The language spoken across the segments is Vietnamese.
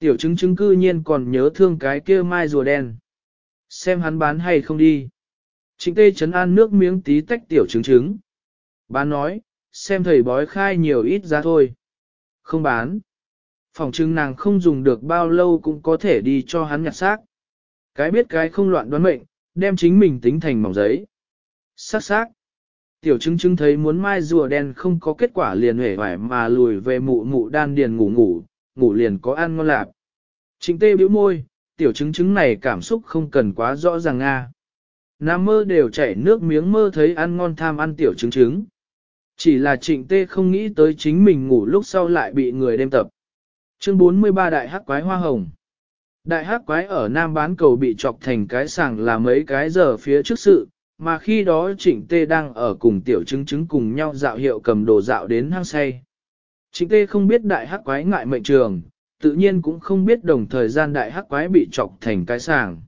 Tiểu chứng chứng cư nhiên còn nhớ thương cái kia mai rùa đen. Xem hắn bán hay không đi. Trịnh tê chấn an nước miếng tí tách tiểu chứng chứng. Bán nói, xem thầy bói khai nhiều ít ra thôi. Không bán. Phòng chứng nàng không dùng được bao lâu cũng có thể đi cho hắn nhặt xác. Cái biết cái không loạn đoán mệnh, đem chính mình tính thành mỏng giấy. Sắc sắc. Tiểu chứng chứng thấy muốn mai rùa đen không có kết quả liền hể hoài mà lùi về mụ mụ đan điền ngủ ngủ, ngủ liền có ăn ngon lạp. Trịnh tê bĩu môi, tiểu chứng chứng này cảm xúc không cần quá rõ ràng nga. Nam mơ đều chảy nước miếng mơ thấy ăn ngon tham ăn tiểu chứng chứng. Chỉ là trịnh tê không nghĩ tới chính mình ngủ lúc sau lại bị người đem tập. Chương 43 Đại Hắc Quái Hoa Hồng Đại Hắc Quái ở Nam bán cầu bị chọc thành cái sàng là mấy cái giờ phía trước sự, mà khi đó trịnh tê đang ở cùng tiểu chứng chứng cùng nhau dạo hiệu cầm đồ dạo đến hang say. Trịnh tê không biết đại hắc quái ngại mệnh trường, tự nhiên cũng không biết đồng thời gian đại hắc quái bị chọc thành cái sàng.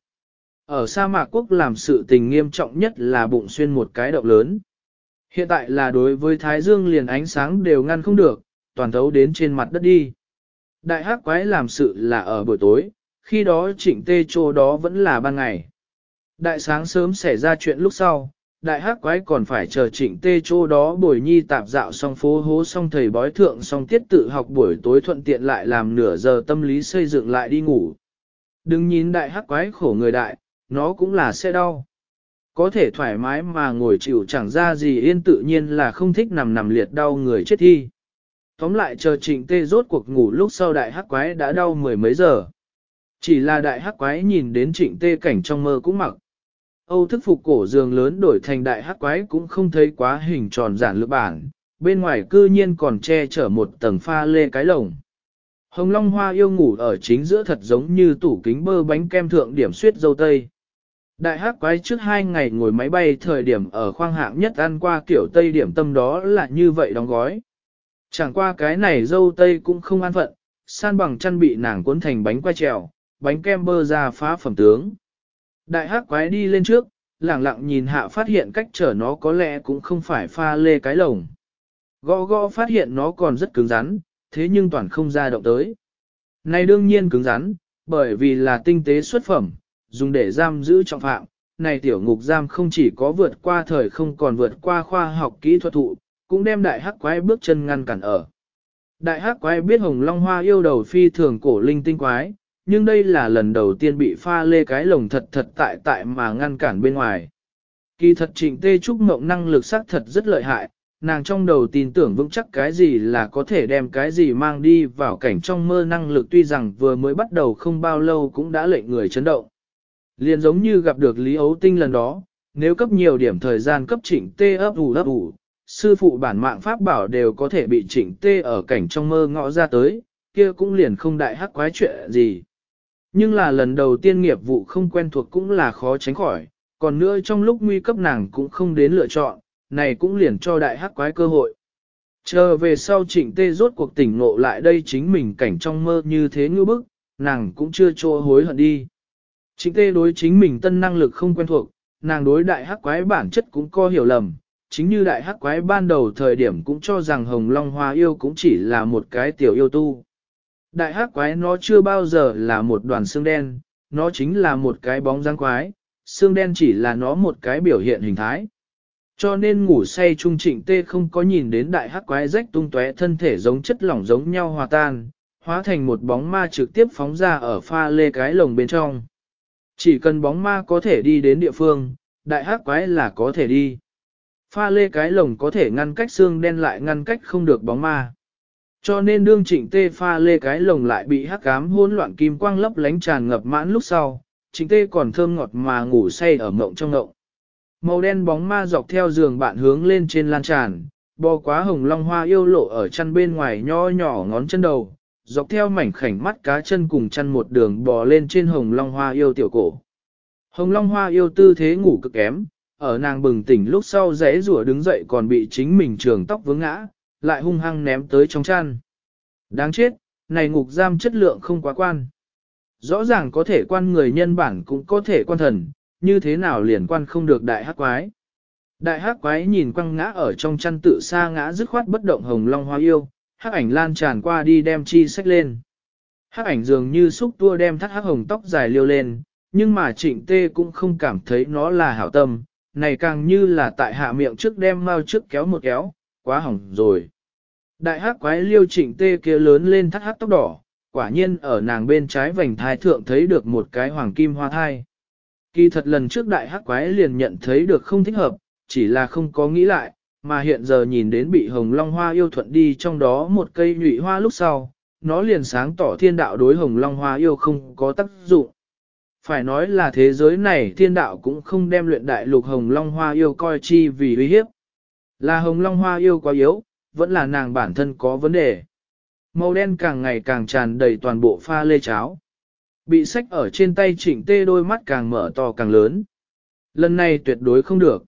Ở sa mạc quốc làm sự tình nghiêm trọng nhất là bụng xuyên một cái động lớn. Hiện tại là đối với Thái Dương liền ánh sáng đều ngăn không được, toàn thấu đến trên mặt đất đi. Đại hắc quái làm sự là ở buổi tối, khi đó trịnh tê chỗ đó vẫn là ban ngày. Đại sáng sớm xảy ra chuyện lúc sau, đại hắc quái còn phải chờ trịnh tê chỗ đó bồi nhi tạp dạo xong phố hố xong thầy bói thượng xong tiết tự học buổi tối thuận tiện lại làm nửa giờ tâm lý xây dựng lại đi ngủ. Đừng nhìn đại hắc quái khổ người đại, nó cũng là sẽ đau. Có thể thoải mái mà ngồi chịu chẳng ra gì yên tự nhiên là không thích nằm nằm liệt đau người chết thi. Tóm lại chờ trịnh tê rốt cuộc ngủ lúc sau đại hắc quái đã đau mười mấy giờ. Chỉ là đại hắc quái nhìn đến trịnh tê cảnh trong mơ cũng mặc. Âu thức phục cổ giường lớn đổi thành đại hắc quái cũng không thấy quá hình tròn giản lược bản, bên ngoài cư nhiên còn che chở một tầng pha lê cái lồng. Hồng Long Hoa yêu ngủ ở chính giữa thật giống như tủ kính bơ bánh kem thượng điểm suyết dâu tây. Đại hắc quái trước hai ngày ngồi máy bay thời điểm ở khoang hạng nhất ăn qua kiểu tây điểm tâm đó là như vậy đóng gói. Chẳng qua cái này dâu tây cũng không an phận, san bằng chăn bị nàng cuốn thành bánh qua trèo, bánh kem bơ ra phá phẩm tướng. Đại hắc quái đi lên trước, lẳng lặng nhìn hạ phát hiện cách chở nó có lẽ cũng không phải pha lê cái lồng. Gõ gõ phát hiện nó còn rất cứng rắn, thế nhưng toàn không ra động tới. Này đương nhiên cứng rắn, bởi vì là tinh tế xuất phẩm, dùng để giam giữ trọng phạm. Này tiểu ngục giam không chỉ có vượt qua thời không còn vượt qua khoa học kỹ thuật thụ, cũng đem đại hắc quái bước chân ngăn cản ở. Đại hắc quái biết hồng long hoa yêu đầu phi thường cổ linh tinh quái, nhưng đây là lần đầu tiên bị pha lê cái lồng thật thật tại tại mà ngăn cản bên ngoài. Kỳ thật trịnh tê trúc mộng năng lực xác thật rất lợi hại, nàng trong đầu tin tưởng vững chắc cái gì là có thể đem cái gì mang đi vào cảnh trong mơ năng lực tuy rằng vừa mới bắt đầu không bao lâu cũng đã lệnh người chấn động. Liền giống như gặp được Lý Ấu Tinh lần đó, nếu cấp nhiều điểm thời gian cấp trịnh tê ấp ủ ấp ủ, sư phụ bản mạng pháp bảo đều có thể bị trịnh tê ở cảnh trong mơ ngõ ra tới, kia cũng liền không đại hắc quái chuyện gì. Nhưng là lần đầu tiên nghiệp vụ không quen thuộc cũng là khó tránh khỏi, còn nữa trong lúc nguy cấp nàng cũng không đến lựa chọn, này cũng liền cho đại hắc quái cơ hội. Chờ về sau trịnh tê rốt cuộc tỉnh ngộ lại đây chính mình cảnh trong mơ như thế ngư bức, nàng cũng chưa trô hối hận đi. Trịnh tê đối chính mình tân năng lực không quen thuộc, nàng đối đại hắc quái bản chất cũng có hiểu lầm, chính như đại hắc quái ban đầu thời điểm cũng cho rằng hồng long hoa yêu cũng chỉ là một cái tiểu yêu tu. Đại hắc quái nó chưa bao giờ là một đoàn xương đen, nó chính là một cái bóng dáng quái, xương đen chỉ là nó một cái biểu hiện hình thái. Cho nên ngủ say trung trịnh tê không có nhìn đến đại hắc quái rách tung tóe thân thể giống chất lỏng giống nhau hòa tan, hóa thành một bóng ma trực tiếp phóng ra ở pha lê cái lồng bên trong. Chỉ cần bóng ma có thể đi đến địa phương, đại hắc quái là có thể đi. Pha lê cái lồng có thể ngăn cách xương đen lại ngăn cách không được bóng ma. Cho nên đương trịnh tê pha lê cái lồng lại bị hắc cám hỗn loạn kim quang lấp lánh tràn ngập mãn lúc sau, trịnh tê còn thơm ngọt mà ngủ say ở mộng trong mộng. Màu đen bóng ma dọc theo giường bạn hướng lên trên lan tràn, bò quá hồng long hoa yêu lộ ở chân bên ngoài nho nhỏ ngón chân đầu, dọc theo mảnh khảnh mắt cá chân cùng chân một đường bò lên trên hồng long hoa yêu tiểu cổ. Hồng long hoa yêu tư thế ngủ cực kém, ở nàng bừng tỉnh lúc sau rẽ rủa đứng dậy còn bị chính mình trường tóc vướng ngã, lại hung hăng ném tới trong chăn. Đáng chết, này ngục giam chất lượng không quá quan. Rõ ràng có thể quan người nhân bản cũng có thể quan thần, như thế nào liền quan không được đại hắc quái. Đại hắc quái nhìn quăng ngã ở trong chăn tự xa ngã dứt khoát bất động hồng long hoa yêu, hắc ảnh lan tràn qua đi đem chi sách lên. Hắc ảnh dường như xúc tua đem thắt hắc hồng tóc dài liêu lên, nhưng mà trịnh tê cũng không cảm thấy nó là hảo tâm, này càng như là tại hạ miệng trước đem mau trước kéo một kéo, quá hỏng rồi. Đại hắc quái liêu trịnh tê kia lớn lên thắt hắc tóc đỏ, quả nhiên ở nàng bên trái vành thai thượng thấy được một cái hoàng kim hoa thai. Kỳ thật lần trước đại hắc quái liền nhận thấy được không thích hợp, chỉ là không có nghĩ lại, mà hiện giờ nhìn đến bị hồng long hoa yêu thuận đi trong đó một cây nhụy hoa lúc sau, nó liền sáng tỏ thiên đạo đối hồng long hoa yêu không có tác dụng. Phải nói là thế giới này thiên đạo cũng không đem luyện đại lục hồng long hoa yêu coi chi vì uy hiếp. Là hồng long hoa yêu quá yếu, vẫn là nàng bản thân có vấn đề. Màu đen càng ngày càng tràn đầy toàn bộ pha lê cháo. Bị sách ở trên tay chỉnh tê đôi mắt càng mở to càng lớn. Lần này tuyệt đối không được.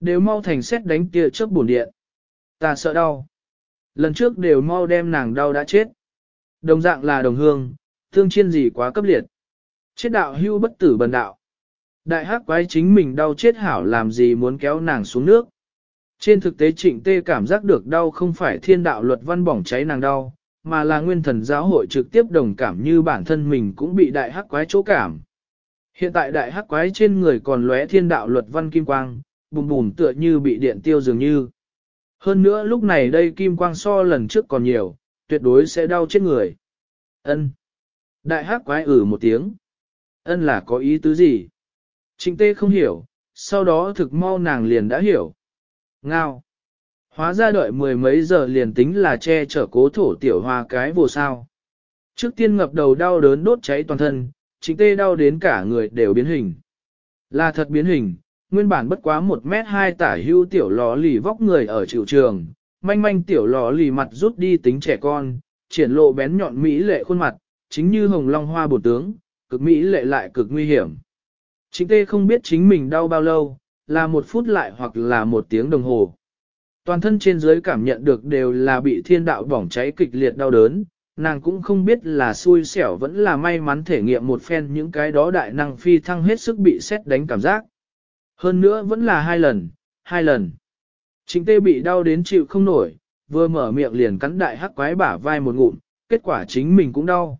Đều mau thành xét đánh tia trước bổn điện. Ta sợ đau. Lần trước đều mau đem nàng đau đã chết. Đồng dạng là đồng hương, thương chiên gì quá cấp liệt. Chết đạo hưu bất tử bần đạo. Đại hắc quái chính mình đau chết hảo làm gì muốn kéo nàng xuống nước. Trên thực tế trịnh tê cảm giác được đau không phải thiên đạo luật văn bỏng cháy nàng đau, mà là nguyên thần giáo hội trực tiếp đồng cảm như bản thân mình cũng bị đại hắc quái chỗ cảm. Hiện tại đại hắc quái trên người còn lóe thiên đạo luật văn kim quang, bùm bùm tựa như bị điện tiêu dường như. Hơn nữa lúc này đây kim quang so lần trước còn nhiều, tuyệt đối sẽ đau chết người. Ân. Đại hắc quái ử một tiếng. Ân là có ý tứ gì? Trịnh tê không hiểu, sau đó thực mau nàng liền đã hiểu. Ngao. Hóa ra đợi mười mấy giờ liền tính là che chở cố thổ tiểu hoa cái vô sao. Trước tiên ngập đầu đau đớn đốt cháy toàn thân, chính tê đau đến cả người đều biến hình. Là thật biến hình, nguyên bản bất quá một mét hai tả hưu tiểu lò lì vóc người ở chịu trường, manh manh tiểu lò lì mặt rút đi tính trẻ con, triển lộ bén nhọn mỹ lệ khuôn mặt, chính như hồng long hoa bổ tướng, cực mỹ lệ lại cực nguy hiểm. Chính tê không biết chính mình đau bao lâu, là một phút lại hoặc là một tiếng đồng hồ. Toàn thân trên dưới cảm nhận được đều là bị thiên đạo bỏng cháy kịch liệt đau đớn, nàng cũng không biết là xui xẻo vẫn là may mắn thể nghiệm một phen những cái đó đại năng phi thăng hết sức bị xét đánh cảm giác. Hơn nữa vẫn là hai lần, hai lần. Chính tê bị đau đến chịu không nổi, vừa mở miệng liền cắn đại hắc quái bả vai một ngụm, kết quả chính mình cũng đau.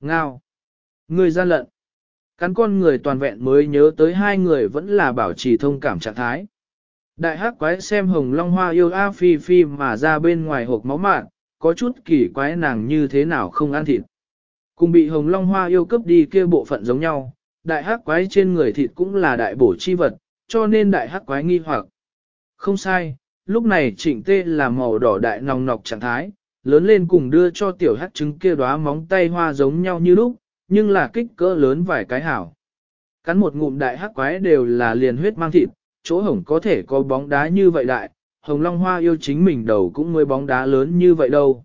Ngao. Người gian lận. Cắn con người toàn vẹn mới nhớ tới hai người vẫn là bảo trì thông cảm trạng thái. Đại hắc quái xem hồng long hoa yêu A Phi Phi mà ra bên ngoài hộp máu mạn, có chút kỳ quái nàng như thế nào không ăn thịt. Cùng bị hồng long hoa yêu cướp đi kia bộ phận giống nhau, đại hắc quái trên người thịt cũng là đại bổ chi vật, cho nên đại hắc quái nghi hoặc. Không sai, lúc này trịnh tê là màu đỏ đại nòng nọc trạng thái, lớn lên cùng đưa cho tiểu hắc trứng kia đóa móng tay hoa giống nhau như lúc, nhưng là kích cỡ lớn vài cái hảo. Cắn một ngụm đại hắc quái đều là liền huyết mang thịt, chỗ hổng có thể có bóng đá như vậy đại, hồng long hoa yêu chính mình đầu cũng mới bóng đá lớn như vậy đâu.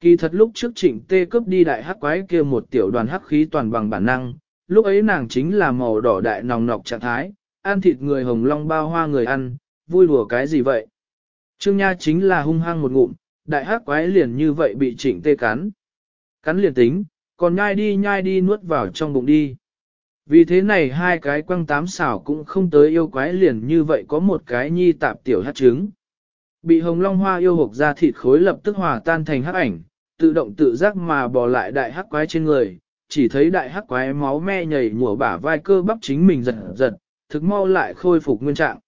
Kỳ thật lúc trước trịnh tê cướp đi đại hắc quái kia một tiểu đoàn hắc khí toàn bằng bản năng, lúc ấy nàng chính là màu đỏ đại nòng nọc trạng thái, ăn thịt người hồng long bao hoa người ăn, vui đùa cái gì vậy. Trương Nha chính là hung hăng một ngụm, đại hắc quái liền như vậy bị trịnh tê cắn. Cắn liền tính, còn nhai đi nhai đi nuốt vào trong bụng đi. Vì thế này hai cái quăng tám xảo cũng không tới yêu quái liền như vậy có một cái nhi tạp tiểu hát trứng. Bị hồng long hoa yêu hộp ra thịt khối lập tức hòa tan thành hắc ảnh, tự động tự giác mà bỏ lại đại hắc quái trên người, chỉ thấy đại hắc quái máu me nhảy mùa bả vai cơ bắp chính mình giật giật, thực mau lại khôi phục nguyên trạng.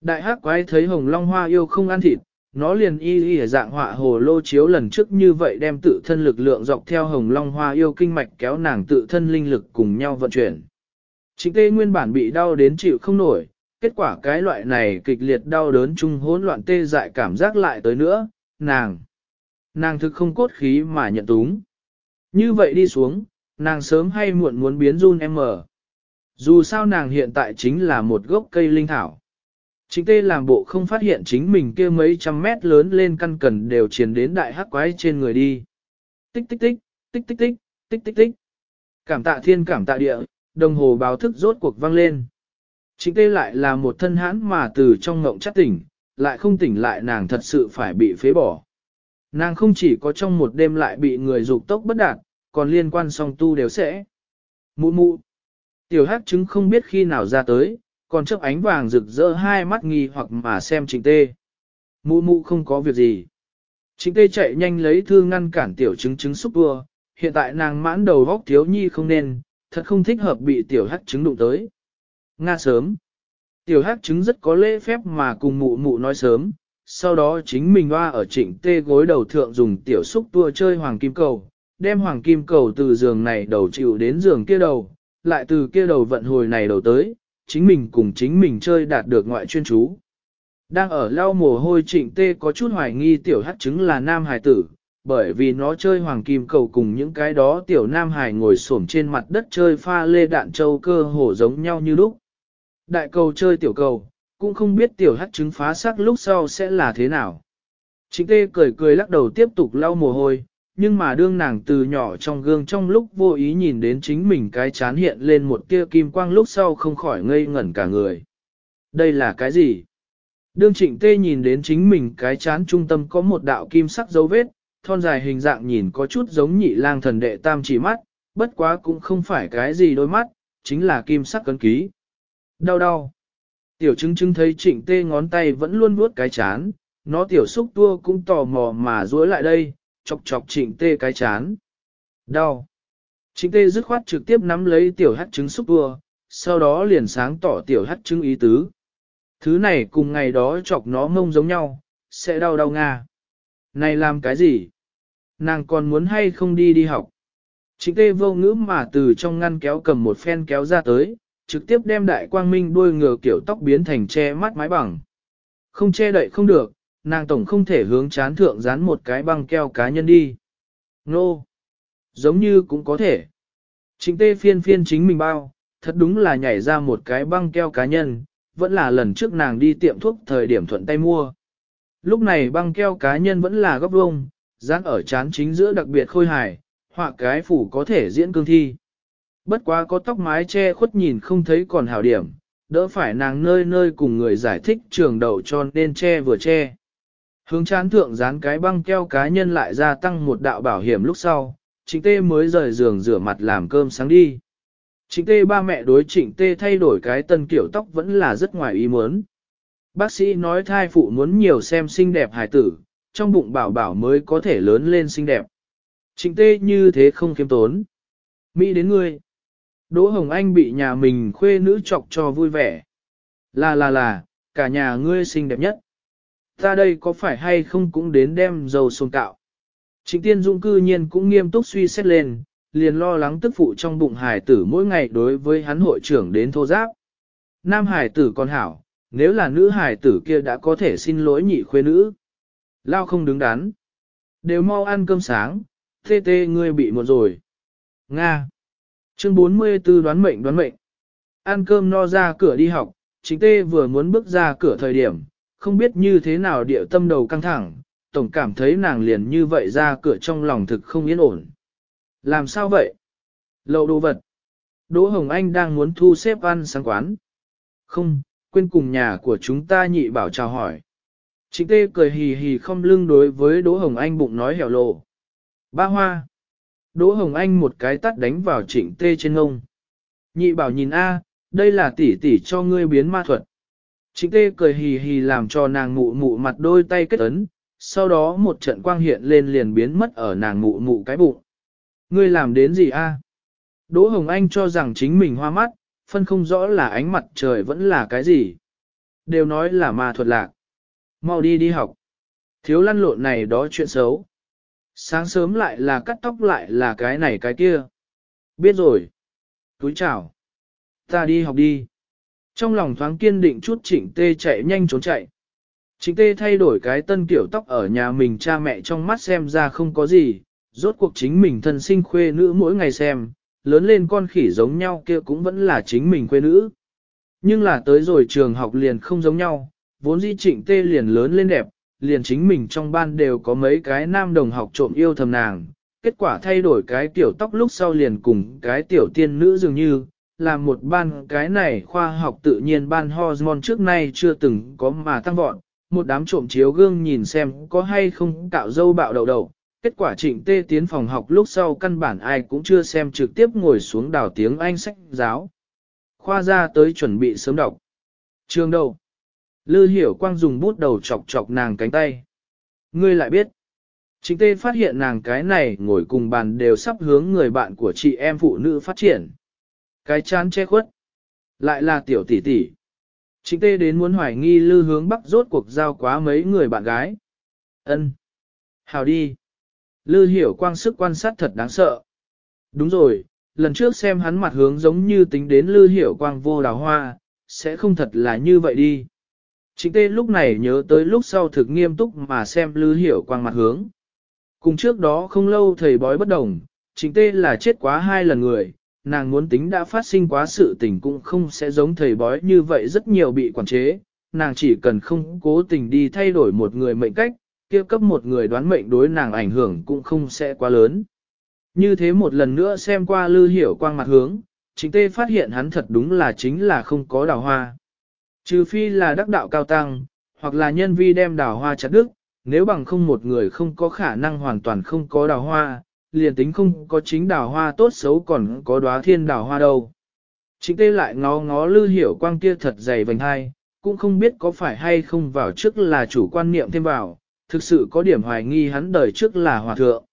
Đại hắc quái thấy hồng long hoa yêu không ăn thịt, nó liền y y dạng họa hồ lô chiếu lần trước như vậy đem tự thân lực lượng dọc theo hồng long hoa yêu kinh mạch kéo nàng tự thân linh lực cùng nhau vận chuyển. chính tê nguyên bản bị đau đến chịu không nổi, kết quả cái loại này kịch liệt đau đớn chung hỗn loạn tê dại cảm giác lại tới nữa, nàng. Nàng thực không cốt khí mà nhận túng. Như vậy đi xuống, nàng sớm hay muộn muốn biến run em mở. Dù sao nàng hiện tại chính là một gốc cây linh thảo. Chính tê làm bộ không phát hiện chính mình kia mấy trăm mét lớn lên căn cần đều chiến đến đại hắc quái trên người đi. Tích tích tích, tích tích tích, tích tích tích. Cảm tạ thiên cảm tạ địa, đồng hồ báo thức rốt cuộc vang lên. Chính tê lại là một thân hãn mà từ trong ngộng chắc tỉnh, lại không tỉnh lại nàng thật sự phải bị phế bỏ. Nàng không chỉ có trong một đêm lại bị người dục tốc bất đạt, còn liên quan song tu đều sẽ. Mụ mụ. Tiểu hát chứng không biết khi nào ra tới, còn trước ánh vàng rực rỡ hai mắt nghi hoặc mà xem trịnh tê. Mụ mụ không có việc gì. Trịnh tê chạy nhanh lấy thư ngăn cản tiểu chứng chứng xúc vua, hiện tại nàng mãn đầu góc thiếu nhi không nên, thật không thích hợp bị tiểu hắc trứng đụng tới. Nga sớm. Tiểu hắc trứng rất có lễ phép mà cùng mụ mụ nói sớm, sau đó chính mình hoa ở trịnh tê gối đầu thượng dùng tiểu xúc tua chơi hoàng kim cầu, đem hoàng kim cầu từ giường này đầu chịu đến giường kia đầu, lại từ kia đầu vận hồi này đầu tới, chính mình cùng chính mình chơi đạt được ngoại chuyên chú. Đang ở lau mồ hôi trịnh tê có chút hoài nghi tiểu hắc chứng là nam hài tử, bởi vì nó chơi hoàng kim cầu cùng những cái đó tiểu nam hài ngồi xổm trên mặt đất chơi pha lê đạn châu cơ hồ giống nhau như lúc. Đại cầu chơi tiểu cầu, cũng không biết tiểu hắc chứng phá sắc lúc sau sẽ là thế nào. Trịnh tê cười cười lắc đầu tiếp tục lau mồ hôi, nhưng mà đương nàng từ nhỏ trong gương trong lúc vô ý nhìn đến chính mình cái chán hiện lên một tia kim quang lúc sau không khỏi ngây ngẩn cả người. Đây là cái gì? Đương trịnh tê nhìn đến chính mình cái chán trung tâm có một đạo kim sắc dấu vết, thon dài hình dạng nhìn có chút giống nhị lang thần đệ tam chỉ mắt, bất quá cũng không phải cái gì đôi mắt, chính là kim sắc cấn ký. Đau đau. Tiểu chứng chứng thấy trịnh tê ngón tay vẫn luôn vuốt cái chán, nó tiểu xúc tua cũng tò mò mà duỗi lại đây, chọc chọc trịnh tê cái chán. Đau. Trịnh tê dứt khoát trực tiếp nắm lấy tiểu hắt trứng xúc vua, sau đó liền sáng tỏ tiểu hắt trứng ý tứ. Thứ này cùng ngày đó chọc nó mông giống nhau, sẽ đau đau nga. Này làm cái gì? Nàng còn muốn hay không đi đi học? Trịnh tê vô ngữ mà từ trong ngăn kéo cầm một phen kéo ra tới, trực tiếp đem đại quang minh đuôi ngựa kiểu tóc biến thành che mắt mái bằng. Không che đậy không được, nàng tổng không thể hướng chán thượng dán một cái băng keo cá nhân đi. Nô! Giống như cũng có thể. Chính tê phiên phiên chính mình bao, thật đúng là nhảy ra một cái băng keo cá nhân, vẫn là lần trước nàng đi tiệm thuốc thời điểm thuận tay mua. Lúc này băng keo cá nhân vẫn là góc vông, dán ở chán chính giữa đặc biệt khôi hài, họa cái phủ có thể diễn cương thi. Bất quá có tóc mái che khuất nhìn không thấy còn hảo điểm, đỡ phải nàng nơi nơi cùng người giải thích trường đầu cho nên che vừa che. Hướng chán thượng dán cái băng keo cá nhân lại gia tăng một đạo bảo hiểm lúc sau, trịnh tê mới rời giường rửa mặt làm cơm sáng đi. Trịnh tê ba mẹ đối trịnh tê thay đổi cái tân kiểu tóc vẫn là rất ngoài ý muốn. Bác sĩ nói thai phụ muốn nhiều xem xinh đẹp hài tử, trong bụng bảo bảo mới có thể lớn lên xinh đẹp. Trịnh tê như thế không kiếm tốn. Mỹ đến ngươi. Đỗ Hồng Anh bị nhà mình khuê nữ chọc cho vui vẻ. Là là là, cả nhà ngươi xinh đẹp nhất. Ta đây có phải hay không cũng đến đem dầu xôn cạo. Trịnh Tiên Dung cư nhiên cũng nghiêm túc suy xét lên, liền lo lắng tức phụ trong bụng hải tử mỗi ngày đối với hắn hội trưởng đến thô giáp. Nam hải tử còn hảo, nếu là nữ hải tử kia đã có thể xin lỗi nhị khuê nữ. Lao không đứng đắn. Đều mau ăn cơm sáng, tê tê ngươi bị một rồi. Nga. Chương 44 đoán mệnh đoán mệnh. Ăn cơm no ra cửa đi học, chính tê vừa muốn bước ra cửa thời điểm, không biết như thế nào điệu tâm đầu căng thẳng, tổng cảm thấy nàng liền như vậy ra cửa trong lòng thực không yên ổn. Làm sao vậy? Lậu đồ vật. Đỗ Hồng Anh đang muốn thu xếp ăn sáng quán. Không, quên cùng nhà của chúng ta nhị bảo chào hỏi. Trịnh tê cười hì hì không lưng đối với Đỗ Hồng Anh bụng nói hẻo lộ. Ba hoa. Đỗ Hồng Anh một cái tắt đánh vào trịnh tê trên ngông. Nhị bảo nhìn a, đây là tỷ tỷ cho ngươi biến ma thuật. Trịnh tê cười hì hì làm cho nàng mụ mụ mặt đôi tay kết ấn, sau đó một trận quang hiện lên liền biến mất ở nàng mụ mụ cái bụng. Ngươi làm đến gì a? Đỗ Hồng Anh cho rằng chính mình hoa mắt, phân không rõ là ánh mặt trời vẫn là cái gì. Đều nói là ma thuật lạc. Mau đi đi học. Thiếu lăn lộn này đó chuyện xấu. Sáng sớm lại là cắt tóc lại là cái này cái kia. Biết rồi. Túi chào. Ta đi học đi. Trong lòng thoáng kiên định chút trịnh tê chạy nhanh trốn chạy. Trịnh tê thay đổi cái tân kiểu tóc ở nhà mình cha mẹ trong mắt xem ra không có gì, rốt cuộc chính mình thân sinh khuê nữ mỗi ngày xem, lớn lên con khỉ giống nhau kia cũng vẫn là chính mình khuê nữ. Nhưng là tới rồi trường học liền không giống nhau, vốn dĩ trịnh tê liền lớn lên đẹp, liền chính mình trong ban đều có mấy cái nam đồng học trộm yêu thầm nàng. Kết quả thay đổi cái tiểu tóc lúc sau liền cùng cái tiểu tiên nữ dường như, là một ban cái này khoa học tự nhiên ban hormone trước nay chưa từng có mà tăng vọt, một đám trộm chiếu gương nhìn xem có hay không tạo dâu bạo đầu đầu. Kết quả trịnh tê tiến phòng học lúc sau căn bản ai cũng chưa xem trực tiếp ngồi xuống đào tiếng Anh sách giáo. Khoa ra tới chuẩn bị sớm đọc. Trường đầu. Lư hiểu quang dùng bút đầu chọc chọc nàng cánh tay. Ngươi lại biết. Trịnh tê phát hiện nàng cái này ngồi cùng bàn đều sắp hướng người bạn của chị em phụ nữ phát triển. Cái chán che khuất. Lại là tiểu tỷ tỷ. Chính tê đến muốn hoài nghi lư hướng bắc rốt cuộc giao quá mấy người bạn gái. ân Hào đi. Lư hiểu quang sức quan sát thật đáng sợ. Đúng rồi, lần trước xem hắn mặt hướng giống như tính đến lư hiểu quang vô đào hoa, sẽ không thật là như vậy đi. Chính tê lúc này nhớ tới lúc sau thực nghiêm túc mà xem lư hiểu quang mặt hướng. Cùng trước đó không lâu thầy bói bất đồng, chính tê là chết quá hai lần người, nàng muốn tính đã phát sinh quá sự tình cũng không sẽ giống thầy bói như vậy rất nhiều bị quản chế, nàng chỉ cần không cố tình đi thay đổi một người mệnh cách, kia cấp một người đoán mệnh đối nàng ảnh hưởng cũng không sẽ quá lớn. Như thế một lần nữa xem qua lư hiểu quang mặt hướng, chính tê phát hiện hắn thật đúng là chính là không có đào hoa. Trừ phi là đắc đạo cao tăng, hoặc là nhân vi đem đào hoa chặt đức, nếu bằng không một người không có khả năng hoàn toàn không có đào hoa, liền tính không có chính đào hoa tốt xấu còn có đóa thiên đào hoa đâu. Chính tê lại ngó ngó lư hiểu quang kia thật dày vành hai, cũng không biết có phải hay không vào trước là chủ quan niệm thêm vào, thực sự có điểm hoài nghi hắn đời trước là hòa thượng.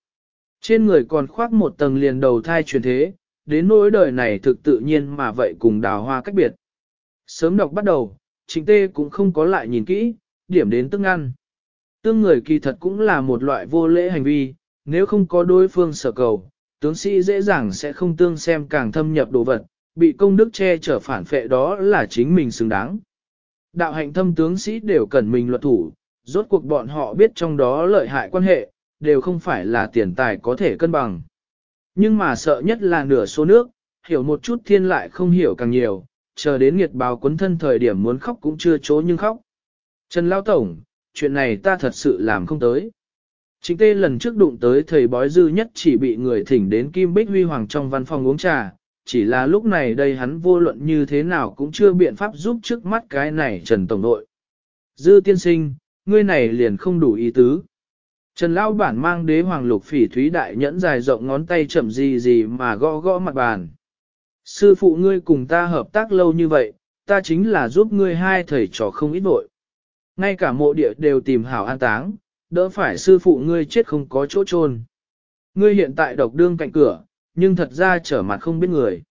Trên người còn khoác một tầng liền đầu thai truyền thế, đến nỗi đời này thực tự nhiên mà vậy cùng đào hoa cách biệt. Sớm đọc bắt đầu, chính tê cũng không có lại nhìn kỹ, điểm đến tức ăn. Tương người kỳ thật cũng là một loại vô lễ hành vi, nếu không có đối phương sở cầu, tướng sĩ dễ dàng sẽ không tương xem càng thâm nhập đồ vật, bị công đức che chở phản phệ đó là chính mình xứng đáng. Đạo hạnh thâm tướng sĩ đều cần mình luật thủ, rốt cuộc bọn họ biết trong đó lợi hại quan hệ, đều không phải là tiền tài có thể cân bằng. Nhưng mà sợ nhất là nửa số nước, hiểu một chút thiên lại không hiểu càng nhiều, chờ đến nghiệt bào quấn thân thời điểm muốn khóc cũng chưa chố nhưng khóc. Trần Lao Tổng, chuyện này ta thật sự làm không tới. Chính tê lần trước đụng tới thầy bói dư nhất chỉ bị người thỉnh đến Kim Bích Huy Hoàng trong văn phòng uống trà, chỉ là lúc này đây hắn vô luận như thế nào cũng chưa biện pháp giúp trước mắt cái này Trần Tổng đội. Dư tiên sinh, ngươi này liền không đủ ý tứ. Trần Lão Bản mang đế hoàng lục phỉ thúy đại nhẫn dài rộng ngón tay chậm gì gì mà gõ gõ mặt bàn. Sư phụ ngươi cùng ta hợp tác lâu như vậy, ta chính là giúp ngươi hai thầy trò không ít vội. Ngay cả mộ địa đều tìm hảo an táng, đỡ phải sư phụ ngươi chết không có chỗ chôn. Ngươi hiện tại độc đương cạnh cửa, nhưng thật ra trở mặt không biết người.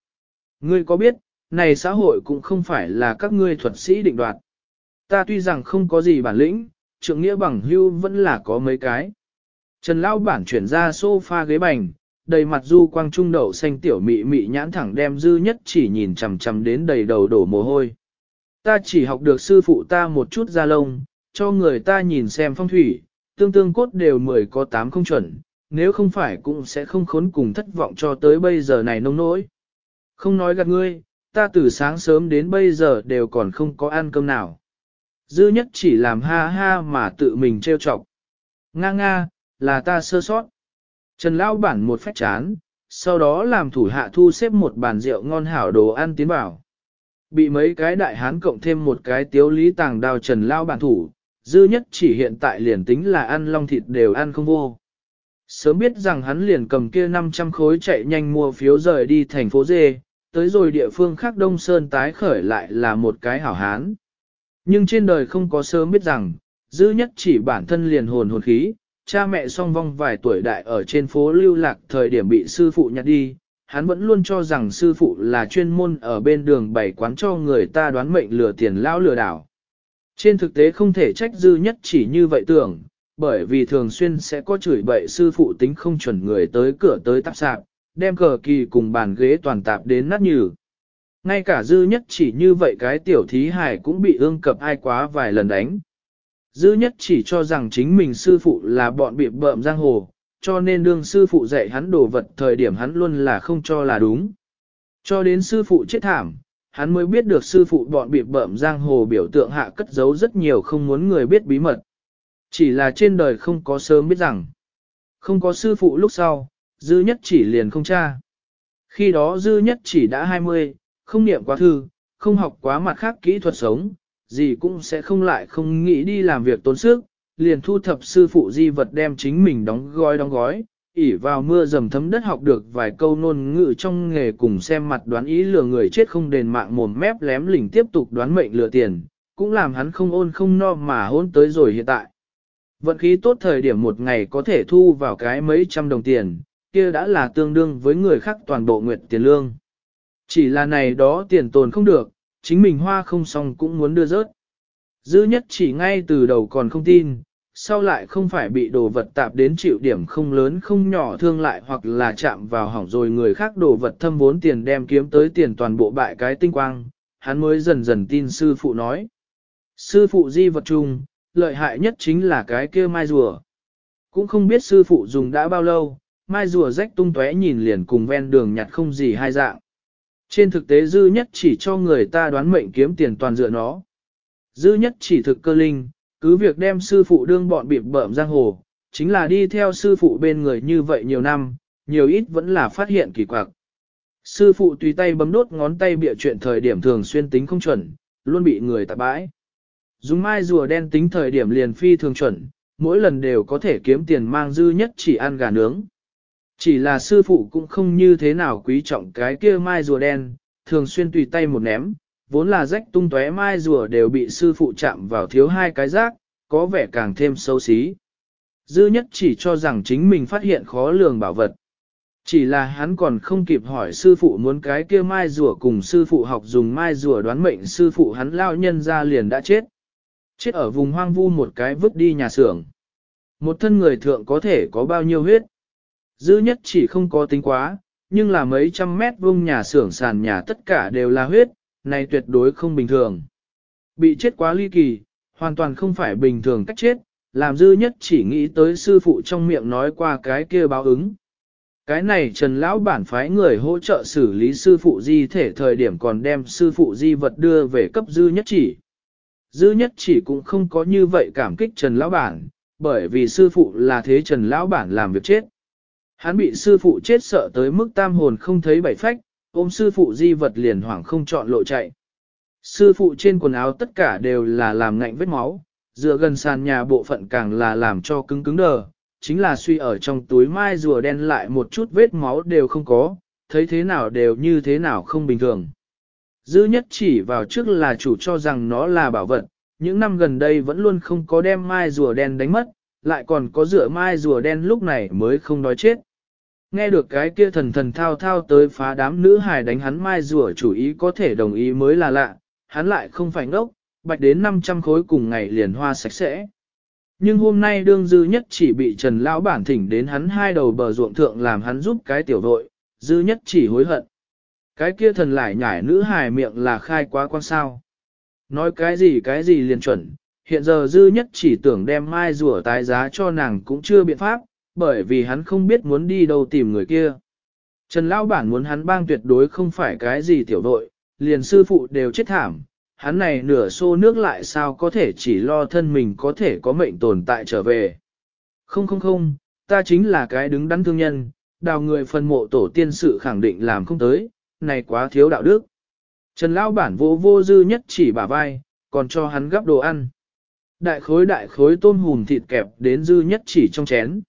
Ngươi có biết, này xã hội cũng không phải là các ngươi thuật sĩ định đoạt. Ta tuy rằng không có gì bản lĩnh, trượng nghĩa bằng hưu vẫn là có mấy cái. Trần Lão bản chuyển ra sofa ghế bành, đầy mặt du quang trung đậu xanh tiểu mị mị nhãn thẳng đem dư nhất chỉ nhìn chằm chằm đến đầy đầu đổ mồ hôi. Ta chỉ học được sư phụ ta một chút da lông, cho người ta nhìn xem phong thủy, tương tương cốt đều mười có tám không chuẩn, nếu không phải cũng sẽ không khốn cùng thất vọng cho tới bây giờ này nông nỗi. Không nói gạt ngươi, ta từ sáng sớm đến bây giờ đều còn không có ăn cơm nào. Dư nhất chỉ làm ha ha mà tự mình trêu chọc. Nga nga, là ta sơ sót. Trần Lão bản một phép chán, sau đó làm thủ hạ thu xếp một bàn rượu ngon hảo đồ ăn tiến bảo. Bị mấy cái đại hán cộng thêm một cái tiếu lý tàng đào Trần Lão bản thủ, dư nhất chỉ hiện tại liền tính là ăn long thịt đều ăn không vô. Sớm biết rằng hắn liền cầm kia 500 khối chạy nhanh mua phiếu rời đi thành phố Dê, tới rồi địa phương khác Đông Sơn tái khởi lại là một cái hảo hán. Nhưng trên đời không có sớm biết rằng, dư nhất chỉ bản thân liền hồn hồn khí, cha mẹ song vong vài tuổi đại ở trên phố lưu lạc thời điểm bị sư phụ nhặt đi, hắn vẫn luôn cho rằng sư phụ là chuyên môn ở bên đường bày quán cho người ta đoán mệnh lừa tiền lão lừa đảo. Trên thực tế không thể trách dư nhất chỉ như vậy tưởng, bởi vì thường xuyên sẽ có chửi bậy sư phụ tính không chuẩn người tới cửa tới tạp sạp, đem cờ kỳ cùng bàn ghế toàn tạp đến nát nhừ. Ngay cả dư nhất chỉ như vậy cái tiểu thí hải cũng bị ương cập ai quá vài lần đánh. Dư nhất chỉ cho rằng chính mình sư phụ là bọn bị bợm giang hồ, cho nên đương sư phụ dạy hắn đồ vật thời điểm hắn luôn là không cho là đúng. Cho đến sư phụ chết thảm, hắn mới biết được sư phụ bọn bị bợm giang hồ biểu tượng hạ cất giấu rất nhiều không muốn người biết bí mật. Chỉ là trên đời không có sớm biết rằng, không có sư phụ lúc sau, dư nhất chỉ liền không cha. Khi đó dư nhất chỉ đã 20, không niệm quá thư, không học quá mặt khác kỹ thuật sống, gì cũng sẽ không lại không nghĩ đi làm việc tốn sức, liền thu thập sư phụ di vật đem chính mình đóng gói đóng gói, ỉ vào mưa dầm thấm đất học được vài câu nôn ngữ trong nghề cùng xem mặt đoán ý lừa người chết không đền mạng mồm mép lém lỉnh tiếp tục đoán mệnh lừa tiền, cũng làm hắn không ôn không no mà hôn tới rồi hiện tại. Vận khí tốt thời điểm một ngày có thể thu vào cái mấy trăm đồng tiền, kia đã là tương đương với người khác toàn bộ nguyện tiền lương. Chỉ là này đó tiền tồn không được, chính mình hoa không xong cũng muốn đưa rớt. Dư nhất chỉ ngay từ đầu còn không tin, sau lại không phải bị đồ vật tạp đến chịu điểm không lớn không nhỏ thương lại hoặc là chạm vào hỏng rồi người khác đồ vật thâm vốn tiền đem kiếm tới tiền toàn bộ bại cái tinh quang, hắn mới dần dần tin sư phụ nói. Sư phụ di vật chung, lợi hại nhất chính là cái kia mai rùa. Cũng không biết sư phụ dùng đã bao lâu, mai rùa rách tung tóe nhìn liền cùng ven đường nhặt không gì hai dạng. Trên thực tế dư nhất chỉ cho người ta đoán mệnh kiếm tiền toàn dựa nó. Dư nhất chỉ thực cơ linh, cứ việc đem sư phụ đương bọn bịp bợm giang hồ, chính là đi theo sư phụ bên người như vậy nhiều năm, nhiều ít vẫn là phát hiện kỳ quặc. Sư phụ tùy tay bấm đốt ngón tay bịa chuyện thời điểm thường xuyên tính không chuẩn, luôn bị người tạ bãi. Dùng mai rùa đen tính thời điểm liền phi thường chuẩn, mỗi lần đều có thể kiếm tiền mang dư nhất chỉ ăn gà nướng. Chỉ là sư phụ cũng không như thế nào quý trọng cái kia mai rùa đen, thường xuyên tùy tay một ném, vốn là rách tung tóe mai rùa đều bị sư phụ chạm vào thiếu hai cái rác, có vẻ càng thêm xấu xí. Dư nhất chỉ cho rằng chính mình phát hiện khó lường bảo vật. Chỉ là hắn còn không kịp hỏi sư phụ muốn cái kia mai rùa cùng sư phụ học dùng mai rùa đoán mệnh sư phụ hắn lao nhân ra liền đã chết. Chết ở vùng hoang vu một cái vứt đi nhà xưởng. Một thân người thượng có thể có bao nhiêu huyết. Dư nhất chỉ không có tính quá, nhưng là mấy trăm mét vuông nhà xưởng sàn nhà tất cả đều là huyết, này tuyệt đối không bình thường. Bị chết quá ly kỳ, hoàn toàn không phải bình thường cách chết, làm dư nhất chỉ nghĩ tới sư phụ trong miệng nói qua cái kia báo ứng. Cái này Trần Lão bản phái người hỗ trợ xử lý sư phụ di thể thời điểm còn đem sư phụ di vật đưa về cấp dư nhất chỉ. Dư nhất chỉ cũng không có như vậy cảm kích Trần Lão bản, bởi vì sư phụ là thế Trần Lão bản làm việc chết. Hắn bị sư phụ chết sợ tới mức tam hồn không thấy bảy phách, ôm sư phụ di vật liền hoảng không chọn lộ chạy. Sư phụ trên quần áo tất cả đều là làm ngạnh vết máu, dựa gần sàn nhà bộ phận càng là làm cho cứng cứng đờ, chính là suy ở trong túi mai rùa đen lại một chút vết máu đều không có, thấy thế nào đều như thế nào không bình thường. Dư nhất chỉ vào trước là chủ cho rằng nó là bảo vật, những năm gần đây vẫn luôn không có đem mai rùa đen đánh mất, lại còn có rửa mai rùa đen lúc này mới không đói chết. Nghe được cái kia thần thần thao thao tới phá đám nữ hài đánh hắn mai rùa chủ ý có thể đồng ý mới là lạ, hắn lại không phải ngốc, bạch đến 500 khối cùng ngày liền hoa sạch sẽ. Nhưng hôm nay đương dư nhất chỉ bị Trần Lão bản thỉnh đến hắn hai đầu bờ ruộng thượng làm hắn giúp cái tiểu đội, dư nhất chỉ hối hận. Cái kia thần lại nhảy nữ hài miệng là khai quá quan sao. Nói cái gì cái gì liền chuẩn, hiện giờ dư nhất chỉ tưởng đem mai rùa tái giá cho nàng cũng chưa biện pháp, bởi vì hắn không biết muốn đi đâu tìm người kia. Trần Lão bản muốn hắn bang tuyệt đối không phải cái gì tiểu đội, liền sư phụ đều chết thảm, hắn này nửa xô nước lại sao có thể chỉ lo thân mình có thể có mệnh tồn tại trở về. Không không không, ta chính là cái đứng đắn thương nhân, đào người phân mộ tổ tiên sự khẳng định làm không tới, này quá thiếu đạo đức. Trần Lão bản vô vô dư nhất chỉ bả vai, còn cho hắn gắp đồ ăn. Đại khối đại khối tôm hùm thịt kẹp đến dư nhất chỉ trong chén.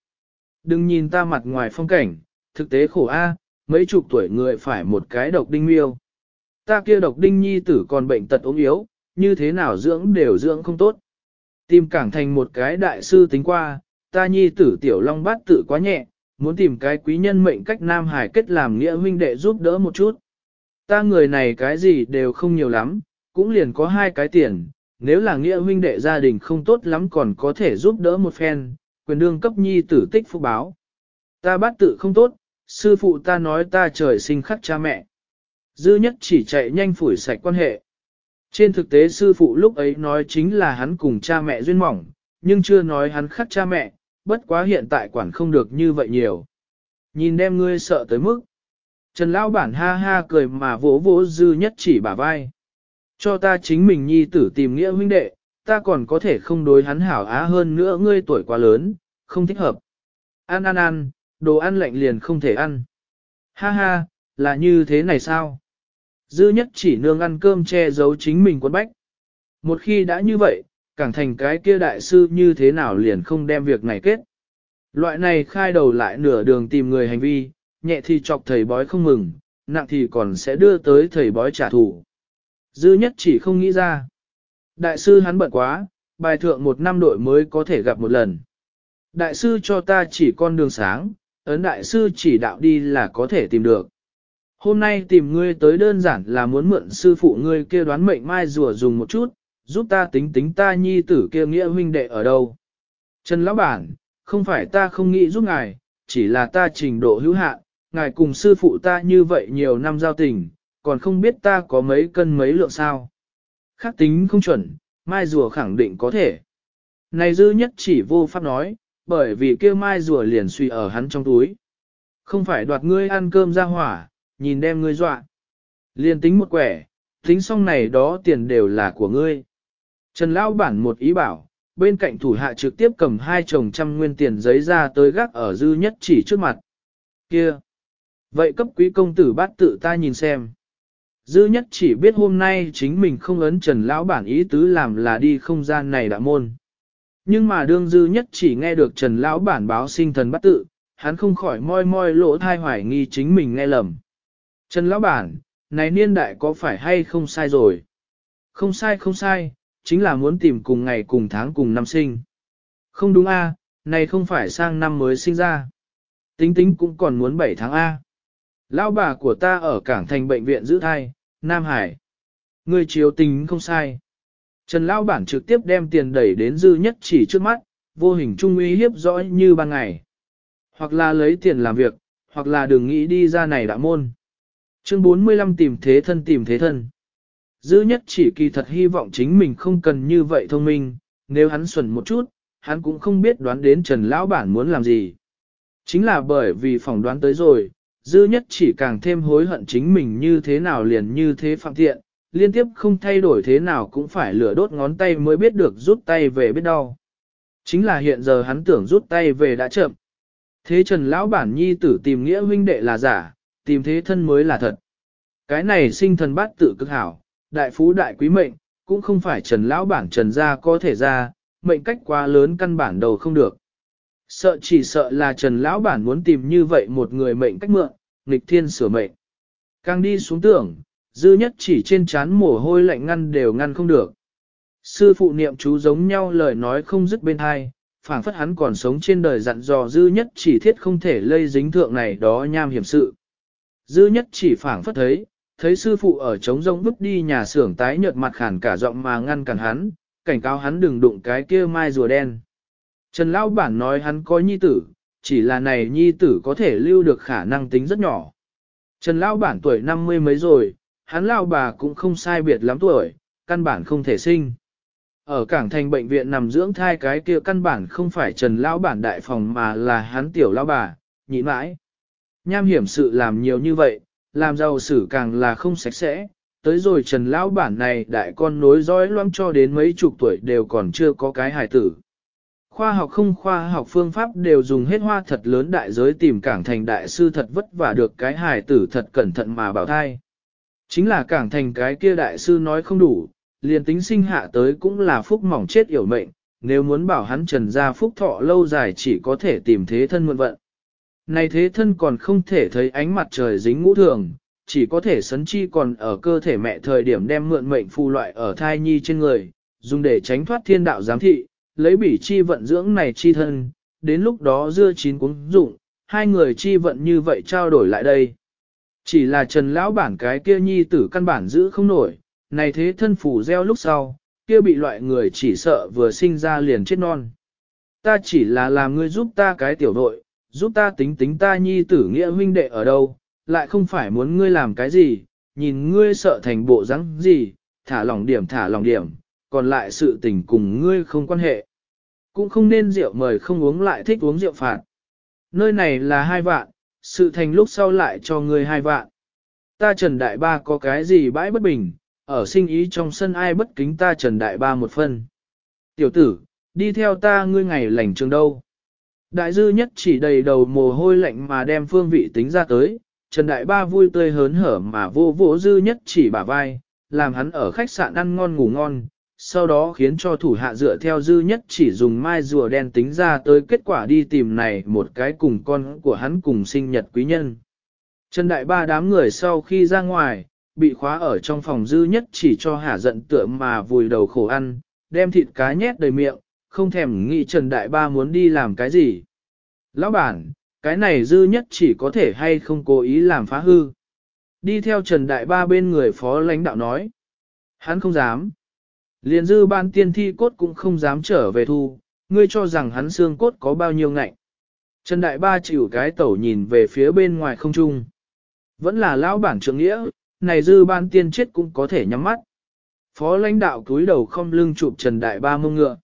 Đừng nhìn ta mặt ngoài phong cảnh, thực tế khổ a, mấy chục tuổi người phải một cái độc đinh miêu. Ta kia độc đinh nhi tử còn bệnh tật ốm yếu, như thế nào dưỡng đều dưỡng không tốt. Tìm cảng thành một cái đại sư tính qua, ta nhi tử tiểu long bát tự quá nhẹ, muốn tìm cái quý nhân mệnh cách nam hải kết làm nghĩa huynh đệ giúp đỡ một chút. Ta người này cái gì đều không nhiều lắm, cũng liền có hai cái tiền, nếu là nghĩa huynh đệ gia đình không tốt lắm còn có thể giúp đỡ một phen, quyền đương cấp nhi tử tích phúc báo. Ta bắt tự không tốt, sư phụ ta nói ta trời sinh khắc cha mẹ. Dư nhất chỉ chạy nhanh phủi sạch quan hệ. Trên thực tế sư phụ lúc ấy nói chính là hắn cùng cha mẹ duyên mỏng, nhưng chưa nói hắn khắc cha mẹ, bất quá hiện tại quản không được như vậy nhiều. Nhìn đem ngươi sợ tới mức. Trần Lão Bản ha ha cười mà vỗ vỗ dư nhất chỉ bả vai. Cho ta chính mình nhi tử tìm nghĩa huynh đệ, ta còn có thể không đối hắn hảo á hơn nữa ngươi tuổi quá lớn, không thích hợp. Ăn ăn ăn, đồ ăn lạnh liền không thể ăn. Ha ha, là như thế này sao? Dư nhất chỉ nương ăn cơm che giấu chính mình quấn bách. Một khi đã như vậy, càng thành cái kia đại sư như thế nào liền không đem việc này kết. Loại này khai đầu lại nửa đường tìm người hành vi, nhẹ thì chọc thầy bói không mừng, nặng thì còn sẽ đưa tới thầy bói trả thù. Dư nhất chỉ không nghĩ ra. Đại sư hắn bận quá, bài thượng một năm đội mới có thể gặp một lần. Đại sư cho ta chỉ con đường sáng, ấn đại sư chỉ đạo đi là có thể tìm được. Hôm nay tìm ngươi tới đơn giản là muốn mượn sư phụ ngươi kia đoán mệnh mai rùa dùng một chút, giúp ta tính tính ta nhi tử kia nghĩa huynh đệ ở đâu. Trần Lão Bản, không phải ta không nghĩ giúp ngài, chỉ là ta trình độ hữu hạn, ngài cùng sư phụ ta như vậy nhiều năm giao tình, còn không biết ta có mấy cân mấy lượng sao. Khác tính không chuẩn, mai rùa khẳng định có thể. Này dư nhất chỉ vô pháp nói, bởi vì kia mai rùa liền suy ở hắn trong túi. Không phải đoạt ngươi ăn cơm ra hỏa, nhìn đem ngươi dọa. Liền tính một quẻ, tính xong này đó tiền đều là của ngươi. Trần Lão bản một ý bảo, bên cạnh thủ hạ trực tiếp cầm hai chồng trăm nguyên tiền giấy ra tới gác ở dư nhất chỉ trước mặt. Kia! Vậy cấp quý công tử bát tự ta nhìn xem. Dư nhất chỉ biết hôm nay chính mình không ấn Trần Lão bản ý tứ làm là đi không gian này đã môn. Nhưng mà đương dư nhất chỉ nghe được Trần Lão bản báo sinh thần bắt tự, hắn không khỏi moi moi lỗ thai hoài nghi chính mình nghe lầm. Trần Lão bản, này niên đại có phải hay không sai rồi? Không sai không sai, chính là muốn tìm cùng ngày cùng tháng cùng năm sinh. Không đúng a, này không phải sang năm mới sinh ra. Tính tính cũng còn muốn 7 tháng A. Lão bà của ta ở cảng thành bệnh viện giữ thai, Nam Hải. Người chiếu tính không sai. Trần Lão bản trực tiếp đem tiền đẩy đến dư nhất chỉ trước mắt, vô hình trung uy hiếp rõ như ban ngày. Hoặc là lấy tiền làm việc, hoặc là đừng nghĩ đi ra này đã môn. Chương 45 tìm thế thân tìm thế thân. Dư nhất chỉ kỳ thật hy vọng chính mình không cần như vậy thông minh, nếu hắn xuẩn một chút, hắn cũng không biết đoán đến Trần Lão Bản muốn làm gì. Chính là bởi vì phỏng đoán tới rồi, dư nhất chỉ càng thêm hối hận chính mình như thế nào liền như thế phạm thiện, liên tiếp không thay đổi thế nào cũng phải lửa đốt ngón tay mới biết được rút tay về biết đau. Chính là hiện giờ hắn tưởng rút tay về đã chậm. Thế Trần Lão Bản Nhi tử tìm nghĩa huynh đệ là giả, tìm thế thân mới là thật. Cái này sinh thần bát tự cực hảo, đại phú đại quý mệnh, cũng không phải Trần Lão Bản Trần gia có thể ra, mệnh cách quá lớn căn bản đầu không được. Sợ chỉ sợ là Trần Lão Bản muốn tìm như vậy một người mệnh cách mượn, nghịch thiên sửa mệnh. Càng đi xuống tưởng, dư nhất chỉ trên chán mồ hôi lạnh ngăn đều ngăn không được. Sư phụ niệm chú giống nhau lời nói không dứt bên hai, phảng phất hắn còn sống trên đời dặn dò dư nhất chỉ thiết không thể lây dính thượng này đó nham hiểm sự. Dư nhất chỉ phảng phất thấy, thấy sư phụ ở trống rông vứt đi nhà xưởng tái nhợt mặt khản cả giọng mà ngăn cản hắn, cảnh cáo hắn đừng đụng cái kia mai rùa đen. Trần Lão Bản nói hắn có nhi tử, chỉ là này nhi tử có thể lưu được khả năng tính rất nhỏ. Trần Lão Bản tuổi năm mươi mấy rồi, hắn Lão bà cũng không sai biệt lắm tuổi, căn bản không thể sinh. Ở cảng thành bệnh viện nằm dưỡng thai cái kia căn bản không phải Trần Lão Bản đại phòng mà là hắn tiểu Lão bà, nhịn mãi. Nham hiểm sự làm nhiều như vậy, làm giàu sử càng là không sạch sẽ, tới rồi Trần Lão Bản này đại con nối dõi loang cho đến mấy chục tuổi đều còn chưa có cái hài tử. Khoa học không khoa học phương pháp đều dùng hết hoa thật lớn đại giới tìm cảng thành đại sư thật vất vả được cái hài tử thật cẩn thận mà bảo thai. Chính là cảng thành cái kia đại sư nói không đủ, liền tính sinh hạ tới cũng là phúc mỏng chết yểu mệnh, nếu muốn bảo hắn trần ra phúc thọ lâu dài chỉ có thể tìm thế thân mượn vận. Này thế thân còn không thể thấy ánh mặt trời dính ngũ thường, chỉ có thể sấn chi còn ở cơ thể mẹ thời điểm đem mượn mệnh phù loại ở thai nhi trên người, dùng để tránh thoát thiên đạo giám thị, lấy bỉ chi vận dưỡng này chi thân, đến lúc đó dưa chín cuống dụng, hai người chi vận như vậy trao đổi lại đây. Chỉ là trần lão bản cái kia nhi tử căn bản giữ không nổi, này thế thân phù gieo lúc sau, kia bị loại người chỉ sợ vừa sinh ra liền chết non. Ta chỉ là làm ngươi giúp ta cái tiểu đội, giúp ta tính tính ta nhi tử nghĩa huynh đệ ở đâu, lại không phải muốn ngươi làm cái gì, nhìn ngươi sợ thành bộ rắn gì, thả lòng điểm thả lòng điểm, còn lại sự tình cùng ngươi không quan hệ. Cũng không nên rượu mời không uống lại thích uống rượu phạt. Nơi này là hai vạn, sự thành lúc sau lại cho người hai vạn. Ta Trần Đại Ba có cái gì bãi bất bình, ở sinh ý trong sân ai bất kính ta Trần Đại Ba một phân. Tiểu tử, đi theo ta ngươi ngày lành trường đâu. Đại dư nhất chỉ đầy đầu mồ hôi lạnh mà đem phương vị tính ra tới, Trần Đại Ba vui tươi hớn hở mà vô vỗ dư nhất chỉ bả vai, làm hắn ở khách sạn ăn ngon ngủ ngon, sau đó khiến cho thủ hạ dựa theo dư nhất chỉ dùng mai rùa đen tính ra tới kết quả đi tìm này một cái cùng con của hắn cùng sinh nhật quý nhân. Trần Đại Ba đám người sau khi ra ngoài, bị khóa ở trong phòng dư nhất chỉ cho hả giận tựa mà vùi đầu khổ ăn, đem thịt cá nhét đầy miệng, không thèm nghĩ Trần Đại Ba muốn đi làm cái gì. Lão bản, cái này dư nhất chỉ có thể hay không cố ý làm phá hư. Đi theo Trần Đại Ba bên người phó lãnh đạo nói. Hắn không dám. Liền dư ban tiên thi cốt cũng không dám trở về thu, ngươi cho rằng hắn xương cốt có bao nhiêu ngạnh. Trần Đại Ba chịu cái tẩu nhìn về phía bên ngoài không trung. Vẫn là lão bản trưởng nghĩa, này dư ban tiên chết cũng có thể nhắm mắt. Phó lãnh đạo cúi đầu không lưng chụp Trần Đại Ba mông ngựa.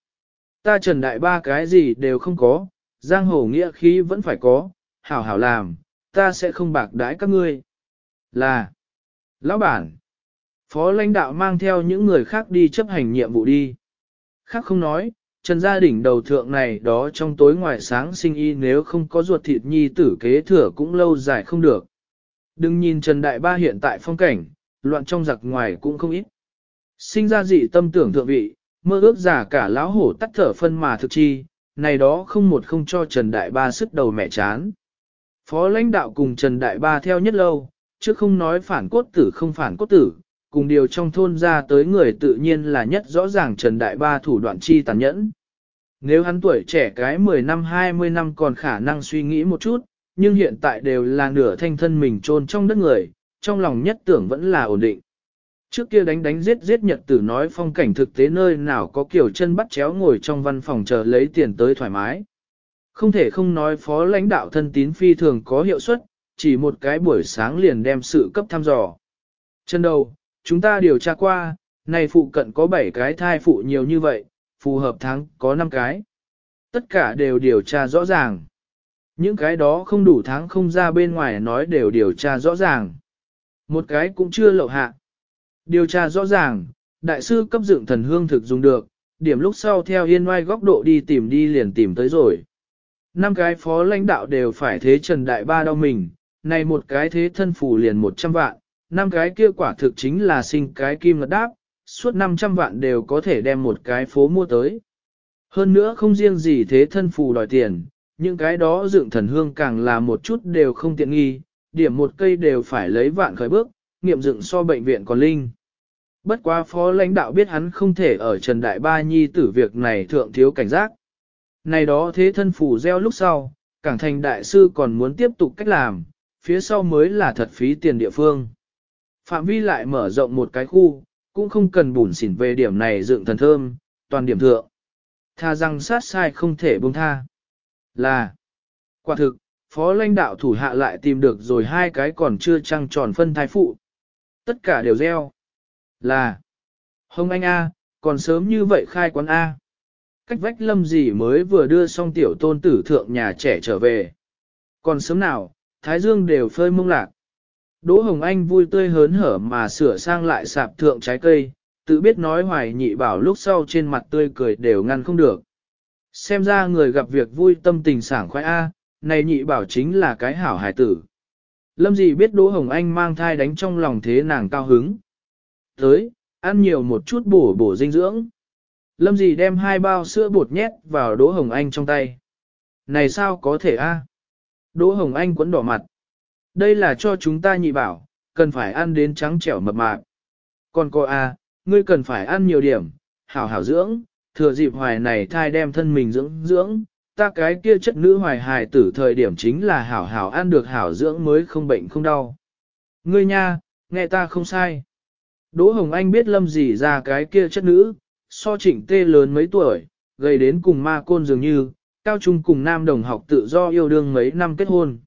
Ta Trần Đại Ba cái gì đều không có, giang hồ nghĩa khí vẫn phải có, hảo hảo làm, ta sẽ không bạc đãi các ngươi. Là, lão bản, phó lãnh đạo mang theo những người khác đi chấp hành nhiệm vụ đi. Khác không nói, Trần gia đình đầu thượng này đó trong tối ngoài sáng sinh y nếu không có ruột thịt nhi tử kế thừa cũng lâu dài không được. Đừng nhìn Trần Đại Ba hiện tại phong cảnh, loạn trong giặc ngoài cũng không ít. Sinh ra dị tâm tưởng thượng vị, mơ ước giả cả lão hổ tắt thở phân mà thực chi, này đó không một không cho Trần Đại Ba sức đầu mẹ chán. Phó lãnh đạo cùng Trần Đại Ba theo nhất lâu, chứ không nói phản cốt tử không phản cốt tử, cùng điều trong thôn ra tới người tự nhiên là nhất rõ ràng Trần Đại Ba thủ đoạn chi tàn nhẫn. Nếu hắn tuổi trẻ cái 10 năm 20 năm còn khả năng suy nghĩ một chút, nhưng hiện tại đều là nửa thanh thân mình trôn trong đất người, trong lòng nhất tưởng vẫn là ổn định. Trước kia đánh đánh giết giết nhật tử nói phong cảnh thực tế nơi nào có kiểu chân bắt chéo ngồi trong văn phòng chờ lấy tiền tới thoải mái. Không thể không nói phó lãnh đạo thân tín phi thường có hiệu suất, chỉ một cái buổi sáng liền đem sự cấp thăm dò. Chân đầu, chúng ta điều tra qua, này phụ cận có 7 cái thai phụ nhiều như vậy, phù hợp tháng có 5 cái. Tất cả đều điều tra rõ ràng. Những cái đó không đủ tháng không ra bên ngoài nói đều điều tra rõ ràng. Một cái cũng chưa lậu hạ. Điều tra rõ ràng, đại sư cấp dựng thần hương thực dùng được, điểm lúc sau theo yên oai góc độ đi tìm đi liền tìm tới rồi. Năm cái phó lãnh đạo đều phải thế Trần Đại Ba đau mình, này một cái thế thân phủ liền 100 vạn, năm cái kia quả thực chính là sinh cái kim ngật đáp, suốt 500 vạn đều có thể đem một cái phố mua tới. Hơn nữa không riêng gì thế thân phù đòi tiền, những cái đó dựng thần hương càng là một chút đều không tiện nghi, điểm một cây đều phải lấy vạn khởi bước, nghiệm dựng so bệnh viện còn linh. Bất quá phó lãnh đạo biết hắn không thể ở Trần Đại Ba Nhi tử việc này thượng thiếu cảnh giác. Này đó thế thân phù gieo lúc sau, cảng thành đại sư còn muốn tiếp tục cách làm, phía sau mới là thật phí tiền địa phương. Phạm vi lại mở rộng một cái khu, cũng không cần bùn xỉn về điểm này dựng thần thơm, toàn điểm thượng. Tha rằng sát sai không thể buông tha. Là, quả thực, phó lãnh đạo thủ hạ lại tìm được rồi hai cái còn chưa trăng tròn phân thai phụ. Tất cả đều gieo. Là, hông anh A, còn sớm như vậy khai quán A. Cách vách lâm gì mới vừa đưa xong tiểu tôn tử thượng nhà trẻ trở về. Còn sớm nào, Thái Dương đều phơi mông lạc. Đỗ Hồng Anh vui tươi hớn hở mà sửa sang lại sạp thượng trái cây, tự biết nói hoài nhị bảo lúc sau trên mặt tươi cười đều ngăn không được. Xem ra người gặp việc vui tâm tình sảng khoái A, này nhị bảo chính là cái hảo hài tử. Lâm gì biết Đỗ Hồng Anh mang thai đánh trong lòng thế nàng cao hứng. Tới, ăn nhiều một chút bổ bổ dinh dưỡng. Lâm gì đem hai bao sữa bột nhét vào Đỗ Hồng Anh trong tay. Này sao có thể a? Đỗ Hồng Anh quấn đỏ mặt. Đây là cho chúng ta nhị bảo, cần phải ăn đến trắng trẻo mập mạp. Còn cô a, à, ngươi cần phải ăn nhiều điểm, hảo hảo dưỡng, thừa dịp hoài này thai đem thân mình dưỡng dưỡng, ta cái kia chất nữ hoài hài tử thời điểm chính là hảo hảo ăn được hảo dưỡng mới không bệnh không đau. Ngươi nha, nghe ta không sai. Đỗ Hồng Anh biết lâm gì ra cái kia chất nữ, so trịnh tê lớn mấy tuổi, gầy đến cùng ma côn dường như, cao trung cùng nam đồng học tự do yêu đương mấy năm kết hôn.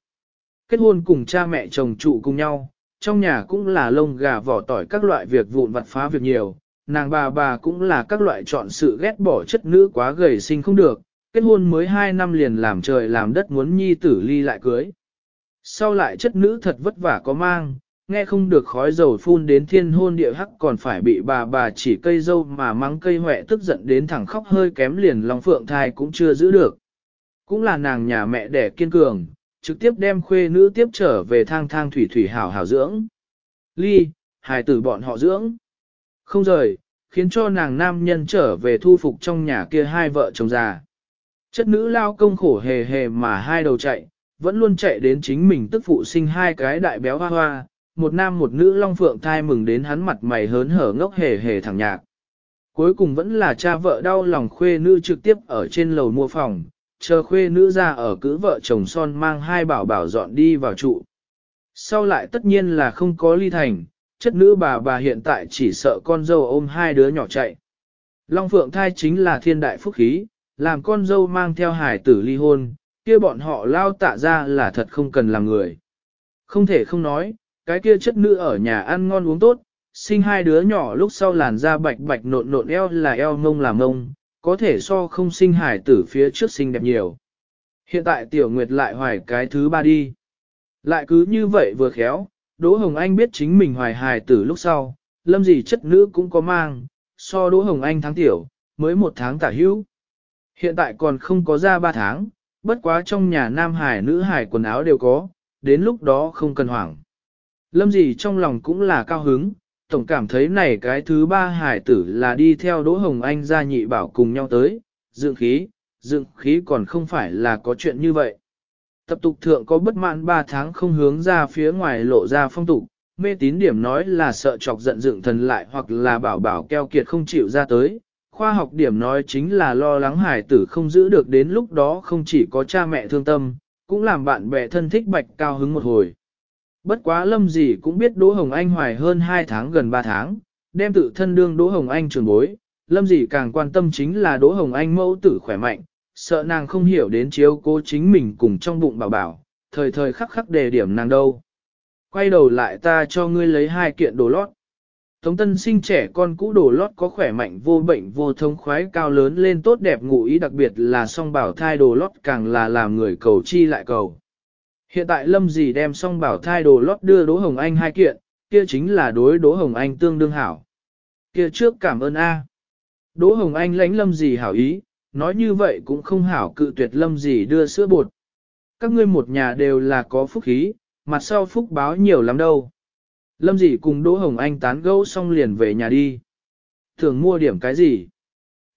Kết hôn cùng cha mẹ chồng trụ cùng nhau, trong nhà cũng là lông gà vỏ tỏi các loại việc vụn vặt phá việc nhiều, nàng bà bà cũng là các loại chọn sự ghét bỏ chất nữ quá gầy sinh không được, kết hôn mới 2 năm liền làm trời làm đất muốn nhi tử ly lại cưới. Sau lại chất nữ thật vất vả có mang, nghe không được khói dầu phun đến thiên hôn địa hắc còn phải bị bà bà chỉ cây dâu mà mắng cây huệ tức giận đến thẳng khóc hơi kém liền lòng phượng thai cũng chưa giữ được. Cũng là nàng nhà mẹ đẻ kiên cường, trực tiếp đem khuê nữ tiếp trở về thang thang thủy thủy hảo hảo dưỡng. Ly, hài tử bọn họ dưỡng. Không rời, khiến cho nàng nam nhân trở về thu phục trong nhà kia hai vợ chồng già. Chất nữ lao công khổ hề hề mà hai đầu chạy, vẫn luôn chạy đến chính mình tức phụ sinh hai cái đại béo hoa hoa, một nam một nữ long phượng thai mừng đến hắn mặt mày hớn hở ngốc hề hề thẳng nhạc. Cuối cùng vẫn là cha vợ đau lòng khuê nữ trực tiếp ở trên lầu mua phòng, chờ khuê nữ ra ở cữ vợ chồng son mang hai bảo bảo dọn đi vào trụ. Sau lại tất nhiên là không có ly thành, chất nữ bà bà hiện tại chỉ sợ con dâu ôm hai đứa nhỏ chạy. Long Phượng thai chính là thiên đại phúc khí, làm con dâu mang theo hải tử ly hôn, kia bọn họ lao tạ ra là thật không cần làm người. Không thể không nói, cái kia chất nữ ở nhà ăn ngon uống tốt, sinh hai đứa nhỏ lúc sau làn da bạch bạch nộn nộn eo là eo mông là mông, có thể so không sinh hải tử phía trước sinh đẹp nhiều. Hiện tại tiểu nguyệt lại hoài cái thứ ba đi. Lại cứ như vậy vừa khéo, Đỗ Hồng Anh biết chính mình hoài hài tử lúc sau, lâm gì chất nữ cũng có mang, so Đỗ Hồng Anh tháng tiểu, mới một tháng tả hữu. Hiện tại còn không có ra ba tháng, bất quá trong nhà nam hải nữ hải quần áo đều có, đến lúc đó không cần hoảng. Lâm gì trong lòng cũng là cao hứng, tổng cảm thấy này cái thứ ba hải tử là đi theo Đỗ Hồng Anh ra nhị bảo cùng nhau tới, dựng khí, dựng khí còn không phải là có chuyện như vậy. Tập tục thượng có bất mãn ba tháng không hướng ra phía ngoài lộ ra phong tục, mê tín điểm nói là sợ chọc giận dựng thần lại hoặc là bảo bảo keo kiệt không chịu ra tới. Khoa học điểm nói chính là lo lắng hải tử không giữ được đến lúc đó không chỉ có cha mẹ thương tâm, cũng làm bạn bè thân thích bạch cao hứng một hồi. Bất quá lâm gì cũng biết Đỗ Hồng Anh hoài hơn 2 tháng gần 3 tháng, đem tự thân đương Đỗ Hồng Anh trường bối, lâm gì càng quan tâm chính là Đỗ Hồng Anh mẫu tử khỏe mạnh, sợ nàng không hiểu đến chiếu cố chính mình cùng trong bụng bảo bảo, thời thời khắc khắc đề điểm nàng đâu. Quay đầu lại ta cho ngươi lấy hai kiện đồ lót. Tống tân sinh trẻ con cũ đồ lót có khỏe mạnh vô bệnh vô thông khoái cao lớn lên tốt đẹp ngụ ý đặc biệt là song bảo thai đồ lót càng là làm người cầu chi lại cầu. Hiện tại lâm dì đem xong bảo thai đồ lót đưa Đỗ Hồng Anh hai kiện, kia chính là đối Đỗ Hồng Anh tương đương hảo. Kia trước cảm ơn A. Đỗ Hồng Anh lãnh lâm dì hảo ý, nói như vậy cũng không hảo cự tuyệt lâm dì đưa sữa bột. Các ngươi một nhà đều là có phúc khí, mặt sau phúc báo nhiều lắm đâu. Lâm dì cùng Đỗ Hồng Anh tán gẫu xong liền về nhà đi. Thường mua điểm cái gì?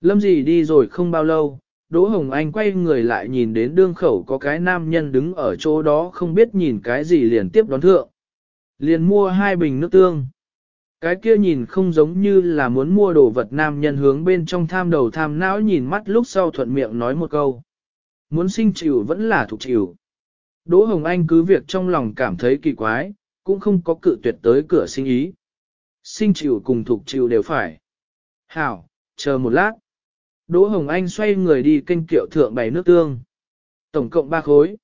Lâm dì đi rồi không bao lâu, Đỗ Hồng Anh quay người lại nhìn đến đương khẩu có cái nam nhân đứng ở chỗ đó không biết nhìn cái gì liền tiếp đón thượng. Liền mua hai bình nước tương. Cái kia nhìn không giống như là muốn mua đồ vật nam nhân hướng bên trong tham đầu tham não nhìn mắt lúc sau thuận miệng nói một câu. Muốn sinh chịu vẫn là thuộc chịu. Đỗ Hồng Anh cứ việc trong lòng cảm thấy kỳ quái, cũng không có cự tuyệt tới cửa sinh ý. Sinh chịu cùng thuộc chịu đều phải. Hảo, chờ một lát. Đỗ Hồng Anh xoay người đi kênh kiệu thượng bày nước tương. Tổng cộng ba khối.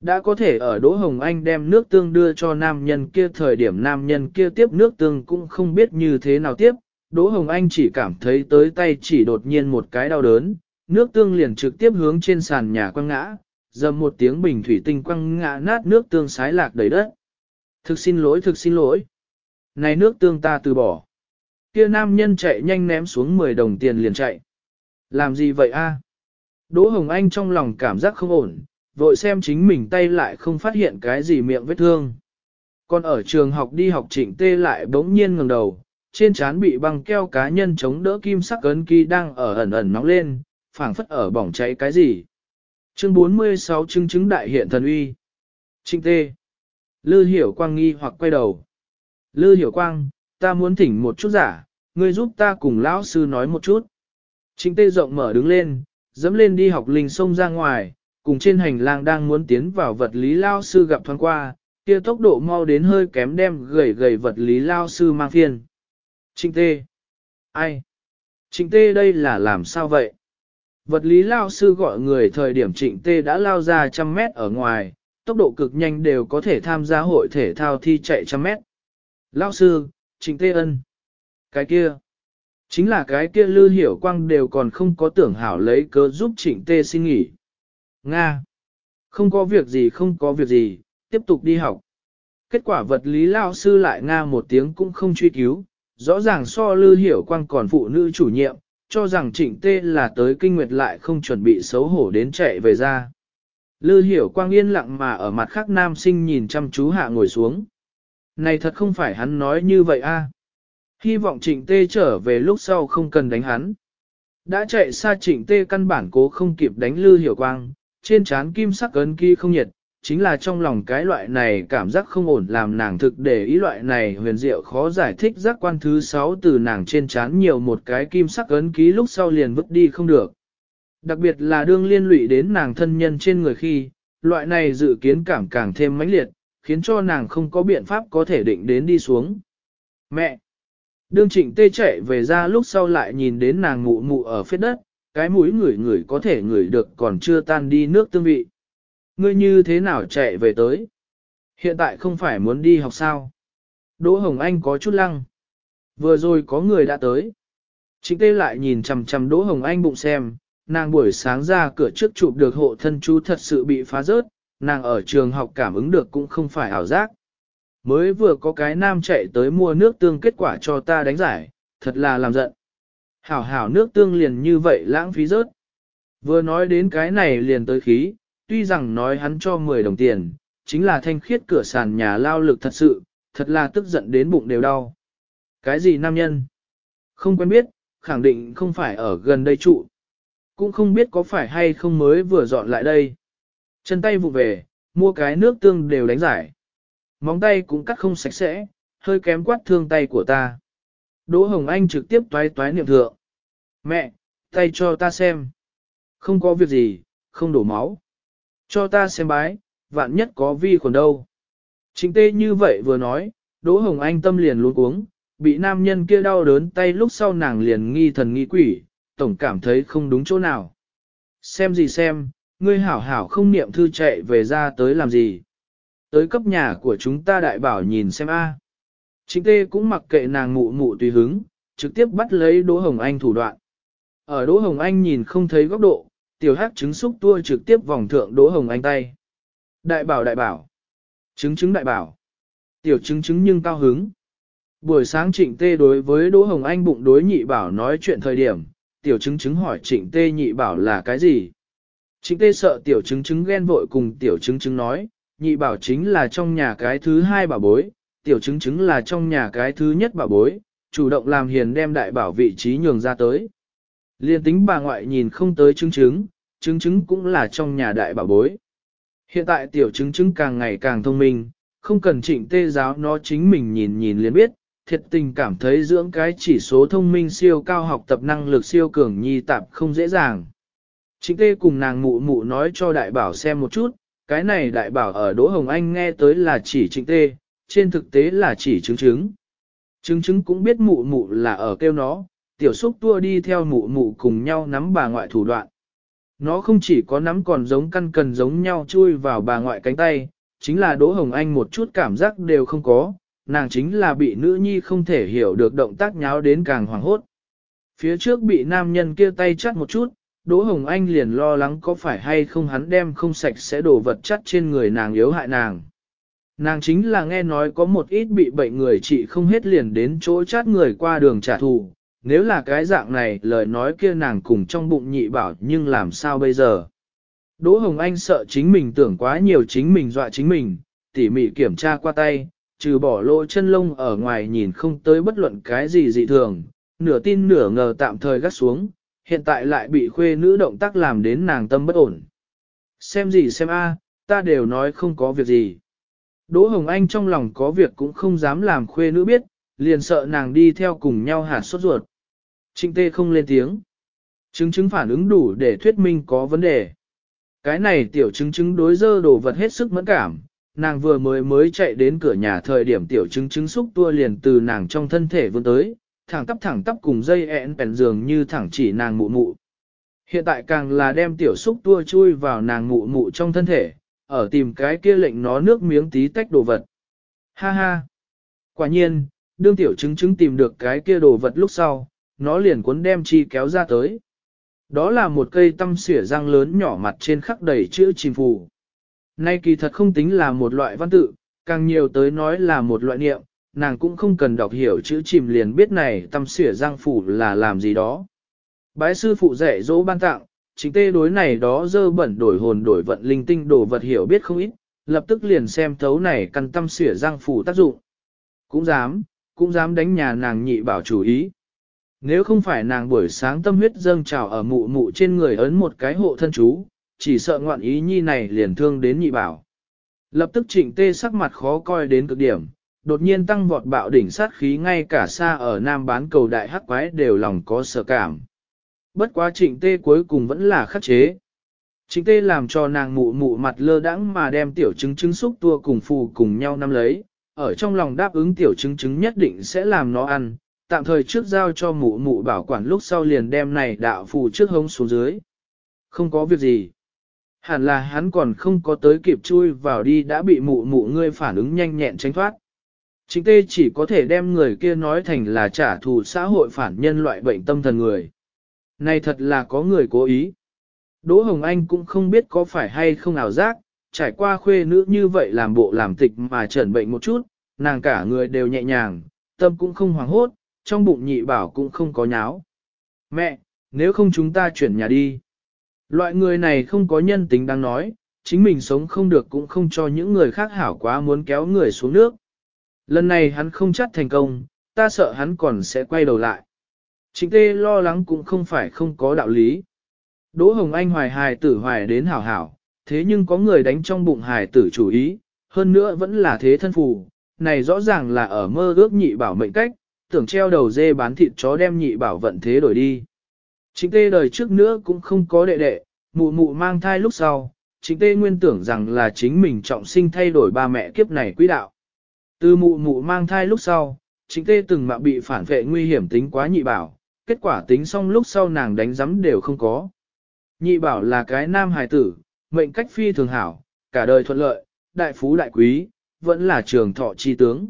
Đã có thể ở Đỗ Hồng Anh đem nước tương đưa cho nam nhân kia thời điểm nam nhân kia tiếp nước tương cũng không biết như thế nào tiếp. Đỗ Hồng Anh chỉ cảm thấy tới tay chỉ đột nhiên một cái đau đớn, nước tương liền trực tiếp hướng trên sàn nhà quăng ngã, dầm một tiếng bình thủy tinh quăng ngã nát nước tương sái lạc đầy đất. Thực xin lỗi, thực xin lỗi. Này nước tương ta từ bỏ. Kia nam nhân chạy nhanh ném xuống 10 đồng tiền liền chạy. Làm gì vậy a? Đỗ Hồng Anh trong lòng cảm giác không ổn, vội xem chính mình tay lại không phát hiện cái gì miệng vết thương. Còn ở trường học đi học trịnh tê lại bỗng nhiên ngẩng đầu, trên trán bị băng keo cá nhân chống đỡ kim sắc ấn kỳ đang ở ẩn ẩn nóng lên, phảng phất ở bỏng cháy cái gì. Chương 46 chứng chứng đại hiện thần uy. Trịnh tê. Lư hiểu quang nghi hoặc quay đầu. Lư hiểu quang, ta muốn thỉnh một chút giả, ngươi giúp ta cùng lão sư nói một chút. Trịnh tê rộng mở đứng lên, dẫm lên đi học linh sông ra ngoài, cùng trên hành lang đang muốn tiến vào vật lý lao sư gặp thoáng qua, kia tốc độ mau đến hơi kém đem gầy gầy vật lý lao sư mang phiên. Trịnh tê. Ai? Trịnh tê đây là làm sao vậy? Vật lý lao sư gọi người thời điểm trịnh tê đã lao ra trăm mét ở ngoài, tốc độ cực nhanh đều có thể tham gia hội thể thao thi chạy trăm mét. Lao sư, trịnh tê ân. Cái kia. Chính là cái kia lư hiểu quang đều còn không có tưởng hảo lấy cớ giúp trịnh tê xin nghỉ. Nga. Không có việc gì không có việc gì, tiếp tục đi học. Kết quả vật lý lao sư lại Nga một tiếng cũng không truy cứu, rõ ràng so lư hiểu quang còn phụ nữ chủ nhiệm, cho rằng trịnh tê là tới kinh nguyệt lại không chuẩn bị xấu hổ đến chạy về ra. Lư hiểu quang yên lặng mà ở mặt khác nam sinh nhìn chăm chú hạ ngồi xuống. Này thật không phải hắn nói như vậy a. Hy vọng trịnh tê trở về lúc sau không cần đánh hắn. Đã chạy xa trịnh tê căn bản cố không kịp đánh lư hiểu quang, trên trán kim sắc ấn ký không nhiệt, chính là trong lòng cái loại này cảm giác không ổn làm nàng thực để ý loại này huyền diệu khó giải thích giác quan thứ sáu từ nàng trên chán nhiều một cái kim sắc ấn ký lúc sau liền vứt đi không được. Đặc biệt là đương liên lụy đến nàng thân nhân trên người khi, loại này dự kiến cảm càng thêm mãnh liệt, khiến cho nàng không có biện pháp có thể định đến đi xuống. Mẹ! Đương trịnh tê chạy về ra lúc sau lại nhìn đến nàng mụ mụ ở phía đất, cái mũi ngửi ngửi có thể ngửi được còn chưa tan đi nước tương vị. Ngươi như thế nào chạy về tới? Hiện tại không phải muốn đi học sao? Đỗ Hồng Anh có chút lăng. Vừa rồi có người đã tới. Trịnh tê lại nhìn chằm chằm Đỗ Hồng Anh bụng xem, nàng buổi sáng ra cửa trước chụp được hộ thân chú thật sự bị phá rớt, nàng ở trường học cảm ứng được cũng không phải ảo giác. Mới vừa có cái nam chạy tới mua nước tương kết quả cho ta đánh giải, thật là làm giận. Hảo hảo nước tương liền như vậy lãng phí rớt. Vừa nói đến cái này liền tới khí, tuy rằng nói hắn cho 10 đồng tiền, chính là thanh khiết cửa sàn nhà lao lực thật sự, thật là tức giận đến bụng đều đau. Cái gì nam nhân? Không quen biết, khẳng định không phải ở gần đây trụ. Cũng không biết có phải hay không mới vừa dọn lại đây. Chân tay vụ về, mua cái nước tương đều đánh giải. Móng tay cũng cắt không sạch sẽ, hơi kém quát thương tay của ta. Đỗ Hồng Anh trực tiếp toái toái niệm thượng. Mẹ, tay cho ta xem. Không có việc gì, không đổ máu. Cho ta xem bái, vạn nhất có vi khuẩn đâu. Chính tê như vậy vừa nói, Đỗ Hồng Anh tâm liền luôn uống, bị nam nhân kia đau đớn tay lúc sau nàng liền nghi thần nghi quỷ, tổng cảm thấy không đúng chỗ nào. Xem gì xem, ngươi hảo hảo không niệm thư chạy về ra tới làm gì. Tới cấp nhà của chúng ta đại bảo nhìn xem a. À. Chính tê cũng mặc kệ nàng mụ mụ tùy hứng, trực tiếp bắt lấy Đỗ Hồng Anh thủ đoạn. Ở Đỗ Hồng Anh nhìn không thấy góc độ, tiểu hắc trứng xúc tua trực tiếp vòng thượng Đỗ Hồng Anh tay. Đại bảo đại bảo. Trứng trứng đại bảo. Tiểu trứng trứng nhưng cao hứng. Buổi sáng trịnh tê đối với Đỗ Hồng Anh bụng đối nhị bảo nói chuyện thời điểm, tiểu trứng trứng hỏi trịnh tê nhị bảo là cái gì. Trịnh tê sợ tiểu trứng trứng ghen vội cùng tiểu trứng trứng nói, nhị bảo chính là trong nhà cái thứ hai bảo bối, tiểu chứng chứng là trong nhà cái thứ nhất bảo bối, chủ động làm hiền đem đại bảo vị trí nhường ra tới. Liên tính bà ngoại nhìn không tới chứng chứng, chứng chứng cũng là trong nhà đại bảo bối. Hiện tại tiểu chứng chứng càng ngày càng thông minh, không cần trịnh tê giáo nó chính mình nhìn nhìn liền biết, thiệt tình cảm thấy dưỡng cái chỉ số thông minh siêu cao học tập năng lực siêu cường nhi tạp không dễ dàng. Trịnh tê cùng nàng mụ mụ nói cho đại bảo xem một chút, cái này đại bảo ở Đỗ Hồng Anh nghe tới là chỉ trịnh tê, trên thực tế là chỉ chứng chứng chứng chứng cũng biết mụ mụ là ở kêu nó, tiểu xúc tua đi theo mụ mụ cùng nhau nắm bà ngoại thủ đoạn. Nó không chỉ có nắm còn giống căn cần giống nhau chui vào bà ngoại cánh tay, chính là Đỗ Hồng Anh một chút cảm giác đều không có, nàng chính là bị nữ nhi không thể hiểu được động tác nháo đến càng hoảng hốt. Phía trước bị nam nhân kia tay chắt một chút, Đỗ Hồng Anh liền lo lắng có phải hay không hắn đem không sạch sẽ đổ vật chất trên người nàng yếu hại nàng. Nàng chính là nghe nói có một ít bị bệnh người chị không hết liền đến chỗ chát người qua đường trả thù, nếu là cái dạng này lời nói kia nàng cùng trong bụng nhị bảo nhưng làm sao bây giờ. Đỗ Hồng Anh sợ chính mình tưởng quá nhiều chính mình dọa chính mình, tỉ mỉ kiểm tra qua tay, trừ bỏ lỗ chân lông ở ngoài nhìn không tới bất luận cái gì dị thường, nửa tin nửa ngờ tạm thời gắt xuống, hiện tại lại bị khuê nữ động tác làm đến nàng tâm bất ổn. Xem gì xem a, ta đều nói không có việc gì. Đỗ Hồng Anh trong lòng có việc cũng không dám làm khuê nữ biết, liền sợ nàng đi theo cùng nhau hạt sốt ruột. Trịnh tê không lên tiếng. Chứng chứng phản ứng đủ để thuyết minh có vấn đề. Cái này tiểu chứng chứng đối dơ đồ vật hết sức mẫn cảm, nàng vừa mới mới chạy đến cửa nhà thời điểm tiểu chứng chứng xúc tua liền từ nàng trong thân thể vươn tới, thẳng tắp thẳng tắp cùng dây ẹn bèn giường như thẳng chỉ nàng mụ mụ. Hiện tại càng là đem tiểu xúc tua chui vào nàng mụ mụ trong thân thể, ở tìm cái kia lệnh nó nước miếng tí tách đồ vật. Ha ha! Quả nhiên, đương tiểu chứng chứng tìm được cái kia đồ vật lúc sau, nó liền cuốn đem chi kéo ra tới. Đó là một cây tăm xỉa răng lớn nhỏ mặt trên khắc đầy chữ chìm phù. Nay kỳ thật không tính là một loại văn tự, càng nhiều tới nói là một loại niệm, nàng cũng không cần đọc hiểu chữ chìm liền biết này tâm xỉa giang phủ là làm gì đó. Bái sư phụ dạy dỗ ban tặng, chính tê đối này đó dơ bẩn đổi hồn đổi vận linh tinh đồ vật hiểu biết không ít, lập tức liền xem thấu này căn tâm xỉa giang phủ tác dụng. Cũng dám, cũng dám đánh nhà nàng nhị bảo chủ ý. Nếu không phải nàng buổi sáng tâm huyết dâng trào ở mụ mụ trên người ấn một cái hộ thân chú, chỉ sợ ngoạn ý nhi này liền thương đến nhị bảo. Lập tức trịnh tê sắc mặt khó coi đến cực điểm, đột nhiên tăng vọt bạo đỉnh sát khí ngay cả xa ở nam bán cầu đại hắc quái đều lòng có sợ cảm. Bất quá trịnh tê cuối cùng vẫn là khắc chế. Trịnh tê làm cho nàng mụ mụ mặt lơ đãng mà đem tiểu chứng chứng xúc tua cùng phù cùng nhau nắm lấy, ở trong lòng đáp ứng tiểu chứng chứng nhất định sẽ làm nó ăn, tạm thời trước giao cho mụ mụ bảo quản lúc sau liền đem này đạo phù trước hông xuống dưới. Không có việc gì. Hẳn là hắn còn không có tới kịp chui vào đi đã bị mụ mụ ngươi phản ứng nhanh nhẹn tránh thoát. Chính tê chỉ có thể đem người kia nói thành là trả thù xã hội phản nhân loại bệnh tâm thần người. Này thật là có người cố ý. Đỗ Hồng Anh cũng không biết có phải hay không ảo giác, trải qua khuê nữ như vậy làm bộ làm tịch mà trần bệnh một chút, nàng cả người đều nhẹ nhàng, tâm cũng không hoảng hốt, trong bụng nhị bảo cũng không có nháo. Mẹ, nếu không chúng ta chuyển nhà đi. Loại người này không có nhân tính đang nói, chính mình sống không được cũng không cho những người khác hảo quá muốn kéo người xuống nước. Lần này hắn không chắc thành công, ta sợ hắn còn sẽ quay đầu lại. Chính tê lo lắng cũng không phải không có đạo lý. Đỗ Hồng Anh hoài hài tử hoài đến hảo hảo, thế nhưng có người đánh trong bụng hài tử chủ ý, hơn nữa vẫn là thế thân phù, này rõ ràng là ở mơ ước nhị bảo mệnh cách, tưởng treo đầu dê bán thịt chó đem nhị bảo vận thế đổi đi. Chính tê đời trước nữa cũng không có đệ đệ, mụ mụ mang thai lúc sau, chính tê nguyên tưởng rằng là chính mình trọng sinh thay đổi ba mẹ kiếp này quỹ đạo. Từ mụ mụ mang thai lúc sau, chính tê từng mạo bị phản vệ nguy hiểm tính quá nhị bảo, kết quả tính xong lúc sau nàng đánh giấm đều không có. Nhị bảo là cái nam hài tử, mệnh cách phi thường hảo, cả đời thuận lợi, đại phú đại quý, vẫn là trường thọ chi tướng.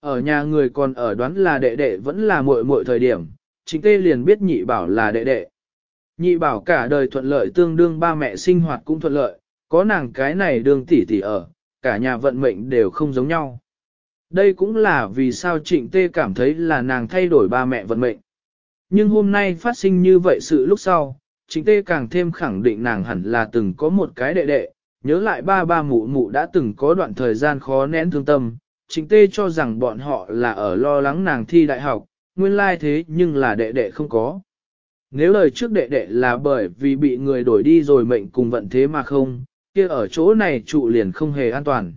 Ở nhà người còn ở đoán là đệ đệ vẫn là muội muội thời điểm, chính tê liền biết nhị bảo là đệ đệ. Nhị bảo cả đời thuận lợi tương đương ba mẹ sinh hoạt cũng thuận lợi, có nàng cái này đương tỷ tỷ ở, cả nhà vận mệnh đều không giống nhau. Đây cũng là vì sao trịnh tê cảm thấy là nàng thay đổi ba mẹ vận mệnh. Nhưng hôm nay phát sinh như vậy sự lúc sau, trịnh tê càng thêm khẳng định nàng hẳn là từng có một cái đệ đệ, nhớ lại ba ba mụ mụ đã từng có đoạn thời gian khó nén thương tâm, trịnh tê cho rằng bọn họ là ở lo lắng nàng thi đại học, nguyên lai thế nhưng là đệ đệ không có. Nếu lời trước đệ đệ là bởi vì bị người đổi đi rồi mệnh cùng vận thế mà không, kia ở chỗ này trụ liền không hề an toàn.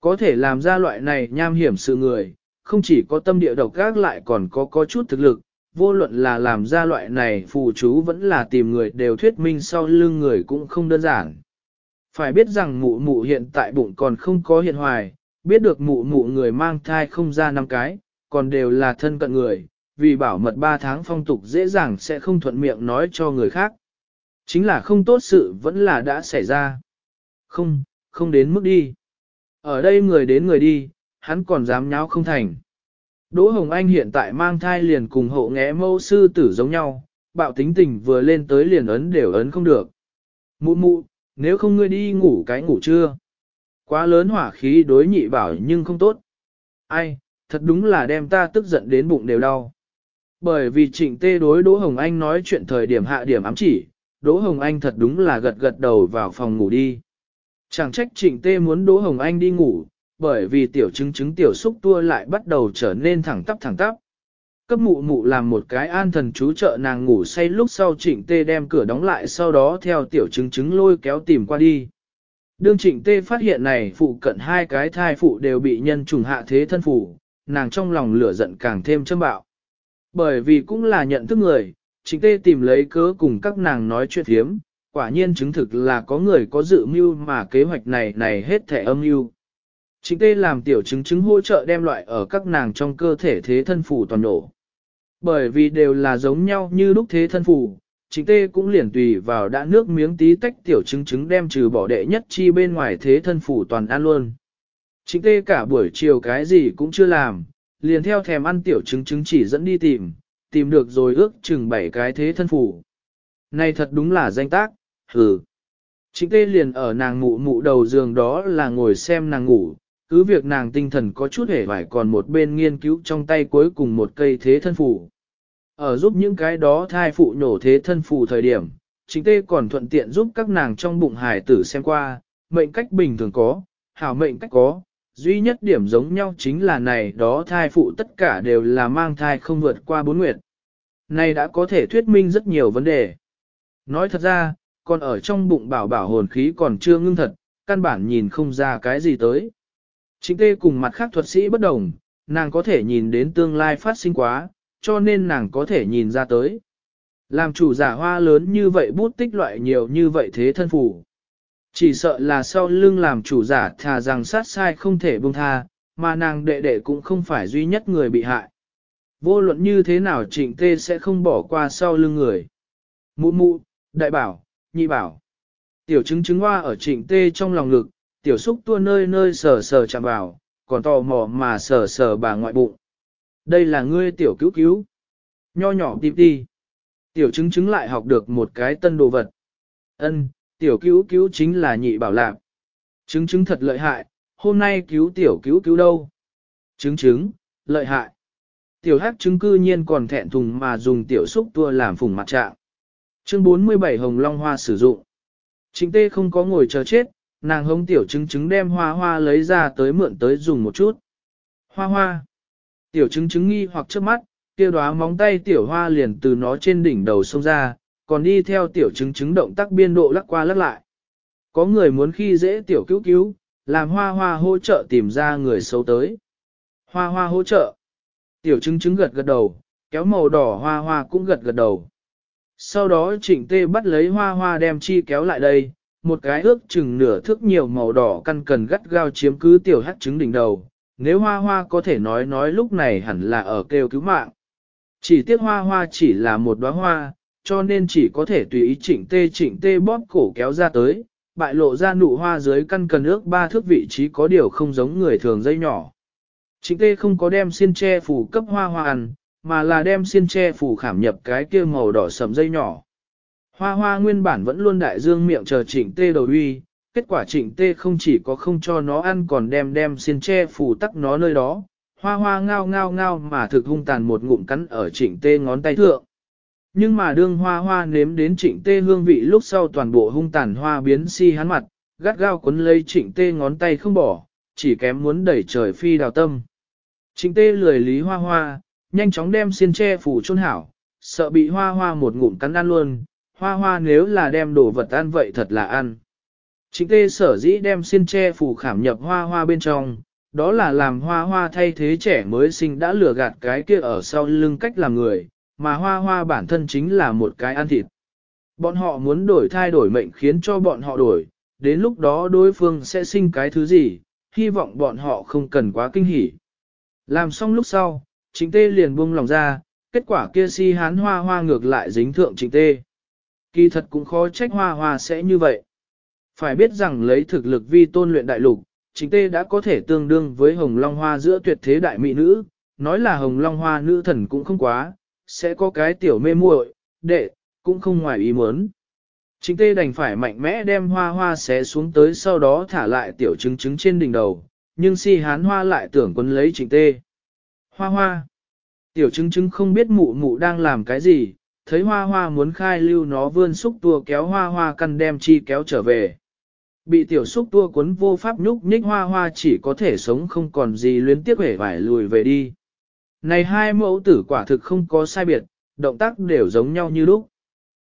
Có thể làm ra loại này nham hiểm sự người, không chỉ có tâm địa độc gác lại còn có có chút thực lực, vô luận là làm ra loại này phù chú vẫn là tìm người đều thuyết minh sau lưng người cũng không đơn giản. Phải biết rằng mụ mụ hiện tại bụng còn không có hiện hoài, biết được mụ mụ người mang thai không ra năm cái, còn đều là thân cận người, vì bảo mật 3 tháng phong tục dễ dàng sẽ không thuận miệng nói cho người khác. Chính là không tốt sự vẫn là đã xảy ra. Không, không đến mức đi. Ở đây người đến người đi, hắn còn dám nháo không thành. Đỗ Hồng Anh hiện tại mang thai liền cùng hộ nghẽ mâu sư tử giống nhau, bạo tính tình vừa lên tới liền ấn đều ấn không được. Mụ mụ, nếu không ngươi đi ngủ cái ngủ trưa. Quá lớn hỏa khí đối nhị bảo nhưng không tốt. Ai, thật đúng là đem ta tức giận đến bụng đều đau. Bởi vì trịnh tê đối Đỗ Hồng Anh nói chuyện thời điểm hạ điểm ám chỉ, Đỗ Hồng Anh thật đúng là gật gật đầu vào phòng ngủ đi. Chẳng trách trịnh tê muốn Đỗ Hồng Anh đi ngủ, bởi vì tiểu chứng chứng tiểu xúc tua lại bắt đầu trở nên thẳng tắp thẳng tắp. Cấp mụ mụ làm một cái an thần chú trợ nàng ngủ say lúc sau trịnh tê đem cửa đóng lại sau đó theo tiểu chứng chứng lôi kéo tìm qua đi. Đương trịnh tê phát hiện này phụ cận hai cái thai phụ đều bị nhân trùng hạ thế thân phủ, nàng trong lòng lửa giận càng thêm châm bạo. Bởi vì cũng là nhận thức người, trịnh tê tìm lấy cớ cùng các nàng nói chuyện hiếm quả nhiên chứng thực là có người có dự mưu mà kế hoạch này này hết thể âm mưu. chính tê làm tiểu chứng chứng hỗ trợ đem loại ở các nàng trong cơ thể thế thân phủ toàn nổ. Bởi vì đều là giống nhau như lúc thế thân phủ, chính tê cũng liền tùy vào đã nước miếng tí tách tiểu chứng chứng đem trừ bỏ đệ nhất chi bên ngoài thế thân phủ toàn ăn luôn. chính tê cả buổi chiều cái gì cũng chưa làm, liền theo thèm ăn tiểu chứng chứng chỉ dẫn đi tìm, tìm được rồi ước chừng bảy cái thế thân phủ. Này thật đúng là danh tác, hừ. Trịnh tê liền ở nàng mụ mụ đầu giường đó là ngồi xem nàng ngủ, cứ việc nàng tinh thần có chút hề vải còn một bên nghiên cứu trong tay cuối cùng một cây thế thân phủ. Ở giúp những cái đó thai phụ nhổ thế thân phủ thời điểm, chính tê còn thuận tiện giúp các nàng trong bụng hải tử xem qua, mệnh cách bình thường có, hảo mệnh cách có, duy nhất điểm giống nhau chính là này đó thai phụ tất cả đều là mang thai không vượt qua bốn nguyệt. Này đã có thể thuyết minh rất nhiều vấn đề. Nói thật ra, còn ở trong bụng bảo bảo hồn khí còn chưa ngưng thật, căn bản nhìn không ra cái gì tới. Chính tê cùng mặt khác thuật sĩ bất đồng, nàng có thể nhìn đến tương lai phát sinh quá, cho nên nàng có thể nhìn ra tới. Làm chủ giả hoa lớn như vậy bút tích loại nhiều như vậy thế thân phủ. Chỉ sợ là sau lưng làm chủ giả thà rằng sát sai không thể buông tha, mà nàng đệ đệ cũng không phải duy nhất người bị hại. Vô luận như thế nào trịnh tê sẽ không bỏ qua sau lưng người. Mụ mụ, đại bảo, nhị bảo. Tiểu chứng chứng hoa ở trịnh tê trong lòng ngực, tiểu xúc tua nơi nơi sờ sờ chạm vào, còn tò mò mà sờ sờ bà ngoại bụng. Đây là ngươi tiểu cứu cứu. Nho nhỏ tìm đi. Tiểu chứng chứng lại học được một cái tân đồ vật. Ân, tiểu cứu cứu chính là nhị bảo lạc. Chứng chứng thật lợi hại, hôm nay cứu tiểu cứu cứu đâu. Chứng chứng, lợi hại. Tiểu hắc chứng cư nhiên còn thẹn thùng mà dùng tiểu xúc tua làm phùng mặt trạng. Chương 47 Hồng Long Hoa sử dụng. Trịnh tê không có ngồi chờ chết, nàng hống tiểu chứng chứng đem hoa hoa lấy ra tới mượn tới dùng một chút. Hoa hoa. Tiểu chứng chứng nghi hoặc trước mắt, kia đóa móng tay tiểu hoa liền từ nó trên đỉnh đầu xông ra, còn đi theo tiểu chứng chứng động tác biên độ lắc qua lắc lại. Có người muốn khi dễ tiểu cứu cứu, làm hoa hoa hỗ trợ tìm ra người xấu tới. Hoa hoa hỗ trợ. Tiểu chứng chứng gật gật đầu, kéo màu đỏ hoa hoa cũng gật gật đầu. Sau đó trịnh tê bắt lấy hoa hoa đem chi kéo lại đây, một cái ước chừng nửa thước nhiều màu đỏ căn cần gắt gao chiếm cứ tiểu hắt trứng đỉnh đầu. Nếu hoa hoa có thể nói nói lúc này hẳn là ở kêu cứu mạng. Chỉ tiếc hoa hoa chỉ là một đóa hoa, cho nên chỉ có thể tùy ý trịnh tê trịnh tê bóp cổ kéo ra tới, bại lộ ra nụ hoa dưới căn cần ước ba thước vị trí có điều không giống người thường dây nhỏ. Trịnh tê không có đem xiên tre phủ cấp hoa hoa ăn, mà là đem xiên tre phủ khảm nhập cái kia màu đỏ sầm dây nhỏ. Hoa hoa nguyên bản vẫn luôn đại dương miệng chờ trịnh tê đầu uy, kết quả trịnh tê không chỉ có không cho nó ăn còn đem đem xiên tre phủ tắc nó nơi đó. Hoa hoa ngao ngao ngao mà thực hung tàn một ngụm cắn ở trịnh tê ngón tay thượng. Nhưng mà đương hoa hoa nếm đến trịnh tê hương vị lúc sau toàn bộ hung tàn hoa biến si hắn mặt, gắt gao cuốn lấy trịnh tê ngón tay không bỏ, chỉ kém muốn đẩy trời phi đào tâm. Trịnh tê lười lý hoa hoa, nhanh chóng đem xiên tre phủ chôn hảo, sợ bị hoa hoa một ngụm cắn ăn luôn, hoa hoa nếu là đem đồ vật ăn vậy thật là ăn. Trịnh tê sở dĩ đem xiên tre phủ khảm nhập hoa hoa bên trong, đó là làm hoa hoa thay thế trẻ mới sinh đã lừa gạt cái kia ở sau lưng cách làm người, mà hoa hoa bản thân chính là một cái ăn thịt. Bọn họ muốn đổi thay đổi mệnh khiến cho bọn họ đổi, đến lúc đó đối phương sẽ sinh cái thứ gì, hy vọng bọn họ không cần quá kinh hỉ. Làm xong lúc sau, chính tê liền buông lòng ra, kết quả kia si hán hoa hoa ngược lại dính thượng chính tê. Kỳ thật cũng khó trách hoa hoa sẽ như vậy. Phải biết rằng lấy thực lực vi tôn luyện đại lục, chính tê đã có thể tương đương với hồng long hoa giữa tuyệt thế đại mỹ nữ, nói là hồng long hoa nữ thần cũng không quá, sẽ có cái tiểu mê muội, đệ, cũng không ngoài ý muốn. Chính tê đành phải mạnh mẽ đem hoa hoa xé xuống tới sau đó thả lại tiểu trứng trứng trên đỉnh đầu, nhưng si hán hoa lại tưởng quân lấy trịnh tê. Hoa hoa. Tiểu trứng trứng không biết mụ mụ đang làm cái gì, thấy hoa hoa muốn khai lưu nó vươn xúc tua kéo hoa hoa căn đem chi kéo trở về. Bị tiểu xúc tua cuốn vô pháp nhúc nhích hoa hoa chỉ có thể sống không còn gì luyến tiếp hể vải lùi về đi. Này hai mẫu tử quả thực không có sai biệt, động tác đều giống nhau như lúc.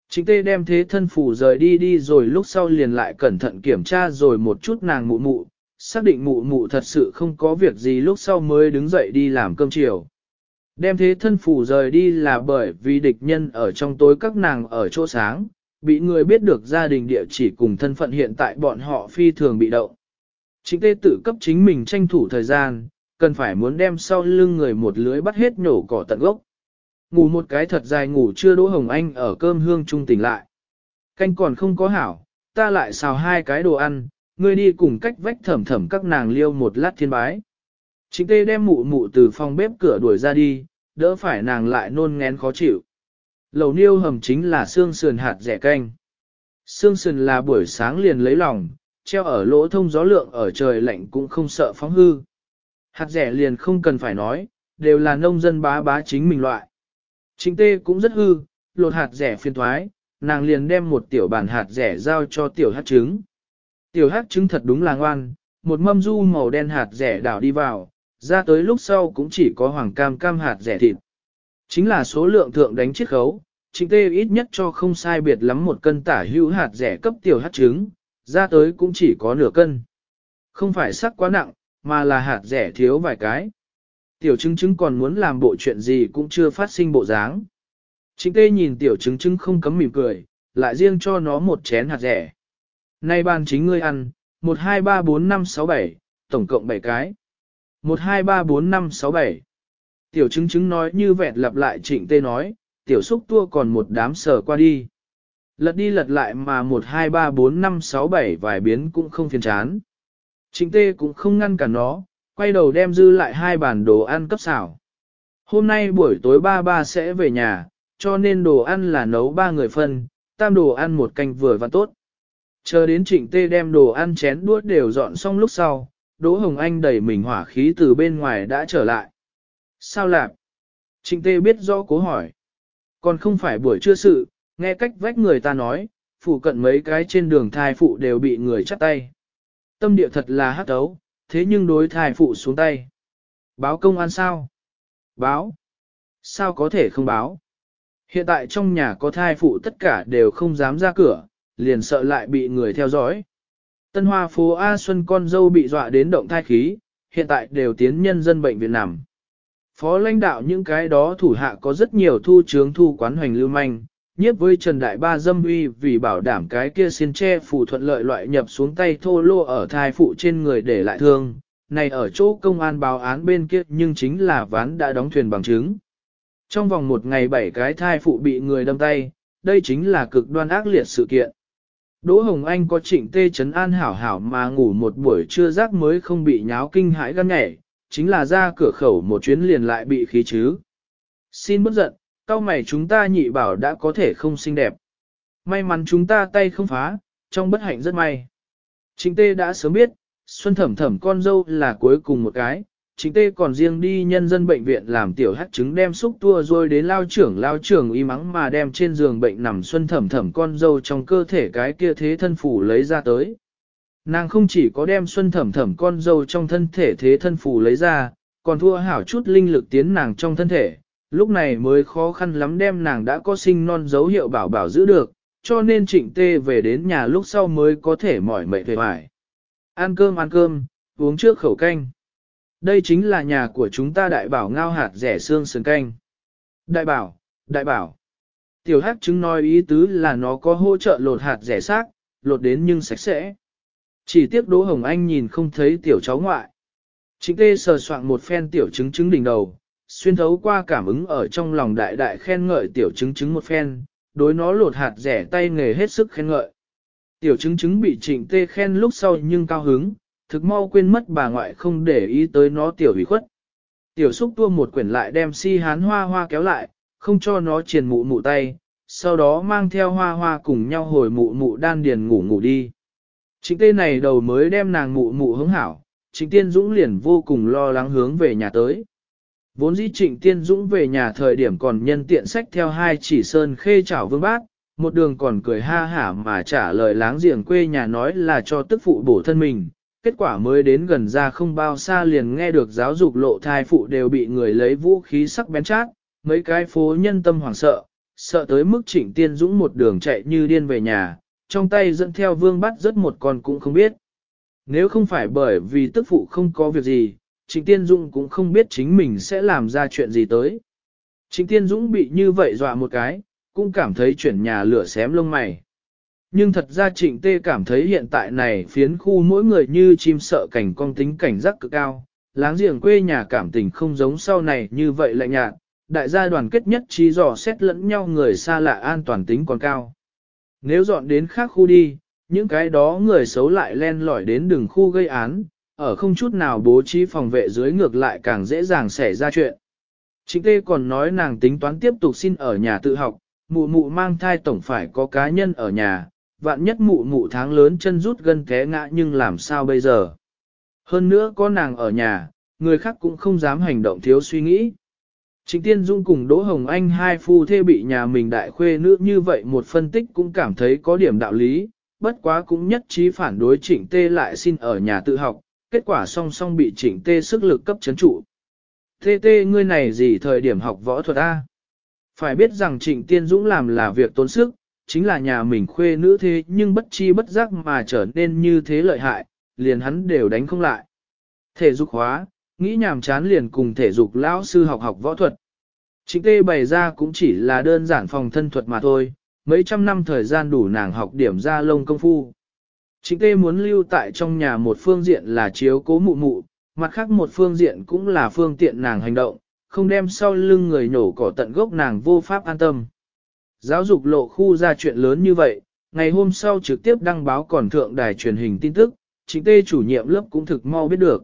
Chính tê đem thế thân phủ rời đi đi rồi lúc sau liền lại cẩn thận kiểm tra rồi một chút nàng mụ mụ, xác định mụ mụ thật sự không có việc gì lúc sau mới đứng dậy đi làm cơm chiều. Đem thế thân phủ rời đi là bởi vì địch nhân ở trong tối các nàng ở chỗ sáng, bị người biết được gia đình địa chỉ cùng thân phận hiện tại bọn họ phi thường bị động. Chính tê tự cấp chính mình tranh thủ thời gian, cần phải muốn đem sau lưng người một lưới bắt hết nhổ cỏ tận gốc. Ngủ một cái thật dài ngủ chưa Đỗ Hồng Anh ở cơm hương trung tỉnh lại. Canh còn không có hảo, ta lại xào hai cái đồ ăn, ngươi đi cùng cách vách thẩm thẩm các nàng liêu một lát thiên bái. Chính tê đem mụ mụ từ phòng bếp cửa đuổi ra đi, đỡ phải nàng lại nôn ngén khó chịu. Lầu niêu hầm chính là xương sườn hạt rẻ canh. Xương sườn là buổi sáng liền lấy lòng, treo ở lỗ thông gió lượng ở trời lạnh cũng không sợ phóng hư. Hạt rẻ liền không cần phải nói, đều là nông dân bá bá chính mình loại. Chính tê cũng rất hư, lột hạt rẻ phiên thoái, nàng liền đem một tiểu bản hạt rẻ giao cho tiểu hát trứng. Tiểu hát trứng thật đúng là ngoan, một mâm du màu đen hạt rẻ đảo đi vào, ra tới lúc sau cũng chỉ có hoàng cam cam hạt rẻ thịt. Chính là số lượng thượng đánh chiết khấu, chính tê ít nhất cho không sai biệt lắm một cân tả hữu hạt rẻ cấp tiểu hát trứng, Ra tới cũng chỉ có nửa cân. Không phải sắc quá nặng, mà là hạt rẻ thiếu vài cái. Tiểu chứng chứng còn muốn làm bộ chuyện gì cũng chưa phát sinh bộ dáng. Chính tê nhìn tiểu chứng chứng không cấm mỉm cười, lại riêng cho nó một chén hạt rẻ. Nay ban chính ngươi ăn, 1 2 3 4 5 6 7, tổng cộng 7 cái. 1 2 3 4 5 6 7. Tiểu chứng chứng nói như vẹn lặp lại trịnh tê nói, tiểu xúc tua còn một đám sờ qua đi. Lật đi lật lại mà 1 2 3 4 5 6 7 vài biến cũng không phiền chán. Trịnh tê cũng không ngăn cả nó, quay đầu đem dư lại hai bản đồ ăn cấp xảo. Hôm nay buổi tối ba ba sẽ về nhà, cho nên đồ ăn là nấu ba người phân, tam đồ ăn một canh vừa và tốt. Chờ đến trịnh tê đem đồ ăn chén đuốt đều dọn xong lúc sau, Đỗ Hồng Anh đẩy mình hỏa khí từ bên ngoài đã trở lại. Sao lạc? Trịnh tê biết rõ cố hỏi. Còn không phải buổi trưa sự, nghe cách vách người ta nói, phụ cận mấy cái trên đường thai phụ đều bị người chắt tay. Tâm địa thật là hát ấu, thế nhưng đối thai phụ xuống tay. Báo công an sao? Báo. Sao có thể không báo? Hiện tại trong nhà có thai phụ tất cả đều không dám ra cửa, liền sợ lại bị người theo dõi. Tân Hoa phố A Xuân con dâu bị dọa đến động thai khí, hiện tại đều tiến nhân dân bệnh viện nằm. Phó lãnh đạo những cái đó thủ hạ có rất nhiều thu trướng thu quán hoành lưu manh, nhiếp với Trần Đại Ba dâm uy vì bảo đảm cái kia xin che phủ thuận lợi loại nhập xuống tay thô lô ở thai phụ trên người để lại thương. Này ở chỗ công an báo án bên kia nhưng chính là ván đã đóng thuyền bằng chứng. Trong vòng một ngày bảy cái thai phụ bị người đâm tay, đây chính là cực đoan ác liệt sự kiện. Đỗ Hồng Anh có trịnh tê chấn an hảo hảo mà ngủ một buổi trưa rác mới không bị nháo kinh hãi gan nhảy, chính là ra cửa khẩu một chuyến liền lại bị khí chứ. Xin bất giận, cao mày chúng ta nhị bảo đã có thể không xinh đẹp. May mắn chúng ta tay không phá, trong bất hạnh rất may. Trịnh tê đã sớm biết, Xuân thẩm thẩm con dâu là cuối cùng một cái, chính tê còn riêng đi nhân dân bệnh viện làm tiểu hát trứng đem xúc tua rồi đến lao trưởng lao trưởng y mắng mà đem trên giường bệnh nằm xuân thẩm thẩm con dâu trong cơ thể cái kia thế thân phủ lấy ra tới. Nàng không chỉ có đem xuân thẩm thẩm con dâu trong thân thể thế thân phủ lấy ra, còn thua hảo chút linh lực tiến nàng trong thân thể, lúc này mới khó khăn lắm đem nàng đã có sinh non dấu hiệu bảo bảo giữ được, cho nên trịnh tê về đến nhà lúc sau mới có thể mỏi mệt về hoài. Ăn cơm ăn cơm, uống trước khẩu canh. Đây chính là nhà của chúng ta đại bảo ngao hạt rẻ xương sườn canh. Đại bảo, đại bảo. Tiểu hát chứng nói ý tứ là nó có hỗ trợ lột hạt rẻ xác, lột đến nhưng sạch sẽ. Chỉ tiếc Đỗ Hồng Anh nhìn không thấy tiểu cháu ngoại. Chính tê sờ soạn một phen tiểu chứng chứng đỉnh đầu, xuyên thấu qua cảm ứng ở trong lòng đại đại khen ngợi tiểu chứng chứng một phen, đối nó lột hạt rẻ tay nghề hết sức khen ngợi. Tiểu chứng chứng bị trịnh tê khen lúc sau nhưng cao hứng, thực mau quên mất bà ngoại không để ý tới nó tiểu hủy khuất. Tiểu xúc tua một quyển lại đem si hán hoa hoa kéo lại, không cho nó triền mụ mụ tay, sau đó mang theo hoa hoa cùng nhau hồi mụ mụ đan điền ngủ ngủ đi. chính tê này đầu mới đem nàng mụ mụ hướng hảo, trịnh tiên dũng liền vô cùng lo lắng hướng về nhà tới. Vốn dĩ trịnh tiên dũng về nhà thời điểm còn nhân tiện sách theo hai chỉ sơn khê chảo vương bát, một đường còn cười ha hả mà trả lời láng giềng quê nhà nói là cho tức phụ bổ thân mình, kết quả mới đến gần ra không bao xa liền nghe được giáo dục lộ thai phụ đều bị người lấy vũ khí sắc bén chát, mấy cái phố nhân tâm hoảng sợ, sợ tới mức trịnh tiên dũng một đường chạy như điên về nhà, trong tay dẫn theo vương bắt rất một con cũng không biết. Nếu không phải bởi vì tức phụ không có việc gì, trịnh tiên dũng cũng không biết chính mình sẽ làm ra chuyện gì tới. Trịnh tiên dũng bị như vậy dọa một cái, cũng cảm thấy chuyển nhà lửa xém lông mày. Nhưng thật ra trịnh tê cảm thấy hiện tại này phiến khu mỗi người như chim sợ cảnh con tính cảnh giác cực cao, láng giềng quê nhà cảm tình không giống sau này như vậy lạnh nhạt, đại gia đoàn kết nhất trí dò xét lẫn nhau người xa lạ an toàn tính còn cao. Nếu dọn đến khác khu đi, những cái đó người xấu lại len lỏi đến đường khu gây án, ở không chút nào bố trí phòng vệ dưới ngược lại càng dễ dàng xảy ra chuyện. Trịnh tê còn nói nàng tính toán tiếp tục xin ở nhà tự học, mụ mụ mang thai tổng phải có cá nhân ở nhà, vạn nhất mụ mụ tháng lớn chân rút gân té ngã nhưng làm sao bây giờ. Hơn nữa có nàng ở nhà, người khác cũng không dám hành động thiếu suy nghĩ. Trịnh Tiên Dung cùng Đỗ Hồng Anh hai phu thê bị nhà mình đại khuê nữ như vậy một phân tích cũng cảm thấy có điểm đạo lý, bất quá cũng nhất trí phản đối trịnh tê lại xin ở nhà tự học, kết quả song song bị trịnh tê sức lực cấp chấn trụ. Tê tê ngươi này gì thời điểm học võ thuật A? Phải biết rằng trịnh Tiên Dũng làm là việc tốn sức, chính là nhà mình khuê nữ thế nhưng bất chi bất giác mà trở nên như thế lợi hại, liền hắn đều đánh không lại. Thể dục hóa, nghĩ nhàm chán liền cùng thể dục lão sư học học võ thuật. chính tê bày ra cũng chỉ là đơn giản phòng thân thuật mà thôi, mấy trăm năm thời gian đủ nàng học điểm ra lông công phu. chính tê muốn lưu tại trong nhà một phương diện là chiếu cố mụ mụ, mặt khác một phương diện cũng là phương tiện nàng hành động, không đem sau lưng người nổ cỏ tận gốc nàng vô pháp an tâm. Giáo dục lộ khu ra chuyện lớn như vậy, ngày hôm sau trực tiếp đăng báo còn thượng đài truyền hình tin tức, trịnh tê chủ nhiệm lớp cũng thực mau biết được.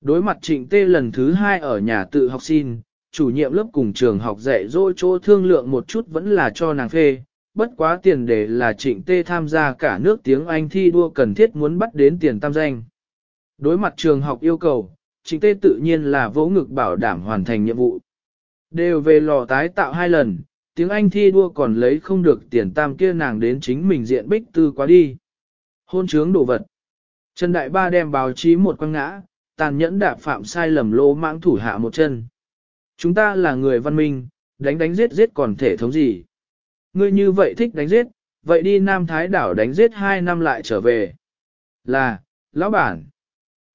Đối mặt trịnh tê lần thứ hai ở nhà tự học xin, chủ nhiệm lớp cùng trường học dạy dỗ chỗ thương lượng một chút vẫn là cho nàng phê, bất quá tiền đề là trịnh tê tham gia cả nước tiếng Anh thi đua cần thiết muốn bắt đến tiền tam danh. Đối mặt trường học yêu cầu, trịnh tê tự nhiên là vỗ ngực bảo đảm hoàn thành nhiệm vụ. Đều về lò tái tạo hai lần, tiếng Anh thi đua còn lấy không được tiền tam kia nàng đến chính mình diện bích tư quá đi. Hôn trướng đồ vật. Trần Đại Ba đem báo chí một quăng ngã, tàn nhẫn đạp phạm sai lầm lỗ mãng thủ hạ một chân. Chúng ta là người văn minh, đánh đánh giết giết còn thể thống gì. Ngươi như vậy thích đánh giết, vậy đi Nam Thái đảo đánh giết hai năm lại trở về. Là, lão bản.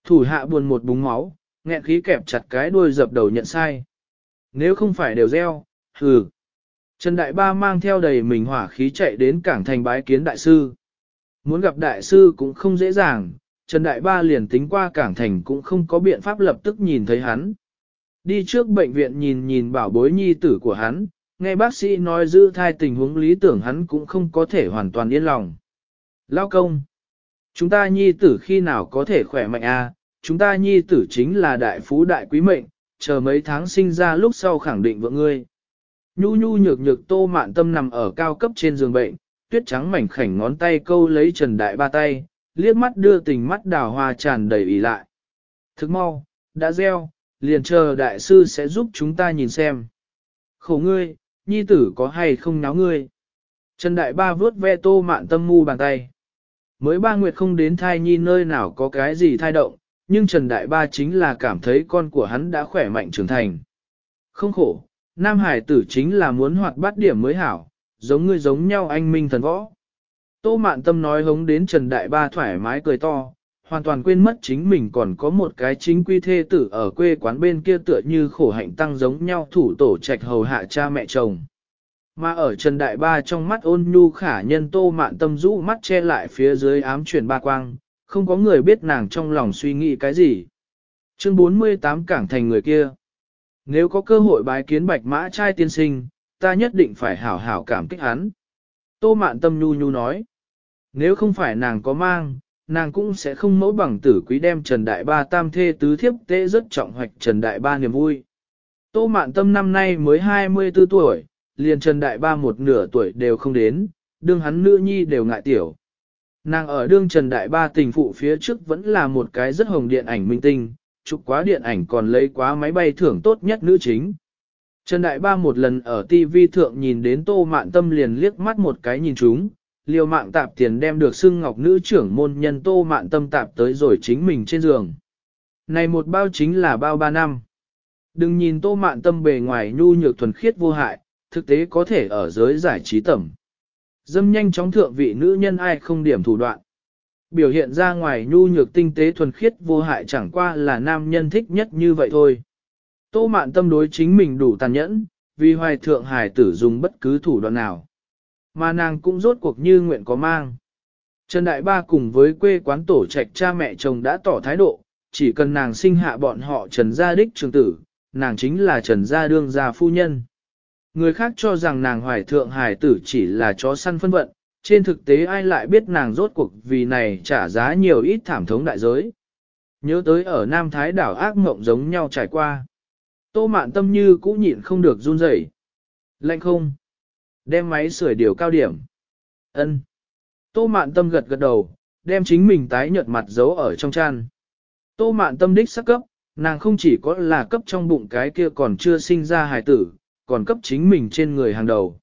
Thủ hạ buồn một búng máu, nghẹn khí kẹp chặt cái đuôi dập đầu nhận sai. Nếu không phải đều gieo, hừ. Trần Đại Ba mang theo đầy mình hỏa khí chạy đến cảng thành bái kiến đại sư. Muốn gặp đại sư cũng không dễ dàng, Trần Đại Ba liền tính qua cảng thành cũng không có biện pháp lập tức nhìn thấy hắn. Đi trước bệnh viện nhìn nhìn bảo bối nhi tử của hắn, nghe bác sĩ nói giữ thai tình huống lý tưởng hắn cũng không có thể hoàn toàn yên lòng. Lao công! Chúng ta nhi tử khi nào có thể khỏe mạnh a? À? chúng ta nhi tử chính là đại phú đại quý mệnh, chờ mấy tháng sinh ra lúc sau khẳng định vợ ngươi. Nhu nhu nhược nhược tô mạn tâm nằm ở cao cấp trên giường bệnh, tuyết trắng mảnh khảnh ngón tay câu lấy trần đại ba tay, liếc mắt đưa tình mắt đào hoa tràn đầy ý lại. Thức mau, đã gieo, liền chờ đại sư sẽ giúp chúng ta nhìn xem. Khổ ngươi, nhi tử có hay không náo ngươi. Trần đại ba vớt ve tô mạn tâm mu bàn tay. Mới ba nguyệt không đến thai nhi nơi nào có cái gì thai động, nhưng Trần đại ba chính là cảm thấy con của hắn đã khỏe mạnh trưởng thành. Không khổ, nam hải tử chính là muốn hoạt bát điểm mới hảo, giống ngươi giống nhau anh minh thần võ. Tô mạn tâm nói hống đến Trần Đại Ba thoải mái cười to, hoàn toàn quên mất chính mình còn có một cái chính quy thê tử ở quê quán bên kia tựa như khổ hạnh tăng giống nhau thủ tổ trạch hầu hạ cha mẹ chồng. Mà ở Trần Đại Ba trong mắt ôn nhu khả nhân tô mạn tâm rũ mắt che lại phía dưới ám chuyển ba quang, không có người biết nàng trong lòng suy nghĩ cái gì. Chương 48 cảng thành người kia. Nếu có cơ hội bái kiến bạch mã trai tiên sinh, ta nhất định phải hảo hảo cảm kích hắn. Tô mạn tâm nhu nhu nói. Nếu không phải nàng có mang, nàng cũng sẽ không mẫu bằng tử quý đem Trần Đại Ba tam thê tứ thiếp tế rất trọng hoạch Trần Đại Ba niềm vui. Tô mạn tâm năm nay mới 24 tuổi, liền Trần Đại Ba một nửa tuổi đều không đến, đương hắn nữ nhi đều ngại tiểu. Nàng ở đương Trần Đại Ba tình phụ phía trước vẫn là một cái rất hồng điện ảnh minh tinh, chụp quá điện ảnh còn lấy quá máy bay thưởng tốt nhất nữ chính. Trần Đại Ba một lần ở TV thượng nhìn đến Tô Mạn Tâm liền liếc mắt một cái nhìn chúng, liều mạng tạp tiền đem được xưng ngọc nữ trưởng môn nhân Tô Mạn Tâm tạp tới rồi chính mình trên giường. Này một bao chính là bao ba năm. Đừng nhìn Tô Mạn Tâm bề ngoài nhu nhược thuần khiết vô hại, thực tế có thể ở giới giải trí tầm. Dâm nhanh chóng thượng vị nữ nhân ai không điểm thủ đoạn. Biểu hiện ra ngoài nhu nhược tinh tế thuần khiết vô hại chẳng qua là nam nhân thích nhất như vậy thôi. Tô mạn tâm đối chính mình đủ tàn nhẫn, vì hoài thượng hải tử dùng bất cứ thủ đoạn nào. Mà nàng cũng rốt cuộc như nguyện có mang. Trần Đại Ba cùng với quê quán tổ trạch cha mẹ chồng đã tỏ thái độ, chỉ cần nàng sinh hạ bọn họ Trần Gia Đích trường tử, nàng chính là Trần Gia Đương Gia Phu Nhân. Người khác cho rằng nàng hoài thượng hải tử chỉ là chó săn phân vận, trên thực tế ai lại biết nàng rốt cuộc vì này trả giá nhiều ít thảm thống đại giới. Nhớ tới ở Nam Thái đảo ác mộng giống nhau trải qua. Tô mạn tâm như cũ nhịn không được run rẩy. Lạnh không? Đem máy sửa điều cao điểm. Ân. Tô mạn tâm gật gật đầu, đem chính mình tái nhợt mặt giấu ở trong chăn. Tô mạn tâm đích sắc cấp, nàng không chỉ có là cấp trong bụng cái kia còn chưa sinh ra hài tử, còn cấp chính mình trên người hàng đầu.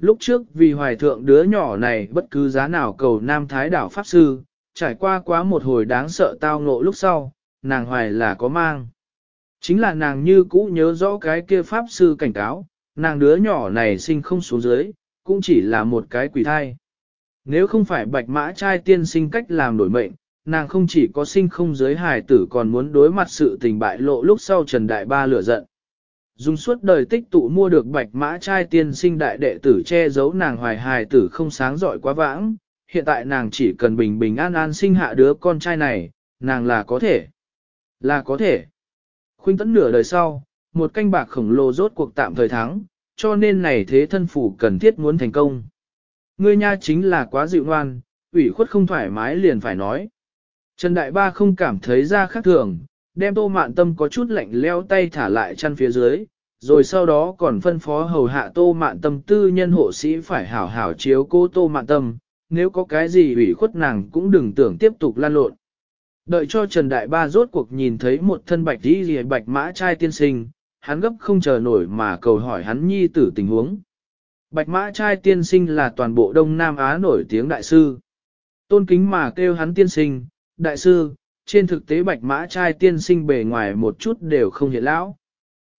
Lúc trước vì hoài thượng đứa nhỏ này bất cứ giá nào cầu Nam Thái đảo Pháp Sư, trải qua quá một hồi đáng sợ tao ngộ lúc sau, nàng hoài là có mang. Chính là nàng như cũ nhớ rõ cái kia Pháp Sư cảnh cáo, nàng đứa nhỏ này sinh không xuống dưới, cũng chỉ là một cái quỷ thai. Nếu không phải bạch mã trai tiên sinh cách làm đổi mệnh, nàng không chỉ có sinh không giới hài tử còn muốn đối mặt sự tình bại lộ lúc sau Trần Đại Ba lửa giận. Dùng suốt đời tích tụ mua được bạch mã trai tiên sinh đại đệ tử che giấu nàng hoài hài tử không sáng giỏi quá vãng, hiện tại nàng chỉ cần bình bình an an sinh hạ đứa con trai này, nàng là có thể. Là có thể. Khuynh tấn nửa đời sau, một canh bạc khổng lồ rốt cuộc tạm thời thắng, cho nên này thế thân phủ cần thiết muốn thành công. Ngươi nha chính là quá dịu ngoan, ủy khuất không thoải mái liền phải nói. Trần Đại Ba không cảm thấy ra khác thường, đem tô mạn tâm có chút lạnh leo tay thả lại chăn phía dưới, rồi sau đó còn phân phó hầu hạ tô mạn tâm tư nhân hộ sĩ phải hảo hảo chiếu cô tô mạn tâm, nếu có cái gì ủy khuất nàng cũng đừng tưởng tiếp tục lan lộn. Đợi cho Trần Đại Ba rốt cuộc nhìn thấy một thân bạch đi gì bạch mã trai tiên sinh, hắn gấp không chờ nổi mà cầu hỏi hắn nhi tử tình huống. Bạch mã trai tiên sinh là toàn bộ Đông Nam Á nổi tiếng đại sư. Tôn kính mà kêu hắn tiên sinh, đại sư, trên thực tế bạch mã trai tiên sinh bề ngoài một chút đều không hiện lão.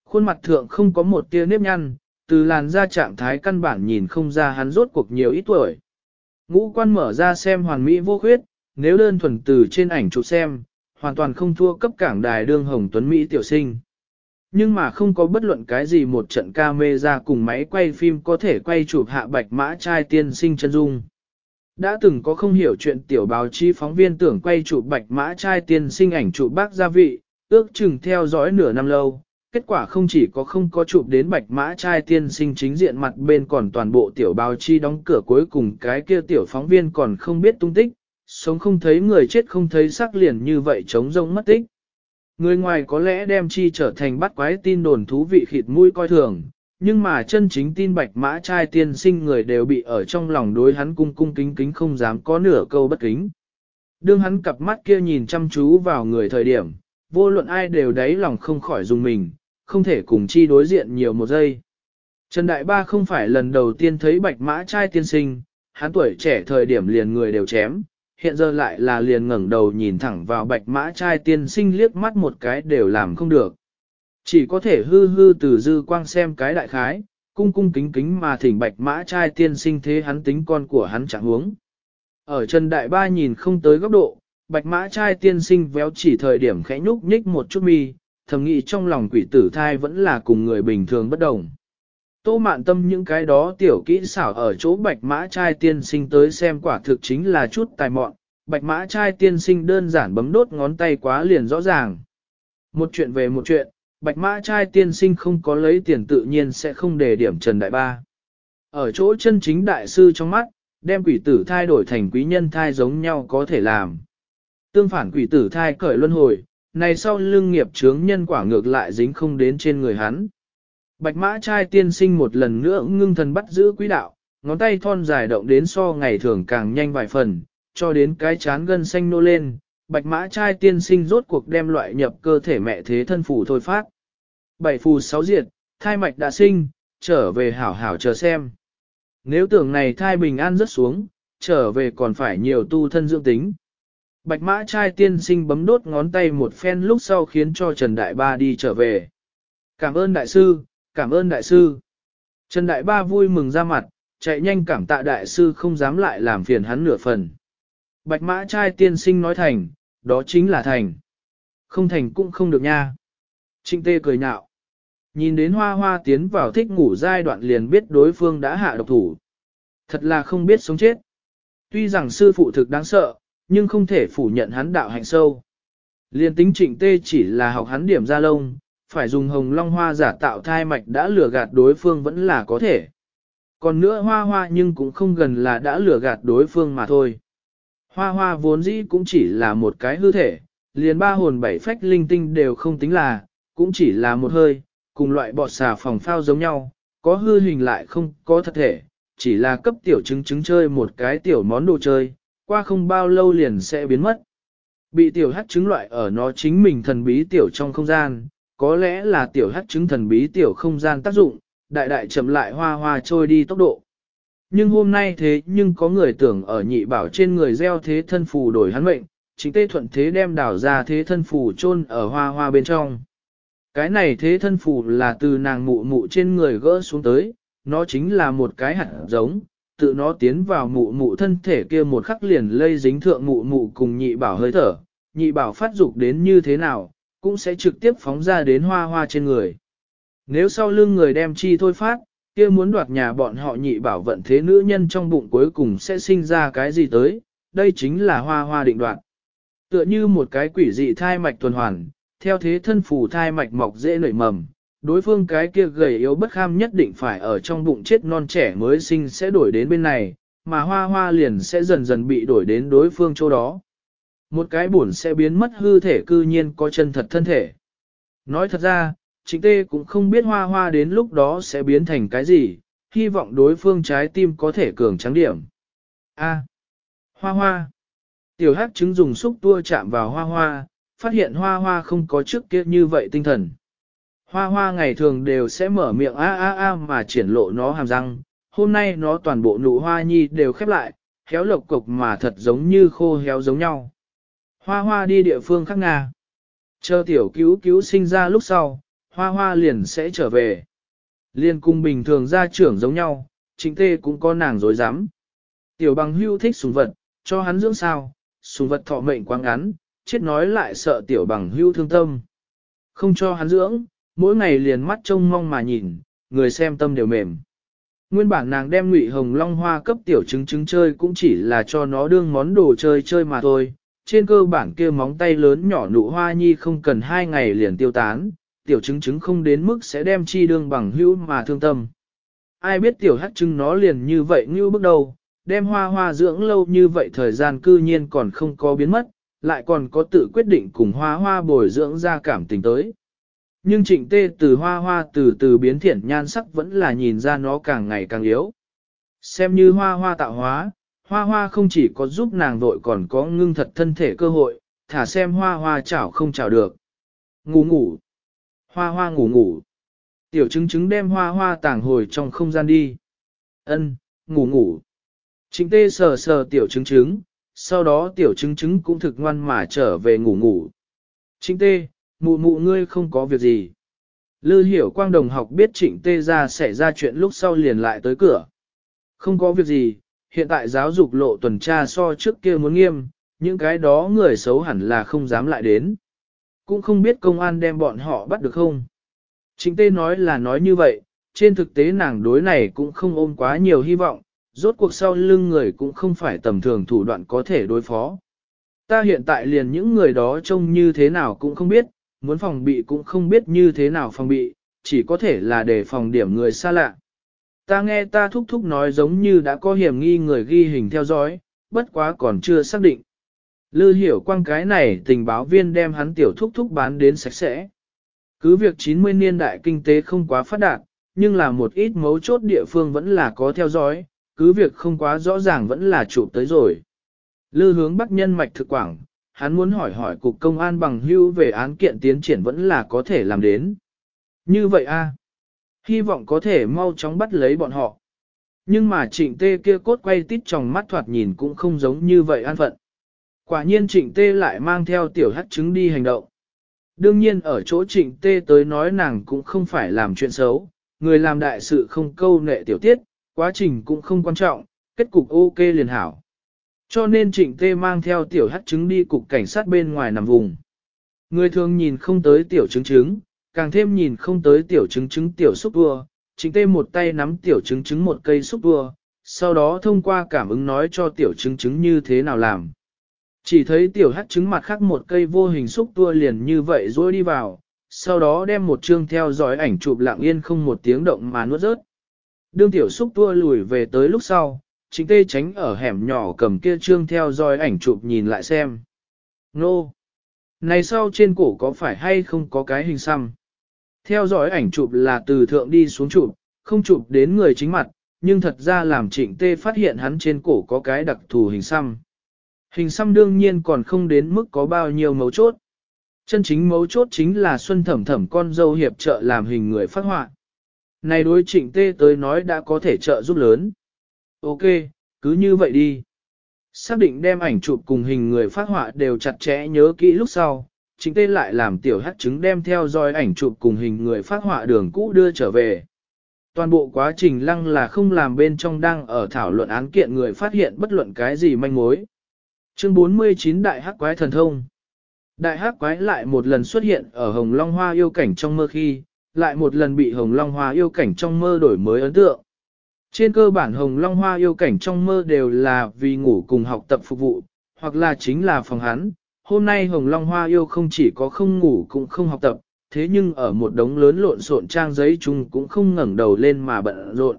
Khuôn mặt thượng không có một tia nếp nhăn, từ làn da trạng thái căn bản nhìn không ra hắn rốt cuộc nhiều ít tuổi. Ngũ quan mở ra xem hoàn mỹ vô khuyết, nếu đơn thuần từ trên ảnh chụp xem, hoàn toàn không thua cấp cảng đài đương hồng tuấn Mỹ tiểu sinh. Nhưng mà không có bất luận cái gì một trận ca mê ra cùng máy quay phim có thể quay chụp hạ bạch mã trai tiên sinh chân dung. Đã từng có không hiểu chuyện tiểu báo chí phóng viên tưởng quay chụp bạch mã trai tiên sinh ảnh chụp bác gia vị, ước chừng theo dõi nửa năm lâu. Kết quả không chỉ có không có chụp đến bạch mã trai tiên sinh chính diện mặt bên còn toàn bộ tiểu báo chí đóng cửa cuối cùng cái kia tiểu phóng viên còn không biết tung tích, sống không thấy người chết không thấy xác liền như vậy trống rông mất tích. Người ngoài có lẽ đem chi trở thành bắt quái tin đồn thú vị khịt mũi coi thường, nhưng mà chân chính tin bạch mã trai tiên sinh người đều bị ở trong lòng đối hắn cung cung kính kính không dám có nửa câu bất kính. Đương hắn cặp mắt kia nhìn chăm chú vào người thời điểm, vô luận ai đều đáy lòng không khỏi dùng mình, không thể cùng chi đối diện nhiều một giây. Trần Đại Ba không phải lần đầu tiên thấy bạch mã trai tiên sinh, hắn tuổi trẻ thời điểm liền người đều chém, hiện giờ lại là liền ngẩng đầu nhìn thẳng vào bạch mã trai tiên sinh liếc mắt một cái đều làm không được. Chỉ có thể hư hư từ dư quang xem cái đại khái, cung cung kính kính mà thỉnh bạch mã trai tiên sinh thế hắn tính con của hắn chẳng huống. Ở chân đại ba nhìn không tới góc độ, bạch mã trai tiên sinh véo chỉ thời điểm khẽ nhúc nhích một chút mi, thầm nghĩ trong lòng quỷ tử thai vẫn là cùng người bình thường bất đồng. Tô mạn tâm những cái đó tiểu kỹ xảo ở chỗ bạch mã trai tiên sinh tới xem quả thực chính là chút tài mọn, bạch mã trai tiên sinh đơn giản bấm đốt ngón tay quá liền rõ ràng. Một chuyện về một chuyện, bạch mã trai tiên sinh không có lấy tiền tự nhiên sẽ không để điểm Trần Đại Ba. Ở chỗ chân chính đại sư trong mắt, đem quỷ tử thai đổi thành quý nhân thai giống nhau có thể làm. Tương phản quỷ tử thai cởi luân hồi, này sau lưng nghiệp chướng nhân quả ngược lại dính không đến trên người hắn. Bạch mã trai tiên sinh một lần nữa ngưng thần bắt giữ quý đạo, ngón tay thon dài động đến so ngày thường càng nhanh vài phần, cho đến cái chán gân xanh nô lên, bạch mã trai tiên sinh rốt cuộc đem loại nhập cơ thể mẹ thế thân phủ thôi phát. Bảy phù sáu diệt, thai mạch đã sinh, trở về hảo hảo chờ xem. Nếu tưởng này thai bình an rất xuống, trở về còn phải nhiều tu thân dưỡng tính. Bạch mã trai tiên sinh bấm đốt ngón tay một phen lúc sau khiến cho Trần Đại Ba đi trở về. Cảm ơn đại sư, cảm ơn đại sư. Trần Đại Ba vui mừng ra mặt, chạy nhanh cảm tạ đại sư không dám lại làm phiền hắn nửa phần. Bạch mã trai tiên sinh nói thành, đó chính là thành. Không thành cũng không được nha. Trịnh tê cười nhạo. Nhìn đến hoa hoa tiến vào thích ngủ giai đoạn liền biết đối phương đã hạ độc thủ. Thật là không biết sống chết. Tuy rằng sư phụ thực đáng sợ, nhưng không thể phủ nhận hắn đạo hạnh sâu. Liên tính trịnh tê chỉ là học hắn điểm ra lông, phải dùng hồng long hoa giả tạo thai mạch đã lừa gạt đối phương vẫn là có thể. Còn nữa hoa hoa nhưng cũng không gần là đã lừa gạt đối phương mà thôi. Hoa hoa vốn dĩ cũng chỉ là một cái hư thể, liền ba hồn bảy phách linh tinh đều không tính là, cũng chỉ là một hơi, cùng loại bọt xà phòng phao giống nhau, có hư hình lại không có thật thể, chỉ là cấp tiểu chứng chứng chơi một cái tiểu món đồ chơi, qua không bao lâu liền sẽ biến mất. Bị tiểu hắc chứng loại ở nó chính mình thần bí tiểu trong không gian, có lẽ là tiểu hắc chứng thần bí tiểu không gian tác dụng, đại đại chậm lại hoa hoa trôi đi tốc độ. Nhưng hôm nay thế nhưng có người tưởng ở nhị bảo trên người gieo thế thân phù đổi hắn mệnh, chính tê thuận thế đem đảo ra thế thân phù chôn ở hoa hoa bên trong. Cái này thế thân phù là từ nàng mụ mụ trên người gỡ xuống tới, nó chính là một cái hạt giống, tự nó tiến vào mụ mụ thân thể kia một khắc liền lây dính thượng mụ mụ cùng nhị bảo hơi thở, nhị bảo phát dục đến như thế nào, cũng sẽ trực tiếp phóng ra đến hoa hoa trên người. Nếu sau lưng người đem chi thôi phát, kia muốn đoạt nhà bọn họ nhị bảo vận thế nữ nhân trong bụng cuối cùng sẽ sinh ra cái gì tới, đây chính là hoa hoa định đoạt. Tựa như một cái quỷ dị thai mạch tuần hoàn, theo thế thân phù thai mạch mọc dễ nảy mầm, đối phương cái kia gầy yếu bất kham nhất định phải ở trong bụng chết non trẻ mới sinh sẽ đổi đến bên này, mà hoa hoa liền sẽ dần dần bị đổi đến đối phương chỗ đó. Một cái buồn sẽ biến mất hư thể cư nhiên có chân thật thân thể. Nói thật ra, chính tê cũng không biết hoa hoa đến lúc đó sẽ biến thành cái gì, hy vọng đối phương trái tim có thể cường trắng điểm. A. hoa hoa. Tiểu hắc trứng dùng xúc tua chạm vào hoa hoa, phát hiện hoa hoa không có trước kia như vậy tinh thần. Hoa hoa ngày thường đều sẽ mở miệng a a a mà triển lộ nó hàm răng, hôm nay nó toàn bộ nụ hoa nhi đều khép lại, héo lộc cục mà thật giống như khô héo giống nhau. Hoa hoa đi địa phương khác Nga. Chờ tiểu cứu cứu sinh ra lúc sau, hoa hoa liền sẽ trở về. Liên cung bình thường ra trưởng giống nhau, chính tê cũng có nàng dối dám. Tiểu bằng hưu thích sùng vật, cho hắn dưỡng sao, sùng vật thọ mệnh quá ngắn, chết nói lại sợ tiểu bằng hưu thương tâm. Không cho hắn dưỡng, mỗi ngày liền mắt trông mong mà nhìn, người xem tâm đều mềm. Nguyên bản nàng đem ngụy hồng long hoa cấp tiểu trứng trứng chơi cũng chỉ là cho nó đương món đồ chơi chơi mà thôi. Trên cơ bản kia móng tay lớn nhỏ nụ hoa nhi không cần hai ngày liền tiêu tán, tiểu chứng chứng không đến mức sẽ đem chi đương bằng hữu mà thương tâm. Ai biết tiểu hát chứng nó liền như vậy như bước đầu, đem hoa hoa dưỡng lâu như vậy thời gian cư nhiên còn không có biến mất, lại còn có tự quyết định cùng hoa hoa bồi dưỡng ra cảm tình tới. Nhưng trịnh tê từ hoa hoa từ từ biến thiện nhan sắc vẫn là nhìn ra nó càng ngày càng yếu. Xem như hoa hoa tạo hóa, hoa hoa không chỉ có giúp nàng vội còn có ngưng thật thân thể cơ hội, thả xem hoa hoa chảo không chảo được. Ngủ ngủ. Hoa hoa ngủ ngủ. Tiểu chứng chứng đem hoa hoa tàng hồi trong không gian đi. Ân, ngủ ngủ. Trịnh tê sờ sờ tiểu chứng chứng sau đó tiểu chứng chứng cũng thực ngoan mà trở về ngủ ngủ. Trịnh tê, mụ mụ ngươi không có việc gì. Lư hiểu quang đồng học biết trịnh tê ra sẽ ra chuyện lúc sau liền lại tới cửa. Không có việc gì, hiện tại giáo dục lộ tuần tra so trước kia muốn nghiêm, những cái đó người xấu hẳn là không dám lại đến. Cũng không biết công an đem bọn họ bắt được không. Trịnh tê nói là nói như vậy, trên thực tế nàng đối này cũng không ôm quá nhiều hy vọng, rốt cuộc sau lưng người cũng không phải tầm thường thủ đoạn có thể đối phó. Ta hiện tại liền những người đó trông như thế nào cũng không biết, muốn phòng bị cũng không biết như thế nào phòng bị, chỉ có thể là để phòng điểm người xa lạ. Ta nghe ta thúc thúc nói giống như đã có hiểm nghi người ghi hình theo dõi, bất quá còn chưa xác định. Lư hiểu quang cái này tình báo viên đem hắn tiểu thúc thúc bán đến sạch sẽ. Cứ việc 90 niên đại kinh tế không quá phát đạt, nhưng là một ít mấu chốt địa phương vẫn là có theo dõi, cứ việc không quá rõ ràng vẫn là chụp tới rồi. Lư hướng bắc nhân mạch thực quảng, hắn muốn hỏi hỏi cục công an bằng hưu về án kiện tiến triển vẫn là có thể làm đến. Như vậy a, hy vọng có thể mau chóng bắt lấy bọn họ. Nhưng mà trịnh tê kia cốt quay tít trong mắt thoạt nhìn cũng không giống như vậy an phận. Quả nhiên trịnh tê lại mang theo tiểu hắc trứng đi hành động. Đương nhiên ở chỗ trịnh tê tới nói nàng cũng không phải làm chuyện xấu, người làm đại sự không câu nệ tiểu tiết, quá trình cũng không quan trọng, kết cục ok liền hảo. Cho nên trịnh tê mang theo tiểu hắc trứng đi cục cảnh sát bên ngoài nằm vùng. Người thường nhìn không tới tiểu trứng trứng, càng thêm nhìn không tới tiểu trứng trứng tiểu xúc vua, trịnh tê một tay nắm tiểu trứng trứng một cây xúc vua, sau đó thông qua cảm ứng nói cho tiểu trứng trứng như thế nào làm. Chỉ thấy tiểu hắc trứng mặt khác một cây vô hình xúc tua liền như vậy rồi đi vào, sau đó đem một chương theo dõi ảnh chụp lặng yên không một tiếng động mà nuốt rớt. Đương tiểu xúc tua lùi về tới lúc sau, chính tê tránh ở hẻm nhỏ cầm kia trương theo dõi ảnh chụp nhìn lại xem. Nô! Này sau trên cổ có phải hay không có cái hình xăm? Theo dõi ảnh chụp là từ thượng đi xuống chụp, không chụp đến người chính mặt, nhưng thật ra làm trịnh tê phát hiện hắn trên cổ có cái đặc thù hình xăm. Hình xăm đương nhiên còn không đến mức có bao nhiêu mấu chốt. Chân chính mấu chốt chính là Xuân Thẩm Thẩm con dâu hiệp trợ làm hình người phát họa. Này đối trịnh tê tới nói đã có thể trợ giúp lớn. Ok, cứ như vậy đi. Xác định đem ảnh chụp cùng hình người phát họa đều chặt chẽ nhớ kỹ lúc sau, trịnh tê lại làm tiểu hát chứng đem theo dõi ảnh chụp cùng hình người phát họa đường cũ đưa trở về. Toàn bộ quá trình lăng là không làm bên trong đang ở thảo luận án kiện người phát hiện bất luận cái gì manh mối. Chương 49 Đại Hắc Quái Thần Thông Đại Hắc Quái lại một lần xuất hiện ở Hồng Long Hoa yêu cảnh trong mơ khi, lại một lần bị Hồng Long Hoa yêu cảnh trong mơ đổi mới ấn tượng. Trên cơ bản Hồng Long Hoa yêu cảnh trong mơ đều là vì ngủ cùng học tập phục vụ, hoặc là chính là phòng hắn. Hôm nay Hồng Long Hoa yêu không chỉ có không ngủ cũng không học tập, thế nhưng ở một đống lớn lộn xộn trang giấy chung cũng không ngẩng đầu lên mà bận rộn.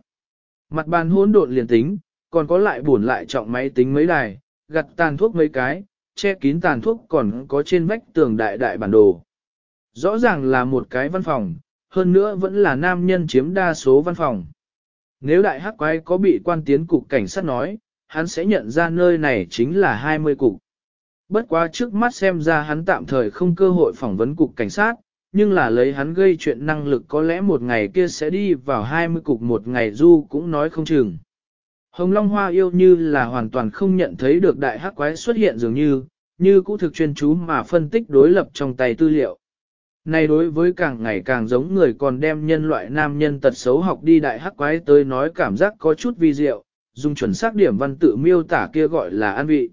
Mặt bàn hỗn độn liền tính, còn có lại buồn lại trọng máy tính mấy đài, gặt tàn thuốc mấy cái, che kín tàn thuốc còn có trên vách tường đại đại bản đồ. Rõ ràng là một cái văn phòng, hơn nữa vẫn là nam nhân chiếm đa số văn phòng. Nếu đại hắc quái có bị quan tiến cục cảnh sát nói, hắn sẽ nhận ra nơi này chính là 20 cục. Bất quá trước mắt xem ra hắn tạm thời không cơ hội phỏng vấn cục cảnh sát, nhưng là lấy hắn gây chuyện năng lực có lẽ một ngày kia sẽ đi vào 20 cục một ngày du cũng nói không chừng. Hồng Long Hoa yêu như là hoàn toàn không nhận thấy được đại hắc quái xuất hiện dường như, như cũ thực chuyên chú mà phân tích đối lập trong tay tư liệu. Này đối với càng ngày càng giống người còn đem nhân loại nam nhân tật xấu học đi đại hắc quái tới nói cảm giác có chút vi diệu, dùng chuẩn xác điểm văn tự miêu tả kia gọi là an vị.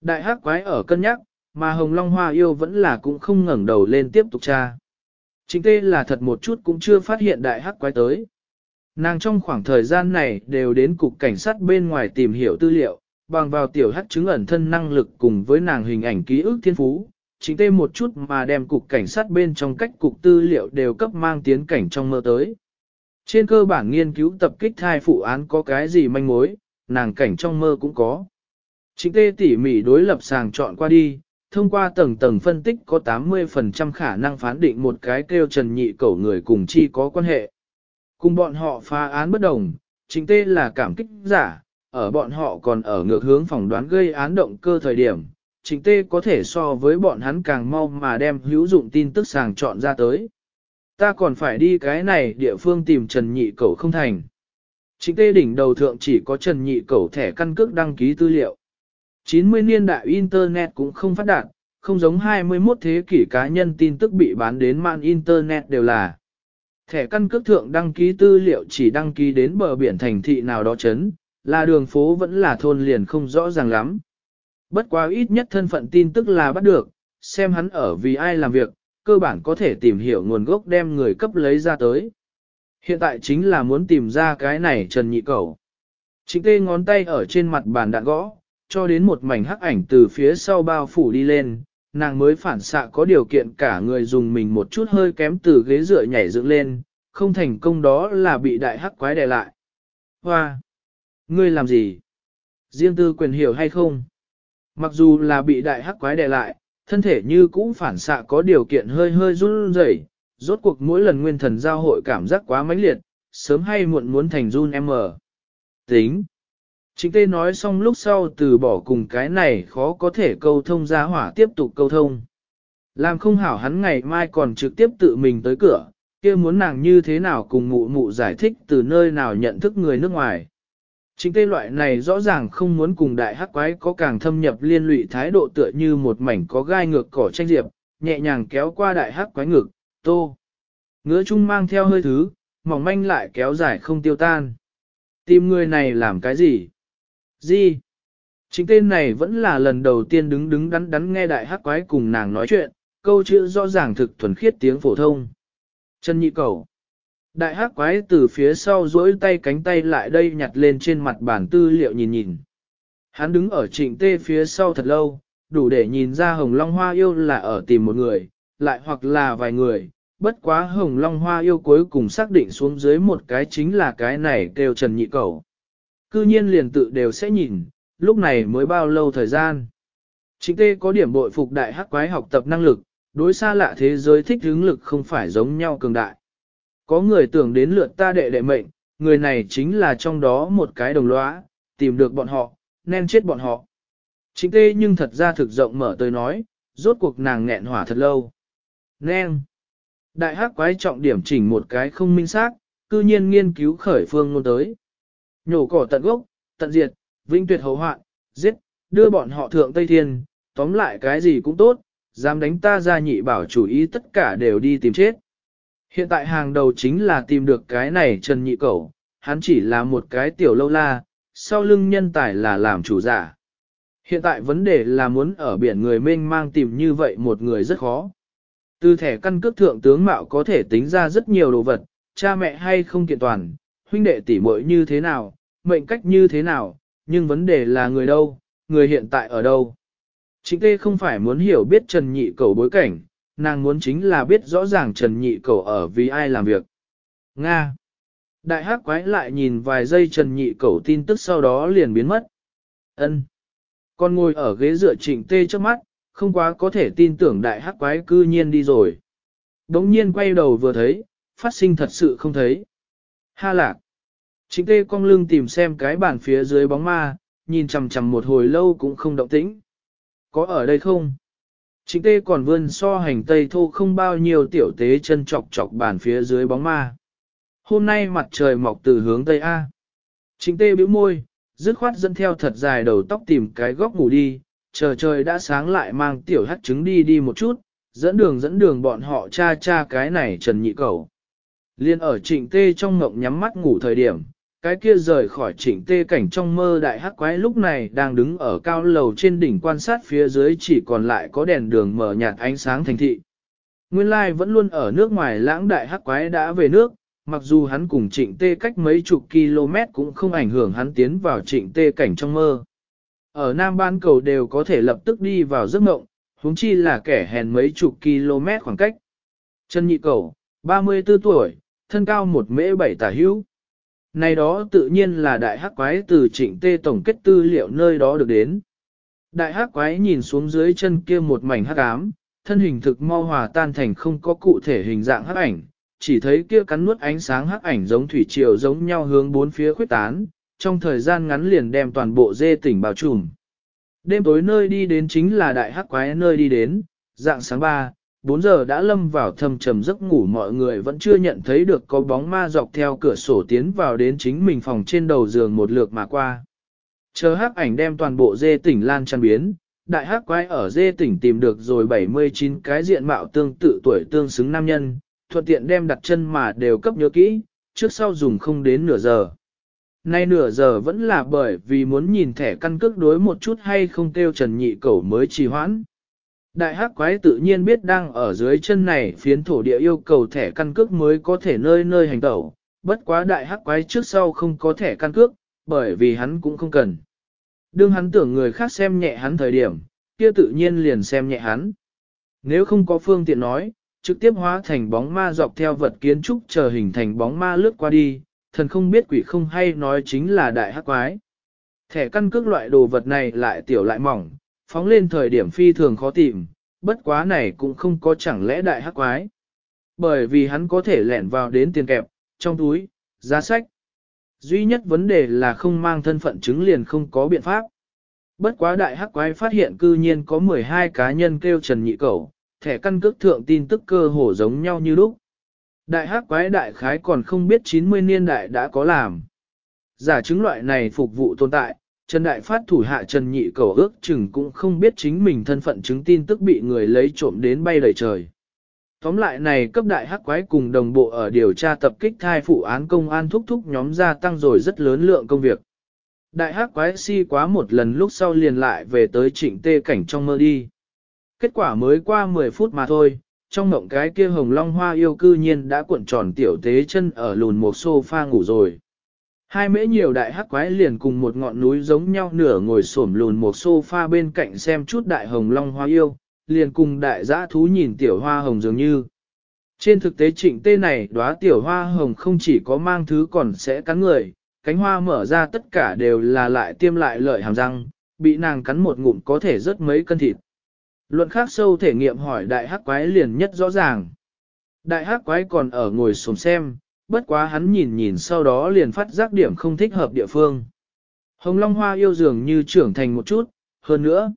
Đại hắc quái ở cân nhắc, mà hồng long hoa yêu vẫn là cũng không ngẩng đầu lên tiếp tục tra. Chính tê là thật một chút cũng chưa phát hiện đại hắc quái tới. Nàng trong khoảng thời gian này đều đến cục cảnh sát bên ngoài tìm hiểu tư liệu, bằng vào tiểu hắc chứng ẩn thân năng lực cùng với nàng hình ảnh ký ức thiên phú, chính tê một chút mà đem cục cảnh sát bên trong cách cục tư liệu đều cấp mang tiến cảnh trong mơ tới. Trên cơ bản nghiên cứu tập kích thai phụ án có cái gì manh mối, nàng cảnh trong mơ cũng có. Chính tê tỉ mỉ đối lập sàng chọn qua đi, thông qua tầng tầng phân tích có 80% khả năng phán định một cái kêu trần nhị cẩu người cùng chi có quan hệ. Cùng bọn họ phá án bất đồng, chính tê là cảm kích giả, ở bọn họ còn ở ngược hướng phỏng đoán gây án động cơ thời điểm, chính tê có thể so với bọn hắn càng mau mà đem hữu dụng tin tức sàng chọn ra tới. Ta còn phải đi cái này địa phương tìm Trần Nhị Cẩu không thành. Chính tê đỉnh đầu thượng chỉ có Trần Nhị Cẩu thẻ căn cước đăng ký tư liệu. 90 niên đại Internet cũng không phát đạt, không giống 21 thế kỷ cá nhân tin tức bị bán đến mạng Internet đều là. Thẻ căn cước thượng đăng ký tư liệu chỉ đăng ký đến bờ biển thành thị nào đó chấn, là đường phố vẫn là thôn liền không rõ ràng lắm. Bất quá ít nhất thân phận tin tức là bắt được, xem hắn ở vì ai làm việc, cơ bản có thể tìm hiểu nguồn gốc đem người cấp lấy ra tới. Hiện tại chính là muốn tìm ra cái này Trần Nhị Cẩu. Chính tê ngón tay ở trên mặt bàn đạn gõ, cho đến một mảnh hắc ảnh từ phía sau bao phủ đi lên, nàng mới phản xạ có điều kiện cả người dùng mình một chút hơi kém từ ghế dựa nhảy dựng lên, không thành công đó là bị đại hắc quái đè lại. Hoa! Ngươi làm gì? Riêng tư quyền hiểu hay không? Mặc dù là bị đại hắc quái đè lại, thân thể như cũ phản xạ có điều kiện hơi hơi run rẩy, rốt cuộc mỗi lần nguyên thần giao hội cảm giác quá mãnh liệt, sớm hay muộn muốn thành run em mờ. Tính. Chính tê nói xong lúc sau từ bỏ cùng cái này khó có thể câu thông ra hỏa tiếp tục câu thông. Làm không hảo hắn ngày mai còn trực tiếp tự mình tới cửa, kia muốn nàng như thế nào cùng mụ mụ giải thích từ nơi nào nhận thức người nước ngoài. Chính tê loại này rõ ràng không muốn cùng đại hắc quái có càng thâm nhập liên lụy thái độ tựa như một mảnh có gai ngược cỏ tranh diệp, nhẹ nhàng kéo qua đại hắc quái ngực, tô. Ngứa chung mang theo hơi thứ, mỏng manh lại kéo dài không tiêu tan. Tìm người này làm cái gì? Gì? Chính tên này vẫn là lần đầu tiên đứng đứng đắn đắn nghe đại hắc quái cùng nàng nói chuyện, câu chữ rõ ràng thực thuần khiết tiếng phổ thông. Chân nhị cầu. Đại hắc quái từ phía sau duỗi tay cánh tay lại đây nhặt lên trên mặt bản tư liệu nhìn nhìn. Hắn đứng ở trịnh tê phía sau thật lâu, đủ để nhìn ra hồng long hoa yêu là ở tìm một người, lại hoặc là vài người, bất quá hồng long hoa yêu cuối cùng xác định xuống dưới một cái chính là cái này kêu trần nhị cầu. Cư nhiên liền tự đều sẽ nhìn, lúc này mới bao lâu thời gian. chính tê có điểm bội phục đại hắc quái học tập năng lực, đối xa lạ thế giới thích hướng lực không phải giống nhau cường đại. Có người tưởng đến lượt ta đệ đệ mệnh, người này chính là trong đó một cái đồng lõa, tìm được bọn họ, nên chết bọn họ. Chính tê nhưng thật ra thực rộng mở tới nói, rốt cuộc nàng nghẹn hỏa thật lâu. Nên. Đại hắc quái trọng điểm chỉnh một cái không minh xác, cư nhiên nghiên cứu khởi phương ngôn tới. Nhổ cỏ tận gốc, tận diệt, vinh tuyệt hậu hoạn, giết, đưa bọn họ thượng Tây Thiên, tóm lại cái gì cũng tốt, dám đánh ta ra nhị bảo chủ ý tất cả đều đi tìm chết. Hiện tại hàng đầu chính là tìm được cái này Trần Nhị Cẩu, hắn chỉ là một cái tiểu lâu la, sau lưng nhân tài là làm chủ giả. Hiện tại vấn đề là muốn ở biển người mênh mang tìm như vậy một người rất khó. Từ thẻ căn cước thượng tướng mạo có thể tính ra rất nhiều đồ vật, cha mẹ hay không kiện toàn, huynh đệ tỷ muội như thế nào, mệnh cách như thế nào, nhưng vấn đề là người đâu, người hiện tại ở đâu. Chính tê không phải muốn hiểu biết Trần Nhị Cầu bối cảnh, nàng muốn chính là biết rõ ràng Trần Nhị Cầu ở vì ai làm việc. Nga. Đại hắc quái lại nhìn vài giây Trần Nhị Cầu tin tức sau đó liền biến mất. Ân. Con ngồi ở ghế dựa trịnh tê trước mắt, không quá có thể tin tưởng đại hắc quái cư nhiên đi rồi. Đống nhiên quay đầu vừa thấy, phát sinh thật sự không thấy. Ha lạc. Trịnh tê cong lưng tìm xem cái bàn phía dưới bóng ma, nhìn chằm chằm một hồi lâu cũng không động tĩnh. Có ở đây không? Trịnh tê còn vươn so hành tây thô không bao nhiêu tiểu tế chân chọc chọc bàn phía dưới bóng ma. Hôm nay mặt trời mọc từ hướng tây A. Trịnh tê bĩu môi, dứt khoát dẫn theo thật dài đầu tóc tìm cái góc ngủ đi, chờ trời đã sáng lại mang tiểu hắt trứng đi đi một chút, dẫn đường dẫn đường bọn họ cha cha cái này trần nhị cầu. Liên ở trịnh tê trong ngộng nhắm mắt ngủ thời điểm, cái kia rời khỏi trịnh tê cảnh trong mơ đại hắc quái lúc này đang đứng ở cao lầu trên đỉnh quan sát phía dưới chỉ còn lại có đèn đường mở nhạt ánh sáng thành thị. Nguyên lai vẫn luôn ở nước ngoài lãng đại hắc quái đã về nước, mặc dù hắn cùng trịnh tê cách mấy chục km cũng không ảnh hưởng hắn tiến vào trịnh tê cảnh trong mơ. Ở Nam Ban Cầu đều có thể lập tức đi vào giấc mộng, huống chi là kẻ hèn mấy chục km khoảng cách. Trần Nhị Cầu, 34 tuổi, thân cao một mễ bảy tả hữu. Này đó tự nhiên là đại hắc quái từ trịnh tê tổng kết tư liệu nơi đó được đến. Đại hắc quái nhìn xuống dưới chân kia một mảnh hắc ám, thân hình thực mau hòa tan thành không có cụ thể hình dạng hắc ảnh, chỉ thấy kia cắn nuốt ánh sáng hắc ảnh giống thủy triều giống nhau hướng bốn phía khuyết tán, trong thời gian ngắn liền đem toàn bộ dê tỉnh bao trùm. Đêm tối nơi đi đến chính là đại hắc quái nơi đi đến, dạng sáng 3, 4 giờ đã lâm vào thâm trầm giấc ngủ mọi người vẫn chưa nhận thấy được có bóng ma dọc theo cửa sổ tiến vào đến chính mình phòng trên đầu giường một lượt mà qua. Chờ hắc ảnh đem toàn bộ dê tỉnh lan tràn biến, đại hắc quái ở dê tỉnh tìm được rồi 79 cái diện mạo tương tự tuổi tương xứng nam nhân, thuận tiện đem đặt chân mà đều cấp nhớ kỹ, trước sau dùng không đến nửa giờ. Nay nửa giờ vẫn là bởi vì muốn nhìn thẻ căn cước đối một chút hay không kêu trần nhị cẩu mới trì hoãn. Đại hắc quái tự nhiên biết đang ở dưới chân này phiến thổ địa yêu cầu thẻ căn cước mới có thể nơi nơi hành tẩu, bất quá đại hắc quái trước sau không có thẻ căn cước, bởi vì hắn cũng không cần. Đương hắn tưởng người khác xem nhẹ hắn thời điểm, kia tự nhiên liền xem nhẹ hắn. Nếu không có phương tiện nói, trực tiếp hóa thành bóng ma dọc theo vật kiến trúc chờ hình thành bóng ma lướt qua đi, thần không biết quỷ không hay nói chính là đại hắc quái. Thẻ căn cước loại đồ vật này lại tiểu lại mỏng, phóng lên thời điểm phi thường khó tìm, bất quá này cũng không có chẳng lẽ đại hắc quái. Bởi vì hắn có thể lẻn vào đến tiền kẹp, trong túi, giá sách. Duy nhất vấn đề là không mang thân phận chứng liền không có biện pháp. Bất quá đại hắc quái phát hiện cư nhiên có 12 cá nhân kêu Trần Nhị Cẩu, thẻ căn cước thượng tin tức cơ hồ giống nhau như lúc. Đại hắc quái đại khái còn không biết 90 niên đại đã có làm. Giả chứng loại này phục vụ tồn tại, Trần Đại Phát thủ hạ Trần Nhị cầu ước chừng cũng không biết chính mình thân phận chứng tin tức bị người lấy trộm đến bay đầy trời. Tóm lại này cấp đại hắc quái cùng đồng bộ ở điều tra tập kích thai phụ án công an thúc thúc nhóm gia tăng rồi rất lớn lượng công việc. Đại hắc quái si quá một lần lúc sau liền lại về tới trịnh tê cảnh trong mơ đi. Kết quả mới qua 10 phút mà thôi, trong mộng cái kia hồng long hoa yêu cư nhiên đã cuộn tròn tiểu tế chân ở lùn một sofa ngủ rồi. Hai mễ nhiều đại hắc quái liền cùng một ngọn núi giống nhau nửa ngồi xổm lùn một sofa bên cạnh xem chút đại hồng long hoa yêu, liền cùng đại giã thú nhìn tiểu hoa hồng dường như. Trên thực tế trịnh tê này đóa tiểu hoa hồng không chỉ có mang thứ còn sẽ cắn người, cánh hoa mở ra tất cả đều là lại tiêm lại lợi hàm răng, bị nàng cắn một ngụm có thể rớt mấy cân thịt. Luận khác sâu thể nghiệm hỏi đại hắc quái liền nhất rõ ràng. Đại hắc quái còn ở ngồi xổm xem, bất quá hắn nhìn nhìn sau đó liền phát giác điểm không thích hợp địa phương. Hồng Long Hoa yêu dường như trưởng thành một chút, hơn nữa.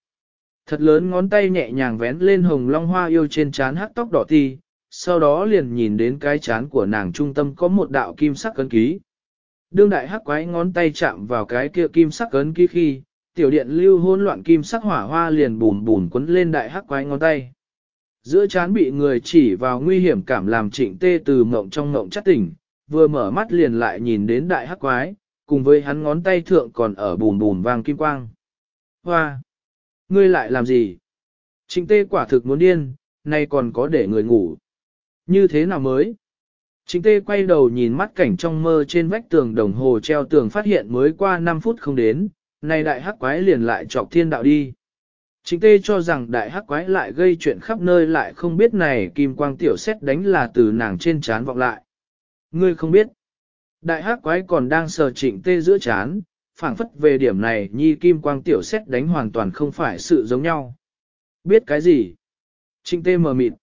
Thật lớn ngón tay nhẹ nhàng vén lên Hồng Long Hoa yêu trên trán hắc tóc đỏ ti, sau đó liền nhìn đến cái chán của nàng trung tâm có một đạo kim sắc cấn ký. Đương đại hắc quái ngón tay chạm vào cái kia kim sắc cấn ký khi, tiểu điện lưu hỗn loạn kim sắc hỏa hoa liền bùn bùn quấn lên đại hắc quái ngón tay. Giữa chán bị người chỉ vào nguy hiểm cảm làm trịnh tê từ mộng trong mộng chắc tỉnh, vừa mở mắt liền lại nhìn đến đại hắc quái, cùng với hắn ngón tay thượng còn ở bùn bùn vàng kim quang. Hoa! Ngươi lại làm gì? Trịnh tê quả thực muốn điên, nay còn có để người ngủ. Như thế nào mới? Trịnh tê quay đầu nhìn mắt cảnh trong mơ trên vách tường đồng hồ treo tường phát hiện mới qua 5 phút không đến, nay đại hắc quái liền lại chọc thiên đạo đi. Trịnh tê cho rằng đại hắc quái lại gây chuyện khắp nơi lại không biết này kim quang tiểu xét đánh là từ nàng trên chán vọng lại. Ngươi không biết. Đại hắc quái còn đang sờ trịnh tê giữa chán, phảng phất về điểm này nhi kim quang tiểu xét đánh hoàn toàn không phải sự giống nhau. Biết cái gì? Trịnh tê mờ mịt.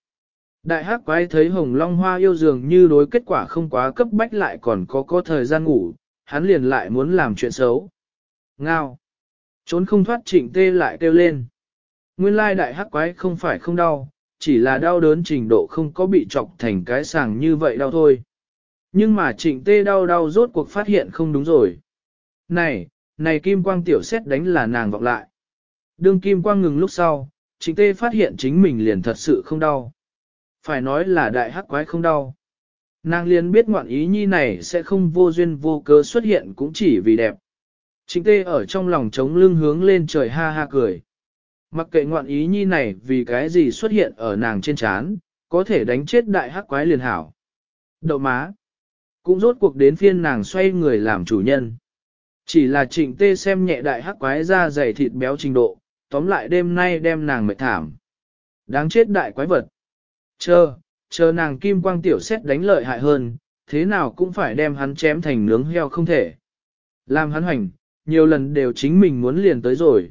Đại hắc quái thấy hồng long hoa yêu dường như đối kết quả không quá cấp bách lại còn có có thời gian ngủ, hắn liền lại muốn làm chuyện xấu. Ngao. Trốn không thoát trịnh tê lại kêu lên. Nguyên lai đại hắc quái không phải không đau, chỉ là đau đớn trình độ không có bị chọc thành cái sàng như vậy đau thôi. Nhưng mà trịnh tê đau đau rốt cuộc phát hiện không đúng rồi. Này, này kim quang tiểu xét đánh là nàng vọng lại. Đương kim quang ngừng lúc sau, trịnh tê phát hiện chính mình liền thật sự không đau. Phải nói là đại hắc quái không đau. Nàng liền biết ngoạn ý nhi này sẽ không vô duyên vô cớ xuất hiện cũng chỉ vì đẹp. Trịnh tê ở trong lòng trống lưng hướng lên trời ha ha cười. Mặc kệ ngoạn ý nhi này vì cái gì xuất hiện ở nàng trên chán, có thể đánh chết đại hắc quái liền hảo. Đậu má. Cũng rốt cuộc đến phiên nàng xoay người làm chủ nhân. Chỉ là trịnh tê xem nhẹ đại hắc quái ra dày thịt béo trình độ, tóm lại đêm nay đem nàng mệt thảm. Đáng chết đại quái vật. Chờ, chờ nàng kim quang tiểu xét đánh lợi hại hơn, thế nào cũng phải đem hắn chém thành nướng heo không thể. Làm hắn hoành, nhiều lần đều chính mình muốn liền tới rồi.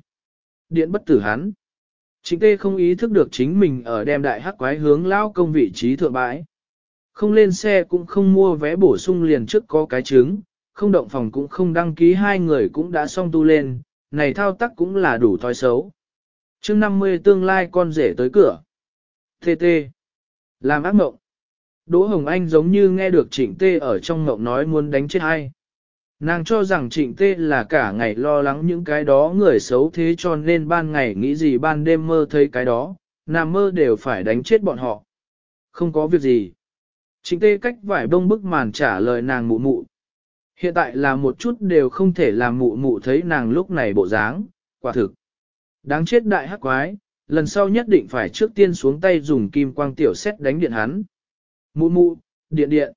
Điện bất tử hắn. Chính tê không ý thức được chính mình ở đem đại hắc quái hướng lao công vị trí thượng bãi. Không lên xe cũng không mua vé bổ sung liền trước có cái trứng, không động phòng cũng không đăng ký hai người cũng đã xong tu lên, này thao tác cũng là đủ thói xấu. chương 50 tương lai con rể tới cửa. Tê tê. Làm ác mộng. Đỗ Hồng Anh giống như nghe được trịnh tê ở trong mộng nói muốn đánh chết ai. Nàng cho rằng trịnh tê là cả ngày lo lắng những cái đó người xấu thế cho nên ban ngày nghĩ gì ban đêm mơ thấy cái đó, nằm mơ đều phải đánh chết bọn họ. Không có việc gì. Trịnh tê cách vải bông bức màn trả lời nàng mụ mụ. Hiện tại là một chút đều không thể làm mụ mụ thấy nàng lúc này bộ dáng, quả thực. Đáng chết đại hắc quái, lần sau nhất định phải trước tiên xuống tay dùng kim quang tiểu xét đánh điện hắn. Mụ mụ, điện điện.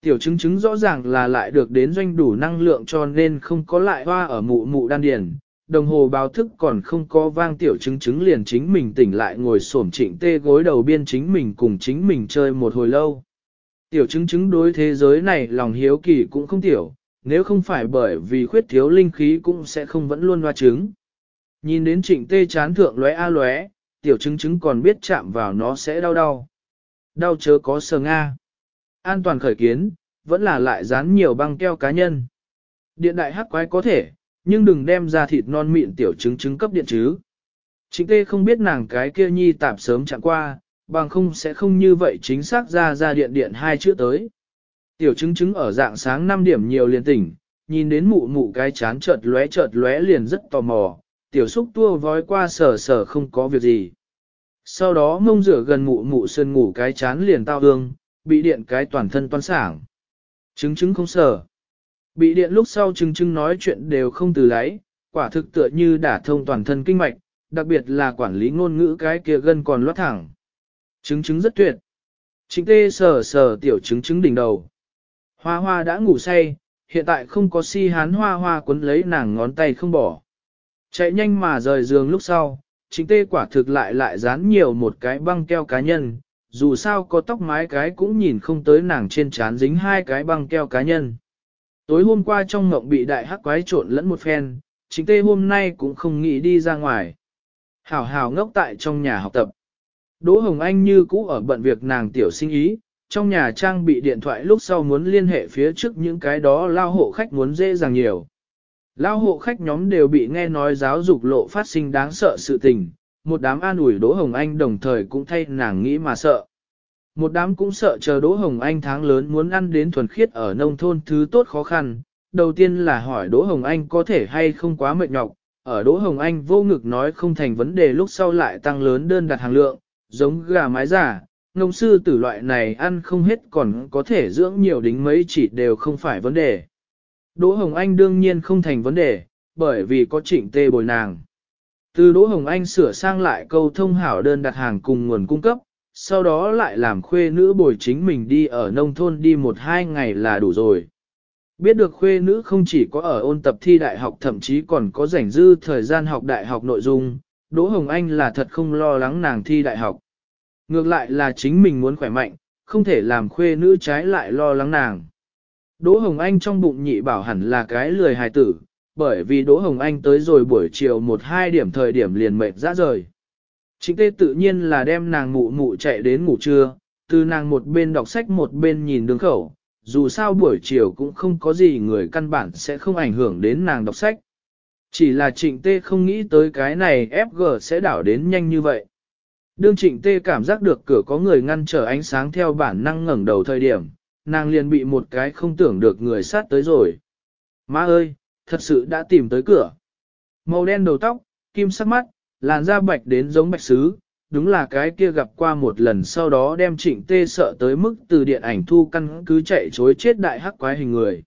Tiểu chứng chứng rõ ràng là lại được đến doanh đủ năng lượng cho nên không có lại hoa ở mụ mụ đan điền. Đồng hồ báo thức còn không có vang tiểu chứng chứng liền chính mình tỉnh lại ngồi xổm trịnh tê gối đầu biên chính mình cùng chính mình chơi một hồi lâu. Tiểu chứng chứng đối thế giới này lòng hiếu kỳ cũng không tiểu, nếu không phải bởi vì khuyết thiếu linh khí cũng sẽ không vẫn luôn loa trứng. Nhìn đến trịnh tê chán thượng lóe a lóe, tiểu chứng chứng còn biết chạm vào nó sẽ đau đau. Đau chớ có sờ Nga. An toàn khởi kiến, vẫn là lại dán nhiều băng keo cá nhân. Điện đại hắc quái có thể, nhưng đừng đem ra thịt non mịn tiểu chứng chứng cấp điện chứ. Trịnh tê không biết nàng cái kia nhi tạp sớm chẳng qua, bằng không sẽ không như vậy chính xác ra ra điện điện hai chữ tới. Tiểu chứng chứng ở dạng sáng 5 điểm nhiều liền tỉnh, nhìn đến mụ mụ cái chán chợt lóe chợt lóe liền rất tò mò, tiểu xúc tua vói qua sờ sờ không có việc gì. Sau đó mông rửa gần mụ mụ sơn ngủ cái chán liền tao hương, bị điện cái toàn thân toan sảng. Chứng chứng không sờ. Bị điện lúc sau chứng chứng nói chuyện đều không từ lấy, quả thực tựa như đả thông toàn thân kinh mạch, đặc biệt là quản lý ngôn ngữ cái kia gân còn lót thẳng. Chứng chứng rất tuyệt. Chính tê sờ sờ tiểu chứng chứng đỉnh đầu. Hoa hoa đã ngủ say, hiện tại không có si hán hoa hoa quấn lấy nàng ngón tay không bỏ. Chạy nhanh mà rời giường lúc sau, chính tê quả thực lại lại dán nhiều một cái băng keo cá nhân, dù sao có tóc mái cái cũng nhìn không tới nàng trên trán dính hai cái băng keo cá nhân. Tối hôm qua trong ngộng bị đại hắc quái trộn lẫn một phen, chính tê hôm nay cũng không nghĩ đi ra ngoài. Hảo hảo ngốc tại trong nhà học tập. Đỗ Hồng Anh như cũ ở bận việc nàng tiểu sinh ý, trong nhà trang bị điện thoại lúc sau muốn liên hệ phía trước những cái đó lao hộ khách muốn dễ dàng nhiều. Lao hộ khách nhóm đều bị nghe nói giáo dục lộ phát sinh đáng sợ sự tình, một đám an ủi Đỗ Hồng Anh đồng thời cũng thay nàng nghĩ mà sợ. Một đám cũng sợ chờ Đỗ Hồng Anh tháng lớn muốn ăn đến thuần khiết ở nông thôn thứ tốt khó khăn. Đầu tiên là hỏi Đỗ Hồng Anh có thể hay không quá mệt nhọc, ở Đỗ Hồng Anh vô ngực nói không thành vấn đề lúc sau lại tăng lớn đơn đặt hàng lượng, giống gà mái giả, ngông sư tử loại này ăn không hết còn có thể dưỡng nhiều đính mấy chỉ đều không phải vấn đề. Đỗ Hồng Anh đương nhiên không thành vấn đề, bởi vì có trịnh tê bồi nàng. Từ Đỗ Hồng Anh sửa sang lại câu thông hảo đơn đặt hàng cùng nguồn cung cấp, sau đó lại làm khuê nữ bồi chính mình đi ở nông thôn đi một hai ngày là đủ rồi. Biết được khuê nữ không chỉ có ở ôn tập thi đại học thậm chí còn có rảnh dư thời gian học đại học nội dung, Đỗ Hồng Anh là thật không lo lắng nàng thi đại học. Ngược lại là chính mình muốn khỏe mạnh, không thể làm khuê nữ trái lại lo lắng nàng. Đỗ Hồng Anh trong bụng nhị bảo hẳn là cái lười hài tử, bởi vì Đỗ Hồng Anh tới rồi buổi chiều một hai điểm thời điểm liền mệt ra rời. Chính tê tự nhiên là đem nàng mụ mụ chạy đến ngủ trưa, từ nàng một bên đọc sách một bên nhìn đường khẩu, dù sao buổi chiều cũng không có gì người căn bản sẽ không ảnh hưởng đến nàng đọc sách. Chỉ là trịnh tê không nghĩ tới cái này FG sẽ đảo đến nhanh như vậy. Đương trịnh tê cảm giác được cửa có người ngăn trở ánh sáng theo bản năng ngẩng đầu thời điểm, nàng liền bị một cái không tưởng được người sát tới rồi. Má ơi, thật sự đã tìm tới cửa. Màu đen đầu tóc, kim sắc mắt, làn da bạch đến giống bạch sứ, đúng là cái kia gặp qua một lần sau đó đem trịnh tê sợ tới mức từ điện ảnh thu căn cứ chạy chối chết đại hắc quái hình người.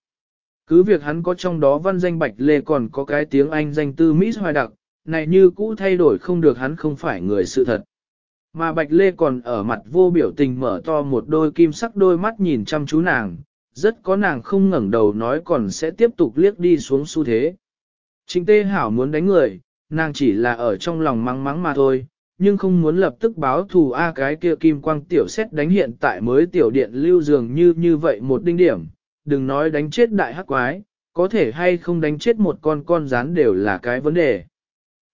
Cứ việc hắn có trong đó văn danh bạch lê còn có cái tiếng Anh danh tư Mỹ hoài đặc, này như cũ thay đổi không được hắn không phải người sự thật. Mà bạch lê còn ở mặt vô biểu tình mở to một đôi kim sắc đôi mắt nhìn chăm chú nàng, rất có nàng không ngẩng đầu nói còn sẽ tiếp tục liếc đi xuống xu thế. Trịnh tê hảo muốn đánh người, nàng chỉ là ở trong lòng mắng mắng mà thôi, nhưng không muốn lập tức báo thù A cái kia kim quang tiểu xét đánh hiện tại mới tiểu điện lưu dường như như vậy một đinh điểm, đừng nói đánh chết đại hắc quái, có thể hay không đánh chết một con con rán đều là cái vấn đề.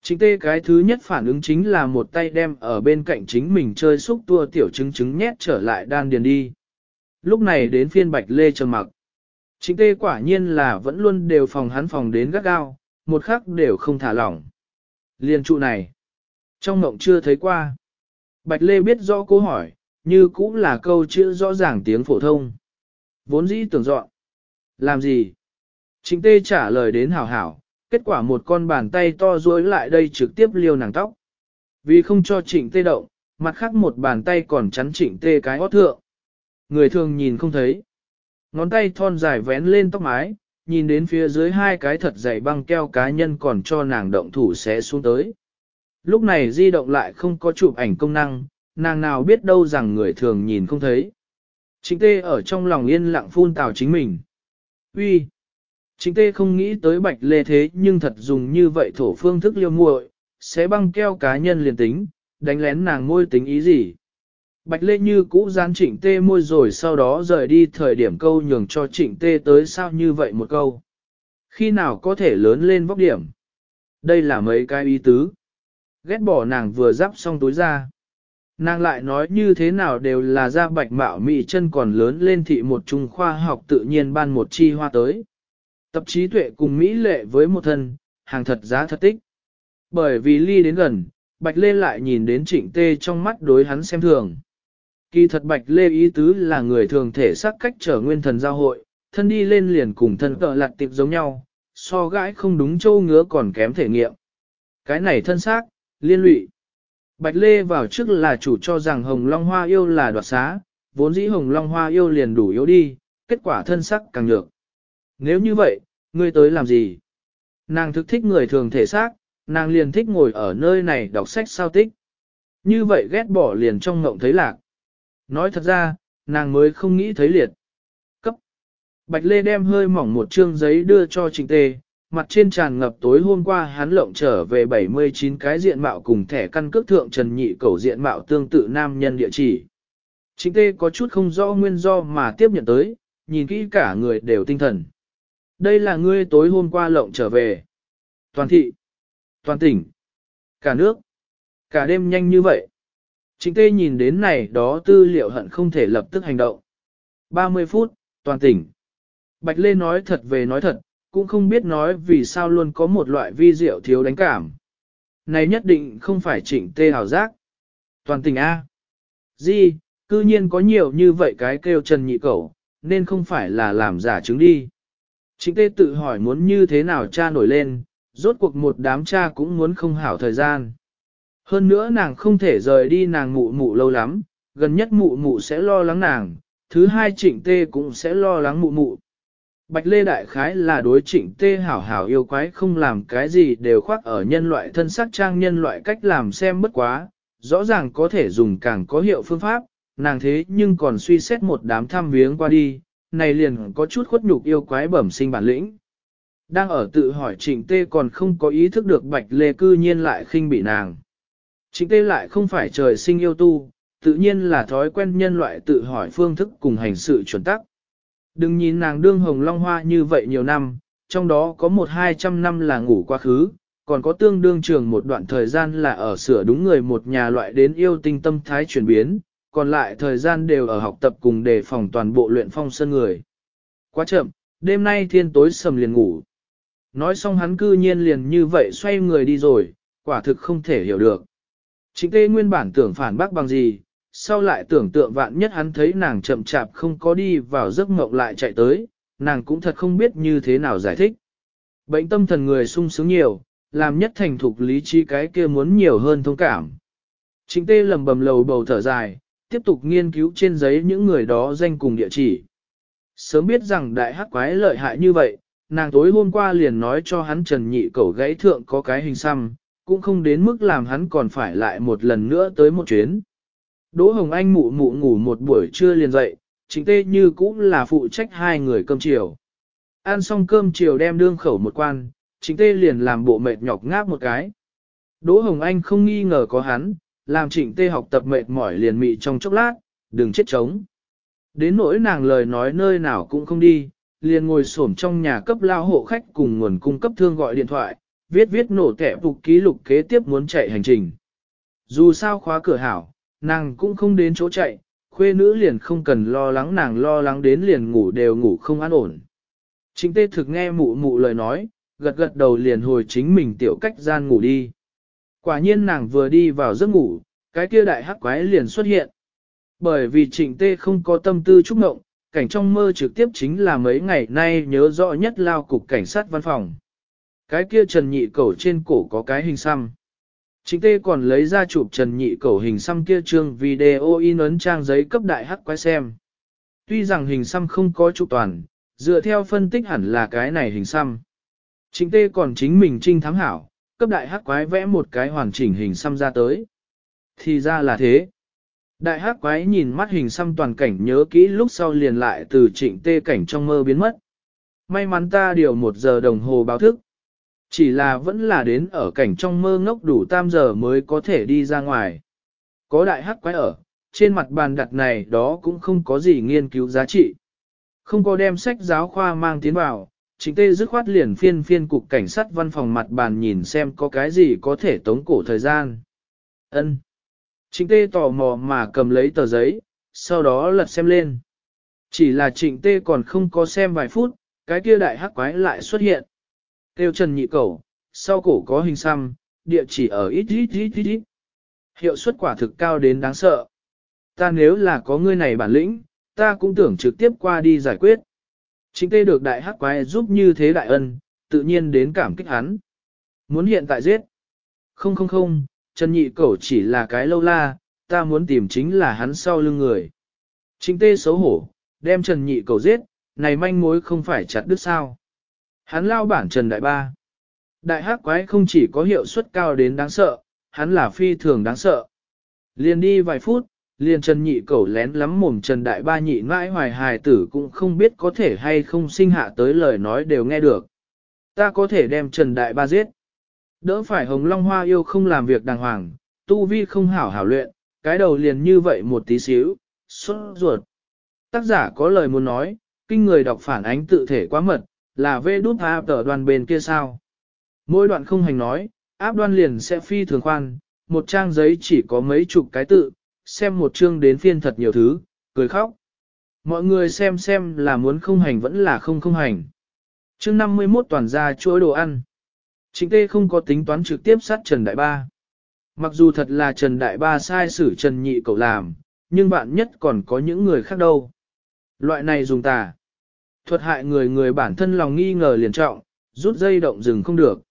Chính tê cái thứ nhất phản ứng chính là một tay đem ở bên cạnh chính mình chơi xúc tua tiểu trứng trứng nhét trở lại đan điền đi. Lúc này đến phiên bạch lê trầm mặc. Chính tê quả nhiên là vẫn luôn đều phòng hắn phòng đến gắt gao, một khắc đều không thả lỏng. Liên trụ này, trong mộng chưa thấy qua. Bạch lê biết rõ câu hỏi, như cũng là câu chữ rõ ràng tiếng phổ thông. Vốn dĩ tưởng dọn. Làm gì? Trịnh tê trả lời đến hảo hảo, kết quả một con bàn tay to duỗi lại đây trực tiếp liêu nàng tóc. Vì không cho trịnh tê động, mặt khác một bàn tay còn chắn trịnh tê cái ót thượng. Người thường nhìn không thấy. Ngón tay thon dài vén lên tóc mái, nhìn đến phía dưới hai cái thật dày băng keo cá nhân còn cho nàng động thủ sẽ xuống tới. Lúc này di động lại không có chụp ảnh công năng, nàng nào biết đâu rằng người thường nhìn không thấy. Trịnh tê ở trong lòng yên lặng phun tào chính mình. Uy, Trịnh tê không nghĩ tới bạch lê thế nhưng thật dùng như vậy thổ phương thức liêu muội, sẽ băng keo cá nhân liền tính, đánh lén nàng môi tính ý gì. Bạch lê như cũ gian trịnh tê môi rồi sau đó rời đi thời điểm câu nhường cho trịnh tê tới sao như vậy một câu. Khi nào có thể lớn lên vóc điểm? Đây là mấy cái ý tứ. Ghét bỏ nàng vừa giáp xong túi ra. Nàng lại nói như thế nào đều là ra bạch mạo mị chân còn lớn lên thị một trung khoa học tự nhiên ban một chi hoa tới. Tập trí tuệ cùng Mỹ lệ với một thân, hàng thật giá thật tích. Bởi vì ly đến gần, Bạch Lê lại nhìn đến trịnh tê trong mắt đối hắn xem thường. Kỳ thật Bạch Lê ý tứ là người thường thể xác cách trở nguyên thần giao hội, thân đi lên liền cùng thân cờ lạt tiệp giống nhau, so gãi không đúng châu ngứa còn kém thể nghiệm. Cái này thân xác, liên lụy. Bạch Lê vào trước là chủ cho rằng Hồng Long Hoa yêu là đoạt xá, vốn dĩ Hồng Long Hoa yêu liền đủ yếu đi, kết quả thân sắc càng nhược. Nếu như vậy, ngươi tới làm gì? Nàng thực thích người thường thể xác, nàng liền thích ngồi ở nơi này đọc sách sao tích. Như vậy ghét bỏ liền trong ngộng thấy lạc. Nói thật ra, nàng mới không nghĩ thấy liệt. Cấp. Bạch Lê đem hơi mỏng một chương giấy đưa cho Trịnh Tê, mặt trên tràn ngập tối hôm qua hắn lộng trở về 79 cái diện mạo cùng thẻ căn cước thượng trần nhị cầu diện mạo tương tự nam nhân địa chỉ. chính Tê có chút không rõ nguyên do mà tiếp nhận tới, nhìn kỹ cả người đều tinh thần. Đây là ngươi tối hôm qua lộng trở về. Toàn thị, toàn tỉnh, cả nước, cả đêm nhanh như vậy. chính tê nhìn đến này đó tư liệu hận không thể lập tức hành động. 30 phút, toàn tỉnh. Bạch Lê nói thật về nói thật, cũng không biết nói vì sao luôn có một loại vi diệu thiếu đánh cảm. Này nhất định không phải trịnh tê hào giác. Toàn tình A. Di, cư nhiên có nhiều như vậy cái kêu trần nhị cẩu, nên không phải là làm giả chứng đi. Trịnh tê tự hỏi muốn như thế nào cha nổi lên, rốt cuộc một đám cha cũng muốn không hảo thời gian. Hơn nữa nàng không thể rời đi nàng mụ mụ lâu lắm, gần nhất mụ mụ sẽ lo lắng nàng, thứ hai trịnh tê cũng sẽ lo lắng mụ mụ. Bạch Lê Đại Khái là đối trịnh tê hảo hảo yêu quái không làm cái gì đều khoác ở nhân loại thân sắc trang nhân loại cách làm xem bất quá, rõ ràng có thể dùng càng có hiệu phương pháp, nàng thế nhưng còn suy xét một đám thăm viếng qua đi, này liền có chút khuất nhục yêu quái bẩm sinh bản lĩnh. Đang ở tự hỏi trịnh tê còn không có ý thức được Bạch Lê cư nhiên lại khinh bị nàng. Trịnh tê lại không phải trời sinh yêu tu, tự nhiên là thói quen nhân loại tự hỏi phương thức cùng hành sự chuẩn tắc. Đừng nhìn nàng đương hồng long hoa như vậy nhiều năm, trong đó có một hai trăm năm là ngủ quá khứ, còn có tương đương trường một đoạn thời gian là ở sửa đúng người một nhà loại đến yêu tinh tâm thái chuyển biến, còn lại thời gian đều ở học tập cùng đề phòng toàn bộ luyện phong sơn người. Quá chậm, đêm nay thiên tối sầm liền ngủ. Nói xong hắn cư nhiên liền như vậy xoay người đi rồi, quả thực không thể hiểu được. Chính tê nguyên bản tưởng phản bác bằng gì, sau lại tưởng tượng vạn nhất hắn thấy nàng chậm chạp không có đi vào giấc mộng lại chạy tới, nàng cũng thật không biết như thế nào giải thích. Bệnh tâm thần người sung sướng nhiều, làm nhất thành thục lý trí cái kia muốn nhiều hơn thông cảm. Chính tê lầm bầm lầu bầu thở dài, tiếp tục nghiên cứu trên giấy những người đó danh cùng địa chỉ. Sớm biết rằng đại hắc quái lợi hại như vậy, nàng tối hôm qua liền nói cho hắn trần nhị cẩu gãy thượng có cái hình xăm, cũng không đến mức làm hắn còn phải lại một lần nữa tới một chuyến. Đỗ Hồng Anh mụ mụ ngủ một buổi trưa liền dậy, chính tê như cũng là phụ trách hai người cơm chiều. Ăn xong cơm chiều đem đương khẩu một quan, chính tê liền làm bộ mệt nhọc ngáp một cái. Đỗ Hồng Anh không nghi ngờ có hắn, làm trịnh tê học tập mệt mỏi liền mị trong chốc lát, đừng chết trống. Đến nỗi nàng lời nói nơi nào cũng không đi, liền ngồi xổm trong nhà cấp lao hộ khách cùng nguồn cung cấp thương gọi điện thoại, viết viết nổ tẻ phục ký lục kế tiếp muốn chạy hành trình. Dù sao khóa cửa hảo, nàng cũng không đến chỗ chạy, khuê nữ liền không cần lo lắng nàng lo lắng đến liền ngủ đều ngủ không an ổn. Chính tê thực nghe mụ mụ lời nói, gật gật đầu liền hồi chính mình tiểu cách gian ngủ đi. Quả nhiên nàng vừa đi vào giấc ngủ, cái kia đại hắc quái liền xuất hiện. Bởi vì trịnh tê không có tâm tư trúc ngộng, cảnh trong mơ trực tiếp chính là mấy ngày nay nhớ rõ nhất lao cục cảnh sát văn phòng. Cái kia trần nhị cẩu trên cổ có cái hình xăm. Trịnh tê còn lấy ra chụp trần nhị cẩu hình xăm kia trương video in ấn trang giấy cấp đại hắc quái xem. Tuy rằng hình xăm không có chụp toàn, dựa theo phân tích hẳn là cái này hình xăm. Trịnh tê còn chính mình trinh thám hảo, cấp đại hắc quái vẽ một cái hoàn chỉnh hình xăm ra tới. Thì ra là thế. Đại hắc quái nhìn mắt hình xăm toàn cảnh nhớ kỹ lúc sau liền lại từ trịnh tê cảnh trong mơ biến mất. May mắn ta điều một giờ đồng hồ báo thức. Chỉ là vẫn là đến ở cảnh trong mơ ngốc đủ tam giờ mới có thể đi ra ngoài. Có đại hắc quái ở, trên mặt bàn đặt này đó cũng không có gì nghiên cứu giá trị. Không có đem sách giáo khoa mang tiến vào, chính tê dứt khoát liền phiên phiên cục cảnh sát văn phòng mặt bàn nhìn xem có cái gì có thể tống cổ thời gian. Ân. Trịnh tê tò mò mà cầm lấy tờ giấy, sau đó lật xem lên. Chỉ là trịnh tê còn không có xem vài phút, cái kia đại hắc quái lại xuất hiện. Tiêu trần nhị cẩu, sau cổ có hình xăm, địa chỉ ở ít ít ít ít ít. Hiệu suất quả thực cao đến đáng sợ. Ta nếu là có ngươi này bản lĩnh, ta cũng tưởng trực tiếp qua đi giải quyết. Chính tê được đại hắc quái giúp như thế đại ân, tự nhiên đến cảm kích hắn. Muốn hiện tại giết. Không không không, Trần Nhị Cẩu chỉ là cái lâu la, ta muốn tìm chính là hắn sau lưng người. Chính tê xấu hổ, đem Trần Nhị Cẩu giết, này manh mối không phải chặt đứt sao. Hắn lao bản Trần Đại Ba. Đại hắc quái không chỉ có hiệu suất cao đến đáng sợ, hắn là phi thường đáng sợ. Liền đi vài phút, liền Trần Nhị Cẩu lén lắm mồm Trần Đại Ba nhị mãi hoài hài tử cũng không biết có thể hay không sinh hạ tới lời nói đều nghe được. Ta có thể đem Trần Đại Ba giết. Đỡ phải Hồng Long Hoa yêu không làm việc đàng hoàng, tu vi không hảo hảo luyện, cái đầu liền như vậy một tí xíu, xuất ruột. Tác giả có lời muốn nói, kinh người đọc phản ánh tự thể quá mật, là vê đút áp tờ đoàn bên kia sao. Mỗi đoạn không hành nói, áp đoan liền sẽ phi thường khoan, một trang giấy chỉ có mấy chục cái tự, xem một chương đến phiên thật nhiều thứ, cười khóc. Mọi người xem xem là muốn không hành vẫn là không không hành. Chương 51 toàn ra chuỗi đồ ăn. Chính Tê không có tính toán trực tiếp sát Trần Đại Ba. Mặc dù thật là Trần Đại Ba sai xử Trần Nhị cậu làm, nhưng bạn nhất còn có những người khác đâu. Loại này dùng tà. Thuật hại người người bản thân lòng nghi ngờ liền trọng, rút dây động rừng không được.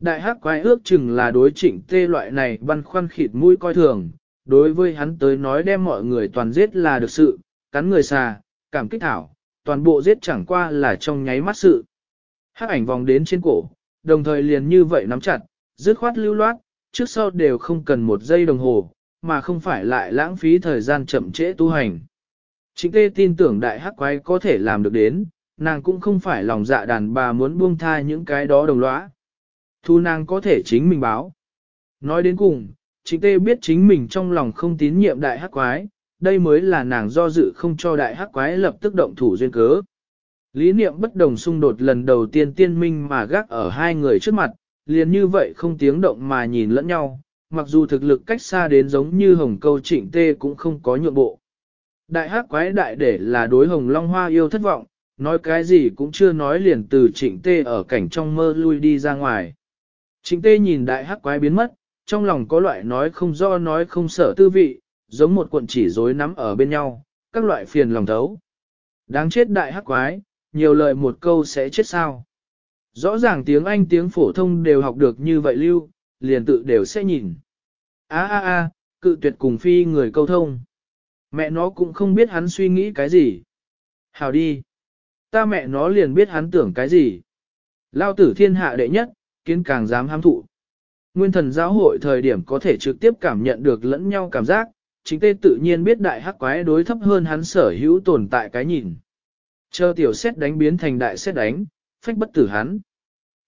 Đại hắc quái ước chừng là đối trịnh tê loại này băn khoăn khịt mũi coi thường, đối với hắn tới nói đem mọi người toàn giết là được sự, cắn người xà, cảm kích thảo, toàn bộ giết chẳng qua là trong nháy mắt sự. Hắc ảnh vòng đến trên cổ, đồng thời liền như vậy nắm chặt, dứt khoát lưu loát, trước sau đều không cần một giây đồng hồ, mà không phải lại lãng phí thời gian chậm trễ tu hành. Trịnh tê tin tưởng đại hắc quái có thể làm được đến, nàng cũng không phải lòng dạ đàn bà muốn buông tha những cái đó đồng lõa. Thu nàng có thể chính mình báo. Nói đến cùng, trịnh tê biết chính mình trong lòng không tín nhiệm đại hắc quái, đây mới là nàng do dự không cho đại hắc quái lập tức động thủ duyên cớ. Lý niệm bất đồng xung đột lần đầu tiên tiên minh mà gác ở hai người trước mặt, liền như vậy không tiếng động mà nhìn lẫn nhau, mặc dù thực lực cách xa đến giống như hồng câu trịnh tê cũng không có nhượng bộ. Đại hắc quái đại để là đối hồng long hoa yêu thất vọng, nói cái gì cũng chưa nói liền từ trịnh tê ở cảnh trong mơ lui đi ra ngoài. Trịnh tê nhìn đại hắc quái biến mất, trong lòng có loại nói không do nói không sợ tư vị, giống một cuộn chỉ rối nắm ở bên nhau, các loại phiền lòng thấu. Đáng chết đại hắc quái, nhiều lời một câu sẽ chết sao. Rõ ràng tiếng Anh tiếng phổ thông đều học được như vậy lưu, liền tự đều sẽ nhìn. a a a cự tuyệt cùng phi người câu thông. Mẹ nó cũng không biết hắn suy nghĩ cái gì. Hào đi. Ta mẹ nó liền biết hắn tưởng cái gì. Lao tử thiên hạ đệ nhất, kiến càng dám ham thụ. Nguyên thần giáo hội thời điểm có thể trực tiếp cảm nhận được lẫn nhau cảm giác, chính tê tự nhiên biết đại hắc quái đối thấp hơn hắn sở hữu tồn tại cái nhìn. Chờ tiểu xét đánh biến thành đại xét đánh, phách bất tử hắn.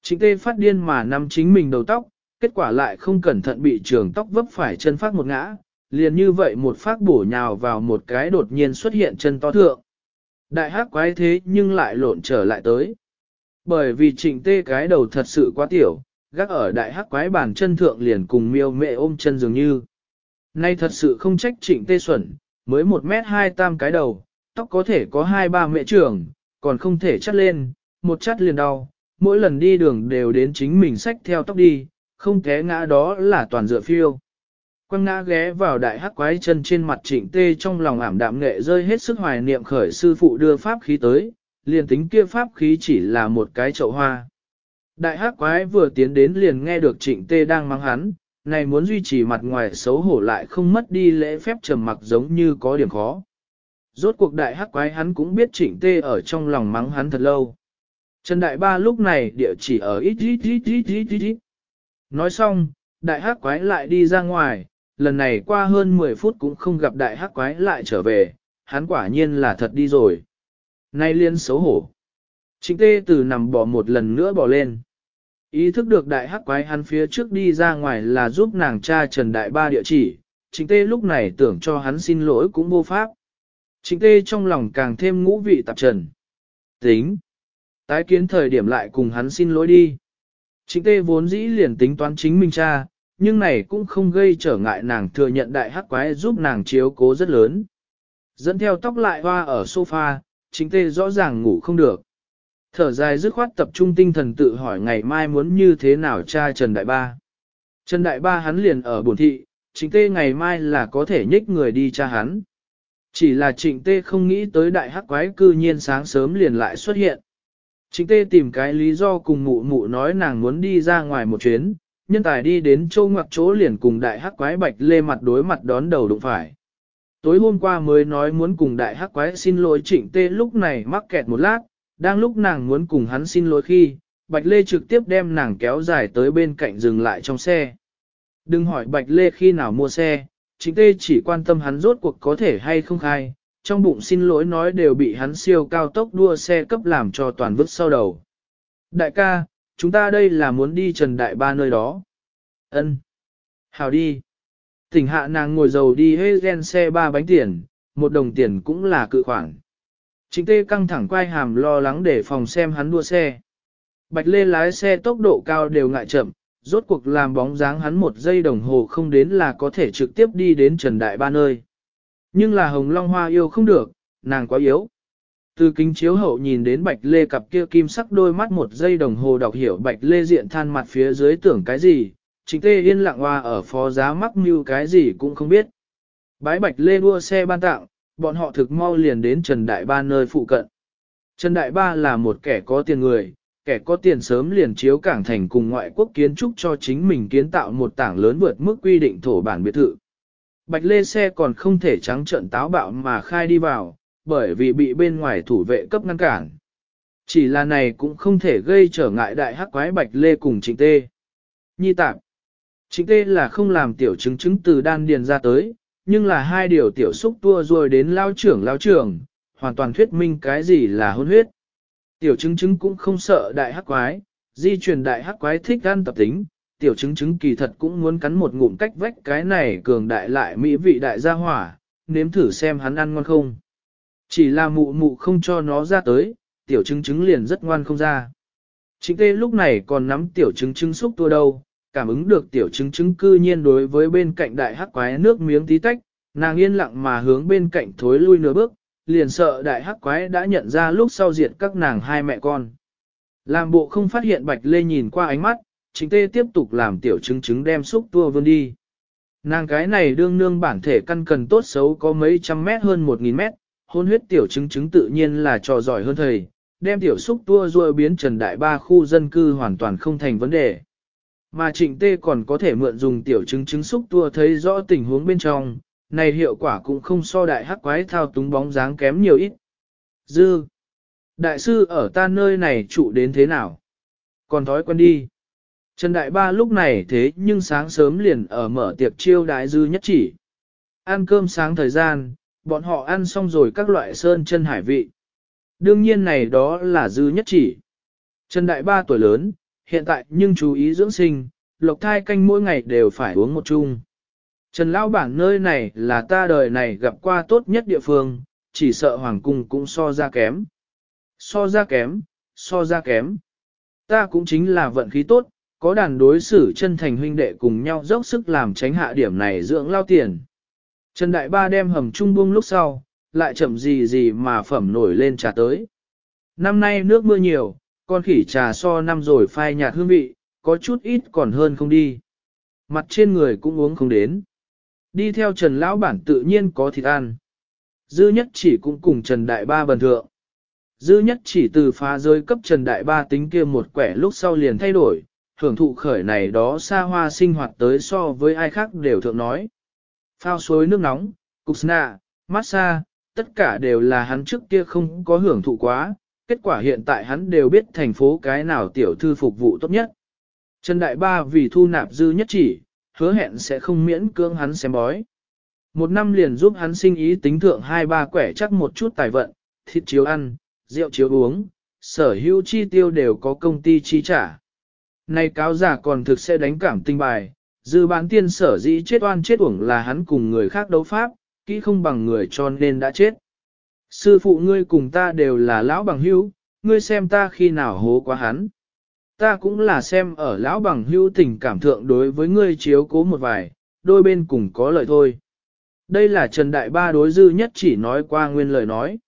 Chính tê phát điên mà nắm chính mình đầu tóc, kết quả lại không cẩn thận bị trường tóc vấp phải chân phát một ngã, liền như vậy một phát bổ nhào vào một cái đột nhiên xuất hiện chân to thượng. Đại hắc quái thế nhưng lại lộn trở lại tới. Bởi vì trịnh tê cái đầu thật sự quá tiểu, gác ở đại hắc quái bàn chân thượng liền cùng miêu mẹ ôm chân dường như. Nay thật sự không trách trịnh tê xuẩn, mới một mét hai tam cái đầu, tóc có thể có hai ba mẹ trưởng, còn không thể chắt lên, một chắt liền đau, mỗi lần đi đường đều đến chính mình xách theo tóc đi, không té ngã đó là toàn dựa phiêu. Quăng ngã ghé vào đại hắc quái chân trên mặt trịnh tê trong lòng ảm đạm nghệ rơi hết sức hoài niệm khởi sư phụ đưa pháp khí tới, liền tính kia pháp khí chỉ là một cái chậu hoa. Đại hắc quái vừa tiến đến liền nghe được trịnh tê đang mắng hắn, này muốn duy trì mặt ngoài xấu hổ lại không mất đi lễ phép trầm mặc giống như có điểm khó. Rốt cuộc đại hắc quái hắn cũng biết trịnh tê ở trong lòng mắng hắn thật lâu. Trần Đại Ba lúc này địa chỉ ở ít ít ít ít ít ít ít. Nói xong, đại hắc quái lại đi ra ngoài, lần này qua hơn 10 phút cũng không gặp đại hắc quái lại trở về, hắn quả nhiên là thật đi rồi. Nay liên xấu hổ. Trịnh tê từ nằm bỏ một lần nữa bỏ lên. Ý thức được đại hắc quái hắn phía trước đi ra ngoài là giúp nàng cha Trần Đại Ba địa chỉ, Trịnh Tê lúc này tưởng cho hắn xin lỗi cũng vô pháp. Trịnh Tê trong lòng càng thêm ngũ vị tạp trần. Tính. Tái kiến thời điểm lại cùng hắn xin lỗi đi. Trịnh Tê vốn dĩ liền tính toán chính mình cha, nhưng này cũng không gây trở ngại nàng thừa nhận đại hắc quái giúp nàng chiếu cố rất lớn. Dẫn theo tóc lại hoa ở sofa, chính Tê rõ ràng ngủ không được. Thở dài dứt khoát tập trung tinh thần tự hỏi ngày mai muốn như thế nào cha Trần Đại Ba. Trần Đại Ba hắn liền ở buồn thị, chính tê ngày mai là có thể nhích người đi cha hắn. Chỉ là trịnh tê không nghĩ tới đại hắc quái cư nhiên sáng sớm liền lại xuất hiện. Trịnh tê tìm cái lý do cùng mụ mụ nói nàng muốn đi ra ngoài một chuyến, nhân tài đi đến châu ngoặc chỗ liền cùng đại hắc quái bạch lê mặt đối mặt đón đầu đụng phải. Tối hôm qua mới nói muốn cùng đại hắc quái xin lỗi trịnh tê lúc này mắc kẹt một lát, đang lúc nàng muốn cùng hắn xin lỗi khi, Bạch Lê trực tiếp đem nàng kéo dài tới bên cạnh dừng lại trong xe. Đừng hỏi Bạch Lê khi nào mua xe, trịnh tê chỉ quan tâm hắn rốt cuộc có thể hay không khai, trong bụng xin lỗi nói đều bị hắn siêu cao tốc đua xe cấp làm cho toàn vứt sau đầu. Đại ca, chúng ta đây là muốn đi Trần Đại Ba nơi đó. Ân, Hào đi. Tỉnh hạ nàng ngồi dầu đi hê gen xe ba bánh tiền, một đồng tiền cũng là cự khoản. Trịnh tê căng thẳng quay hàm lo lắng để phòng xem hắn đua xe. Bạch Lê lái xe tốc độ cao đều ngại chậm, rốt cuộc làm bóng dáng hắn một giây đồng hồ không đến là có thể trực tiếp đi đến Trần Đại Ba nơi. Nhưng là Hồng Long Hoa yêu không được, nàng quá yếu. Từ kính chiếu hậu nhìn đến Bạch Lê cặp kia kim sắc đôi mắt một giây đồng hồ đọc hiểu Bạch Lê diện than mặt phía dưới tưởng cái gì, chính tê yên lặng hoa ở phó giá mắc mưu cái gì cũng không biết. Bái Bạch Lê đua xe ban tặng, bọn họ thực mau liền đến Trần Đại Ba nơi phụ cận. Trần Đại Ba là một kẻ có tiền người, kẻ có tiền sớm liền chiếu cảng thành cùng ngoại quốc kiến trúc cho chính mình kiến tạo một tảng lớn vượt mức quy định thổ bản biệt thự. Bạch lê xe còn không thể trắng trận táo bạo mà khai đi vào, bởi vì bị bên ngoài thủ vệ cấp ngăn cản. Chỉ là này cũng không thể gây trở ngại đại hắc quái bạch lê cùng trịnh tê. Nhi tạp. Trịnh tê là không làm tiểu chứng chứng từ đan điền ra tới, nhưng là hai điều tiểu xúc tua rồi đến lao trưởng lao trưởng, hoàn toàn thuyết minh cái gì là hôn huyết. Tiểu chứng chứng cũng không sợ đại hắc quái, di truyền đại hắc quái thích ăn tập tính, tiểu chứng chứng kỳ thật cũng muốn cắn một ngụm cách vách cái này cường đại lại mỹ vị đại gia hỏa, nếm thử xem hắn ăn ngon không. Chỉ là mụ mụ không cho nó ra tới, tiểu chứng chứng liền rất ngoan không ra. Chính tê lúc này còn nắm tiểu chứng chứng xúc tua đâu, cảm ứng được tiểu chứng chứng cư nhiên đối với bên cạnh đại hắc quái nước miếng tí tách, nàng yên lặng mà hướng bên cạnh thối lui nửa bước, liền sợ đại hắc quái đã nhận ra lúc sau diệt các nàng hai mẹ con. Làm bộ không phát hiện bạch lê nhìn qua ánh mắt, chính tê tiếp tục làm tiểu chứng chứng đem xúc tua vươn đi. Nàng cái này đương nương bản thể căn cần tốt xấu có mấy trăm mét hơn một nghìn mét, hôn huyết tiểu chứng chứng tự nhiên là trò giỏi hơn thầy, đem tiểu xúc tua ruôi biến trần đại ba khu dân cư hoàn toàn không thành vấn đề. Mà trịnh tê còn có thể mượn dùng tiểu chứng chứng xúc tua thấy rõ tình huống bên trong, này hiệu quả cũng không so đại hắc quái thao túng bóng dáng kém nhiều ít. Dư, đại sư ở ta nơi này trụ đến thế nào? Còn thói quen đi. Trần Đại Ba lúc này thế nhưng sáng sớm liền ở mở tiệc chiêu đại dư nhất chỉ. Ăn cơm sáng thời gian, bọn họ ăn xong rồi các loại sơn chân hải vị. Đương nhiên này đó là dư nhất chỉ. Trần Đại Ba tuổi lớn, hiện tại nhưng chú ý dưỡng sinh, lộc thai canh mỗi ngày đều phải uống một chung. Trần Lão Bản nơi này là ta đời này gặp qua tốt nhất địa phương, chỉ sợ Hoàng Cung cũng so ra kém. So ra kém, so ra kém. Ta cũng chính là vận khí tốt, có đàn đối xử chân thành huynh đệ cùng nhau dốc sức làm tránh hạ điểm này dưỡng lao tiền. Trần Đại Ba đem hầm trung buông lúc sau, lại chậm gì gì mà phẩm nổi lên trà tới. Năm nay nước mưa nhiều, con khỉ trà so năm rồi phai nhạt hương vị, có chút ít còn hơn không đi. Mặt trên người cũng uống không đến. Đi theo Trần Lão Bản tự nhiên có thịt ăn. Dư nhất chỉ cũng cùng Trần Đại Ba bần thượng. Dư nhất chỉ từ phá giới cấp Trần Đại Ba tính kia một quẻ lúc sau liền thay đổi, hưởng thụ khởi này đó xa hoa sinh hoạt tới so với ai khác đều thượng nói. Phao suối nước nóng, cục sna, massage, tất cả đều là hắn trước kia không có hưởng thụ quá, kết quả hiện tại hắn đều biết thành phố cái nào tiểu thư phục vụ tốt nhất. Trần Đại Ba vì thu nạp dư nhất chỉ, hứa hẹn sẽ không miễn cưỡng hắn xem bói. Một năm liền giúp hắn sinh ý tính thượng hai ba quẻ chắc một chút tài vận, thịt chiếu ăn, rượu chiếu uống, sở hữu chi tiêu đều có công ty chi trả. Này cáo giả còn thực sẽ đánh cảm tinh bài, dư bán tiên sở dĩ chết oan chết uổng là hắn cùng người khác đấu pháp, kỹ không bằng người cho nên đã chết. Sư phụ ngươi cùng ta đều là lão bằng hữu, ngươi xem ta khi nào hố quá hắn. Ta cũng là xem ở lão bằng hữu tình cảm thượng đối với ngươi chiếu cố một vài, đôi bên cùng có lợi thôi. Đây là Trần Đại Ba đối dư nhất chỉ nói qua nguyên lời nói.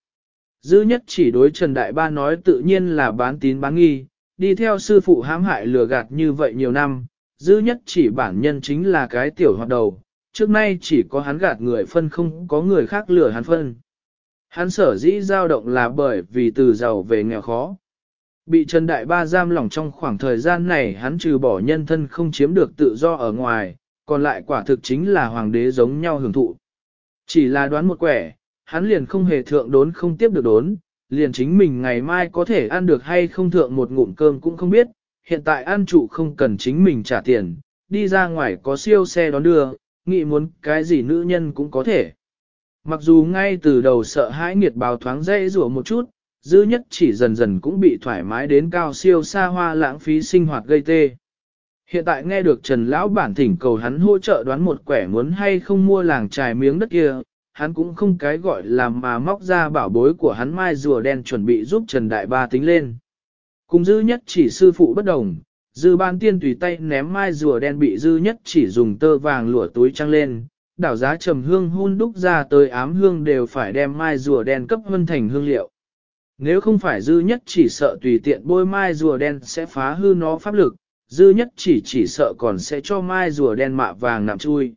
Dư nhất chỉ đối Trần Đại Ba nói tự nhiên là bán tín bán nghi, đi theo sư phụ hãm hại lừa gạt như vậy nhiều năm, dư nhất chỉ bản nhân chính là cái tiểu hoạt đầu, trước nay chỉ có hắn gạt người phân không có người khác lừa hắn phân. Hắn sở dĩ dao động là bởi vì từ giàu về nghèo khó. Bị Trần Đại Ba giam lỏng trong khoảng thời gian này hắn trừ bỏ nhân thân không chiếm được tự do ở ngoài, còn lại quả thực chính là hoàng đế giống nhau hưởng thụ. Chỉ là đoán một quẻ, hắn liền không hề thượng đốn không tiếp được đốn, liền chính mình ngày mai có thể ăn được hay không thượng một ngụm cơm cũng không biết, hiện tại an trụ không cần chính mình trả tiền, đi ra ngoài có siêu xe đón đưa, nghĩ muốn cái gì nữ nhân cũng có thể. Mặc dù ngay từ đầu sợ hãi nghiệt bào thoáng dây rủa một chút, dư nhất chỉ dần dần cũng bị thoải mái đến cao siêu xa hoa lãng phí sinh hoạt gây tê. Hiện tại nghe được Trần Lão bản thỉnh cầu hắn hỗ trợ đoán một quẻ muốn hay không mua làng trài miếng đất kia, hắn cũng không cái gọi là mà móc ra bảo bối của hắn mai rùa đen chuẩn bị giúp Trần Đại Ba tính lên. Cùng dư nhất chỉ sư phụ bất đồng, dư ban tiên tùy tay ném mai rùa đen bị dư nhất chỉ dùng tơ vàng lụa túi trăng lên, đảo giá trầm hương hun đúc ra tới ám hương đều phải đem mai rùa đen cấp hơn thành hương liệu. Nếu không phải dư nhất chỉ sợ tùy tiện bôi mai rùa đen sẽ phá hư nó pháp lực, dư nhất chỉ chỉ sợ còn sẽ cho mai rùa đen mạ vàng nạm chui.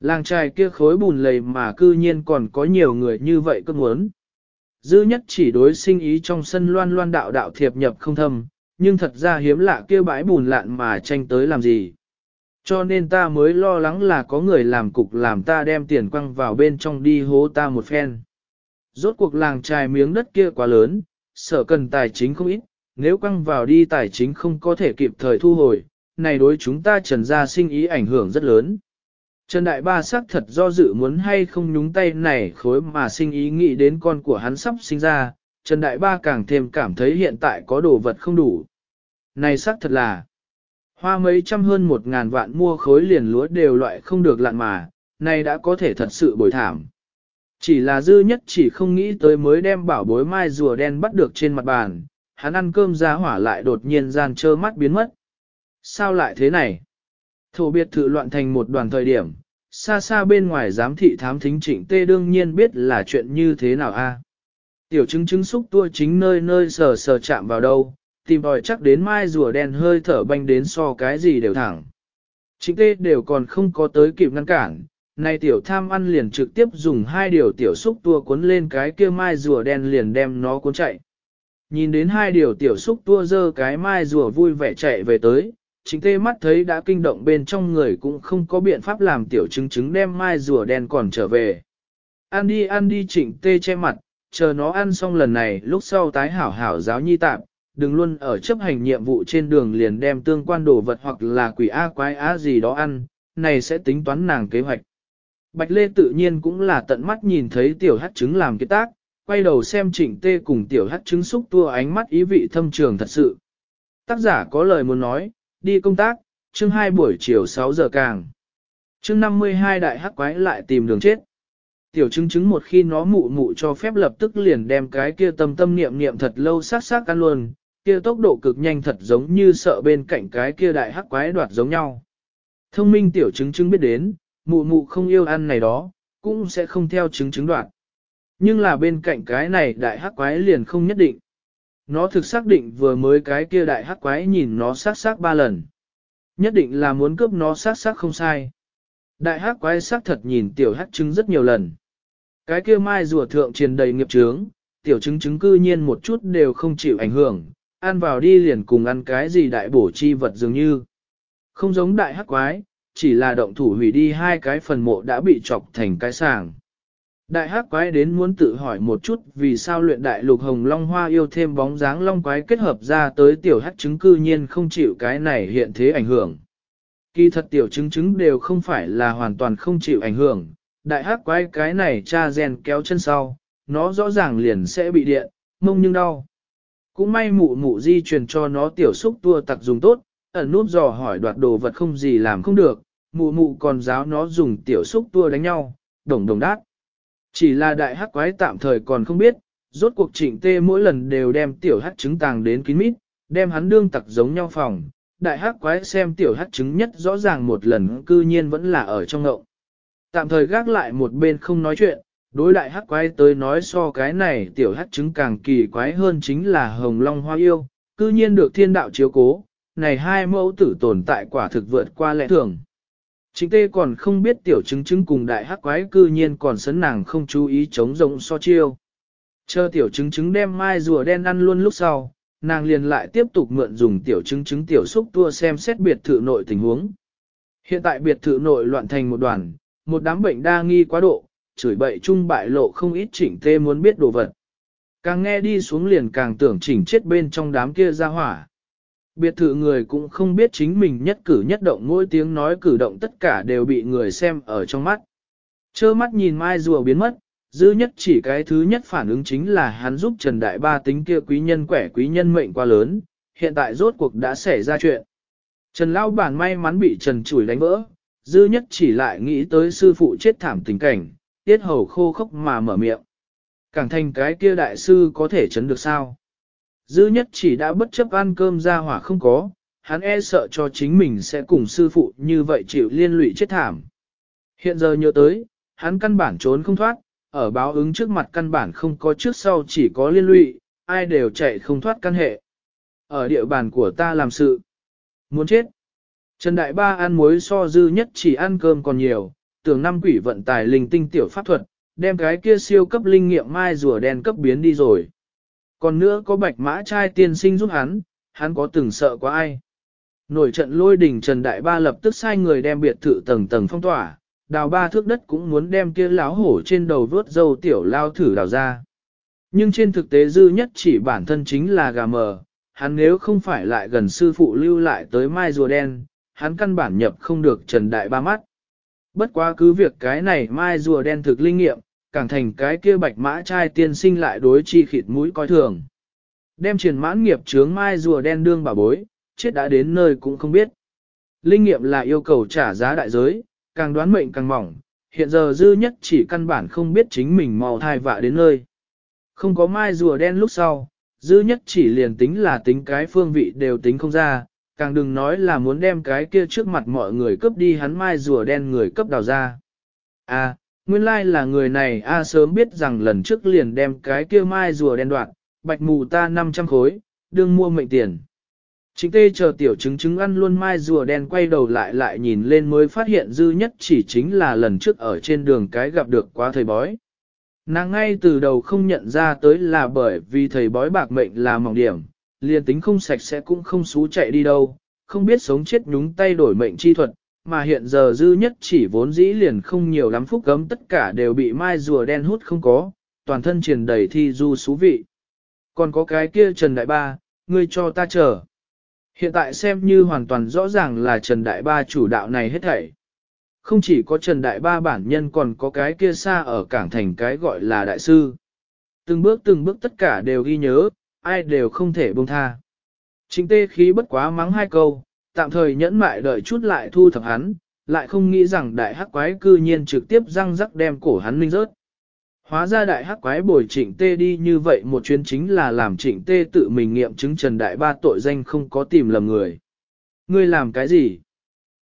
Làng trai kia khối bùn lầy mà cư nhiên còn có nhiều người như vậy cơ muốn. Dư nhất chỉ đối sinh ý trong sân loan loan đạo đạo thiệp nhập không thâm, nhưng thật ra hiếm lạ kia bãi bùn lạn mà tranh tới làm gì. Cho nên ta mới lo lắng là có người làm cục làm ta đem tiền quăng vào bên trong đi hố ta một phen. Rốt cuộc làng trài miếng đất kia quá lớn, sợ cần tài chính không ít, nếu quăng vào đi tài chính không có thể kịp thời thu hồi, này đối chúng ta trần ra sinh ý ảnh hưởng rất lớn. Trần Đại Ba xác thật do dự muốn hay không nhúng tay này khối mà sinh ý nghĩ đến con của hắn sắp sinh ra, Trần Đại Ba càng thêm cảm thấy hiện tại có đồ vật không đủ. Này xác thật là, hoa mấy trăm hơn một ngàn vạn mua khối liền lúa đều loại không được lạn mà, này đã có thể thật sự bồi thảm. Chỉ là dư nhất chỉ không nghĩ tới mới đem bảo bối mai rùa đen bắt được trên mặt bàn, hắn ăn cơm ra hỏa lại đột nhiên gian trơ mắt biến mất. Sao lại thế này? Thổ biệt thự loạn thành một đoàn thời điểm, xa xa bên ngoài giám thị thám thính trịnh tê đương nhiên biết là chuyện như thế nào a. Tiểu chứng chứng xúc tua chính nơi nơi sờ sờ chạm vào đâu, tìm đòi chắc đến mai rùa đen hơi thở banh đến so cái gì đều thẳng. Trịnh tê đều còn không có tới kịp ngăn cản, nay tiểu tham ăn liền trực tiếp dùng hai điều tiểu xúc tua cuốn lên cái kia mai rùa đen liền đem nó cuốn chạy. Nhìn đến hai điều tiểu xúc tua dơ cái mai rùa vui vẻ chạy về tới, chính tê mắt thấy đã kinh động bên trong người cũng không có biện pháp làm tiểu chứng chứng đem mai rùa đen còn trở về. Ăn đi ăn đi trịnh tê che mặt, chờ nó ăn xong lần này lúc sau tái hảo hảo giáo nhi tạm, đừng luôn ở chấp hành nhiệm vụ trên đường liền đem tương quan đồ vật hoặc là quỷ á quái á gì đó ăn, này sẽ tính toán nàng kế hoạch. Bạch Lê tự nhiên cũng là tận mắt nhìn thấy tiểu hát trứng làm cái tác, quay đầu xem trịnh tê cùng tiểu hát trứng xúc tua ánh mắt ý vị thâm trường thật sự. Tác giả có lời muốn nói, đi công tác, chương 2 buổi chiều 6 giờ càng. Chương 52 đại hắc quái lại tìm đường chết. Tiểu chứng chứng một khi nó mụ mụ cho phép lập tức liền đem cái kia tâm tâm niệm niệm thật lâu sát sát ăn luôn, kia tốc độ cực nhanh thật giống như sợ bên cạnh cái kia đại hắc quái đoạt giống nhau. Thông minh tiểu chứng chứng biết đến, mụ mụ không yêu ăn này đó, cũng sẽ không theo chứng chứng đoạt. Nhưng là bên cạnh cái này đại hắc quái liền không nhất định. Nó thực xác định vừa mới cái kia đại hắc quái nhìn nó sát sát ba lần. Nhất định là muốn cướp nó sát sát không sai. Đại hắc quái sát thật nhìn tiểu hắc trứng rất nhiều lần. Cái kia mai rùa thượng truyền đầy nghiệp trướng, tiểu trứng trứng cư nhiên một chút đều không chịu ảnh hưởng, ăn vào đi liền cùng ăn cái gì đại bổ chi vật dường như. Không giống đại hắc quái, chỉ là động thủ hủy đi hai cái phần mộ đã bị chọc thành cái sàng. Đại hắc quái đến muốn tự hỏi một chút vì sao luyện đại lục hồng long hoa yêu thêm bóng dáng long quái kết hợp ra tới tiểu hắc chứng cư nhiên không chịu cái này hiện thế ảnh hưởng. Kỳ thật tiểu chứng chứng đều không phải là hoàn toàn không chịu ảnh hưởng, đại hắc quái cái này cha gen kéo chân sau, nó rõ ràng liền sẽ bị điện, mông nhưng đau. Cũng may mụ mụ di truyền cho nó tiểu xúc tua tặc dùng tốt, ẩn nút dò hỏi đoạt đồ vật không gì làm không được, mụ mụ còn giáo nó dùng tiểu xúc tua đánh nhau, đồng đồng đát. Chỉ là đại hắc quái tạm thời còn không biết, rốt cuộc trịnh tê mỗi lần đều đem tiểu hắc trứng tàng đến kín mít, đem hắn đương tặc giống nhau phòng. Đại hắc quái xem tiểu hắc trứng nhất rõ ràng một lần cư nhiên vẫn là ở trong ngậu. Tạm thời gác lại một bên không nói chuyện, đối đại hắc quái tới nói so cái này tiểu hắc trứng càng kỳ quái hơn chính là hồng long hoa yêu, cư nhiên được thiên đạo chiếu cố, này hai mẫu tử tồn tại quả thực vượt qua lẽ thường. Trịnh tê còn không biết tiểu chứng chứng cùng đại hắc quái cư nhiên còn sấn nàng không chú ý chống rộng so chiêu. Chờ tiểu chứng chứng đem mai rùa đen ăn luôn lúc sau, nàng liền lại tiếp tục mượn dùng tiểu chứng chứng tiểu xúc tua xem xét biệt thự nội tình huống. Hiện tại biệt thự nội loạn thành một đoàn, một đám bệnh đa nghi quá độ, chửi bậy chung bại lộ không ít chỉnh tê muốn biết đồ vật. Càng nghe đi xuống liền càng tưởng chỉnh chết bên trong đám kia ra hỏa. Biệt thự người cũng không biết chính mình nhất cử nhất động mỗi tiếng nói cử động tất cả đều bị người xem ở trong mắt. Chơ mắt nhìn mai rùa biến mất, dư nhất chỉ cái thứ nhất phản ứng chính là hắn giúp Trần Đại Ba tính kia quý nhân quẻ quý nhân mệnh quá lớn, hiện tại rốt cuộc đã xảy ra chuyện. Trần Lao Bản may mắn bị Trần Chủi đánh vỡ, dư nhất chỉ lại nghĩ tới sư phụ chết thảm tình cảnh, tiết hầu khô khốc mà mở miệng. Càng thành cái kia đại sư có thể chấn được sao? Dư nhất chỉ đã bất chấp ăn cơm ra hỏa không có, hắn e sợ cho chính mình sẽ cùng sư phụ như vậy chịu liên lụy chết thảm. Hiện giờ nhớ tới, hắn căn bản trốn không thoát, ở báo ứng trước mặt căn bản không có trước sau chỉ có liên lụy, ai đều chạy không thoát căn hệ. Ở địa bàn của ta làm sự. Muốn chết. Trần Đại Ba ăn muối so dư nhất chỉ ăn cơm còn nhiều, tưởng năm quỷ vận tài linh tinh tiểu pháp thuật, đem cái kia siêu cấp linh nghiệm mai rùa đen cấp biến đi rồi. Còn nữa có bạch mã trai tiên sinh giúp hắn, hắn có từng sợ quá ai. Nổi trận lôi đình Trần Đại Ba lập tức sai người đem biệt thự tầng tầng phong tỏa, đào ba thước đất cũng muốn đem kia láo hổ trên đầu vớt dâu tiểu lao thử đào ra. Nhưng trên thực tế dư nhất chỉ bản thân chính là gà mờ, hắn nếu không phải lại gần sư phụ lưu lại tới mai rùa đen, hắn căn bản nhập không được Trần Đại Ba mắt. Bất quá cứ việc cái này mai rùa đen thực linh nghiệm, càng thành cái kia bạch mã trai tiên sinh lại đối chi khịt mũi coi thường. Đem truyền mãn nghiệp chướng mai rùa đen đương bà bối, chết đã đến nơi cũng không biết. Linh nghiệm là yêu cầu trả giá đại giới, càng đoán mệnh càng mỏng, hiện giờ dư nhất chỉ căn bản không biết chính mình mò thai vạ đến nơi. Không có mai rùa đen lúc sau, dư nhất chỉ liền tính là tính cái phương vị đều tính không ra, càng đừng nói là muốn đem cái kia trước mặt mọi người cướp đi hắn mai rùa đen người cấp đào ra. À, nguyên lai là người này A sớm biết rằng lần trước liền đem cái kia mai rùa đen đoạn, bạch mù ta 500 khối, đương mua mệnh tiền. Chính tê chờ tiểu chứng chứng ăn luôn mai rùa đen quay đầu lại lại nhìn lên mới phát hiện dư nhất chỉ chính là lần trước ở trên đường cái gặp được quá thầy bói. Nàng ngay từ đầu không nhận ra tới là bởi vì thầy bói bạc mệnh là mỏng điểm, liền tính không sạch sẽ cũng không xú chạy đi đâu, không biết sống chết nhúng tay đổi mệnh chi thuật, mà hiện giờ dư nhất chỉ vốn dĩ liền không nhiều lắm phúc cấm tất cả đều bị mai rùa đen hút không có, toàn thân triển đầy thi du xú vị. Còn có cái kia Trần Đại Ba, ngươi cho ta chờ. Hiện tại xem như hoàn toàn rõ ràng là Trần Đại Ba chủ đạo này hết thảy. Không chỉ có Trần Đại Ba bản nhân còn có cái kia xa ở cảng thành cái gọi là đại sư. Từng bước từng bước tất cả đều ghi nhớ, ai đều không thể buông tha. Chính tê khí bất quá mắng hai câu, tạm thời nhẫn mại đợi chút lại thu thập hắn, lại không nghĩ rằng đại hắc quái cư nhiên trực tiếp răng rắc đem cổ hắn ninh rớt. Hóa ra đại hắc quái bồi trịnh tê đi như vậy một chuyến chính là làm trịnh tê tự mình nghiệm chứng trần đại ba tội danh không có tìm lầm người. Ngươi làm cái gì?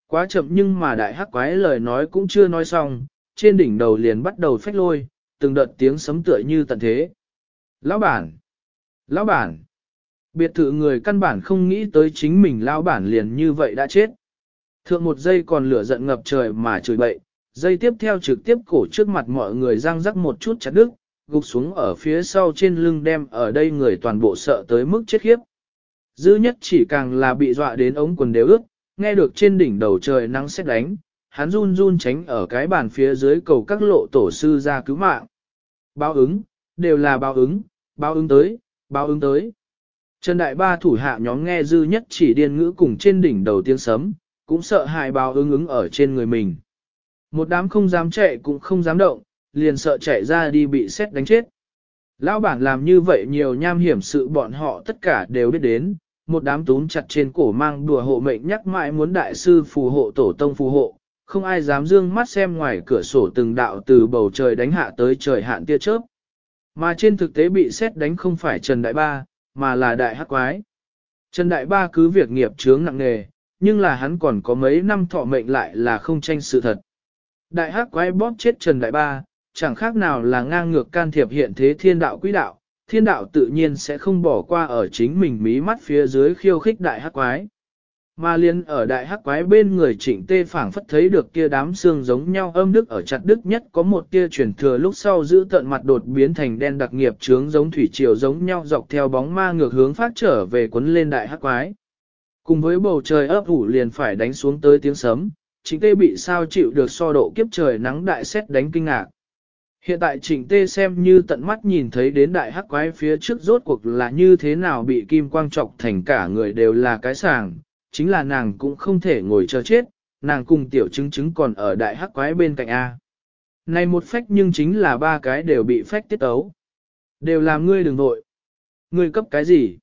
Quá chậm nhưng mà đại hắc quái lời nói cũng chưa nói xong, trên đỉnh đầu liền bắt đầu phách lôi, từng đợt tiếng sấm tựa như tận thế. Lão bản! Lão bản! Biệt thự người căn bản không nghĩ tới chính mình lão bản liền như vậy đã chết. Thượng một giây còn lửa giận ngập trời mà chửi bậy, giây tiếp theo trực tiếp cổ trước mặt mọi người răng rắc một chút chặt đứt, gục xuống ở phía sau trên lưng đem ở đây người toàn bộ sợ tới mức chết khiếp. Dư nhất chỉ càng là bị dọa đến ống quần đều ướt, nghe được trên đỉnh đầu trời nắng xét đánh, hắn run run tránh ở cái bàn phía dưới cầu các lộ tổ sư ra cứu mạng. Báo ứng, đều là báo ứng, báo ứng tới, báo ứng tới. Trần Đại Ba thủ hạ nhóm nghe dư nhất chỉ điên ngữ cùng trên đỉnh đầu tiếng sấm, cũng sợ hại bao ứng ứng ở trên người mình. Một đám không dám chạy cũng không dám động, liền sợ chạy ra đi bị xét đánh chết. Lão bản làm như vậy nhiều nham hiểm sự bọn họ tất cả đều biết đến, một đám túm chặt trên cổ mang đùa hộ mệnh nhắc mãi muốn đại sư phù hộ tổ tông phù hộ, không ai dám dương mắt xem ngoài cửa sổ từng đạo từ bầu trời đánh hạ tới trời hạn tia chớp. Mà trên thực tế bị xét đánh không phải Trần Đại Ba, mà là Đại Hắc Quái. Trần Đại Ba cứ việc nghiệp chướng nặng nề, nhưng là hắn còn có mấy năm thọ mệnh lại là không tranh sự thật. Đại Hắc Quái bóp chết Trần Đại Ba, chẳng khác nào là ngang ngược can thiệp hiện thế thiên đạo quý đạo, thiên đạo tự nhiên sẽ không bỏ qua ở chính mình mí mắt phía dưới khiêu khích đại hắc quái. Mà liên ở đại hắc quái bên người trịnh tê phảng phất thấy được kia đám xương giống nhau âm đức ở chặt đức nhất có một tia truyền thừa lúc sau giữ tận mặt đột biến thành đen đặc nghiệp trướng giống thủy triều giống nhau dọc theo bóng ma ngược hướng phát trở về quấn lên đại hắc quái. Cùng với bầu trời ấp ủ liền phải đánh xuống tới tiếng sấm, trịnh tê bị sao chịu được so độ kiếp trời nắng đại xét đánh kinh ngạc. Hiện tại trịnh tê xem như tận mắt nhìn thấy đến đại hắc quái phía trước rốt cuộc là như thế nào bị kim quang trọc thành cả người đều là cái sàng, chính là nàng cũng không thể ngồi chờ chết, nàng cùng tiểu chứng chứng còn ở đại hắc quái bên cạnh A. Này một phách nhưng chính là ba cái đều bị phách tiết ấu. Đều làm ngươi đừng vội. Ngươi cấp cái gì?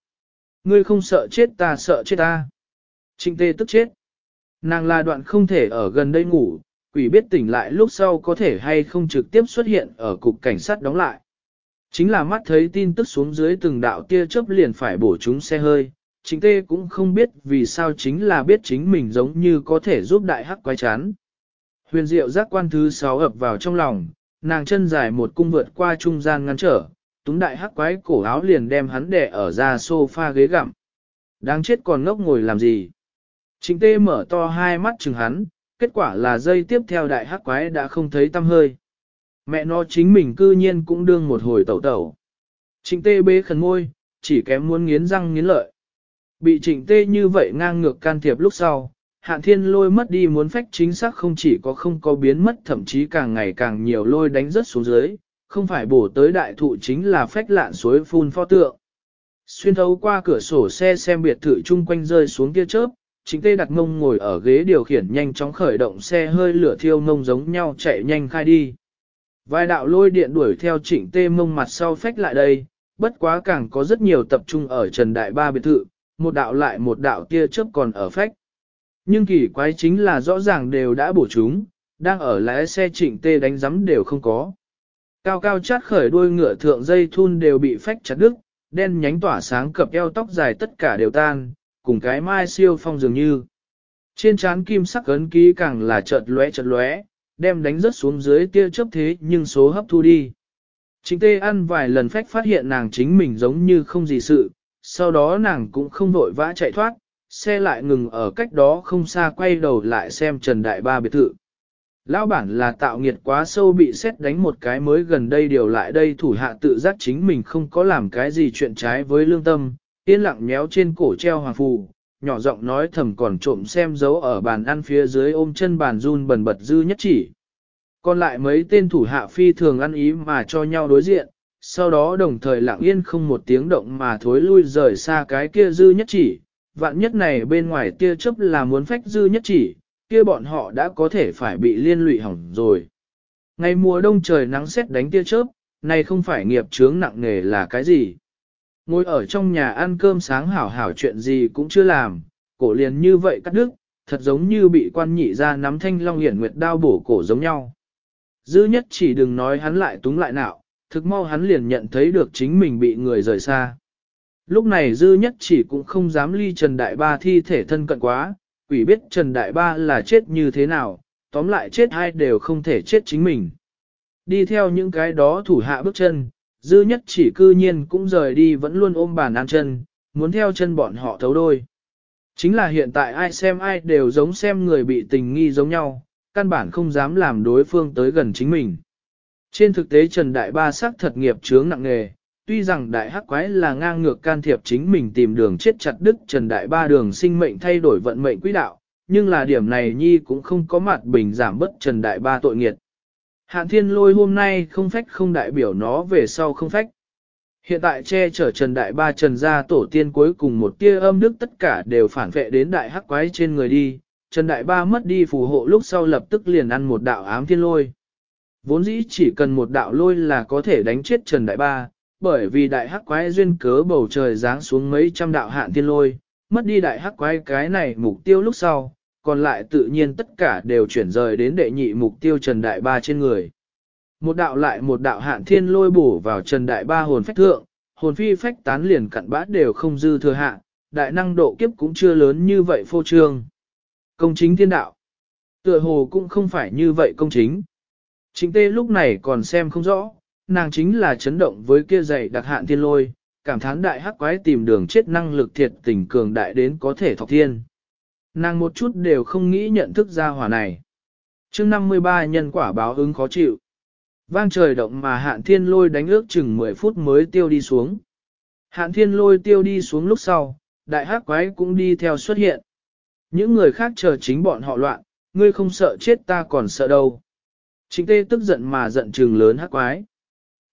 Ngươi không sợ chết ta sợ chết ta. Trịnh tê tức chết. Nàng là đoạn không thể ở gần đây ngủ, quỷ biết tỉnh lại lúc sau có thể hay không trực tiếp xuất hiện ở cục cảnh sát đóng lại. Chính là mắt thấy tin tức xuống dưới từng đạo tia chớp liền phải bổ chúng xe hơi, chính tê cũng không biết vì sao chính là biết chính mình giống như có thể giúp đại hắc quái chán. Huyền diệu giác quan thứ sáu ập vào trong lòng, nàng chân dài một cung vượt qua trung gian ngăn trở, túng đại hắc quái cổ áo liền đem hắn đè ở ra sofa ghế gặm. Đang chết còn ngốc ngồi làm gì? Chính tê mở to hai mắt chừng hắn, kết quả là dây tiếp theo đại hắc quái đã không thấy tâm hơi. Mẹ nó chính mình cư nhiên cũng đương một hồi tẩu tẩu. Chính tê bế khẩn môi, chỉ kém muốn nghiến răng nghiến lợi. Bị trịnh tê như vậy ngang ngược can thiệp lúc sau, hạn thiên lôi mất đi muốn phách chính xác không chỉ có không có biến mất thậm chí càng ngày càng nhiều lôi đánh rất xuống dưới, không phải bổ tới đại thụ chính là phách lạn suối phun pho tượng. Xuyên thấu qua cửa sổ xe xem biệt thự chung quanh rơi xuống tia chớp, chính tê đặt ngông ngồi ở ghế điều khiển nhanh chóng khởi động xe hơi lửa thiêu ngông giống nhau chạy nhanh khai đi. Vài đạo lôi điện đuổi theo trịnh tê mông mặt sau phách lại đây, bất quá càng có rất nhiều tập trung ở Trần Đại Ba biệt thự, một đạo lại một đạo tia chớp còn ở phách. Nhưng kỳ quái chính là rõ ràng đều đã bổ chúng, đang ở lái xe trịnh tê đánh giấm đều không có. Cao cao chát khởi đuôi ngựa thượng dây thun đều bị phách chặt đứt, đen nhánh tỏa sáng cập eo tóc dài tất cả đều tan, cùng cái mai siêu phong dường như. Trên trán kim sắc ấn ký càng là chợt lóe chợt lóe, đem đánh rớt xuống dưới tia chớp thế nhưng số hấp thu đi. Chính tê ăn vài lần phách phát hiện nàng chính mình giống như không gì sự, sau đó nàng cũng không vội vã chạy thoát, xe lại ngừng ở cách đó không xa quay đầu lại xem Trần Đại Ba biệt thự. Lão bản là tạo nghiệt quá sâu bị xét đánh một cái mới gần đây điều lại đây thủ hạ tự giác chính mình không có làm cái gì chuyện trái với lương tâm, yên lặng méo trên cổ treo hoàng phù, nhỏ giọng nói thầm còn trộm xem dấu ở bàn ăn phía dưới ôm chân bàn run bần bật dư nhất chỉ. Còn lại mấy tên thủ hạ phi thường ăn ý mà cho nhau đối diện, sau đó đồng thời lặng yên không một tiếng động mà thối lui rời xa cái kia dư nhất chỉ, vạn nhất này bên ngoài tia chấp là muốn phách dư nhất chỉ, kia bọn họ đã có thể phải bị liên lụy hỏng rồi. Ngày mùa đông trời nắng xét đánh tia chớp, này không phải nghiệp chướng nặng nề là cái gì. Ngồi ở trong nhà ăn cơm sáng hảo hảo chuyện gì cũng chưa làm, cổ liền như vậy cắt đứt, thật giống như bị quan nhị ra nắm thanh long hiển nguyệt đao bổ cổ giống nhau. Dư nhất chỉ đừng nói hắn lại túng lại nào, thực mau hắn liền nhận thấy được chính mình bị người rời xa. Lúc này dư nhất chỉ cũng không dám ly Trần Đại Ba thi thể thân cận quá, quỷ biết Trần Đại Ba là chết như thế nào, tóm lại chết hai đều không thể chết chính mình. Đi theo những cái đó thủ hạ bước chân, dư nhất chỉ cư nhiên cũng rời đi vẫn luôn ôm bàn ăn chân, muốn theo chân bọn họ thấu đôi. Chính là hiện tại ai xem ai đều giống xem người bị tình nghi giống nhau, căn bản không dám làm đối phương tới gần chính mình. Trên thực tế Trần Đại Ba sắc thật nghiệp chướng nặng nghề, tuy rằng Đại Hắc Quái là ngang ngược can thiệp chính mình tìm đường chết chặt đứt Trần Đại Ba đường sinh mệnh thay đổi vận mệnh quỹ đạo, nhưng là điểm này Nhi cũng không có mặt bình giảm bất Trần Đại Ba tội nghiệt. Hạn thiên lôi hôm nay không phách không đại biểu nó về sau không phách. Hiện tại che chở Trần Đại Ba Trần gia tổ tiên cuối cùng một tia âm đức tất cả đều phản vệ đến Đại Hắc Quái trên người đi, Trần Đại Ba mất đi phù hộ lúc sau lập tức liền ăn một đạo ám thiên lôi. Vốn dĩ chỉ cần một đạo lôi là có thể đánh chết Trần Đại Ba, bởi vì đại hắc quái duyên cớ bầu trời giáng xuống mấy trăm đạo hạn thiên lôi, mất đi đại hắc quái cái này mục tiêu lúc sau, còn lại tự nhiên tất cả đều chuyển rời đến đệ nhị mục tiêu Trần Đại Ba trên người. Một đạo lại một đạo hạn thiên lôi bổ vào Trần Đại Ba hồn phách thượng, hồn phi phách tán liền cặn bát đều không dư thừa hạ, đại năng độ kiếp cũng chưa lớn như vậy phô trương. Công chính thiên đạo. Tựa hồ cũng không phải như vậy công chính. Chính tê lúc này còn xem không rõ, nàng chính là chấn động với kia dày đặc hạn thiên lôi, cảm thán đại hắc quái tìm đường chết năng lực thiệt tình cường đại đến có thể thọc thiên. Nàng một chút đều không nghĩ nhận thức ra hỏa này. chương 53 nhân quả báo ứng khó chịu. Vang trời động mà hạn thiên lôi đánh ước chừng 10 phút mới tiêu đi xuống. Hạn thiên lôi tiêu đi xuống lúc sau, đại hắc quái cũng đi theo xuất hiện. Những người khác chờ chính bọn họ loạn, ngươi không sợ chết ta còn sợ đâu. Chính tê tức giận mà giận trừng lớn hắc quái.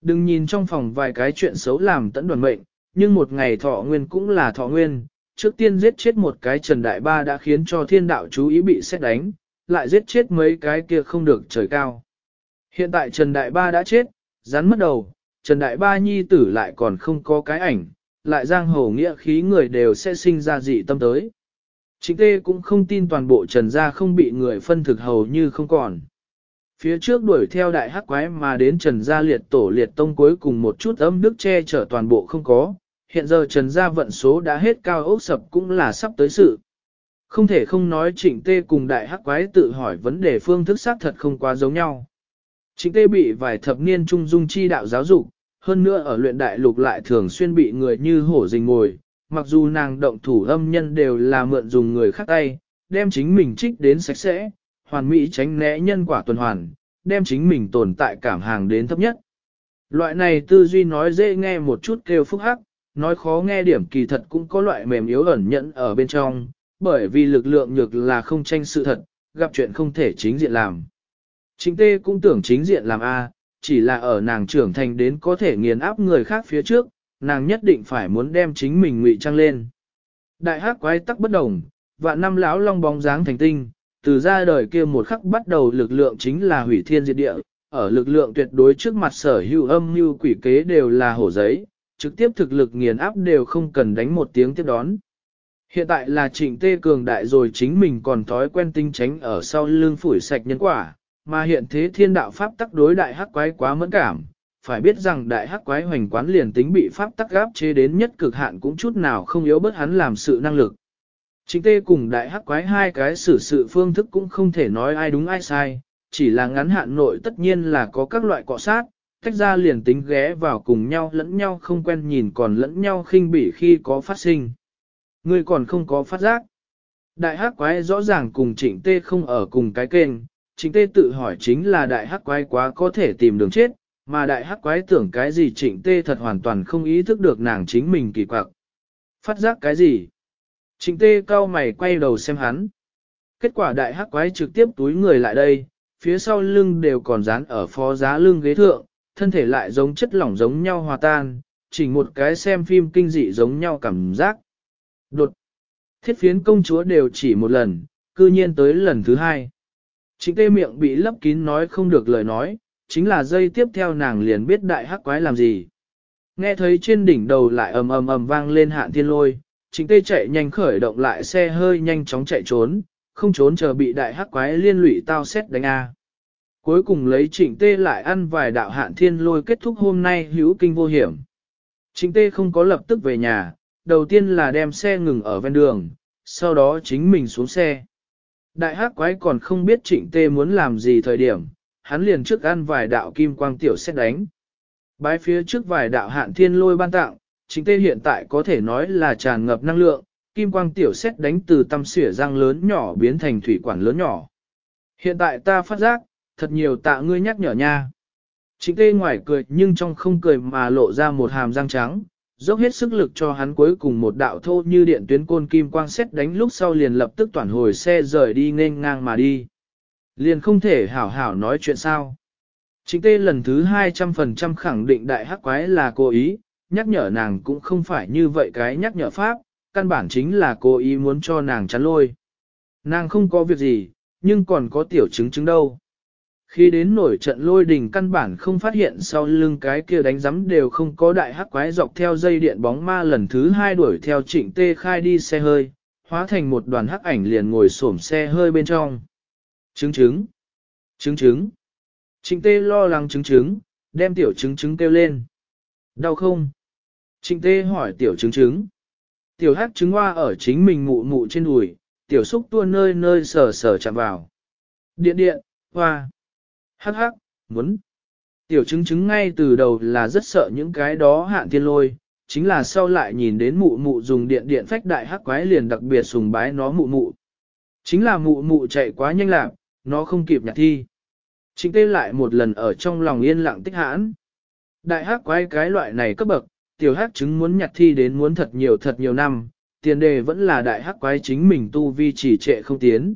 Đừng nhìn trong phòng vài cái chuyện xấu làm tận đoàn mệnh, nhưng một ngày thọ nguyên cũng là thọ nguyên. Trước tiên giết chết một cái Trần Đại Ba đã khiến cho thiên đạo chú ý bị xét đánh, lại giết chết mấy cái kia không được trời cao. Hiện tại Trần Đại Ba đã chết, rắn mất đầu, Trần Đại Ba nhi tử lại còn không có cái ảnh, lại giang hồ nghĩa khí người đều sẽ sinh ra dị tâm tới. Chính tê cũng không tin toàn bộ Trần gia không bị người phân thực hầu như không còn. Phía trước đuổi theo đại hắc quái mà đến Trần Gia liệt tổ liệt tông cuối cùng một chút âm đức che chở toàn bộ không có, hiện giờ Trần Gia vận số đã hết cao ốc sập cũng là sắp tới sự. Không thể không nói trịnh tê cùng đại hắc quái tự hỏi vấn đề phương thức xác thật không quá giống nhau. Trịnh tê bị vài thập niên trung dung chi đạo giáo dục, hơn nữa ở luyện đại lục lại thường xuyên bị người như hổ rình ngồi, mặc dù nàng động thủ âm nhân đều là mượn dùng người khác tay, đem chính mình trích đến sạch sẽ, hoàn mỹ tránh né nhân quả tuần hoàn, đem chính mình tồn tại cảm hàng đến thấp nhất. Loại này tư duy nói dễ nghe một chút kêu phúc hắc, nói khó nghe điểm kỳ thật cũng có loại mềm yếu ẩn nhẫn ở bên trong, bởi vì lực lượng nhược là không tranh sự thật, gặp chuyện không thể chính diện làm. Chính tê cũng tưởng chính diện làm A, chỉ là ở nàng trưởng thành đến có thể nghiền áp người khác phía trước, nàng nhất định phải muốn đem chính mình ngụy trang lên. Đại hắc quái tắc bất đồng, và năm lão long bóng dáng thành tinh, từ ra đời kia một khắc bắt đầu lực lượng chính là hủy thiên diệt địa, ở lực lượng tuyệt đối trước mặt sở hữu âm như quỷ kế đều là hổ giấy, trực tiếp thực lực nghiền áp đều không cần đánh một tiếng tiếp đón. Hiện tại là trịnh tê cường đại rồi chính mình còn thói quen tinh tránh ở sau lưng phủi sạch nhân quả, mà hiện thế thiên đạo pháp tắc đối đại hắc quái quá mẫn cảm, phải biết rằng đại hắc quái hoành quán liền tính bị pháp tắc gáp chế đến nhất cực hạn cũng chút nào không yếu bớt hắn làm sự năng lực. Chính tê cùng đại hắc quái hai cái xử sự phương thức cũng không thể nói ai đúng ai sai, chỉ là ngắn hạn nội tất nhiên là có các loại cọ sát, tách ra liền tính ghé vào cùng nhau lẫn nhau không quen nhìn còn lẫn nhau khinh bỉ khi có phát sinh. Người còn không có phát giác. Đại hắc quái rõ ràng cùng trịnh tê không ở cùng cái kênh, trịnh tê tự hỏi chính là đại hắc quái quá có thể tìm đường chết, mà đại hắc quái tưởng cái gì trịnh tê thật hoàn toàn không ý thức được nàng chính mình kỳ quặc. Phát giác cái gì? Trịnh tê cao mày quay đầu xem hắn. Kết quả đại hắc quái trực tiếp túi người lại đây, phía sau lưng đều còn dán ở phó giá lưng ghế thượng, thân thể lại giống chất lỏng giống nhau hòa tan, chỉnh một cái xem phim kinh dị giống nhau cảm giác. Đột! Thiết phiến công chúa đều chỉ một lần, cư nhiên tới lần thứ hai. Trịnh tê miệng bị lấp kín nói không được lời nói, chính là dây tiếp theo nàng liền biết đại hắc quái làm gì. Nghe thấy trên đỉnh đầu lại ầm ầm ầm vang lên hạn thiên lôi, chính tê chạy nhanh khởi động lại xe hơi nhanh chóng chạy trốn, không trốn chờ bị đại hắc quái liên lụy tao xét đánh A. Cuối cùng lấy trịnh tê lại ăn vài đạo hạn thiên lôi kết thúc hôm nay hữu kinh vô hiểm. Trịnh tê không có lập tức về nhà, đầu tiên là đem xe ngừng ở ven đường, sau đó chính mình xuống xe. Đại hắc quái còn không biết trịnh tê muốn làm gì thời điểm, hắn liền trước ăn vài đạo kim quang tiểu xét đánh. Bái phía trước vài đạo hạn thiên lôi ban tặng, chính tê hiện tại có thể nói là tràn ngập năng lượng, kim quang tiểu xét đánh từ tâm xỉa răng lớn nhỏ biến thành thủy quản lớn nhỏ. Hiện tại ta phát giác, thật nhiều tạ ngươi nhắc nhở nha. Chính tê ngoài cười nhưng trong không cười mà lộ ra một hàm răng trắng, dốc hết sức lực cho hắn cuối cùng một đạo thô như điện tuyến côn kim quang xét đánh lúc sau liền lập tức toàn hồi xe rời đi nên ngang mà đi. Liền không thể hảo hảo nói chuyện sao. Chính tê lần thứ 200% khẳng định đại hắc quái là cố ý, nhắc nhở nàng cũng không phải như vậy cái nhắc nhở pháp, căn bản chính là cô ý muốn cho nàng chắn lôi. Nàng không có việc gì, nhưng còn có tiểu chứng chứng đâu. Khi đến nổi trận lôi đình căn bản không phát hiện sau lưng cái kia đánh giấm đều không có đại hắc quái dọc theo dây điện bóng ma lần thứ hai đuổi theo trịnh tê khai đi xe hơi, hóa thành một đoàn hắc ảnh liền ngồi xổm xe hơi bên trong. chứng chứng chứng chứng Trịnh tê lo lắng chứng chứng đem tiểu chứng chứng kêu lên. Đau không? Trịnh tê hỏi tiểu trứng trứng. Tiểu hát trứng hoa ở chính mình mụ mụ trên đùi, tiểu xúc tua nơi nơi sờ sờ chạm vào. Điện điện, hoa. Hắc hắc, muốn. Tiểu trứng trứng ngay từ đầu là rất sợ những cái đó hạn thiên lôi, chính là sau lại nhìn đến mụ mụ dùng điện điện phách đại hắc quái liền đặc biệt sùng bái nó mụ mụ. Chính là mụ mụ chạy quá nhanh lạc, nó không kịp nhặt thi. Trịnh tê lại một lần ở trong lòng yên lặng tích hãn. Đại hắc quái cái loại này cấp bậc, tiểu hắc chứng muốn nhặt thi đến muốn thật nhiều thật nhiều năm, tiền đề vẫn là đại hắc quái chính mình tu vi chỉ trệ không tiến.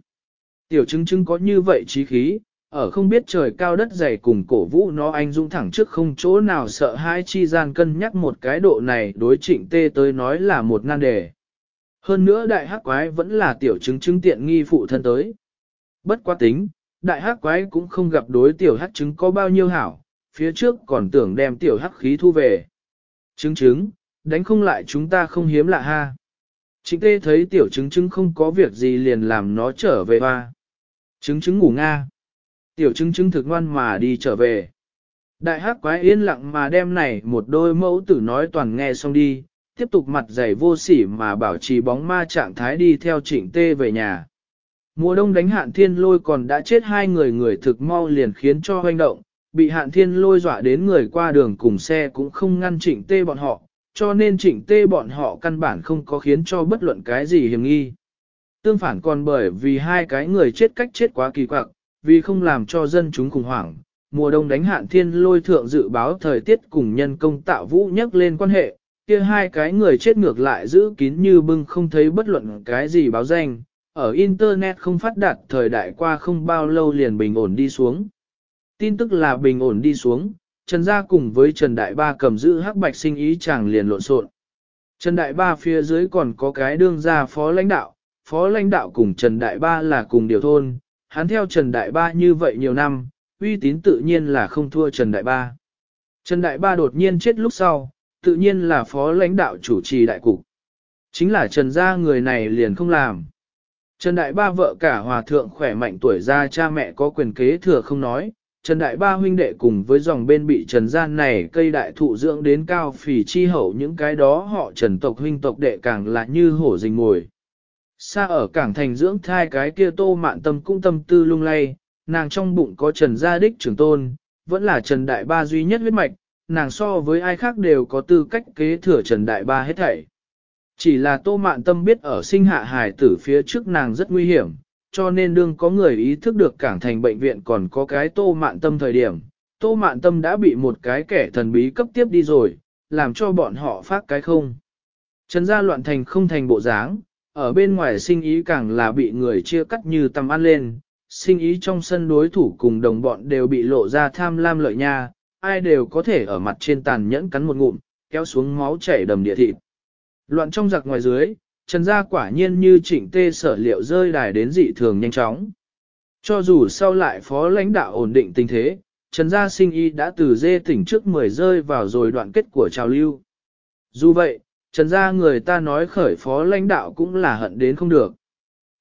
Tiểu chứng chứng có như vậy trí khí, ở không biết trời cao đất dày cùng cổ vũ nó anh dũng thẳng trước không chỗ nào sợ hai chi gian cân nhắc một cái độ này đối trịnh tê tới nói là một nan đề. Hơn nữa đại hắc quái vẫn là tiểu chứng chứng tiện nghi phụ thân tới. Bất quá tính, đại hắc quái cũng không gặp đối tiểu hắc chứng có bao nhiêu hảo, phía trước còn tưởng đem tiểu hắc khí thu về. Trứng trứng, đánh không lại chúng ta không hiếm lạ ha. Trịnh tê thấy tiểu trứng trứng không có việc gì liền làm nó trở về hoa. Trứng trứng ngủ nga. Tiểu trứng trứng thực ngoan mà đi trở về. Đại hắc quái yên lặng mà đem này một đôi mẫu tử nói toàn nghe xong đi, tiếp tục mặt dày vô sỉ mà bảo trì bóng ma trạng thái đi theo trịnh tê về nhà. Mùa đông đánh hạn thiên lôi còn đã chết hai người người thực mau liền khiến cho hoành động, bị hạn thiên lôi dọa đến người qua đường cùng xe cũng không ngăn trịnh tê bọn họ, cho nên trịnh tê bọn họ căn bản không có khiến cho bất luận cái gì hiểm nghi. Tương phản còn bởi vì hai cái người chết cách chết quá kỳ quặc, vì không làm cho dân chúng khủng hoảng, mùa đông đánh hạn thiên lôi thượng dự báo thời tiết cùng nhân công tạo vũ nhắc lên quan hệ, kia hai cái người chết ngược lại giữ kín như bưng không thấy bất luận cái gì báo danh, ở Internet không phát đạt thời đại qua không bao lâu liền bình ổn đi xuống. Tin tức là bình ổn đi xuống, Trần Gia cùng với Trần Đại Ba cầm giữ hắc bạch sinh ý chàng liền lộn xộn. Trần Đại Ba phía dưới còn có cái đương gia phó lãnh đạo, phó lãnh đạo cùng Trần Đại Ba là cùng điều thôn, hắn theo Trần Đại Ba như vậy nhiều năm, uy tín tự nhiên là không thua Trần Đại Ba. Trần Đại Ba đột nhiên chết lúc sau, tự nhiên là phó lãnh đạo chủ trì đại cục. Chính là Trần gia người này liền không làm. Trần Đại Ba vợ cả hòa thượng khỏe mạnh tuổi ra cha mẹ có quyền kế thừa không nói, Trần Đại Ba huynh đệ cùng với dòng bên bị Trần gian này cây đại thụ dưỡng đến cao phỉ chi hậu những cái đó họ Trần tộc huynh tộc đệ càng là như hổ rình mồi. Xa ở cảng thành dưỡng thai cái kia tô mạn tâm cũng tâm tư lung lay, nàng trong bụng có Trần gia đích trưởng tôn, vẫn là Trần Đại Ba duy nhất huyết mạch, nàng so với ai khác đều có tư cách kế thừa Trần Đại Ba hết thảy. Chỉ là tô mạn tâm biết ở sinh hạ hài tử phía trước nàng rất nguy hiểm, cho nên đương có người ý thức được cảng thành bệnh viện còn có cái tô mạn tâm thời điểm, tô mạn tâm đã bị một cái kẻ thần bí cấp tiếp đi rồi, làm cho bọn họ phát cái không. Trần gia loạn thành không thành bộ dáng, ở bên ngoài sinh ý càng là bị người chia cắt như tầm ăn lên, sinh ý trong sân đối thủ cùng đồng bọn đều bị lộ ra tham lam lợi nha, ai đều có thể ở mặt trên tàn nhẫn cắn một ngụm, kéo xuống máu chảy đầm địa thịt. Loạn trong giặc ngoài dưới, Trần gia quả nhiên như chỉnh tê sở liệu rơi đài đến dị thường nhanh chóng. Cho dù sau lại phó lãnh đạo ổn định tình thế, Trần gia sinh y đã từ dê tỉnh trước 10 rơi vào rồi đoạn kết của trào lưu. Dù vậy, Trần gia người ta nói khởi phó lãnh đạo cũng là hận đến không được.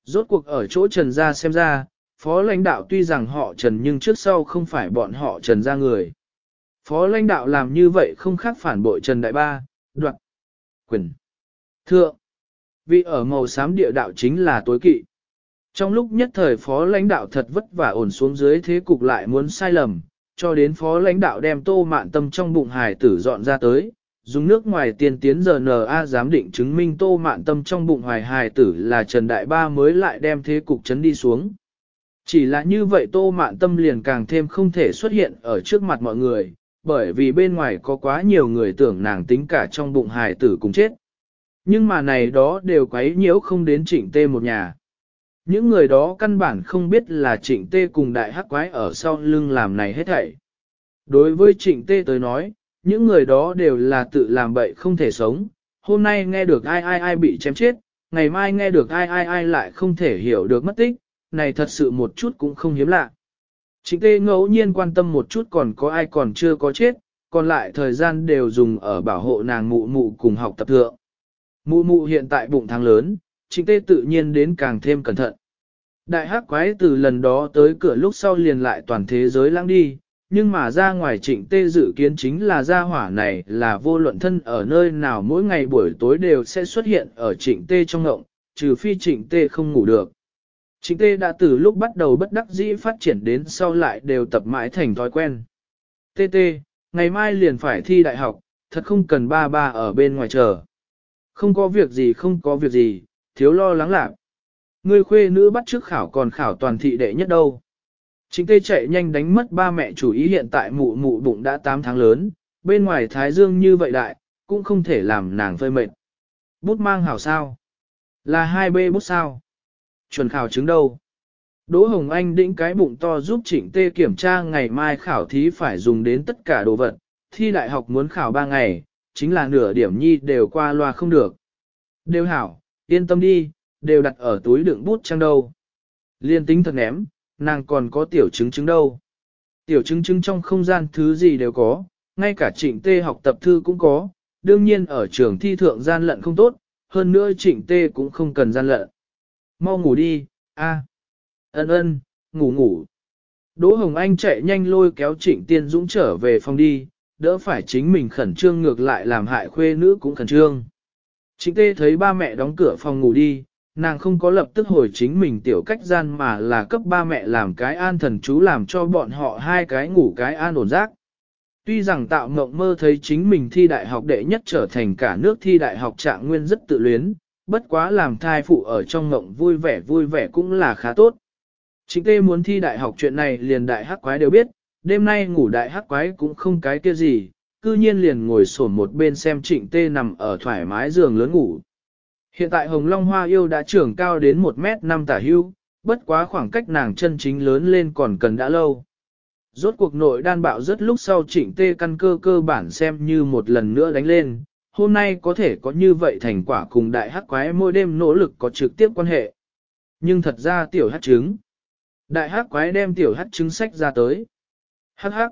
Rốt cuộc ở chỗ Trần gia xem ra, phó lãnh đạo tuy rằng họ Trần nhưng trước sau không phải bọn họ Trần gia người. Phó lãnh đạo làm như vậy không khác phản bội Trần Đại Ba, Đoạn quyền, thượng. Vì ở màu xám địa đạo chính là tối kỵ. Trong lúc nhất thời phó lãnh đạo thật vất vả ổn xuống dưới thế cục lại muốn sai lầm, cho đến phó lãnh đạo đem tô mạn tâm trong bụng hải tử dọn ra tới, dùng nước ngoài tiền tiến giờ NA giám định chứng minh tô mạn tâm trong bụng hoài hải tử là Trần Đại Ba mới lại đem thế cục chấn đi xuống. Chỉ là như vậy tô mạn tâm liền càng thêm không thể xuất hiện ở trước mặt mọi người, bởi vì bên ngoài có quá nhiều người tưởng nàng tính cả trong bụng hải tử cùng chết. Nhưng mà này đó đều quấy nhiễu không đến trịnh tê một nhà. Những người đó căn bản không biết là trịnh tê cùng đại hắc quái ở sau lưng làm này hết thảy. Đối với trịnh tê tới nói, những người đó đều là tự làm bậy không thể sống. Hôm nay nghe được ai ai ai bị chém chết, ngày mai nghe được ai ai ai lại không thể hiểu được mất tích, này thật sự một chút cũng không hiếm lạ. Trịnh tê ngẫu nhiên quan tâm một chút còn có ai còn chưa có chết, còn lại thời gian đều dùng ở bảo hộ nàng mụ mụ cùng học tập thượng. Mụ mụ hiện tại bụng thang lớn, trịnh tê tự nhiên đến càng thêm cẩn thận. Đại hắc quái từ lần đó tới cửa lúc sau liền lại toàn thế giới lãng đi, nhưng mà ra ngoài trịnh tê dự kiến chính là gia hỏa này là vô luận thân ở nơi nào mỗi ngày buổi tối đều sẽ xuất hiện ở trịnh tê trong ngộng, trừ phi trịnh tê không ngủ được. Trịnh tê đã từ lúc bắt đầu bất đắc dĩ phát triển đến sau lại đều tập mãi thành thói quen. Tê tê, ngày mai liền phải thi đại học, thật không cần ba ba ở bên ngoài chờ. Không có việc gì không có việc gì, thiếu lo lắng lạc. Ngươi khuê nữ bắt trước khảo còn khảo toàn thị đệ nhất đâu. Chính tê chạy nhanh đánh mất ba mẹ chủ ý hiện tại mụ mụ bụng đã 8 tháng lớn, bên ngoài thái dương như vậy đại, cũng không thể làm nàng phơi mệt. Bút mang hảo sao? Là hai bê bút sao? Chuẩn khảo chứng đâu? Đỗ Hồng Anh đĩnh cái bụng to giúp trịnh tê kiểm tra ngày mai khảo thí phải dùng đến tất cả đồ vật, thi đại học muốn khảo 3 ngày, chính là nửa điểm nhi đều qua loa không được. Đều hảo, yên tâm đi, đều đặt ở túi đựng bút trang đâu. Liên tính thật ném, nàng còn có tiểu chứng chứng đâu. Tiểu chứng chứng trong không gian thứ gì đều có, ngay cả trịnh tê học tập thư cũng có, đương nhiên ở trường thi thượng gian lận không tốt, hơn nữa trịnh tê cũng không cần gian lận. Mau ngủ đi, a, ân ân, ngủ ngủ. Đỗ Hồng Anh chạy nhanh lôi kéo trịnh tiên dũng trở về phòng đi, đỡ phải chính mình khẩn trương ngược lại làm hại khuê nữ cũng khẩn trương. Chính tê thấy ba mẹ đóng cửa phòng ngủ đi, nàng không có lập tức hồi chính mình tiểu cách gian mà là cấp ba mẹ làm cái an thần chú làm cho bọn họ hai cái ngủ cái an ổn giác. Tuy rằng tạo mộng mơ thấy chính mình thi đại học đệ nhất trở thành cả nước thi đại học trạng nguyên rất tự luyến, bất quá làm thai phụ ở trong mộng vui vẻ vui vẻ cũng là khá tốt. Chính tê muốn thi đại học chuyện này liền đại hắc quái đều biết, đêm nay ngủ đại hắc quái cũng không cái kia gì, cư nhiên liền ngồi sổn một bên xem trịnh tê nằm ở thoải mái giường lớn ngủ. Hiện tại hồng long hoa yêu đã trưởng cao đến 1 mét 5 tả hưu, bất quá khoảng cách nàng chân chính lớn lên còn cần đã lâu. Rốt cuộc nội đan bạo rất lúc sau trịnh tê căn cơ cơ bản xem như một lần nữa đánh lên, hôm nay có thể có như vậy thành quả cùng đại hắc quái mỗi đêm nỗ lực có trực tiếp quan hệ. Nhưng thật ra tiểu hắc trứng. Đại hắc quái đem tiểu hắc trứng sách ra tới. Hắc hắc.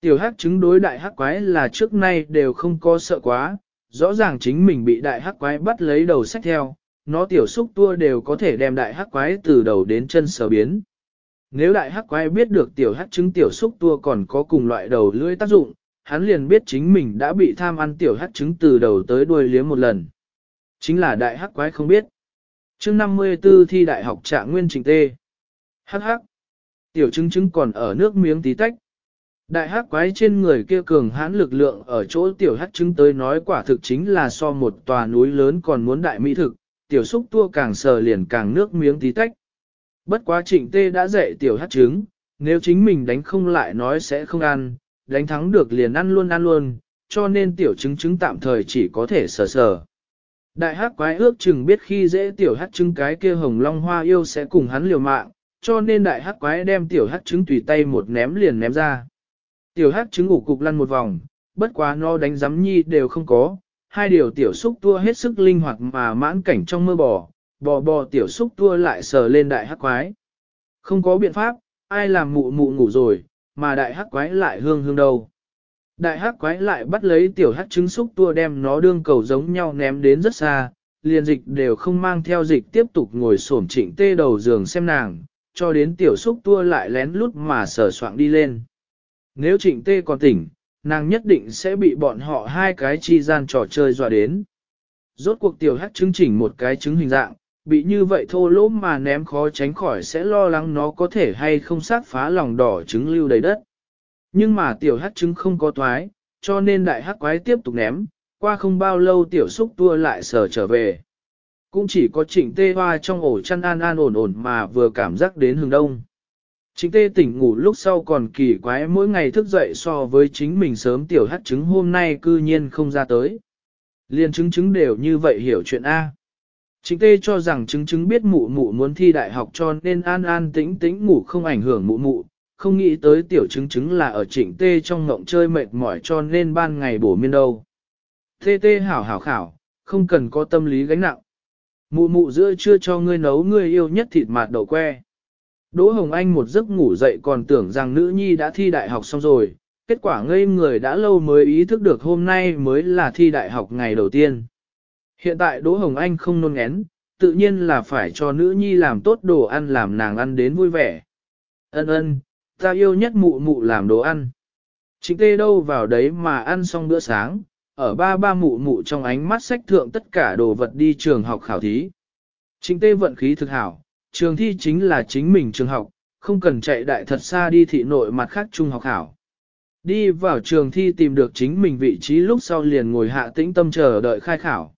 Tiểu hắc trứng đối đại hắc quái là trước nay đều không có sợ quá, rõ ràng chính mình bị đại hắc quái bắt lấy đầu sách theo, nó tiểu xúc tua đều có thể đem đại hắc quái từ đầu đến chân sở biến. Nếu đại hắc quái biết được tiểu hắc trứng tiểu xúc tua còn có cùng loại đầu lưỡi tác dụng, hắn liền biết chính mình đã bị tham ăn tiểu hắc trứng từ đầu tới đuôi liếm một lần. Chính là đại hắc quái không biết. chương 54 thi đại học trạng nguyên trình tê. Hắc hắc. Tiểu trứng trứng còn ở nước miếng tí tách. Đại hắc quái trên người kia cường hãn lực lượng ở chỗ tiểu hắc trứng tới nói quả thực chính là so một tòa núi lớn còn muốn đại mỹ thực, tiểu xúc tua càng sờ liền càng nước miếng tí tách. Bất quá trịnh tê đã dạy tiểu hắc trứng, nếu chính mình đánh không lại nói sẽ không ăn, đánh thắng được liền ăn luôn ăn luôn, cho nên tiểu trứng trứng tạm thời chỉ có thể sờ sờ. Đại hắc quái ước chừng biết khi dễ tiểu hắc trứng cái kia hồng long hoa yêu sẽ cùng hắn liều mạng, cho nên đại hắc quái đem tiểu hắc trứng tùy tay một ném liền ném ra. Tiểu hắc trứng ngủ cục lăn một vòng, bất quá nó đánh giấm nhi đều không có, hai điều tiểu xúc tua hết sức linh hoạt mà mãn cảnh trong mơ bò, bò bò tiểu xúc tua lại sờ lên đại hắc quái. Không có biện pháp, ai làm mụ mụ ngủ rồi, mà đại hắc quái lại hương hương đâu. Đại hắc quái lại bắt lấy tiểu hắc trứng xúc tua đem nó đương cầu giống nhau ném đến rất xa, liền dịch đều không mang theo dịch tiếp tục ngồi xổm chỉnh tê đầu giường xem nàng, cho đến tiểu xúc tua lại lén lút mà sờ soạng đi lên. Nếu trịnh tê còn tỉnh, nàng nhất định sẽ bị bọn họ hai cái chi gian trò chơi dọa đến. Rốt cuộc tiểu hắc trứng chỉnh một cái trứng hình dạng, bị như vậy thô lỗ mà ném khó tránh khỏi sẽ lo lắng nó có thể hay không sát phá lòng đỏ trứng lưu đầy đất. Nhưng mà tiểu hắc trứng không có toái, cho nên đại hắc quái tiếp tục ném, qua không bao lâu tiểu xúc tua lại sờ trở về. Cũng chỉ có trịnh tê hoa trong ổ chăn an an ổn ổn mà vừa cảm giác đến hừng đông. Trịnh tê tỉnh ngủ lúc sau còn kỳ quái mỗi ngày thức dậy so với chính mình sớm tiểu hát trứng hôm nay cư nhiên không ra tới. Liên chứng chứng đều như vậy hiểu chuyện A. Trịnh tê cho rằng chứng chứng biết mụ mụ muốn thi đại học cho nên an an tĩnh tĩnh ngủ không ảnh hưởng mụ mụ, không nghĩ tới tiểu chứng chứng là ở trịnh tê trong ngộng chơi mệt mỏi cho nên ban ngày bổ miên đâu. Tê tê hảo hảo khảo, không cần có tâm lý gánh nặng. Mụ mụ giữa chưa cho ngươi nấu ngươi yêu nhất thịt mạt đậu que. Đỗ Hồng Anh một giấc ngủ dậy còn tưởng rằng nữ nhi đã thi đại học xong rồi, kết quả ngây người đã lâu mới ý thức được hôm nay mới là thi đại học ngày đầu tiên. Hiện tại Đỗ Hồng Anh không nôn ngén, tự nhiên là phải cho nữ nhi làm tốt đồ ăn làm nàng ăn đến vui vẻ. Ân ân, ta yêu nhất mụ mụ làm đồ ăn. Chính tê đâu vào đấy mà ăn xong bữa sáng, ở ba ba mụ mụ trong ánh mắt sách thượng tất cả đồ vật đi trường học khảo thí. Chính tê vận khí thực hảo, trường thi chính là chính mình trường học, không cần chạy đại thật xa đi thị nội mặt khác trung học hảo. Đi vào trường thi tìm được chính mình vị trí lúc sau liền ngồi hạ tĩnh tâm chờ đợi khai khảo.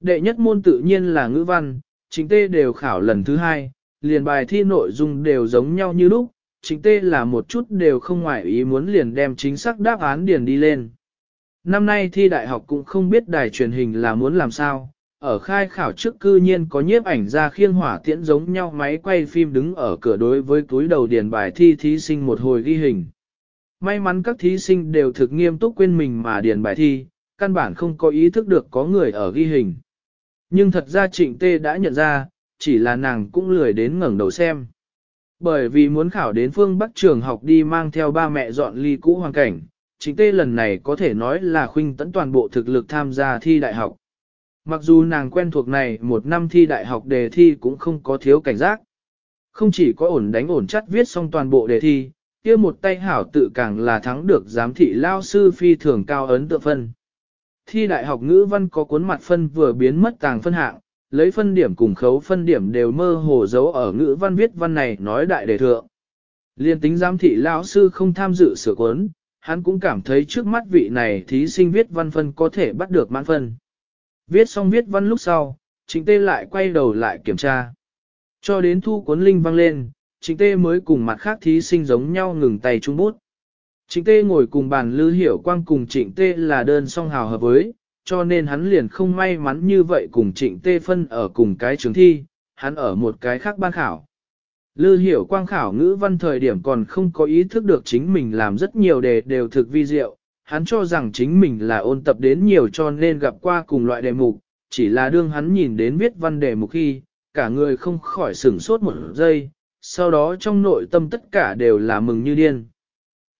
Đệ nhất môn tự nhiên là ngữ văn, chính tê đều khảo lần thứ hai, liền bài thi nội dung đều giống nhau như lúc, chính tê là một chút đều không ngoại ý muốn liền đem chính xác đáp án điền đi lên. Năm nay thi đại học cũng không biết đài truyền hình là muốn làm sao, ở khai khảo trước cư nhiên có nhiếp ảnh ra khiêng hỏa tiễn giống nhau máy quay phim đứng ở cửa đối với túi đầu điền bài thi thí sinh một hồi ghi hình. May mắn các thí sinh đều thực nghiêm túc quên mình mà điền bài thi, căn bản không có ý thức được có người ở ghi hình. Nhưng thật ra trịnh tê đã nhận ra, chỉ là nàng cũng lười đến ngẩng đầu xem. Bởi vì muốn khảo đến phương Bắc trường học đi mang theo ba mẹ dọn ly cũ hoàn cảnh, trịnh tê lần này có thể nói là khuynh tấn toàn bộ thực lực tham gia thi đại học. Mặc dù nàng quen thuộc này một năm thi đại học đề thi cũng không có thiếu cảnh giác. Không chỉ có ổn đánh ổn chắc viết xong toàn bộ đề thi, kia một tay hảo tự càng là thắng được giám thị lao sư phi thường cao ấn tượng phân. Thi đại học ngữ văn có cuốn mặt phân vừa biến mất tàng phân hạng, lấy phân điểm cùng khấu phân điểm đều mơ hồ giấu ở ngữ văn viết văn này nói đại đề thượng. Liên tính giám thị lão sư không tham dự sửa cuốn, hắn cũng cảm thấy trước mắt vị này thí sinh viết văn phân có thể bắt được mãn phân. Viết xong viết văn lúc sau, trịnh tê lại quay đầu lại kiểm tra. Cho đến thu cuốn linh văng lên, trịnh tê mới cùng mặt khác thí sinh giống nhau ngừng tay trung bút. Trịnh Tê ngồi cùng bàn Lư Hiểu Quang cùng Trịnh Tê là đơn song hào hợp với, cho nên hắn liền không may mắn như vậy cùng Trịnh Tê phân ở cùng cái trường thi, hắn ở một cái khác ban khảo. Lư Hiểu Quang khảo ngữ văn thời điểm còn không có ý thức được chính mình làm rất nhiều đề đều thực vi diệu, hắn cho rằng chính mình là ôn tập đến nhiều cho nên gặp qua cùng loại đề mục, chỉ là đương hắn nhìn đến viết văn đề mục khi, cả người không khỏi sửng sốt một giây, sau đó trong nội tâm tất cả đều là mừng như điên.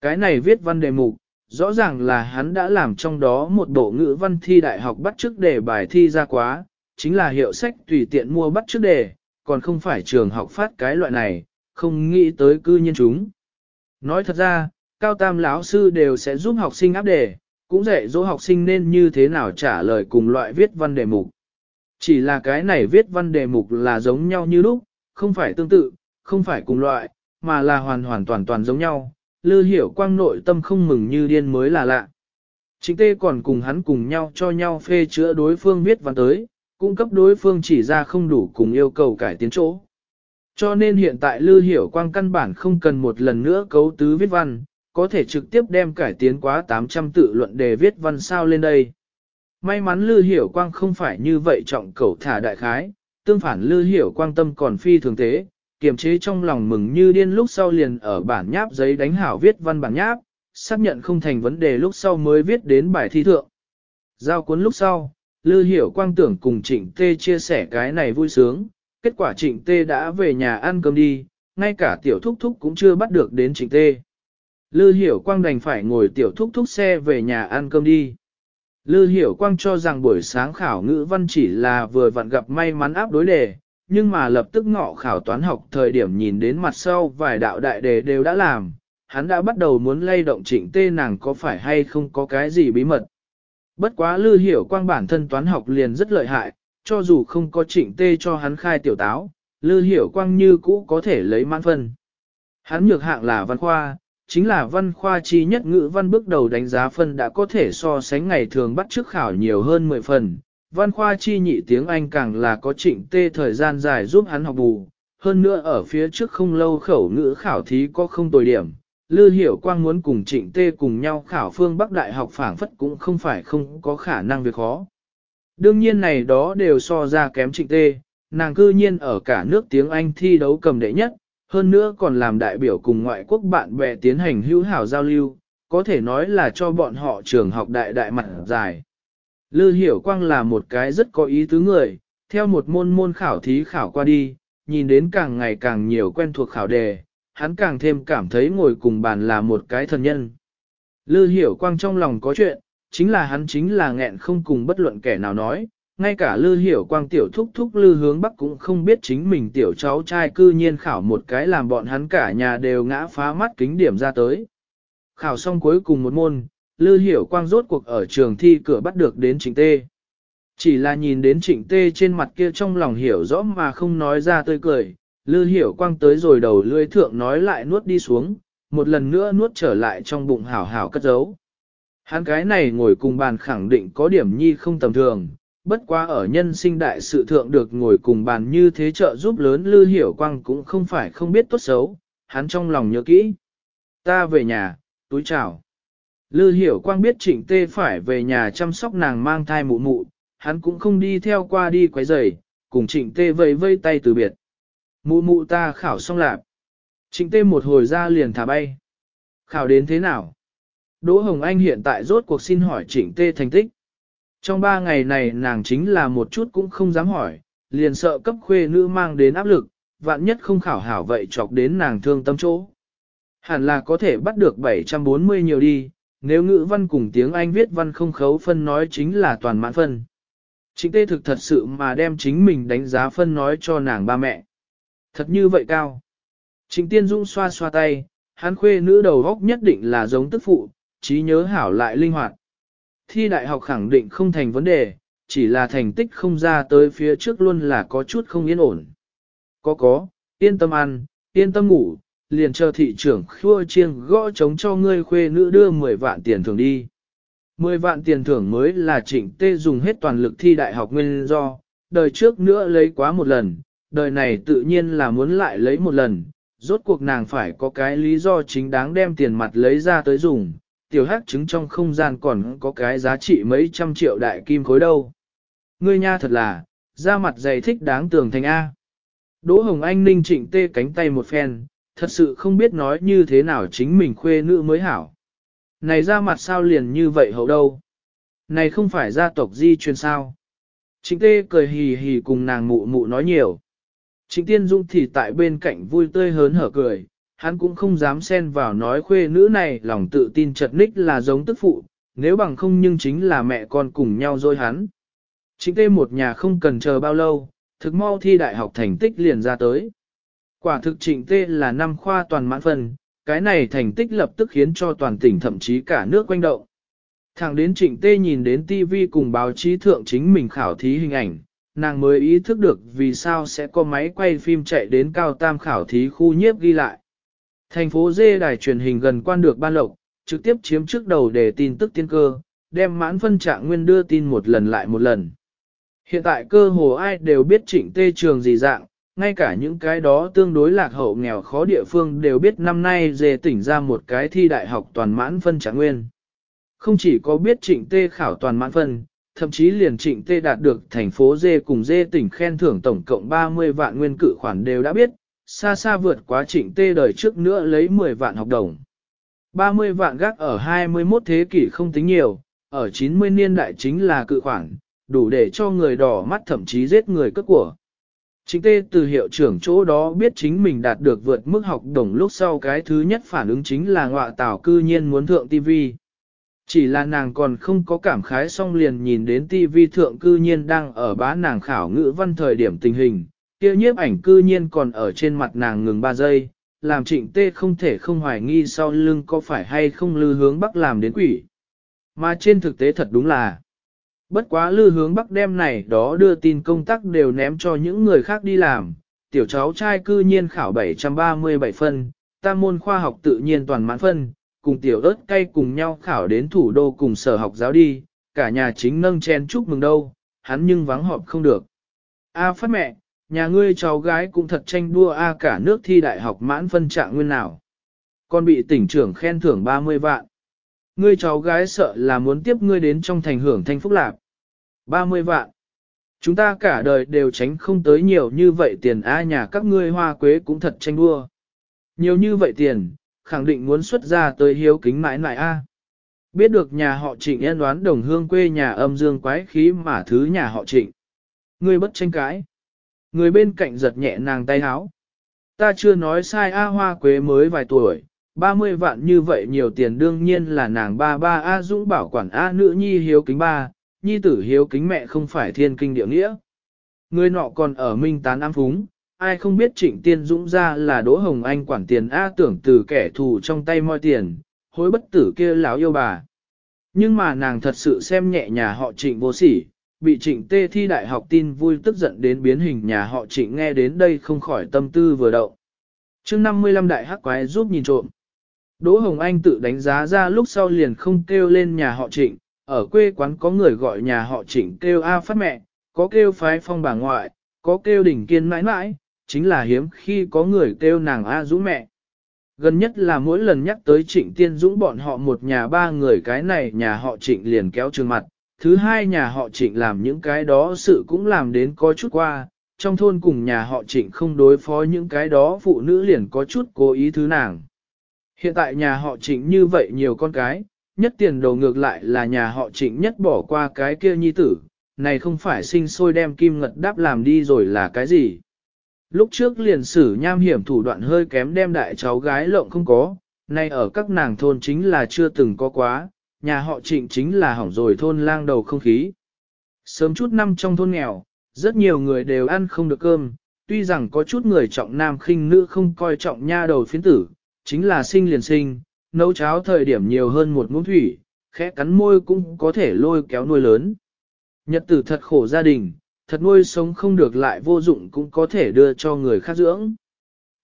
Cái này viết văn đề mục, rõ ràng là hắn đã làm trong đó một bộ ngữ văn thi đại học bắt trước đề bài thi ra quá, chính là hiệu sách tùy tiện mua bắt trước đề, còn không phải trường học phát cái loại này, không nghĩ tới cư nhiên chúng. Nói thật ra, cao tam lão sư đều sẽ giúp học sinh áp đề, cũng dạy dỗ học sinh nên như thế nào trả lời cùng loại viết văn đề mục. Chỉ là cái này viết văn đề mục là giống nhau như lúc, không phải tương tự, không phải cùng loại, mà là hoàn hoàn toàn toàn giống nhau, lư hiểu quang nội tâm không mừng như điên mới là lạ. Chính tê còn cùng hắn cùng nhau cho nhau phê chữa đối phương viết văn tới, cung cấp đối phương chỉ ra không đủ cùng yêu cầu cải tiến chỗ. Cho nên hiện tại lư hiểu quang căn bản không cần một lần nữa cấu tứ viết văn, có thể trực tiếp đem cải tiến quá 800 tự luận đề viết văn sao lên đây. May mắn lư hiểu quang không phải như vậy trọng cầu thả đại khái, tương phản lư hiểu quang tâm còn phi thường thế, kiềm chế trong lòng mừng như điên lúc sau liền ở bản nháp giấy đánh hảo viết văn bản nháp, xác nhận không thành vấn đề lúc sau mới viết đến bài thi thượng. Giao cuốn lúc sau, Lư Hiểu Quang tưởng cùng Trịnh Tê chia sẻ cái này vui sướng, kết quả Trịnh Tê đã về nhà ăn cơm đi, ngay cả tiểu thúc thúc cũng chưa bắt được đến Trịnh Tê. Lư Hiểu Quang đành phải ngồi tiểu thúc thúc xe về nhà ăn cơm đi. Lư Hiểu Quang cho rằng buổi sáng khảo ngữ văn chỉ là vừa vặn gặp may mắn áp đối đề, nhưng mà lập tức ngọ khảo toán học thời điểm nhìn đến mặt sau vài đạo đại đề đều đã làm, hắn đã bắt đầu muốn lay động trịnh tê nàng có phải hay không có cái gì bí mật. Bất quá lư hiểu quang bản thân toán học liền rất lợi hại, cho dù không có trịnh tê cho hắn khai tiểu táo, lư hiểu quang như cũ có thể lấy mãn phân. Hắn nhược hạng là văn khoa, chính là văn khoa chi nhất ngữ văn bước đầu đánh giá phân đã có thể so sánh ngày thường bắt trước khảo nhiều hơn 10 phần, văn khoa chi nhị tiếng Anh càng là có trịnh tê thời gian dài giúp hắn học bù, hơn nữa ở phía trước không lâu khẩu ngữ khảo thí có không tồi điểm. Lư Hiểu Quang muốn cùng Trịnh Tê cùng nhau khảo phương Bắc Đại học phảng phất cũng không phải không có khả năng việc khó. Đương nhiên này đó đều so ra kém Trịnh Tê, nàng cư nhiên ở cả nước tiếng Anh thi đấu cầm đệ nhất, hơn nữa còn làm đại biểu cùng ngoại quốc bạn bè tiến hành hữu hảo giao lưu, có thể nói là cho bọn họ trường học đại đại mặt dài. Lư Hiểu Quang là một cái rất có ý tứ người, theo một môn môn khảo thí khảo qua đi, nhìn đến càng ngày càng nhiều quen thuộc khảo đề, hắn càng thêm cảm thấy ngồi cùng bàn là một cái thần nhân. Lư Hiểu Quang trong lòng có chuyện, chính là hắn chính là nghẹn không cùng bất luận kẻ nào nói, ngay cả Lư Hiểu Quang tiểu thúc thúc Lư hướng Bắc cũng không biết chính mình tiểu cháu trai cư nhiên khảo một cái làm bọn hắn cả nhà đều ngã phá mắt kính điểm ra tới. Khảo xong cuối cùng một môn, Lư Hiểu Quang rốt cuộc ở trường thi cửa bắt được đến Trịnh Tê. Chỉ là nhìn đến Trịnh Tê trên mặt kia trong lòng hiểu rõ mà không nói ra tươi cười, Lư Hiểu Quang tới rồi đầu lưỡi thượng nói lại nuốt đi xuống, một lần nữa nuốt trở lại trong bụng hảo hảo cất giấu. Hắn cái này ngồi cùng bàn khẳng định có điểm nhi không tầm thường, bất quá ở nhân sinh đại sự thượng được ngồi cùng bàn như thế trợ giúp lớn Lư Hiểu Quang cũng không phải không biết tốt xấu, hắn trong lòng nhớ kỹ. Ta về nhà, túi chào. Lư hiểu quang biết trịnh tê phải về nhà chăm sóc nàng mang thai mụ mụ, hắn cũng không đi theo qua đi quấy rầy, cùng trịnh tê vây vây tay từ biệt. Mụ mụ ta khảo xong lạp. Trịnh tê một hồi ra liền thả bay. Khảo đến thế nào? Đỗ Hồng Anh hiện tại rốt cuộc xin hỏi trịnh tê thành tích. Trong ba ngày này nàng chính là một chút cũng không dám hỏi, liền sợ cấp khuê nữ mang đến áp lực, vạn nhất không khảo hảo vậy chọc đến nàng thương tâm chỗ. Hẳn là có thể bắt được 740 nhiều đi, nếu ngữ văn cùng tiếng Anh viết văn không khấu phân nói chính là toàn mãn phân. Chính tê thực thật sự mà đem chính mình đánh giá phân nói cho nàng ba mẹ. Thật như vậy cao. Trịnh tiên dung xoa xoa tay, hắn khuê nữ đầu góc nhất định là giống tức phụ, trí nhớ hảo lại linh hoạt. Thi đại học khẳng định không thành vấn đề, chỉ là thành tích không ra tới phía trước luôn là có chút không yên ổn. Có có, yên tâm ăn, yên tâm ngủ, liền chờ thị trưởng khua chiêng gõ chống cho ngươi khuê nữ đưa 10 vạn tiền thưởng đi. 10 vạn tiền thưởng mới là trịnh tê dùng hết toàn lực thi đại học nguyên do, đời trước nữa lấy quá một lần, đời này tự nhiên là muốn lại lấy một lần, rốt cuộc nàng phải có cái lý do chính đáng đem tiền mặt lấy ra tới dùng, tiểu hắc trứng trong không gian còn có cái giá trị mấy trăm triệu đại kim khối đâu. Ngươi nha thật là, da mặt dày thích đáng tường thành A. Đỗ Hồng Anh ninh trịnh tê cánh tay một phen, thật sự không biết nói như thế nào chính mình khuê nữ mới hảo. Này ra mặt sao liền như vậy hậu đâu? Này không phải gia tộc di truyền sao? Trịnh tê cười hì hì cùng nàng mụ mụ nói nhiều. Trịnh tiên dung thì tại bên cạnh vui tươi hớn hở cười, hắn cũng không dám xen vào nói khuê nữ này lòng tự tin chật ních là giống tức phụ, nếu bằng không nhưng chính là mẹ con cùng nhau dối hắn. Trịnh tê một nhà không cần chờ bao lâu, thực mau thi đại học thành tích liền ra tới. Quả thực trịnh tê là năm khoa toàn mãn phần, cái này thành tích lập tức khiến cho toàn tỉnh thậm chí cả nước quanh động. Thẳng đến trịnh tê nhìn đến TV cùng báo chí thượng chính mình khảo thí hình ảnh, nàng mới ý thức được vì sao sẽ có máy quay phim chạy đến cao tam khảo thí khu nhiếp ghi lại. Thành phố Dê đài truyền hình gần quan được ban lộc, trực tiếp chiếm trước đầu để tin tức tiên cơ, đem mãn phân trạng nguyên đưa tin một lần lại một lần. Hiện tại cơ hồ ai đều biết trịnh tê trường gì dạng, ngay cả những cái đó tương đối lạc hậu nghèo khó địa phương đều biết năm nay dê tỉnh ra một cái thi đại học toàn mãn phân trạng nguyên. Không chỉ có biết trịnh tê khảo toàn mãn phân, thậm chí liền trịnh tê đạt được thành phố dê cùng dê tỉnh khen thưởng tổng cộng 30 vạn nguyên cự khoản đều đã biết, xa xa vượt quá trịnh tê đời trước nữa lấy 10 vạn học đồng. 30 vạn gác ở 21 thế kỷ không tính nhiều, ở 90 niên đại chính là cự khoản, đủ để cho người đỏ mắt thậm chí giết người cất của. Chính tê từ hiệu trưởng chỗ đó biết chính mình đạt được vượt mức học đồng lúc sau cái thứ nhất phản ứng chính là ngọa tảo cư nhiên muốn thượng TV. Chỉ là nàng còn không có cảm khái xong liền nhìn đến TV thượng cư nhiên đang ở bá nàng khảo ngữ văn thời điểm tình hình, kia nhiếp ảnh cư nhiên còn ở trên mặt nàng ngừng 3 giây, làm trịnh tê không thể không hoài nghi sau lưng có phải hay không lư hướng bắc làm đến quỷ. Mà trên thực tế thật đúng là, bất quá lư hướng bắc đem này đó đưa tin công tác đều ném cho những người khác đi làm, tiểu cháu trai cư nhiên khảo 737 phân, tam môn khoa học tự nhiên toàn mãn phân, cùng tiểu ớt cay cùng nhau khảo đến thủ đô cùng sở học giáo đi, cả nhà chính nâng chen chúc mừng đâu, hắn nhưng vắng họp không được. A phát mẹ, nhà ngươi cháu gái cũng thật tranh đua A cả nước thi đại học mãn phân trạng nguyên nào. Con bị tỉnh trưởng khen thưởng 30 vạn. Ngươi cháu gái sợ là muốn tiếp ngươi đến trong thành hưởng thanh phúc lạc. 30 vạn. Chúng ta cả đời đều tránh không tới nhiều như vậy tiền A nhà các ngươi hoa quế cũng thật tranh đua. Nhiều như vậy tiền, khẳng định muốn xuất ra tới hiếu kính mãi mãi A. Biết được nhà họ trịnh yên đoán đồng hương quê nhà âm dương quái khí mà thứ nhà họ trịnh. Ngươi bất tranh cãi. Người bên cạnh giật nhẹ nàng tay háo. Ta chưa nói sai A hoa quế mới vài tuổi, 30 vạn như vậy nhiều tiền đương nhiên là nàng ba ba A dũng bảo quản A nữ nhi hiếu kính ba, nhi tử hiếu kính mẹ không phải thiên kinh địa nghĩa. Người nọ còn ở minh tán am phúng, ai không biết trịnh tiên dũng ra là Đỗ Hồng Anh quản tiền A tưởng từ kẻ thù trong tay moi tiền, hối bất tử kia lão yêu bà. Nhưng mà nàng thật sự xem nhẹ nhà họ trịnh vô sỉ, bị trịnh tê thi đại học tin vui tức giận đến biến hình nhà họ trịnh nghe đến đây không khỏi tâm tư vừa đậu. chương 55 đại hắc quái giúp nhìn trộm. Đỗ Hồng Anh tự đánh giá ra lúc sau liền không kêu lên nhà họ trịnh, ở quê quán có người gọi nhà họ trịnh kêu A phát mẹ, có kêu phái phong bà ngoại, có kêu đỉnh kiên mãi mãi, chính là hiếm khi có người kêu nàng A Dũng mẹ. Gần nhất là mỗi lần nhắc tới trịnh tiên dũng bọn họ một nhà ba người cái này nhà họ trịnh liền kéo trường mặt, thứ hai nhà họ trịnh làm những cái đó sự cũng làm đến có chút qua, trong thôn cùng nhà họ trịnh không đối phó những cái đó phụ nữ liền có chút cố ý thứ nàng. Hiện tại nhà họ trịnh như vậy nhiều con cái, nhất tiền đầu ngược lại là nhà họ trịnh nhất bỏ qua cái kia nhi tử, này không phải sinh sôi đem kim ngật đáp làm đi rồi là cái gì. Lúc trước liền sử nham hiểm thủ đoạn hơi kém đem đại cháu gái lộng không có, nay ở các nàng thôn chính là chưa từng có quá, nhà họ trịnh chính là hỏng rồi thôn lang đầu không khí. Sớm chút năm trong thôn nghèo, rất nhiều người đều ăn không được cơm, tuy rằng có chút người trọng nam khinh nữ không coi trọng nha đầu phiến tử, chính là sinh liền sinh, nấu cháo thời điểm nhiều hơn một muỗng thủy, khẽ cắn môi cũng có thể lôi kéo nuôi lớn. Nhật tử thật khổ gia đình, thật nuôi sống không được lại vô dụng cũng có thể đưa cho người khác dưỡng.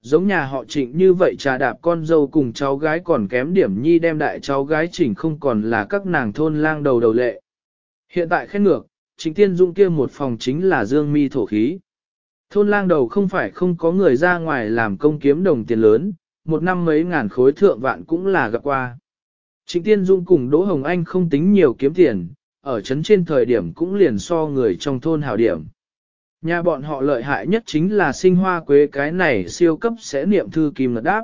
Giống nhà họ trịnh như vậy trà đạp con dâu cùng cháu gái còn kém điểm nhi đem đại cháu gái chỉnh không còn là các nàng thôn lang đầu đầu lệ. Hiện tại khét ngược, trịnh tiên dung kia một phòng chính là dương mi thổ khí. Thôn lang đầu không phải không có người ra ngoài làm công kiếm đồng tiền lớn, một năm mấy ngàn khối thượng vạn cũng là gặp qua. Trịnh Tiên Dung cùng Đỗ Hồng Anh không tính nhiều kiếm tiền, ở chấn trên thời điểm cũng liền so người trong thôn hào điểm. Nhà bọn họ lợi hại nhất chính là sinh hoa quế cái này siêu cấp sẽ niệm thư kim ngật đáp.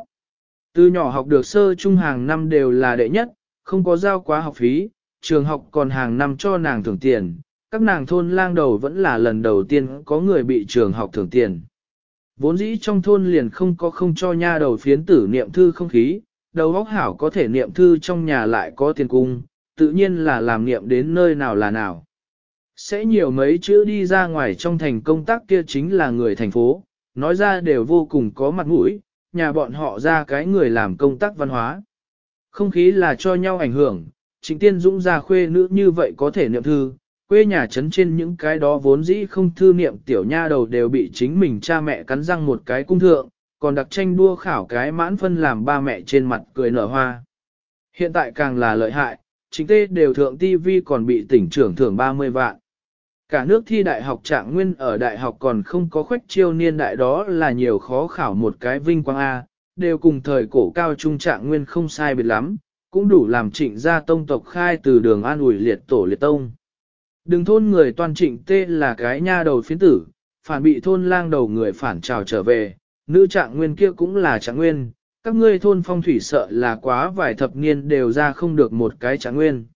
Từ nhỏ học được sơ trung hàng năm đều là đệ nhất, không có giao quá học phí, trường học còn hàng năm cho nàng thưởng tiền, các nàng thôn lang đầu vẫn là lần đầu tiên có người bị trường học thưởng tiền. Vốn dĩ trong thôn liền không có không cho nha đầu phiến tử niệm thư không khí, đầu óc hảo có thể niệm thư trong nhà lại có tiền cung, tự nhiên là làm niệm đến nơi nào là nào. Sẽ nhiều mấy chữ đi ra ngoài trong thành công tác kia chính là người thành phố, nói ra đều vô cùng có mặt mũi, nhà bọn họ ra cái người làm công tác văn hóa. Không khí là cho nhau ảnh hưởng, chính tiên dũng ra khuê nữ như vậy có thể niệm thư, quê nhà trấn trên những cái đó vốn dĩ không thư niệm tiểu nha đầu đều bị chính mình cha mẹ cắn răng một cái cung thượng, còn đặc tranh đua khảo cái mãn phân làm ba mẹ trên mặt cười nở hoa. Hiện tại càng là lợi hại, chính tê đều thượng TV còn bị tỉnh trưởng thưởng 30 vạn. Cả nước thi đại học trạng nguyên ở đại học còn không có khoách chiêu niên đại đó là nhiều khó khảo một cái vinh quang A, đều cùng thời cổ cao trung trạng nguyên không sai biệt lắm, cũng đủ làm trịnh gia tông tộc khai từ đường an ủi liệt tổ liệt tông. Đừng thôn người toàn trịnh tê là cái nha đầu phiến tử, phản bị thôn lang đầu người phản trào trở về, nữ trạng nguyên kia cũng là trạng nguyên, các ngươi thôn phong thủy sợ là quá vài thập niên đều ra không được một cái trạng nguyên.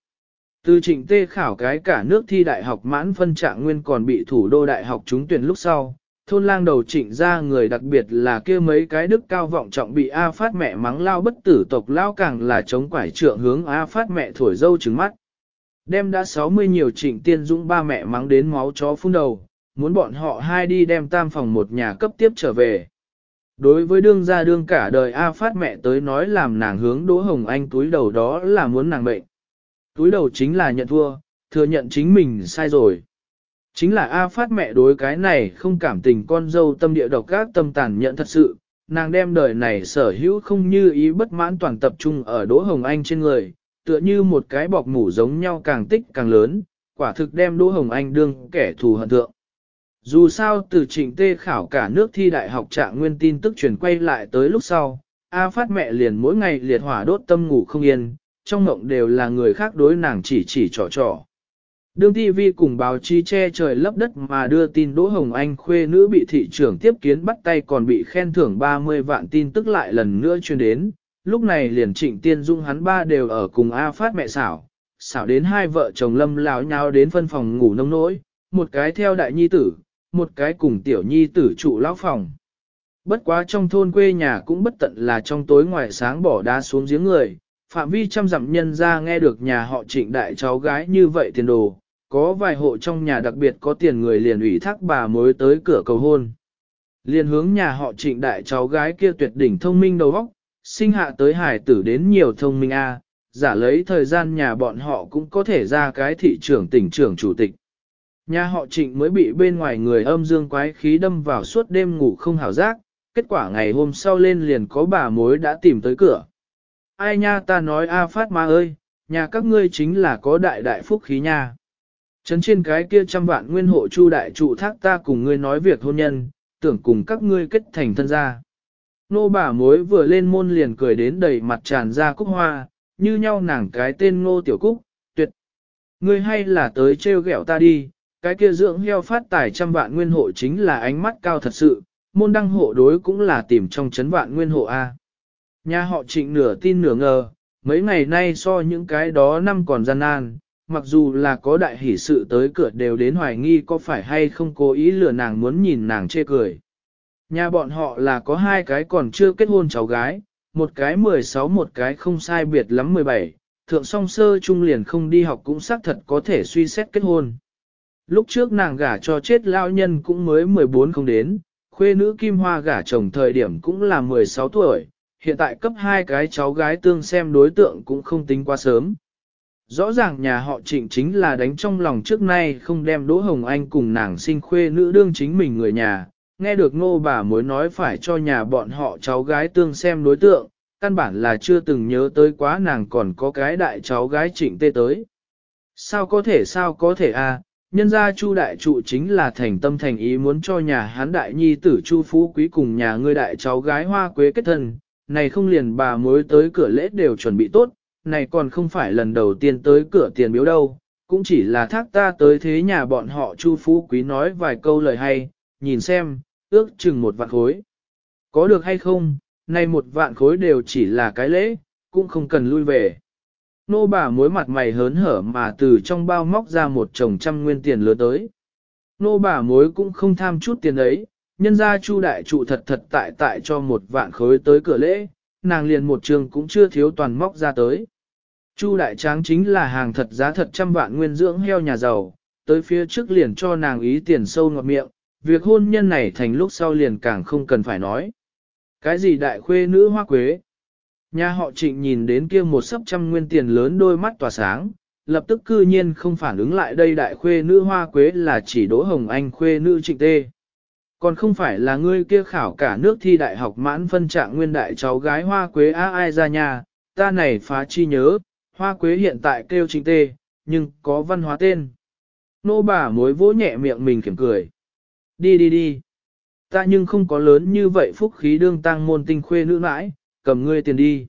Từ trịnh tê khảo cái cả nước thi đại học mãn phân trạng nguyên còn bị thủ đô đại học trúng tuyển lúc sau, thôn lang đầu trịnh ra người đặc biệt là kia mấy cái đức cao vọng trọng bị A phát mẹ mắng lao bất tử tộc lao càng là chống quải trượng hướng A phát mẹ thổi dâu trứng mắt. Đem đã 60 nhiều trịnh tiên dũng ba mẹ mắng đến máu chó phun đầu, muốn bọn họ hai đi đem tam phòng một nhà cấp tiếp trở về. Đối với đương gia đương cả đời A phát mẹ tới nói làm nàng hướng Đỗ Hồng Anh túi đầu đó là muốn nàng bệnh. Túi đầu chính là nhận thua, thừa nhận chính mình sai rồi. Chính là A phát mẹ đối cái này không cảm tình con dâu tâm địa độc các tâm tàn nhận thật sự, nàng đem đời này sở hữu không như ý bất mãn toàn tập trung ở Đỗ Hồng Anh trên người, tựa như một cái bọc mủ giống nhau càng tích càng lớn, quả thực đem Đỗ Hồng Anh đương kẻ thù hận thượng. Dù sao từ trịnh tê khảo cả nước thi đại học trạng nguyên tin tức truyền quay lại tới lúc sau, A phát mẹ liền mỗi ngày liệt hỏa đốt tâm ngủ không yên, trong mộng đều là người khác đối nàng chỉ chỉ trò trò. Đương TV cùng báo chí che trời lấp đất mà đưa tin Đỗ Hồng Anh khuê nữ bị thị trưởng tiếp kiến bắt tay còn bị khen thưởng 30 vạn tin tức lại lần nữa truyền đến, lúc này liền trịnh tiên dung hắn ba đều ở cùng A phát mẹ xảo, xảo đến hai vợ chồng lâm láo nhau đến phân phòng ngủ nông nỗi, một cái theo đại nhi tử, một cái cùng tiểu nhi tử trụ lão phòng. Bất quá trong thôn quê nhà cũng bất tận là trong tối ngoài sáng bỏ đá xuống giếng người, phạm vi trăm dặm nhân ra nghe được nhà họ trịnh đại cháu gái như vậy tiền đồ, có vài hộ trong nhà đặc biệt có tiền người liền ủy thác bà mới tới cửa cầu hôn. Liền hướng nhà họ trịnh đại cháu gái kia tuyệt đỉnh thông minh đầu óc, sinh hạ tới hải tử đến nhiều thông minh a, giả lấy thời gian nhà bọn họ cũng có thể ra cái thị trưởng tỉnh trưởng chủ tịch. Nhà họ trịnh mới bị bên ngoài người âm dương quái khí đâm vào suốt đêm ngủ không hảo giác, kết quả ngày hôm sau lên liền có bà mối đã tìm tới cửa. Ai nha ta nói A Phát Ma ơi, nhà các ngươi chính là có đại đại phúc khí nha. Trấn trên cái kia trăm vạn nguyên hộ chu đại trụ thác ta cùng ngươi nói việc hôn nhân, tưởng cùng các ngươi kết thành thân gia. Nô bà mối vừa lên môn liền cười đến đầy mặt tràn ra cúc hoa, như nhau nàng cái tên ngô tiểu cúc, tuyệt. Ngươi hay là tới trêu ghẹo ta đi, cái kia dưỡng heo phát tài trăm vạn nguyên hộ chính là ánh mắt cao thật sự, môn đăng hộ đối cũng là tìm trong chấn vạn nguyên hộ A. Nhà họ trịnh nửa tin nửa ngờ, mấy ngày nay so những cái đó năm còn gian nan, mặc dù là có đại hỷ sự tới cửa đều đến hoài nghi có phải hay không cố ý lừa nàng muốn nhìn nàng chê cười. Nhà bọn họ là có hai cái còn chưa kết hôn cháu gái, một cái 16 một cái không sai biệt lắm 17, thượng song sơ trung liền không đi học cũng xác thật có thể suy xét kết hôn. Lúc trước nàng gả cho chết lao nhân cũng mới 14 không đến, khuê nữ kim hoa gả chồng thời điểm cũng là 16 tuổi, hiện tại cấp hai cái cháu gái tương xem đối tượng cũng không tính quá sớm. Rõ ràng nhà họ trịnh chính là đánh trong lòng trước nay không đem Đỗ Hồng Anh cùng nàng sinh khuê nữ đương chính mình người nhà, nghe được ngô bà mối nói phải cho nhà bọn họ cháu gái tương xem đối tượng, căn bản là chưa từng nhớ tới quá nàng còn có cái đại cháu gái trịnh tê tới. Sao có thể sao có thể à, Nhân gia Chu đại trụ chính là thành tâm thành ý muốn cho nhà hán đại nhi tử Chu Phú Quý cùng nhà ngươi đại cháu gái Hoa Quế kết thân, này không liền bà mối tới cửa lễ đều chuẩn bị tốt, này còn không phải lần đầu tiên tới cửa tiền biếu đâu, cũng chỉ là thác ta tới thế nhà bọn họ Chu Phú Quý nói vài câu lời hay, nhìn xem, ước chừng một vạn khối. Có được hay không, này một vạn khối đều chỉ là cái lễ, cũng không cần lui về. Nô bà mối mặt mày hớn hở mà từ trong bao móc ra một chồng trăm nguyên tiền lứa tới. Nô bà mối cũng không tham chút tiền ấy, nhân gia chu đại trụ thật thật tại tại cho một vạn khối tới cửa lễ, nàng liền một trường cũng chưa thiếu toàn móc ra tới. Chu đại tráng chính là hàng thật giá thật trăm vạn nguyên dưỡng heo nhà giàu, tới phía trước liền cho nàng ý tiền sâu ngọt miệng, việc hôn nhân này thành lúc sau liền càng không cần phải nói. Cái gì đại khuê nữ hoa quế? Nhà họ trịnh nhìn đến kia một sấp trăm nguyên tiền lớn đôi mắt tỏa sáng, lập tức cư nhiên không phản ứng lại đây đại khuê nữ hoa quế là chỉ đỗ hồng anh khuê nữ trịnh tê. Còn không phải là ngươi kia khảo cả nước thi đại học mãn phân trạng nguyên đại cháu gái hoa quế á ai ra nhà, ta này phá chi nhớ, hoa quế hiện tại kêu chính tê, nhưng có văn hóa tên. Nô bà mối vỗ nhẹ miệng mình kiểm cười. Đi đi đi. Ta nhưng không có lớn như vậy phúc khí đương tăng môn tinh khuê nữ mãi, cầm ngươi tiền đi.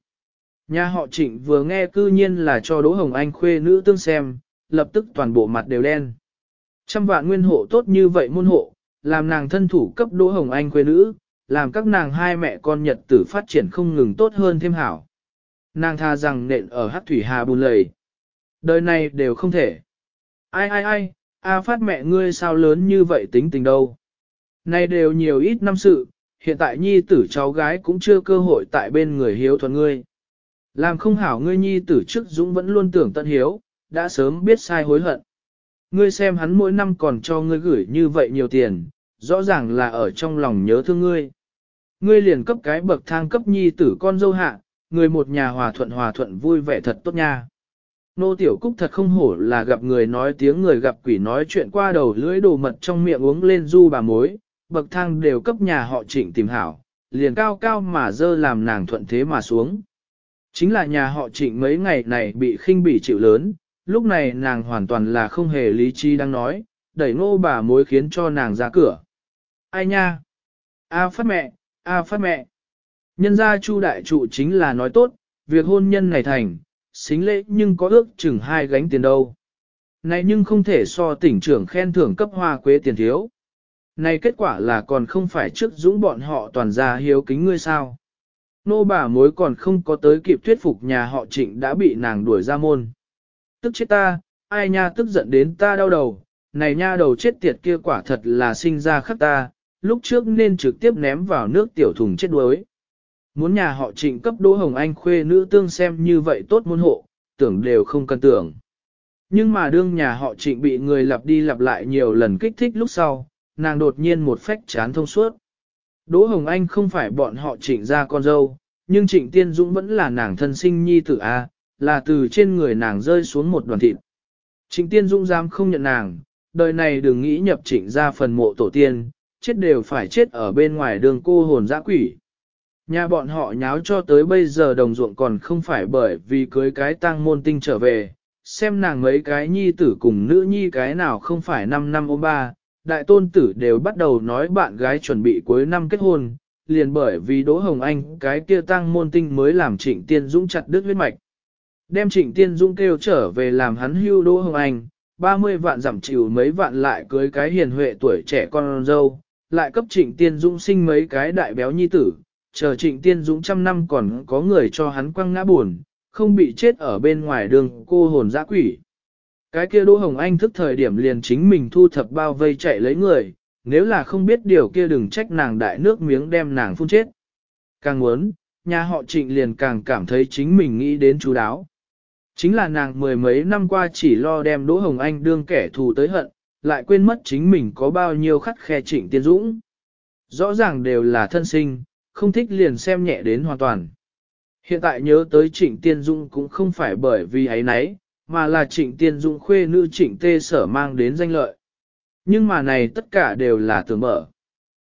Nhà họ trịnh vừa nghe cư nhiên là cho Đỗ Hồng Anh khuê nữ tương xem, lập tức toàn bộ mặt đều đen. Trăm vạn nguyên hộ tốt như vậy môn hộ, làm nàng thân thủ cấp Đỗ Hồng Anh quê nữ, làm các nàng hai mẹ con nhật tử phát triển không ngừng tốt hơn thêm hảo. Nàng tha rằng nện ở hát thủy hà bùn lầy. Đời này đều không thể. Ai ai ai, A phát mẹ ngươi sao lớn như vậy tính tình đâu. Này đều nhiều ít năm sự, hiện tại nhi tử cháu gái cũng chưa cơ hội tại bên người hiếu thuận ngươi. Làm không hảo ngươi nhi tử trước Dũng vẫn luôn tưởng tận hiếu, đã sớm biết sai hối hận. Ngươi xem hắn mỗi năm còn cho ngươi gửi như vậy nhiều tiền, rõ ràng là ở trong lòng nhớ thương ngươi. Ngươi liền cấp cái bậc thang cấp nhi tử con dâu hạ, người một nhà hòa thuận hòa thuận vui vẻ thật tốt nha. Nô Tiểu Cúc thật không hổ là gặp người nói tiếng người gặp quỷ nói chuyện qua đầu lưỡi đồ mật trong miệng uống lên du bà mối, bậc thang đều cấp nhà họ trịnh tìm hảo, liền cao cao mà dơ làm nàng thuận thế mà xuống. Chính là nhà họ trịnh mấy ngày này bị khinh bỉ chịu lớn, lúc này nàng hoàn toàn là không hề lý trí đang nói, đẩy nô bà mối khiến cho nàng ra cửa. Ai nha? A phát mẹ, A phát mẹ. Nhân gia chu đại trụ chính là nói tốt, việc hôn nhân này thành, xính lễ nhưng có ước chừng hai gánh tiền đâu. Này nhưng không thể so tỉnh trưởng khen thưởng cấp hoa quế tiền thiếu. Này kết quả là còn không phải trước dũng bọn họ toàn ra hiếu kính ngươi sao. Nô bà mối còn không có tới kịp thuyết phục nhà họ trịnh đã bị nàng đuổi ra môn. Tức chết ta, ai nha tức giận đến ta đau đầu, này nha đầu chết tiệt kia quả thật là sinh ra khắc ta, lúc trước nên trực tiếp ném vào nước tiểu thùng chết đuối. Muốn nhà họ trịnh cấp Đỗ Hồng Anh khuê nữ tương xem như vậy tốt môn hộ, tưởng đều không cần tưởng. Nhưng mà đương nhà họ trịnh bị người lặp đi lặp lại nhiều lần kích thích lúc sau, nàng đột nhiên một phách chán thông suốt. Đỗ Hồng Anh không phải bọn họ trịnh ra con dâu, nhưng trịnh Tiên Dũng vẫn là nàng thân sinh nhi tử A, là từ trên người nàng rơi xuống một đoàn thịt. Trịnh Tiên Dũng dám không nhận nàng, đời này đừng nghĩ nhập trịnh ra phần mộ tổ tiên, chết đều phải chết ở bên ngoài đường cô hồn dã quỷ. Nhà bọn họ nháo cho tới bây giờ đồng ruộng còn không phải bởi vì cưới cái tang môn tinh trở về, xem nàng mấy cái nhi tử cùng nữ nhi cái nào không phải 5 năm ô ba, đại tôn tử đều bắt đầu nói bạn gái chuẩn bị cuối năm kết hôn, liền bởi vì Đỗ Hồng Anh cái kia tang môn tinh mới làm Trịnh Tiên Dũng chặt đứt huyết mạch. Đem Trịnh Tiên Dũng kêu trở về làm hắn hưu Đỗ Hồng Anh, 30 vạn giảm chịu mấy vạn lại cưới cái hiền huệ tuổi trẻ con dâu, lại cấp Trịnh Tiên Dũng sinh mấy cái đại béo nhi tử, chờ Trịnh Tiên Dũng trăm năm còn có người cho hắn quăng ngã buồn, không bị chết ở bên ngoài đường cô hồn dã quỷ. Cái kia Đỗ Hồng Anh thức thời điểm liền chính mình thu thập bao vây chạy lấy người, nếu là không biết điều kia đừng trách nàng đại nước miếng đem nàng phun chết. Càng muốn, nhà họ trịnh liền càng cảm thấy chính mình nghĩ đến chú đáo. Chính là nàng mười mấy năm qua chỉ lo đem Đỗ Hồng Anh đương kẻ thù tới hận, lại quên mất chính mình có bao nhiêu khắt khe trịnh tiên dũng. Rõ ràng đều là thân sinh, không thích liền xem nhẹ đến hoàn toàn. Hiện tại nhớ tới trịnh tiên dũng cũng không phải bởi vì ấy nấy, mà là trịnh tiên dũng khuê nữ trịnh tê sở mang đến danh lợi. Nhưng mà này tất cả đều là tưởng mở.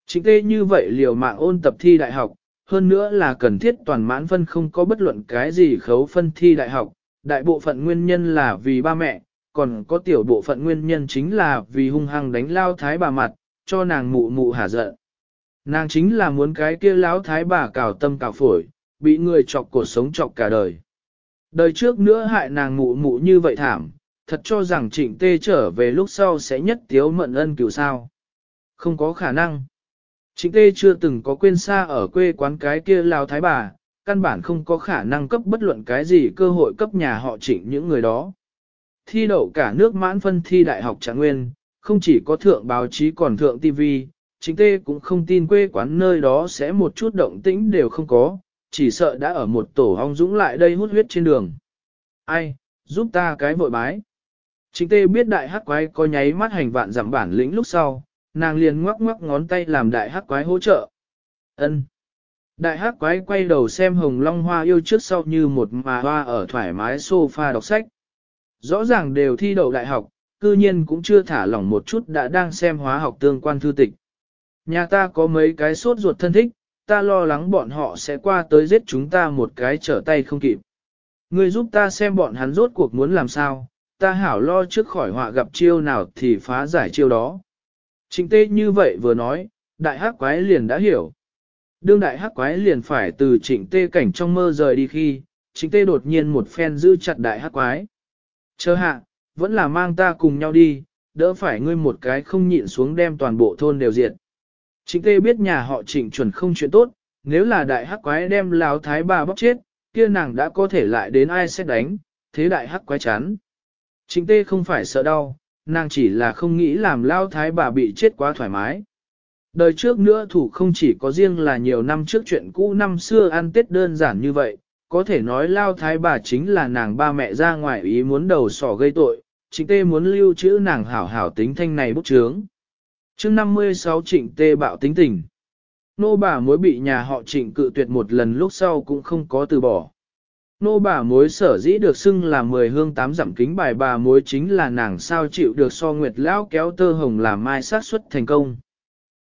Trịnh tê như vậy liều mạng ôn tập thi đại học, hơn nữa là cần thiết toàn mãn phân không có bất luận cái gì khấu phân thi đại học, đại bộ phận nguyên nhân là vì ba mẹ, còn có tiểu bộ phận nguyên nhân chính là vì hung hăng đánh lao thái bà mặt, cho nàng mụ mụ hả giận. Nàng chính là muốn cái kia lão thái bà cào tâm cào phổi, bị người chọc cuộc sống chọc cả đời. Đời trước nữa hại nàng mụ mụ như vậy thảm, thật cho rằng trịnh tê trở về lúc sau sẽ nhất tiếu mận ân cửu sao. Không có khả năng. Trịnh tê chưa từng có quên xa ở quê quán cái kia lao thái bà, căn bản không có khả năng cấp bất luận cái gì cơ hội cấp nhà họ trịnh những người đó. Thi đậu cả nước mãn phân thi đại học trạng nguyên, không chỉ có thượng báo chí còn thượng TV, chính tê cũng không tin quê quán nơi đó sẽ một chút động tĩnh đều không có, chỉ sợ đã ở một tổ hong dũng lại đây hút huyết trên đường. Ai, giúp ta cái vội bái. Chính tê biết đại hắc quái có nháy mắt hành vạn giảm bản lĩnh lúc sau, nàng liền ngoắc ngoắc ngón tay làm đại hắc quái hỗ trợ. Ân. Đại hắc quái quay đầu xem hồng long hoa yêu trước sau như một mà hoa ở thoải mái sofa đọc sách. Rõ ràng đều thi đậu đại học, cư nhiên cũng chưa thả lỏng một chút đã đang xem hóa học tương quan thư tịch. Nhà ta có mấy cái sốt ruột thân thích, ta lo lắng bọn họ sẽ qua tới giết chúng ta một cái trở tay không kịp. Người giúp ta xem bọn hắn rốt cuộc muốn làm sao, ta hảo lo trước khỏi họa gặp chiêu nào thì phá giải chiêu đó. Trịnh tê như vậy vừa nói, đại hắc quái liền đã hiểu. Đương đại hắc quái liền phải từ trịnh tê cảnh trong mơ rời đi khi, trịnh tê đột nhiên một phen giữ chặt đại hắc quái. Chờ hạ, vẫn là mang ta cùng nhau đi, đỡ phải ngươi một cái không nhịn xuống đem toàn bộ thôn đều diệt. Trịnh tê biết nhà họ trịnh chuẩn không chuyện tốt, nếu là đại hắc quái đem lão thái bà bóc chết, kia nàng đã có thể lại đến ai sẽ đánh, thế đại hắc quái chán. Trịnh tê không phải sợ đau, nàng chỉ là không nghĩ làm lao thái bà bị chết quá thoải mái. Đời trước nữa thủ không chỉ có riêng là nhiều năm trước chuyện cũ năm xưa ăn tết đơn giản như vậy, có thể nói lao thái bà chính là nàng ba mẹ ra ngoài ý muốn đầu sỏ gây tội, trịnh tê muốn lưu trữ nàng hảo hảo tính thanh này bút chướng. chương 56 trịnh tê bạo tính tình. Nô bà mối bị nhà họ trịnh cự tuyệt một lần lúc sau cũng không có từ bỏ. Nô bà mối sở dĩ được xưng là mười hương tám dặm kính bài bà mối chính là nàng sao chịu được so nguyệt lão kéo tơ hồng làm mai sát xuất thành công.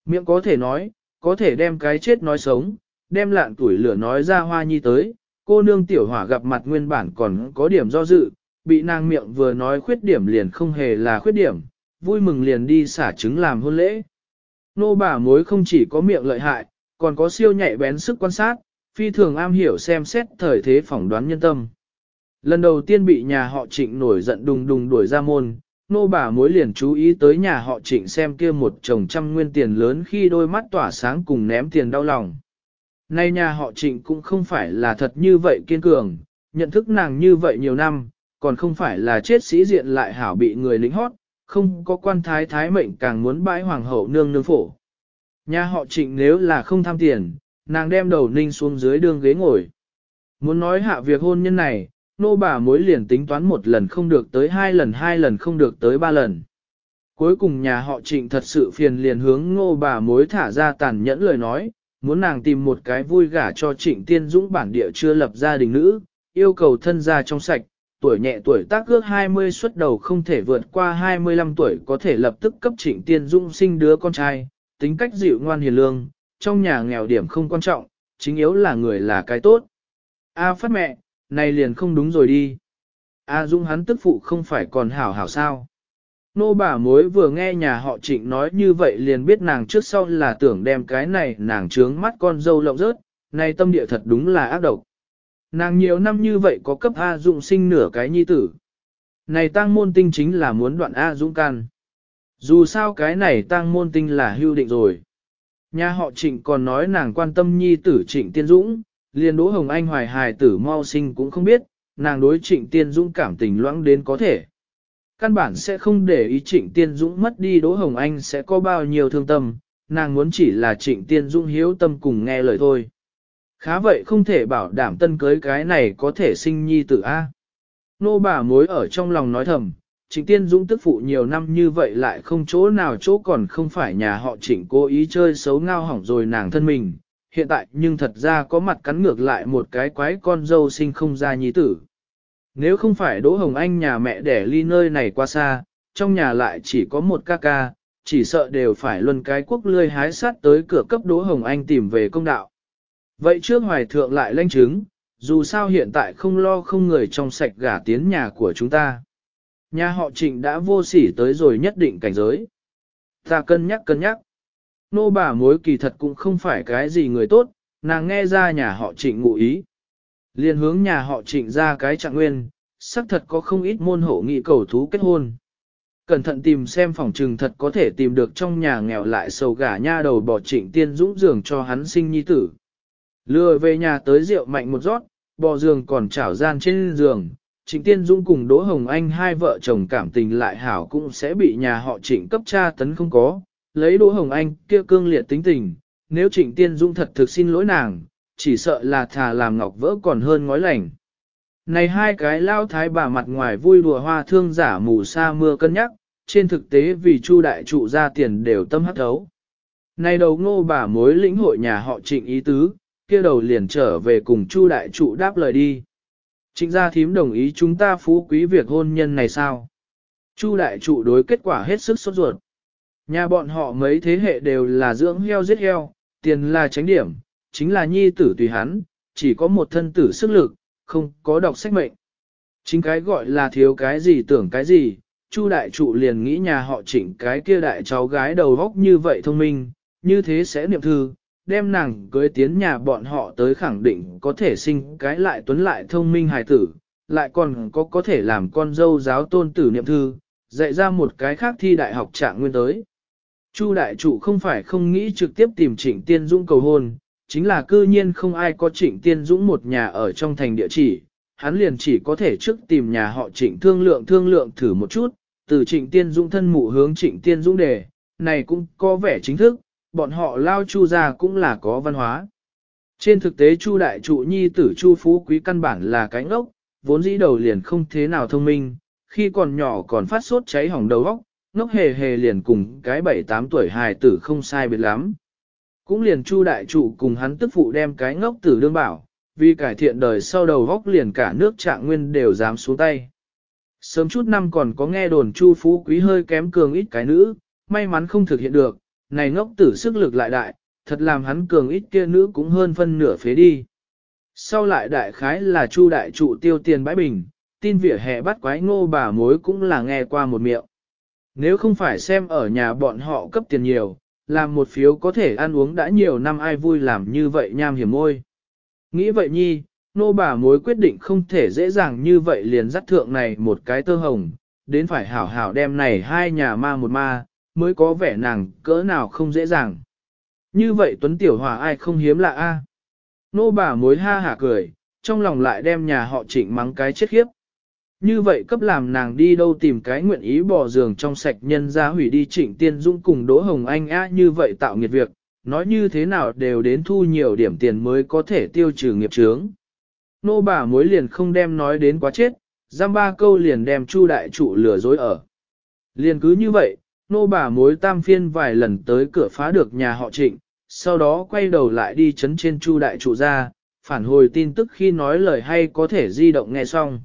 Miệng có thể nói, có thể đem cái chết nói sống, đem lạn tuổi lửa nói ra hoa nhi tới, cô nương tiểu hỏa gặp mặt nguyên bản còn có điểm do dự, bị nàng miệng vừa nói khuyết điểm liền không hề là khuyết điểm, vui mừng liền đi xả trứng làm hôn lễ. Nô bà mối không chỉ có miệng lợi hại, còn có siêu nhạy bén sức quan sát, phi thường am hiểu xem xét thời thế phỏng đoán nhân tâm. Lần đầu tiên bị nhà họ trịnh nổi giận đùng đùng đuổi ra môn, nô bà mối liền chú ý tới nhà họ trịnh xem kia một chồng trăm nguyên tiền lớn khi đôi mắt tỏa sáng cùng ném tiền đau lòng. Nay nhà họ trịnh cũng không phải là thật như vậy kiên cường, nhận thức nàng như vậy nhiều năm, còn không phải là chết sĩ diện lại hảo bị người lính hót, không có quan thái thái mệnh càng muốn bãi hoàng hậu nương nương phổ. Nhà họ trịnh nếu là không tham tiền, nàng đem đầu ninh xuống dưới đường ghế ngồi. Muốn nói hạ việc hôn nhân này, nô bà mối liền tính toán một lần không được tới hai lần hai lần không được tới ba lần. Cuối cùng nhà họ trịnh thật sự phiền liền hướng nô bà mối thả ra tàn nhẫn lời nói, muốn nàng tìm một cái vui gả cho trịnh tiên dũng bản địa chưa lập gia đình nữ, yêu cầu thân gia trong sạch, tuổi nhẹ tuổi tác ước 20 xuất đầu không thể vượt qua 25 tuổi có thể lập tức cấp trịnh tiên dũng sinh đứa con trai, tính cách dịu ngoan hiền lương, trong nhà nghèo điểm không quan trọng, chính yếu là người là cái tốt. A phát mẹ, này liền không đúng rồi đi. A Dung hắn tức phụ không phải còn hảo hảo sao. Nô bà mối vừa nghe nhà họ trịnh nói như vậy liền biết nàng trước sau là tưởng đem cái này nàng trướng mắt con dâu lộng rớt, này tâm địa thật đúng là ác độc. Nàng nhiều năm như vậy có cấp A dũng sinh nửa cái nhi tử. Này tăng môn tinh chính là muốn đoạn A dũng can. Dù sao cái này tăng môn tinh là hưu định rồi. Nhà họ trịnh còn nói nàng quan tâm nhi tử trịnh tiên dũng, liền đỗ hồng anh hoài hài tử mau sinh cũng không biết, nàng đối trịnh tiên dũng cảm tình loãng đến có thể. Căn bản sẽ không để ý trịnh tiên dũng mất đi đỗ hồng anh sẽ có bao nhiêu thương tâm, nàng muốn chỉ là trịnh tiên dũng hiếu tâm cùng nghe lời thôi. Khá vậy không thể bảo đảm tân cưới cái này có thể sinh nhi tử A. Nô bà mối ở trong lòng nói thầm, Trịnh Tiên Dũng tức phụ nhiều năm như vậy lại không chỗ nào chỗ còn không phải nhà họ trịnh cố ý chơi xấu ngao hỏng rồi nàng thân mình, hiện tại nhưng thật ra có mặt cắn ngược lại một cái quái con dâu sinh không ra nhi tử. Nếu không phải Đỗ Hồng Anh nhà mẹ đẻ ly nơi này qua xa, trong nhà lại chỉ có một ca ca, chỉ sợ đều phải luân cái quốc lươi hái sát tới cửa cấp Đỗ Hồng Anh tìm về công đạo. Vậy trước hoài thượng lại lanh chứng, dù sao hiện tại không lo không người trong sạch gả tiến nhà của chúng ta. Nhà họ trịnh đã vô sỉ tới rồi nhất định cảnh giới. Ta cân nhắc cân nhắc. Nô bà mối kỳ thật cũng không phải cái gì người tốt, nàng nghe ra nhà họ trịnh ngụ ý liền hướng nhà họ trịnh ra cái trạng nguyên, xác thật có không ít môn hộ nghị cầu thú kết hôn. Cẩn thận tìm xem phòng trừng thật có thể tìm được trong nhà nghèo lại sầu gà nha đầu bỏ trịnh tiên dũng giường cho hắn sinh nhi tử. Lừa về nhà tới rượu mạnh một rót, bò giường còn chảo gian trên giường. Trịnh Tiên Dũng cùng Đỗ Hồng Anh hai vợ chồng cảm tình lại hảo cũng sẽ bị nhà họ trịnh cấp tra tấn không có. Lấy Đỗ Hồng Anh kia cương liệt tính tình, nếu Trịnh Tiên Dũng thật thực xin lỗi nàng, chỉ sợ là thà làm ngọc vỡ còn hơn ngói lành. Này hai cái lao thái bà mặt ngoài vui đùa hoa thương giả mù sa mưa cân nhắc, trên thực tế vì chu đại trụ ra tiền đều tâm hắc thấu. Này đầu ngô bà mối lĩnh hội nhà họ trịnh ý tứ, kia đầu liền trở về cùng chu đại trụ đáp lời đi. Trịnh gia thím đồng ý chúng ta phú quý việc hôn nhân này sao? Chu đại trụ đối kết quả hết sức sốt ruột. Nhà bọn họ mấy thế hệ đều là dưỡng heo giết heo, tiền là tránh điểm, chính là nhi tử tùy hắn, chỉ có một thân tử sức lực, không có đọc sách mệnh. Chính cái gọi là thiếu cái gì tưởng cái gì, Chu đại trụ liền nghĩ nhà họ chỉnh cái kia đại cháu gái đầu góc như vậy thông minh, như thế sẽ niệm thư, đem nàng cưới tiến nhà bọn họ tới khẳng định có thể sinh cái lại tuấn lại thông minh hài tử, lại còn có có thể làm con dâu giáo tôn tử niệm thư, dạy ra một cái khác thi đại học trạng nguyên tới. Chu đại trụ không phải không nghĩ trực tiếp tìm trịnh tiên dũng cầu hôn, chính là cư nhiên không ai có trịnh tiên dũng một nhà ở trong thành địa chỉ, hắn liền chỉ có thể trước tìm nhà họ trịnh thương lượng thương lượng thử một chút, từ trịnh tiên dũng thân mụ hướng trịnh tiên dũng đề, này cũng có vẻ chính thức, bọn họ lao chu ra cũng là có văn hóa. Trên thực tế chu đại trụ nhi tử chu phú quý căn bản là cái ngốc, vốn dĩ đầu liền không thế nào thông minh, khi còn nhỏ còn phát sốt cháy hỏng đầu óc, ngốc hề hề liền cùng cái bảy tám tuổi hài tử không sai biệt lắm. Cũng liền chu đại trụ cùng hắn tức phụ đem cái ngốc tử đương bảo, vì cải thiện đời sau đầu góc liền cả nước trạng nguyên đều dám xuống tay. Sớm chút năm còn có nghe đồn chu phú quý hơi kém cường ít cái nữ, may mắn không thực hiện được, này ngốc tử sức lực lại đại, thật làm hắn cường ít kia nữ cũng hơn phân nửa phế đi. Sau lại đại khái là chu đại trụ tiêu tiền bãi bình, tin vỉa hè bắt quái ngô bà mối cũng là nghe qua một miệng. Nếu không phải xem ở nhà bọn họ cấp tiền nhiều, làm một phiếu có thể ăn uống đã nhiều năm ai vui làm như vậy nham hiểm môi. Nghĩ vậy nhi, nô bà mối quyết định không thể dễ dàng như vậy liền dắt thượng này một cái tơ hồng, đến phải hảo hảo đem này hai nhà ma một ma, mới có vẻ nàng cỡ nào không dễ dàng. Như vậy Tuấn Tiểu Hòa ai không hiếm lạ a? Nô bà mối ha hả cười, trong lòng lại đem nhà họ trịnh mắng cái chết khiếp. Như vậy cấp làm nàng đi đâu tìm cái nguyện ý bỏ giường trong sạch nhân ra hủy đi trịnh tiên dũng cùng Đỗ Hồng Anh á như vậy tạo nghiệt việc, nói như thế nào đều đến thu nhiều điểm tiền mới có thể tiêu trừ nghiệp chướng. Nô bà mối liền không đem nói đến quá chết, giam ba câu liền đem chu đại trụ lừa dối ở. Liền cứ như vậy, nô bà mối tam phiên vài lần tới cửa phá được nhà họ trịnh, sau đó quay đầu lại đi chấn trên chu đại trụ ra, phản hồi tin tức khi nói lời hay có thể di động nghe xong.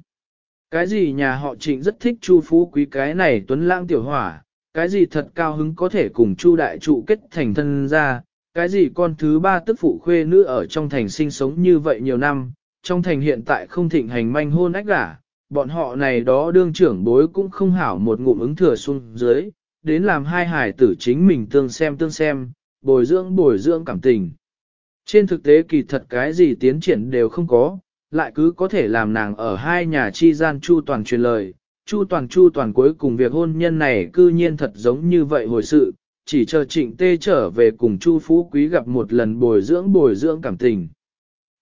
Cái gì nhà họ trịnh rất thích chu phú quý cái này tuấn lãng tiểu hỏa, cái gì thật cao hứng có thể cùng chu đại trụ kết thành thân ra, cái gì con thứ ba tức phụ khuê nữ ở trong thành sinh sống như vậy nhiều năm, trong thành hiện tại không thịnh hành manh hôn ách gả, bọn họ này đó đương trưởng bối cũng không hảo một ngụm ứng thừa xuống dưới, đến làm hai hải tử chính mình tương xem tương xem, bồi dưỡng bồi dưỡng cảm tình. Trên thực tế kỳ thật cái gì tiến triển đều không có, lại cứ có thể làm nàng ở hai nhà chi gian chu toàn truyền lời. Chu toàn chu toàn cuối cùng việc hôn nhân này cư nhiên thật giống như vậy hồi sự, chỉ chờ trịnh tê trở về cùng chu phú quý gặp một lần bồi dưỡng bồi dưỡng cảm tình.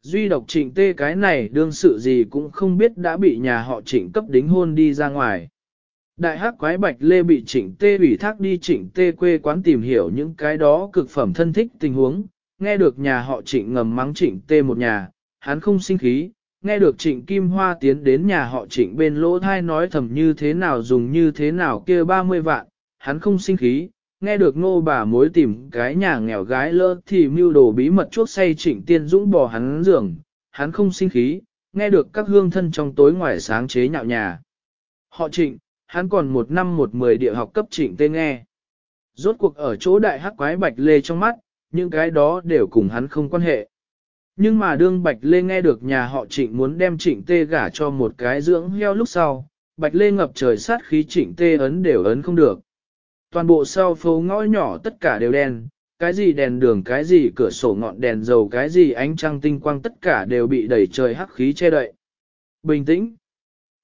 Duy độc trịnh tê cái này đương sự gì cũng không biết đã bị nhà họ trịnh cấp đính hôn đi ra ngoài. Đại hắc quái bạch lê bị trịnh tê ủy thác đi trịnh tê quê quán tìm hiểu những cái đó cực phẩm thân thích tình huống, nghe được nhà họ trịnh ngầm mắng trịnh tê một nhà, hắn không sinh khí, nghe được trịnh Kim Hoa tiến đến nhà họ trịnh bên lỗ thai nói thầm như thế nào dùng như thế nào kia 30 vạn, hắn không sinh khí, nghe được ngô bà mối tìm cái nhà nghèo gái lỡ thì mưu đồ bí mật chuốc say trịnh tiên dũng bỏ hắn giường, hắn không sinh khí, nghe được các hương thân trong tối ngoài sáng chế nhạo nhà. Họ trịnh, hắn còn một năm một mười địa học cấp trịnh tên nghe. Rốt cuộc ở chỗ đại hắc quái bạch lê trong mắt, những cái đó đều cùng hắn không quan hệ. Nhưng mà đương bạch lê nghe được nhà họ trịnh muốn đem trịnh tê gả cho một cái dưỡng heo lúc sau, bạch lê ngập trời sát khí trịnh tê ấn đều ấn không được. Toàn bộ sau phố ngõ nhỏ tất cả đều đen, cái gì đèn đường cái gì cửa sổ ngọn đèn dầu cái gì ánh trăng tinh quang tất cả đều bị đẩy trời hắc khí che đậy. Bình tĩnh,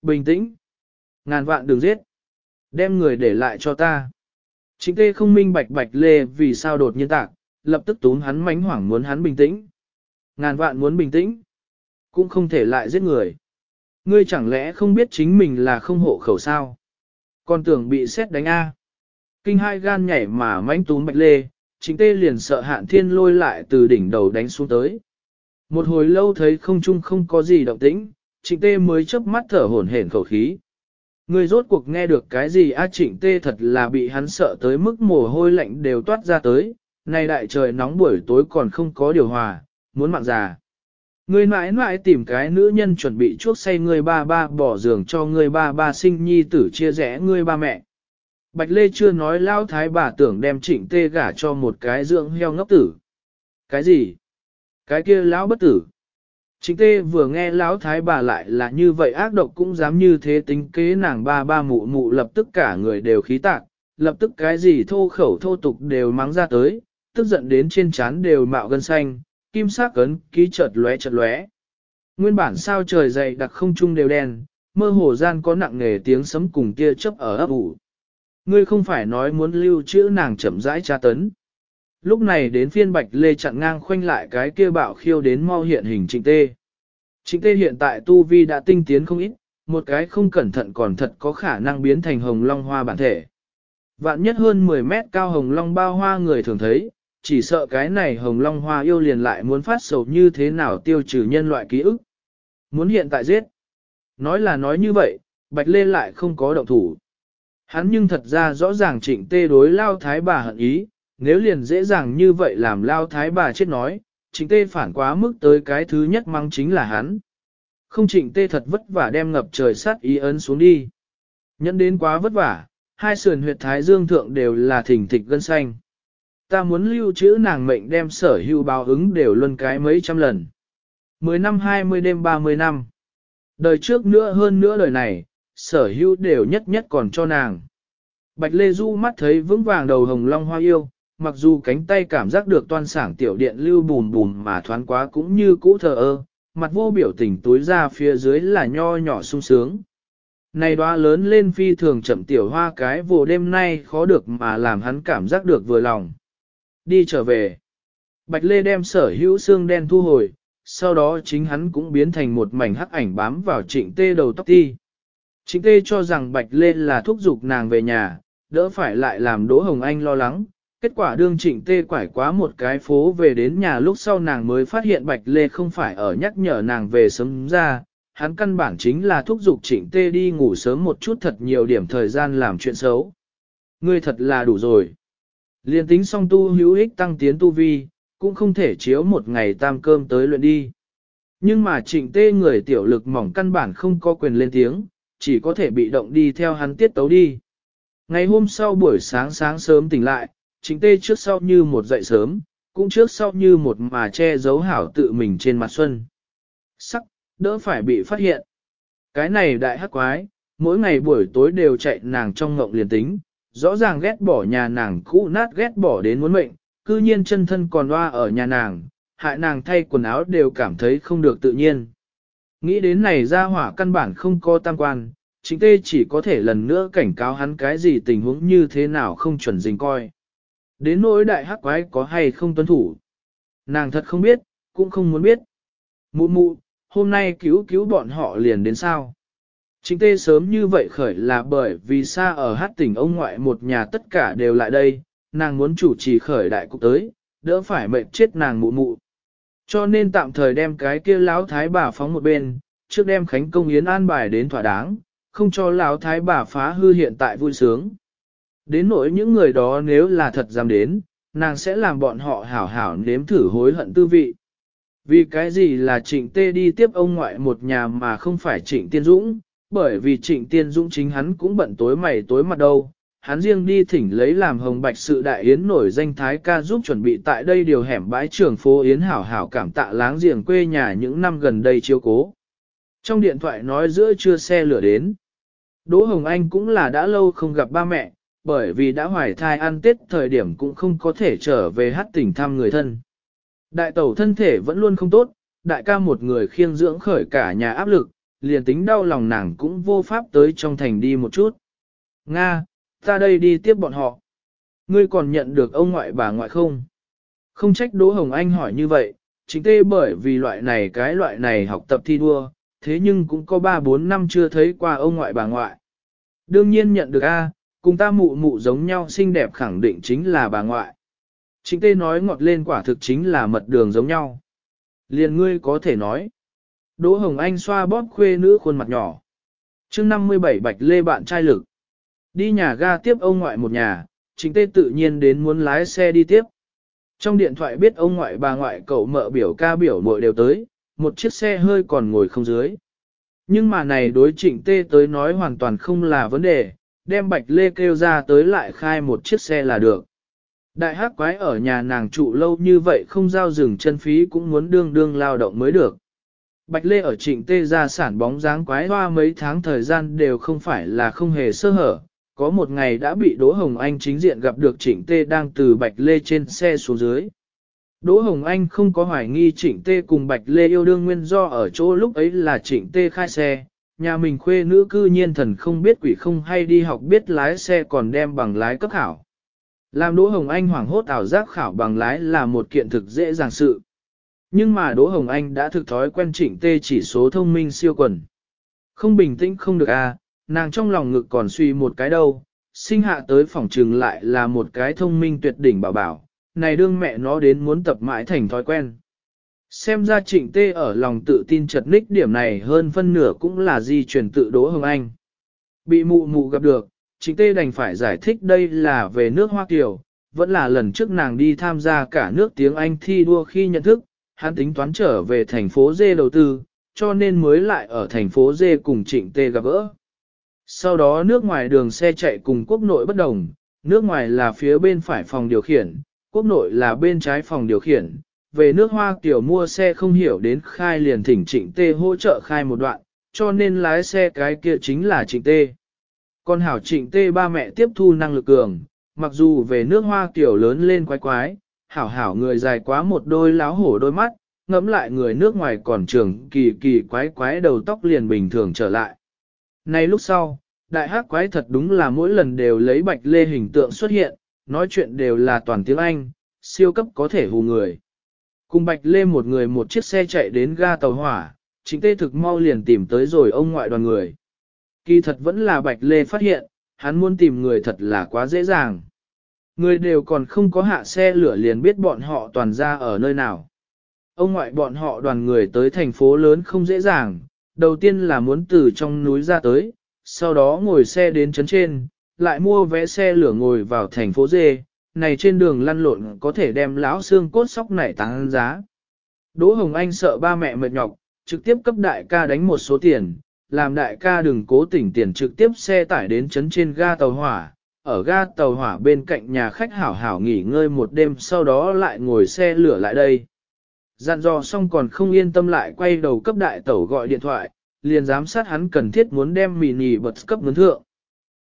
bình tĩnh, ngàn vạn đừng giết, đem người để lại cho ta. trịnh tê không minh bạch bạch lê vì sao đột nhiên tạc, lập tức túm hắn mánh hoảng muốn hắn bình tĩnh. Ngàn vạn muốn bình tĩnh, cũng không thể lại giết người. Ngươi chẳng lẽ không biết chính mình là không hộ khẩu sao? Còn tưởng bị xét đánh A. Kinh hai gan nhảy mà mánh tún bạch lê, chính tê liền sợ hạn thiên lôi lại từ đỉnh đầu đánh xuống tới. Một hồi lâu thấy không chung không có gì động tĩnh, trịnh tê mới chớp mắt thở hổn hển khẩu khí. Người rốt cuộc nghe được cái gì á trịnh tê thật là bị hắn sợ tới mức mồ hôi lạnh đều toát ra tới, nay đại trời nóng buổi tối còn không có điều hòa, muốn mạng già. Người mãi mãi tìm cái nữ nhân chuẩn bị chuốc say người ba ba bỏ giường cho người ba ba sinh nhi tử chia rẽ người ba mẹ. Bạch Lê chưa nói lao thái bà tưởng đem trịnh tê gả cho một cái dưỡng heo ngốc tử. Cái gì? Cái kia lão bất tử. Trịnh tê vừa nghe lão thái bà lại là như vậy ác độc cũng dám như thế tính kế nàng ba ba mụ mụ lập tức cả người đều khí tạc, lập tức cái gì thô khẩu thô tục đều mắng ra tới, tức giận đến trên trán đều mạo gân xanh, kim sắc cấn, ký chợt lóe chợt lóe. Nguyên bản sao trời dày đặc không trung đều đen, mơ hồ gian có nặng nghề tiếng sấm cùng kia chớp ở ấp ủ. Ngươi không phải nói muốn lưu trữ nàng chậm rãi tra tấn. Lúc này đến phiên bạch lê chặn ngang khoanh lại cái kia bạo khiêu đến mau hiện hình trịnh tê. Trịnh tê hiện tại tu vi đã tinh tiến không ít, một cái không cẩn thận còn thật có khả năng biến thành hồng long hoa bản thể. Vạn nhất hơn 10 mét cao hồng long bao hoa người thường thấy, chỉ sợ cái này hồng long hoa yêu liền lại muốn phát sầu như thế nào tiêu trừ nhân loại ký ức. Muốn hiện tại giết. Nói là nói như vậy, Bạch Lê lại không có động thủ. Hắn nhưng thật ra rõ ràng trịnh tê đối lao thái bà hận ý, nếu liền dễ dàng như vậy làm lao thái bà chết nói, trịnh tê phản quá mức tới cái thứ nhất mang chính là hắn. Không trịnh tê thật vất vả đem ngập trời sát ý ấn xuống đi. Nhẫn đến quá vất vả, hai sườn huyệt thái dương thượng đều là thỉnh thịch gân xanh. Ta muốn lưu trữ nàng mệnh đem sở hữu báo ứng đều luân cái mấy trăm lần. Mười năm hai mươi đêm ba mươi năm. Đời trước nữa hơn nữa đời này, sở hữu đều nhất nhất còn cho nàng. Bạch Lê Du mắt thấy vững vàng đầu hồng long hoa yêu, mặc dù cánh tay cảm giác được toan sảng tiểu điện lưu bùn bùn mà thoáng quá cũng như cũ thờ ơ, mặt vô biểu tình túi ra phía dưới là nho nhỏ sung sướng. Này đoá lớn lên phi thường chậm tiểu hoa cái vô đêm nay khó được mà làm hắn cảm giác được vừa lòng. Đi trở về. Bạch Lê đem sở hữu xương đen thu hồi, sau đó chính hắn cũng biến thành một mảnh hắc ảnh bám vào trịnh tê đầu tóc ti. Trịnh tê cho rằng Bạch Lê là thúc giục nàng về nhà, đỡ phải lại làm Đỗ Hồng Anh lo lắng. Kết quả đương trịnh tê quải quá một cái phố về đến nhà lúc sau nàng mới phát hiện Bạch Lê không phải ở nhắc nhở nàng về sớm ra, hắn căn bản chính là thúc giục trịnh tê đi ngủ sớm một chút thật nhiều điểm thời gian làm chuyện xấu. Ngươi thật là đủ rồi. Liên tính song tu hữu ích tăng tiến tu vi, cũng không thể chiếu một ngày tam cơm tới luyện đi. Nhưng mà trịnh tê người tiểu lực mỏng căn bản không có quyền lên tiếng, chỉ có thể bị động đi theo hắn tiết tấu đi. Ngày hôm sau buổi sáng sáng sớm tỉnh lại, trịnh tê trước sau như một dậy sớm, cũng trước sau như một mà che giấu hảo tự mình trên mặt xuân. Sắc, đỡ phải bị phát hiện. Cái này đại hắc quái, mỗi ngày buổi tối đều chạy nàng trong ngộng liền tính, rõ ràng ghét bỏ nhà nàng cũ nát ghét bỏ đến muốn mệnh, cư nhiên chân thân còn loa ở nhà nàng, hại nàng thay quần áo đều cảm thấy không được tự nhiên. Nghĩ đến này ra hỏa căn bản không có tam quan, chính tê chỉ có thể lần nữa cảnh cáo hắn cái gì tình huống như thế nào không chuẩn dình coi. Đến nỗi đại hắc quái có hay không tuân thủ. Nàng thật không biết, cũng không muốn biết. Mụ mụ, hôm nay cứu cứu bọn họ liền đến sao. Chính tê sớm như vậy khởi là bởi vì xa ở hát tỉnh ông ngoại một nhà tất cả đều lại đây, nàng muốn chủ trì khởi đại cục tới, đỡ phải mệt chết nàng mụ mụ. Cho nên tạm thời đem cái kia lão thái bà phóng một bên, trước đem khánh công yến an bài đến thỏa đáng, không cho lão thái bà phá hư hiện tại vui sướng. Đến nỗi những người đó nếu là thật dám đến, nàng sẽ làm bọn họ hảo hảo nếm thử hối hận tư vị. Vì cái gì là trịnh tê đi tiếp ông ngoại một nhà mà không phải trịnh tiên dũng, bởi vì trịnh tiên dũng chính hắn cũng bận tối mày tối mặt đâu. Hắn riêng đi thỉnh lấy làm hồng bạch sự đại yến nổi danh thái ca giúp chuẩn bị tại đây điều hẻm bãi trường phố yến hảo hảo cảm tạ láng giềng quê nhà những năm gần đây chiếu cố. Trong điện thoại nói giữa trưa xe lửa đến. Đỗ Hồng Anh cũng là đã lâu không gặp ba mẹ, bởi vì đã hoài thai ăn tết thời điểm cũng không có thể trở về hát tỉnh thăm người thân. Đại tẩu thân thể vẫn luôn không tốt, đại ca một người khiêng dưỡng khởi cả nhà áp lực, liền tính đau lòng nàng cũng vô pháp tới trong thành đi một chút. Nga, ta đây đi tiếp bọn họ. Ngươi còn nhận được ông ngoại bà ngoại không? Không trách Đỗ Hồng Anh hỏi như vậy, chính tê bởi vì loại này cái loại này học tập thi đua, thế nhưng cũng có 3-4 năm chưa thấy qua ông ngoại bà ngoại. Đương nhiên nhận được A, cùng ta mụ mụ giống nhau xinh đẹp khẳng định chính là bà ngoại. Chính tê nói ngọt lên quả thực chính là mật đường giống nhau. Liền ngươi có thể nói. Đỗ Hồng Anh xoa bóp khuê nữ khuôn mặt nhỏ. chương 57 bạch lê bạn trai lực. Đi nhà ga tiếp ông ngoại một nhà, chính tê tự nhiên đến muốn lái xe đi tiếp. Trong điện thoại biết ông ngoại bà ngoại cậu mợ biểu ca biểu muội đều tới, một chiếc xe hơi còn ngồi không dưới. Nhưng mà này đối trịnh tê tới nói hoàn toàn không là vấn đề, đem bạch lê kêu ra tới lại khai một chiếc xe là được. Đại hắc quái ở nhà nàng trụ lâu như vậy không giao dừng chân phí cũng muốn đương đương lao động mới được. Bạch lê ở trịnh tê ra sản bóng dáng quái hoa mấy tháng thời gian đều không phải là không hề sơ hở. Có một ngày đã bị Đỗ Hồng Anh chính diện gặp được trịnh tê đang từ Bạch Lê trên xe xuống dưới. Đỗ Hồng Anh không có hoài nghi trịnh tê cùng Bạch Lê yêu đương nguyên do ở chỗ lúc ấy là trịnh tê khai xe, nhà mình khuê nữ cư nhiên thần không biết quỷ không hay đi học biết lái xe còn đem bằng lái cấp khảo. Làm Đỗ Hồng Anh hoảng hốt ảo giác khảo bằng lái là một kiện thực dễ dàng sự. Nhưng mà Đỗ Hồng Anh đã thực thói quen trịnh tê chỉ số thông minh siêu quần. Không bình tĩnh không được à, nàng trong lòng ngực còn suy một cái đâu, sinh hạ tới phòng trừng lại là một cái thông minh tuyệt đỉnh bảo bảo, này đương mẹ nó đến muốn tập mãi thành thói quen. Xem ra trịnh tê ở lòng tự tin chật ních điểm này hơn phân nửa cũng là di truyền tự Đỗ Hồng Anh. Bị mụ mụ gặp được, trịnh tê đành phải giải thích đây là về nước Hoa Kiều, vẫn là lần trước nàng đi tham gia cả nước tiếng Anh thi đua khi nhận thức, hắn tính toán trở về thành phố Dê đầu tư, cho nên mới lại ở thành phố Dê cùng trịnh tê gặp gỡ. Sau đó nước ngoài đường xe chạy cùng quốc nội bất đồng, nước ngoài là phía bên phải phòng điều khiển, quốc nội là bên trái phòng điều khiển. Về nước Hoa Kiều mua xe không hiểu đến khai liền thỉnh trịnh tê hỗ trợ khai một đoạn, cho nên lái xe cái kia chính là trịnh tê. Còn hảo trịnh tê ba mẹ tiếp thu năng lực cường, mặc dù về nước Hoa Kiều lớn lên quái quái, hảo hảo người dài quá một đôi láo hổ đôi mắt, ngẫm lại người nước ngoài còn trường kỳ kỳ quái quái đầu tóc liền bình thường trở lại. Nay lúc sau, đại hát quái thật đúng là mỗi lần đều lấy bạch lê hình tượng xuất hiện, nói chuyện đều là toàn tiếng Anh, siêu cấp có thể hù người. Cùng bạch lê một người một chiếc xe chạy đến ga tàu hỏa, chính tê thực mau liền tìm tới rồi ông ngoại đoàn người. Kỳ thật vẫn là bạch lê phát hiện, hắn muốn tìm người thật là quá dễ dàng. Người đều còn không có hạ xe lửa liền biết bọn họ toàn ra ở nơi nào. Ông ngoại bọn họ đoàn người tới thành phố lớn không dễ dàng, đầu tiên là muốn từ trong núi ra tới, sau đó ngồi xe đến trấn trên, lại mua vé xe lửa ngồi vào thành phố dê, này trên đường lăn lộn có thể đem lão xương cốt sóc nảy tăng giá. Đỗ Hồng Anh sợ ba mẹ mệt nhọc, trực tiếp cấp đại ca đánh một số tiền, làm đại ca đừng cố tỉnh tiền trực tiếp xe tải đến trấn trên ga tàu hỏa, ở ga tàu hỏa bên cạnh nhà khách hảo hảo nghỉ ngơi một đêm sau đó lại ngồi xe lửa lại đây. Dặn dò xong còn không yên tâm lại quay đầu cấp đại tẩu gọi điện thoại, liền giám sát hắn cần thiết muốn đem mì bật cấp mướn thượng.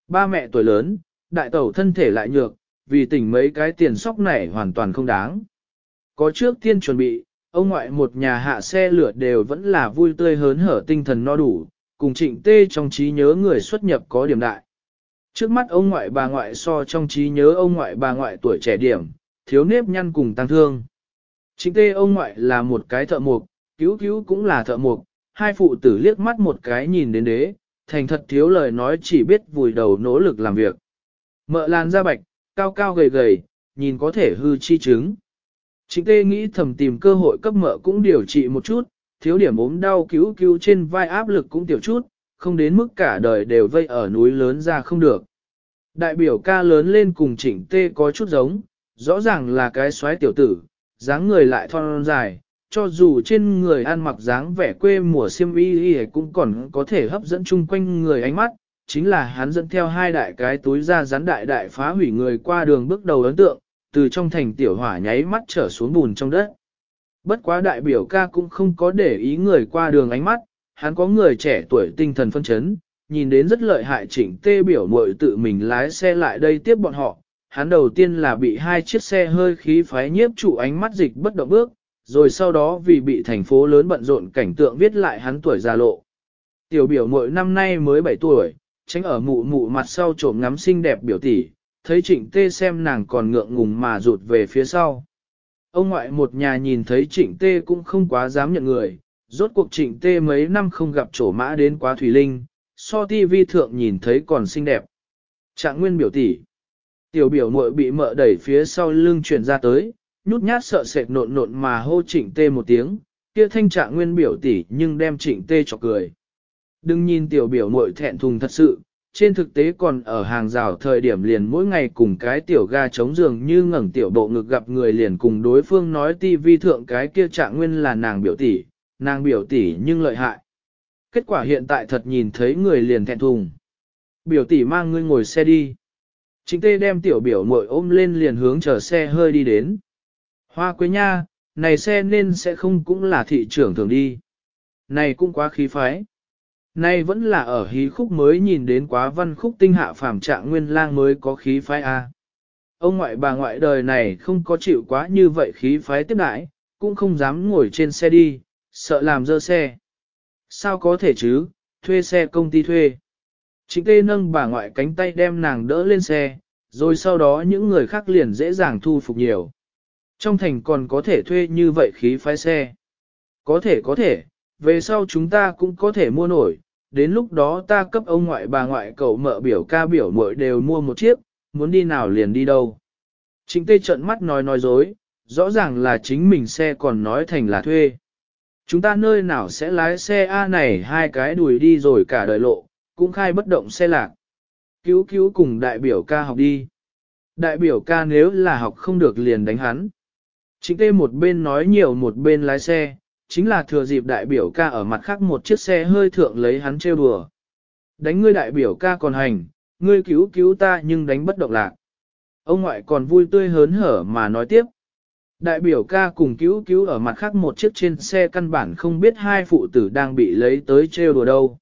Ba mẹ tuổi lớn, đại tẩu thân thể lại nhược, vì tỉnh mấy cái tiền sóc này hoàn toàn không đáng. Có trước tiên chuẩn bị, ông ngoại một nhà hạ xe lửa đều vẫn là vui tươi hớn hở tinh thần no đủ, cùng trịnh tê trong trí nhớ người xuất nhập có điểm đại. Trước mắt ông ngoại bà ngoại so trong trí nhớ ông ngoại bà ngoại tuổi trẻ điểm, thiếu nếp nhăn cùng tăng thương. Chính tê ông ngoại là một cái thợ mộc, cứu cứu cũng là thợ mộc, hai phụ tử liếc mắt một cái nhìn đến đế, thành thật thiếu lời nói chỉ biết vùi đầu nỗ lực làm việc. Mợ làn da bạch, cao cao gầy gầy, nhìn có thể hư chi chứng. Chính tê nghĩ thầm tìm cơ hội cấp mợ cũng điều trị một chút, thiếu điểm ốm đau cứu cứu trên vai áp lực cũng tiểu chút, không đến mức cả đời đều vây ở núi lớn ra không được. Đại biểu ca lớn lên cùng chỉnh tê có chút giống, rõ ràng là cái xoáy tiểu tử, dáng người lại thon dài, cho dù trên người ăn mặc dáng vẻ quê mùa xiêm y y cũng còn có thể hấp dẫn chung quanh người ánh mắt, chính là hắn dẫn theo hai đại cái túi ra rắn đại đại phá hủy người qua đường bước đầu ấn tượng, từ trong thành tiểu hỏa nháy mắt trở xuống bùn trong đất. Bất quá đại biểu ca cũng không có để ý người qua đường ánh mắt, hắn có người trẻ tuổi tinh thần phân chấn, nhìn đến rất lợi hại chỉnh tê biểu muội tự mình lái xe lại đây tiếp bọn họ. Hắn đầu tiên là bị hai chiếc xe hơi khí phái nhiếp trụ ánh mắt dịch bất động bước, rồi sau đó vì bị thành phố lớn bận rộn cảnh tượng viết lại hắn tuổi già lộ. Tiểu biểu muội năm nay mới 7 tuổi, tránh ở mụ mụ mặt sau trộm ngắm xinh đẹp biểu tỷ, thấy trịnh tê xem nàng còn ngượng ngùng mà rụt về phía sau. Ông ngoại một nhà nhìn thấy trịnh tê cũng không quá dám nhận người, rốt cuộc trịnh tê mấy năm không gặp trổ mã đến quá thủy linh, so ti vi thượng nhìn thấy còn xinh đẹp. Trạng nguyên biểu tỷ. Tiểu biểu muội bị mợ đẩy phía sau lưng chuyển ra tới, nhút nhát sợ sệt nộn nộn mà hô trịnh tê một tiếng, kia thanh trạng nguyên biểu tỷ nhưng đem trịnh tê cho cười. Đừng nhìn tiểu biểu muội thẹn thùng thật sự, trên thực tế còn ở hàng rào thời điểm liền mỗi ngày cùng cái tiểu ga chống giường như ngẩng tiểu bộ ngực gặp người liền cùng đối phương nói ti vi thượng cái kia trạng nguyên là nàng biểu tỷ, nàng biểu tỷ nhưng lợi hại. Kết quả hiện tại thật nhìn thấy người liền thẹn thùng. Biểu tỷ mang ngươi ngồi xe đi. Chính tê đem tiểu biểu muội ôm lên liền hướng chở xe hơi đi đến. Hoa quế nha, này xe nên sẽ không cũng là thị trưởng thường đi. Này cũng quá khí phái. này vẫn là ở hí khúc mới nhìn đến quá văn khúc tinh hạ phàm trạng nguyên lang mới có khí phái A. Ông ngoại bà ngoại đời này không có chịu quá như vậy khí phái tiếp đãi, cũng không dám ngồi trên xe đi, sợ làm dơ xe. Sao có thể chứ, thuê xe công ty thuê. Chính tê nâng bà ngoại cánh tay đem nàng đỡ lên xe, rồi sau đó những người khác liền dễ dàng thu phục nhiều. Trong thành còn có thể thuê như vậy khí phái xe. Có thể có thể, về sau chúng ta cũng có thể mua nổi, đến lúc đó ta cấp ông ngoại bà ngoại cậu mợ biểu ca biểu mội đều mua một chiếc, muốn đi nào liền đi đâu. Chính tê trận mắt nói nói dối, rõ ràng là chính mình xe còn nói thành là thuê. Chúng ta nơi nào sẽ lái xe A này hai cái đùi đi rồi cả đời lộ, cũng khai bất động xe lạc. Cứu cứu cùng đại biểu ca học đi. Đại biểu ca nếu là học không được liền đánh hắn. Chính tê một bên nói nhiều một bên lái xe, chính là thừa dịp đại biểu ca ở mặt khác một chiếc xe hơi thượng lấy hắn trêu đùa. Đánh ngươi đại biểu ca còn hành, ngươi cứu cứu ta nhưng đánh bất động lạc. Ông ngoại còn vui tươi hớn hở mà nói tiếp. Đại biểu ca cùng cứu cứu ở mặt khác một chiếc trên xe căn bản không biết hai phụ tử đang bị lấy tới trêu đùa đâu.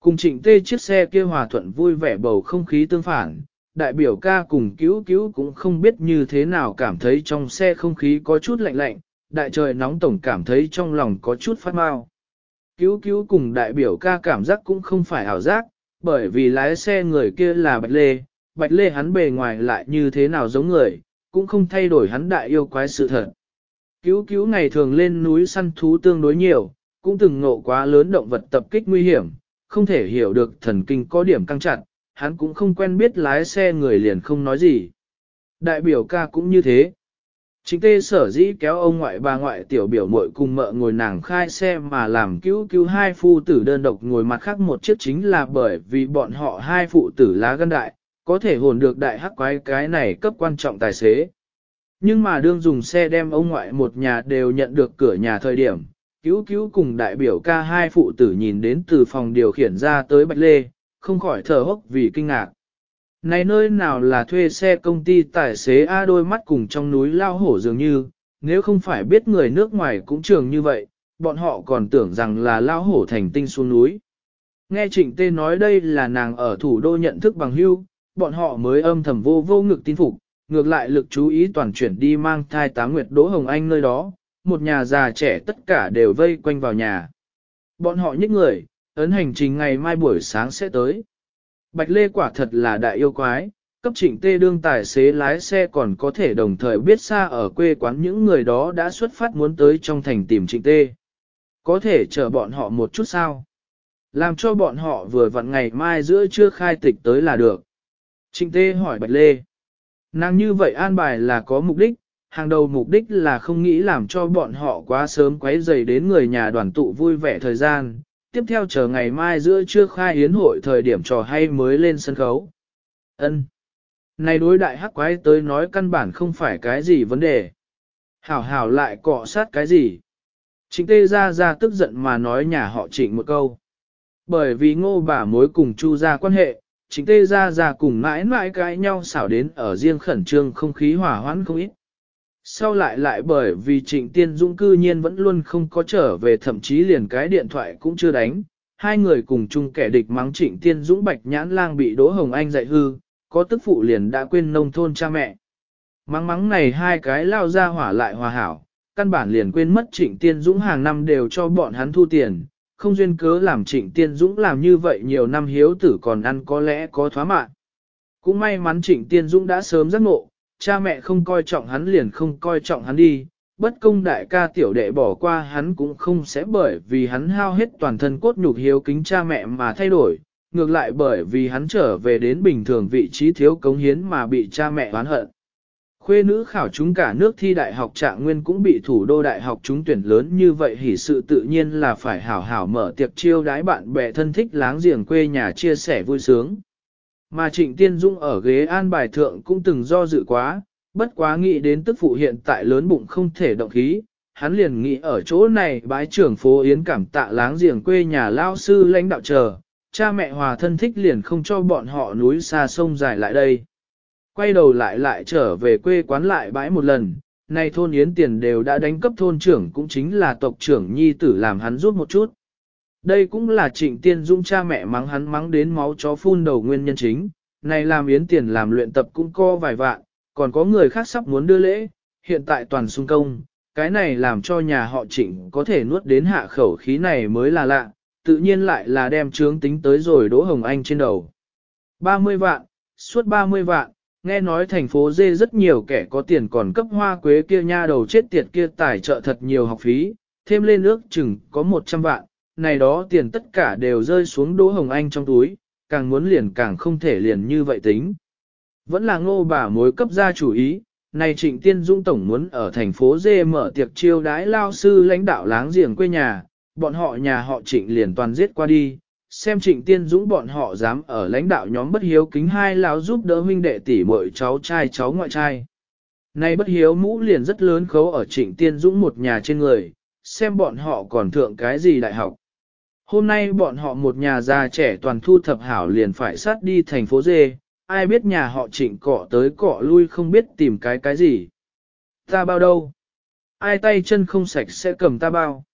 Cùng trịnh tê chiếc xe kia hòa thuận vui vẻ bầu không khí tương phản, đại biểu ca cùng cứu cứu cũng không biết như thế nào cảm thấy trong xe không khí có chút lạnh lạnh, đại trời nóng tổng cảm thấy trong lòng có chút phát mau. Cứu cứu cùng đại biểu ca cảm giác cũng không phải ảo giác, bởi vì lái xe người kia là Bạch Lê, Bạch Lê hắn bề ngoài lại như thế nào giống người, cũng không thay đổi hắn đại yêu quái sự thật. Cứu cứu ngày thường lên núi săn thú tương đối nhiều, cũng từng ngộ quá lớn động vật tập kích nguy hiểm, không thể hiểu được thần kinh có điểm căng chặt, hắn cũng không quen biết lái xe người liền không nói gì. Đại biểu ca cũng như thế. Chính tê sở dĩ kéo ông ngoại bà ngoại tiểu biểu muội cùng mợ ngồi nàng khai xe mà làm cứu cứu hai phu tử đơn độc ngồi mặt khác một chiếc chính là bởi vì bọn họ hai phụ tử lá gân đại, có thể hồn được đại hắc quái cái này cấp quan trọng tài xế. Nhưng mà đương dùng xe đem ông ngoại một nhà đều nhận được cửa nhà thời điểm, cứu cứu cùng đại biểu ca hai phụ tử nhìn đến từ phòng điều khiển ra tới Bạch Lê, không khỏi thở hốc vì kinh ngạc. Này nơi nào là thuê xe công ty tài xế A đôi mắt cùng trong núi lao hổ dường như, nếu không phải biết người nước ngoài cũng trường như vậy, bọn họ còn tưởng rằng là lao hổ thành tinh xuống núi. Nghe trịnh tê nói đây là nàng ở thủ đô nhận thức bằng hưu, bọn họ mới âm thầm vô vô ngực tin phục, ngược lại lực chú ý toàn chuyển đi mang thai tá nguyệt Đỗ Hồng Anh nơi đó, một nhà già trẻ tất cả đều vây quanh vào nhà. Bọn họ nhích người, ấn hành trình ngày mai buổi sáng sẽ tới. Bạch Lê quả thật là đại yêu quái, cấp trịnh tê đương tài xế lái xe còn có thể đồng thời biết xa ở quê quán những người đó đã xuất phát muốn tới trong thành tìm trịnh tê. Có thể chờ bọn họ một chút sao? Làm cho bọn họ vừa vặn ngày mai giữa trưa khai tịch tới là được. Trịnh tê hỏi Bạch Lê. Nàng như vậy an bài là có mục đích, hàng đầu mục đích là không nghĩ làm cho bọn họ quá sớm quấy rầy đến người nhà đoàn tụ vui vẻ thời gian, tiếp theo chờ ngày mai giữa trưa khai yến hội thời điểm trò hay mới lên sân khấu. Ân. Này đối đại hắc quái tới nói căn bản không phải cái gì vấn đề. Hảo hảo lại cọ sát cái gì. Trịnh tê ra ra tức giận mà nói nhà họ trịnh một câu. Bởi vì ngô bà mối cùng chu ra quan hệ, trịnh tê ra ra cùng mãi mãi cãi nhau xảo đến ở riêng khẩn trương không khí hỏa hoãn không ít. Sau lại lại bởi vì trịnh tiên dũng cư nhiên vẫn luôn không có trở về thậm chí liền cái điện thoại cũng chưa đánh, hai người cùng chung kẻ địch mắng trịnh tiên dũng bạch nhãn lang bị Đỗ Hồng Anh dạy hư, có tức phụ liền đã quên nông thôn cha mẹ. Mắng mắng này hai cái lao ra hỏa lại hòa hảo, căn bản liền quên mất trịnh tiên dũng hàng năm đều cho bọn hắn thu tiền, không duyên cớ làm trịnh tiên dũng làm như vậy nhiều năm hiếu tử còn ăn có lẽ có thoá mạng. Cũng may mắn trịnh tiên dũng đã sớm giác ngộ, cha mẹ không coi trọng hắn liền không coi trọng hắn đi, bất công đại ca tiểu đệ bỏ qua hắn cũng không sẽ bởi vì hắn hao hết toàn thân cốt nhục hiếu kính cha mẹ mà thay đổi, ngược lại bởi vì hắn trở về đến bình thường vị trí thiếu cống hiến mà bị cha mẹ oán hận. Khuê nữ khảo chúng cả nước thi đại học trạng nguyên cũng bị thủ đô đại học trúng tuyển lớn như vậy hỉ sự tự nhiên là phải hảo hảo mở tiệc chiêu đái bạn bè thân thích láng giềng quê nhà chia sẻ vui sướng. Mà Trịnh Tiên Dung ở ghế an bài thượng cũng từng do dự quá, bất quá nghĩ đến tức phụ hiện tại lớn bụng không thể động khí, hắn liền nghĩ ở chỗ này bãi trưởng phố Yến cảm tạ láng giềng quê nhà lao sư lãnh đạo chờ, cha mẹ hòa thân thích liền không cho bọn họ núi xa sông dài lại đây. Quay đầu lại lại trở về quê quán lại bãi một lần, nay thôn Yến tiền đều đã đánh cấp thôn trưởng cũng chính là tộc trưởng nhi tử làm hắn rút một chút. Đây cũng là trịnh tiên dung cha mẹ mắng hắn mắng đến máu chó phun đầu nguyên nhân chính, này làm yến tiền làm luyện tập cũng co vài vạn, còn có người khác sắp muốn đưa lễ, hiện tại toàn sung công, cái này làm cho nhà họ trịnh có thể nuốt đến hạ khẩu khí này mới là lạ, tự nhiên lại là đem trướng tính tới rồi Đỗ Hồng Anh trên đầu. 30 vạn, suốt 30 vạn, nghe nói thành phố dê rất nhiều kẻ có tiền còn cấp hoa quế kia nha đầu chết tiệt kia tài trợ thật nhiều học phí, thêm lên ước chừng có 100 vạn, này đó tiền tất cả đều rơi xuống Đỗ Hồng Anh trong túi, càng muốn liền càng không thể liền như vậy tính. Vẫn là ngô bà mối cấp ra chủ ý, này Trịnh Tiên Dung Tổng muốn ở thành phố Dê mở tiệc chiêu đái lao sư lãnh đạo láng giềng quê nhà, bọn họ nhà họ Trịnh liền toàn giết qua đi, xem Trịnh Tiên Dũng bọn họ dám ở lãnh đạo nhóm bất hiếu kính hai lão giúp đỡ huynh đệ tỷ muội cháu trai cháu ngoại trai. Này bất hiếu mũ liền rất lớn khấu ở Trịnh Tiên Dũng một nhà trên người, xem bọn họ còn thượng cái gì đại học. Hôm nay bọn họ một nhà già trẻ toàn thu thập hảo liền phải sát đi thành phố dê, ai biết nhà họ trịnh cọ tới cọ lui không biết tìm cái cái gì. Ta bao đâu? Ai tay chân không sạch sẽ cầm ta bao?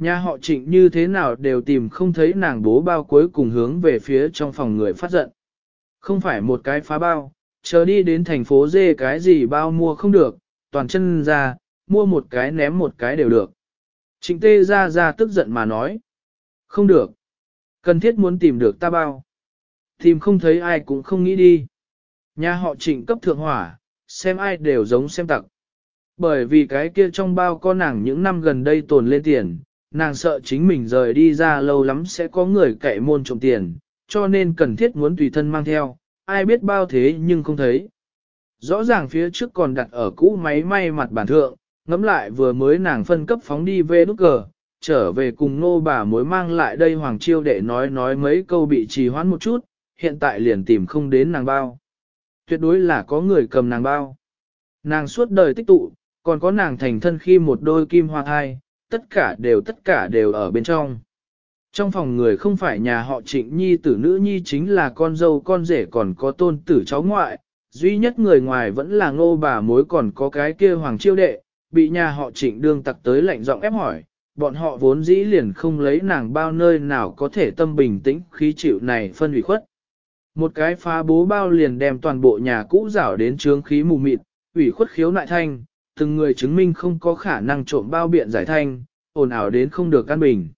Nhà họ trịnh như thế nào đều tìm không thấy nàng bố bao cuối cùng hướng về phía trong phòng người phát giận. Không phải một cái phá bao, chờ đi đến thành phố dê cái gì bao mua không được, toàn chân ra, mua một cái ném một cái đều được. Trịnh tê ra ra tức giận mà nói. Không được. Cần thiết muốn tìm được ta bao. Tìm không thấy ai cũng không nghĩ đi. Nhà họ trịnh cấp thượng hỏa, xem ai đều giống xem tặc. Bởi vì cái kia trong bao có nàng những năm gần đây tồn lên tiền, nàng sợ chính mình rời đi ra lâu lắm sẽ có người cậy môn trộm tiền, cho nên cần thiết muốn tùy thân mang theo, ai biết bao thế nhưng không thấy. Rõ ràng phía trước còn đặt ở cũ máy may mặt bản thượng, ngắm lại vừa mới nàng phân cấp phóng đi về nút cờ, trở về cùng nô bà mối mang lại đây Hoàng Chiêu để nói nói mấy câu bị trì hoãn một chút, hiện tại liền tìm không đến nàng bao. Tuyệt đối là có người cầm nàng bao. Nàng suốt đời tích tụ, còn có nàng thành thân khi một đôi kim hoa thai, tất cả đều tất cả đều ở bên trong. Trong phòng người không phải nhà họ trịnh nhi tử nữ nhi chính là con dâu con rể còn có tôn tử cháu ngoại, duy nhất người ngoài vẫn là ngô bà mối còn có cái kia hoàng chiêu đệ, bị nhà họ trịnh đương tặc tới lạnh giọng ép hỏi, bọn họ vốn dĩ liền không lấy nàng bao nơi nào có thể tâm bình tĩnh khí chịu này phân hủy khuất. Một cái phá bố bao liền đem toàn bộ nhà cũ rảo đến trướng khí mù mịt, ủy khuất khiếu nại thanh, từng người chứng minh không có khả năng trộm bao biện giải thanh, ồn ào đến không được căn bình.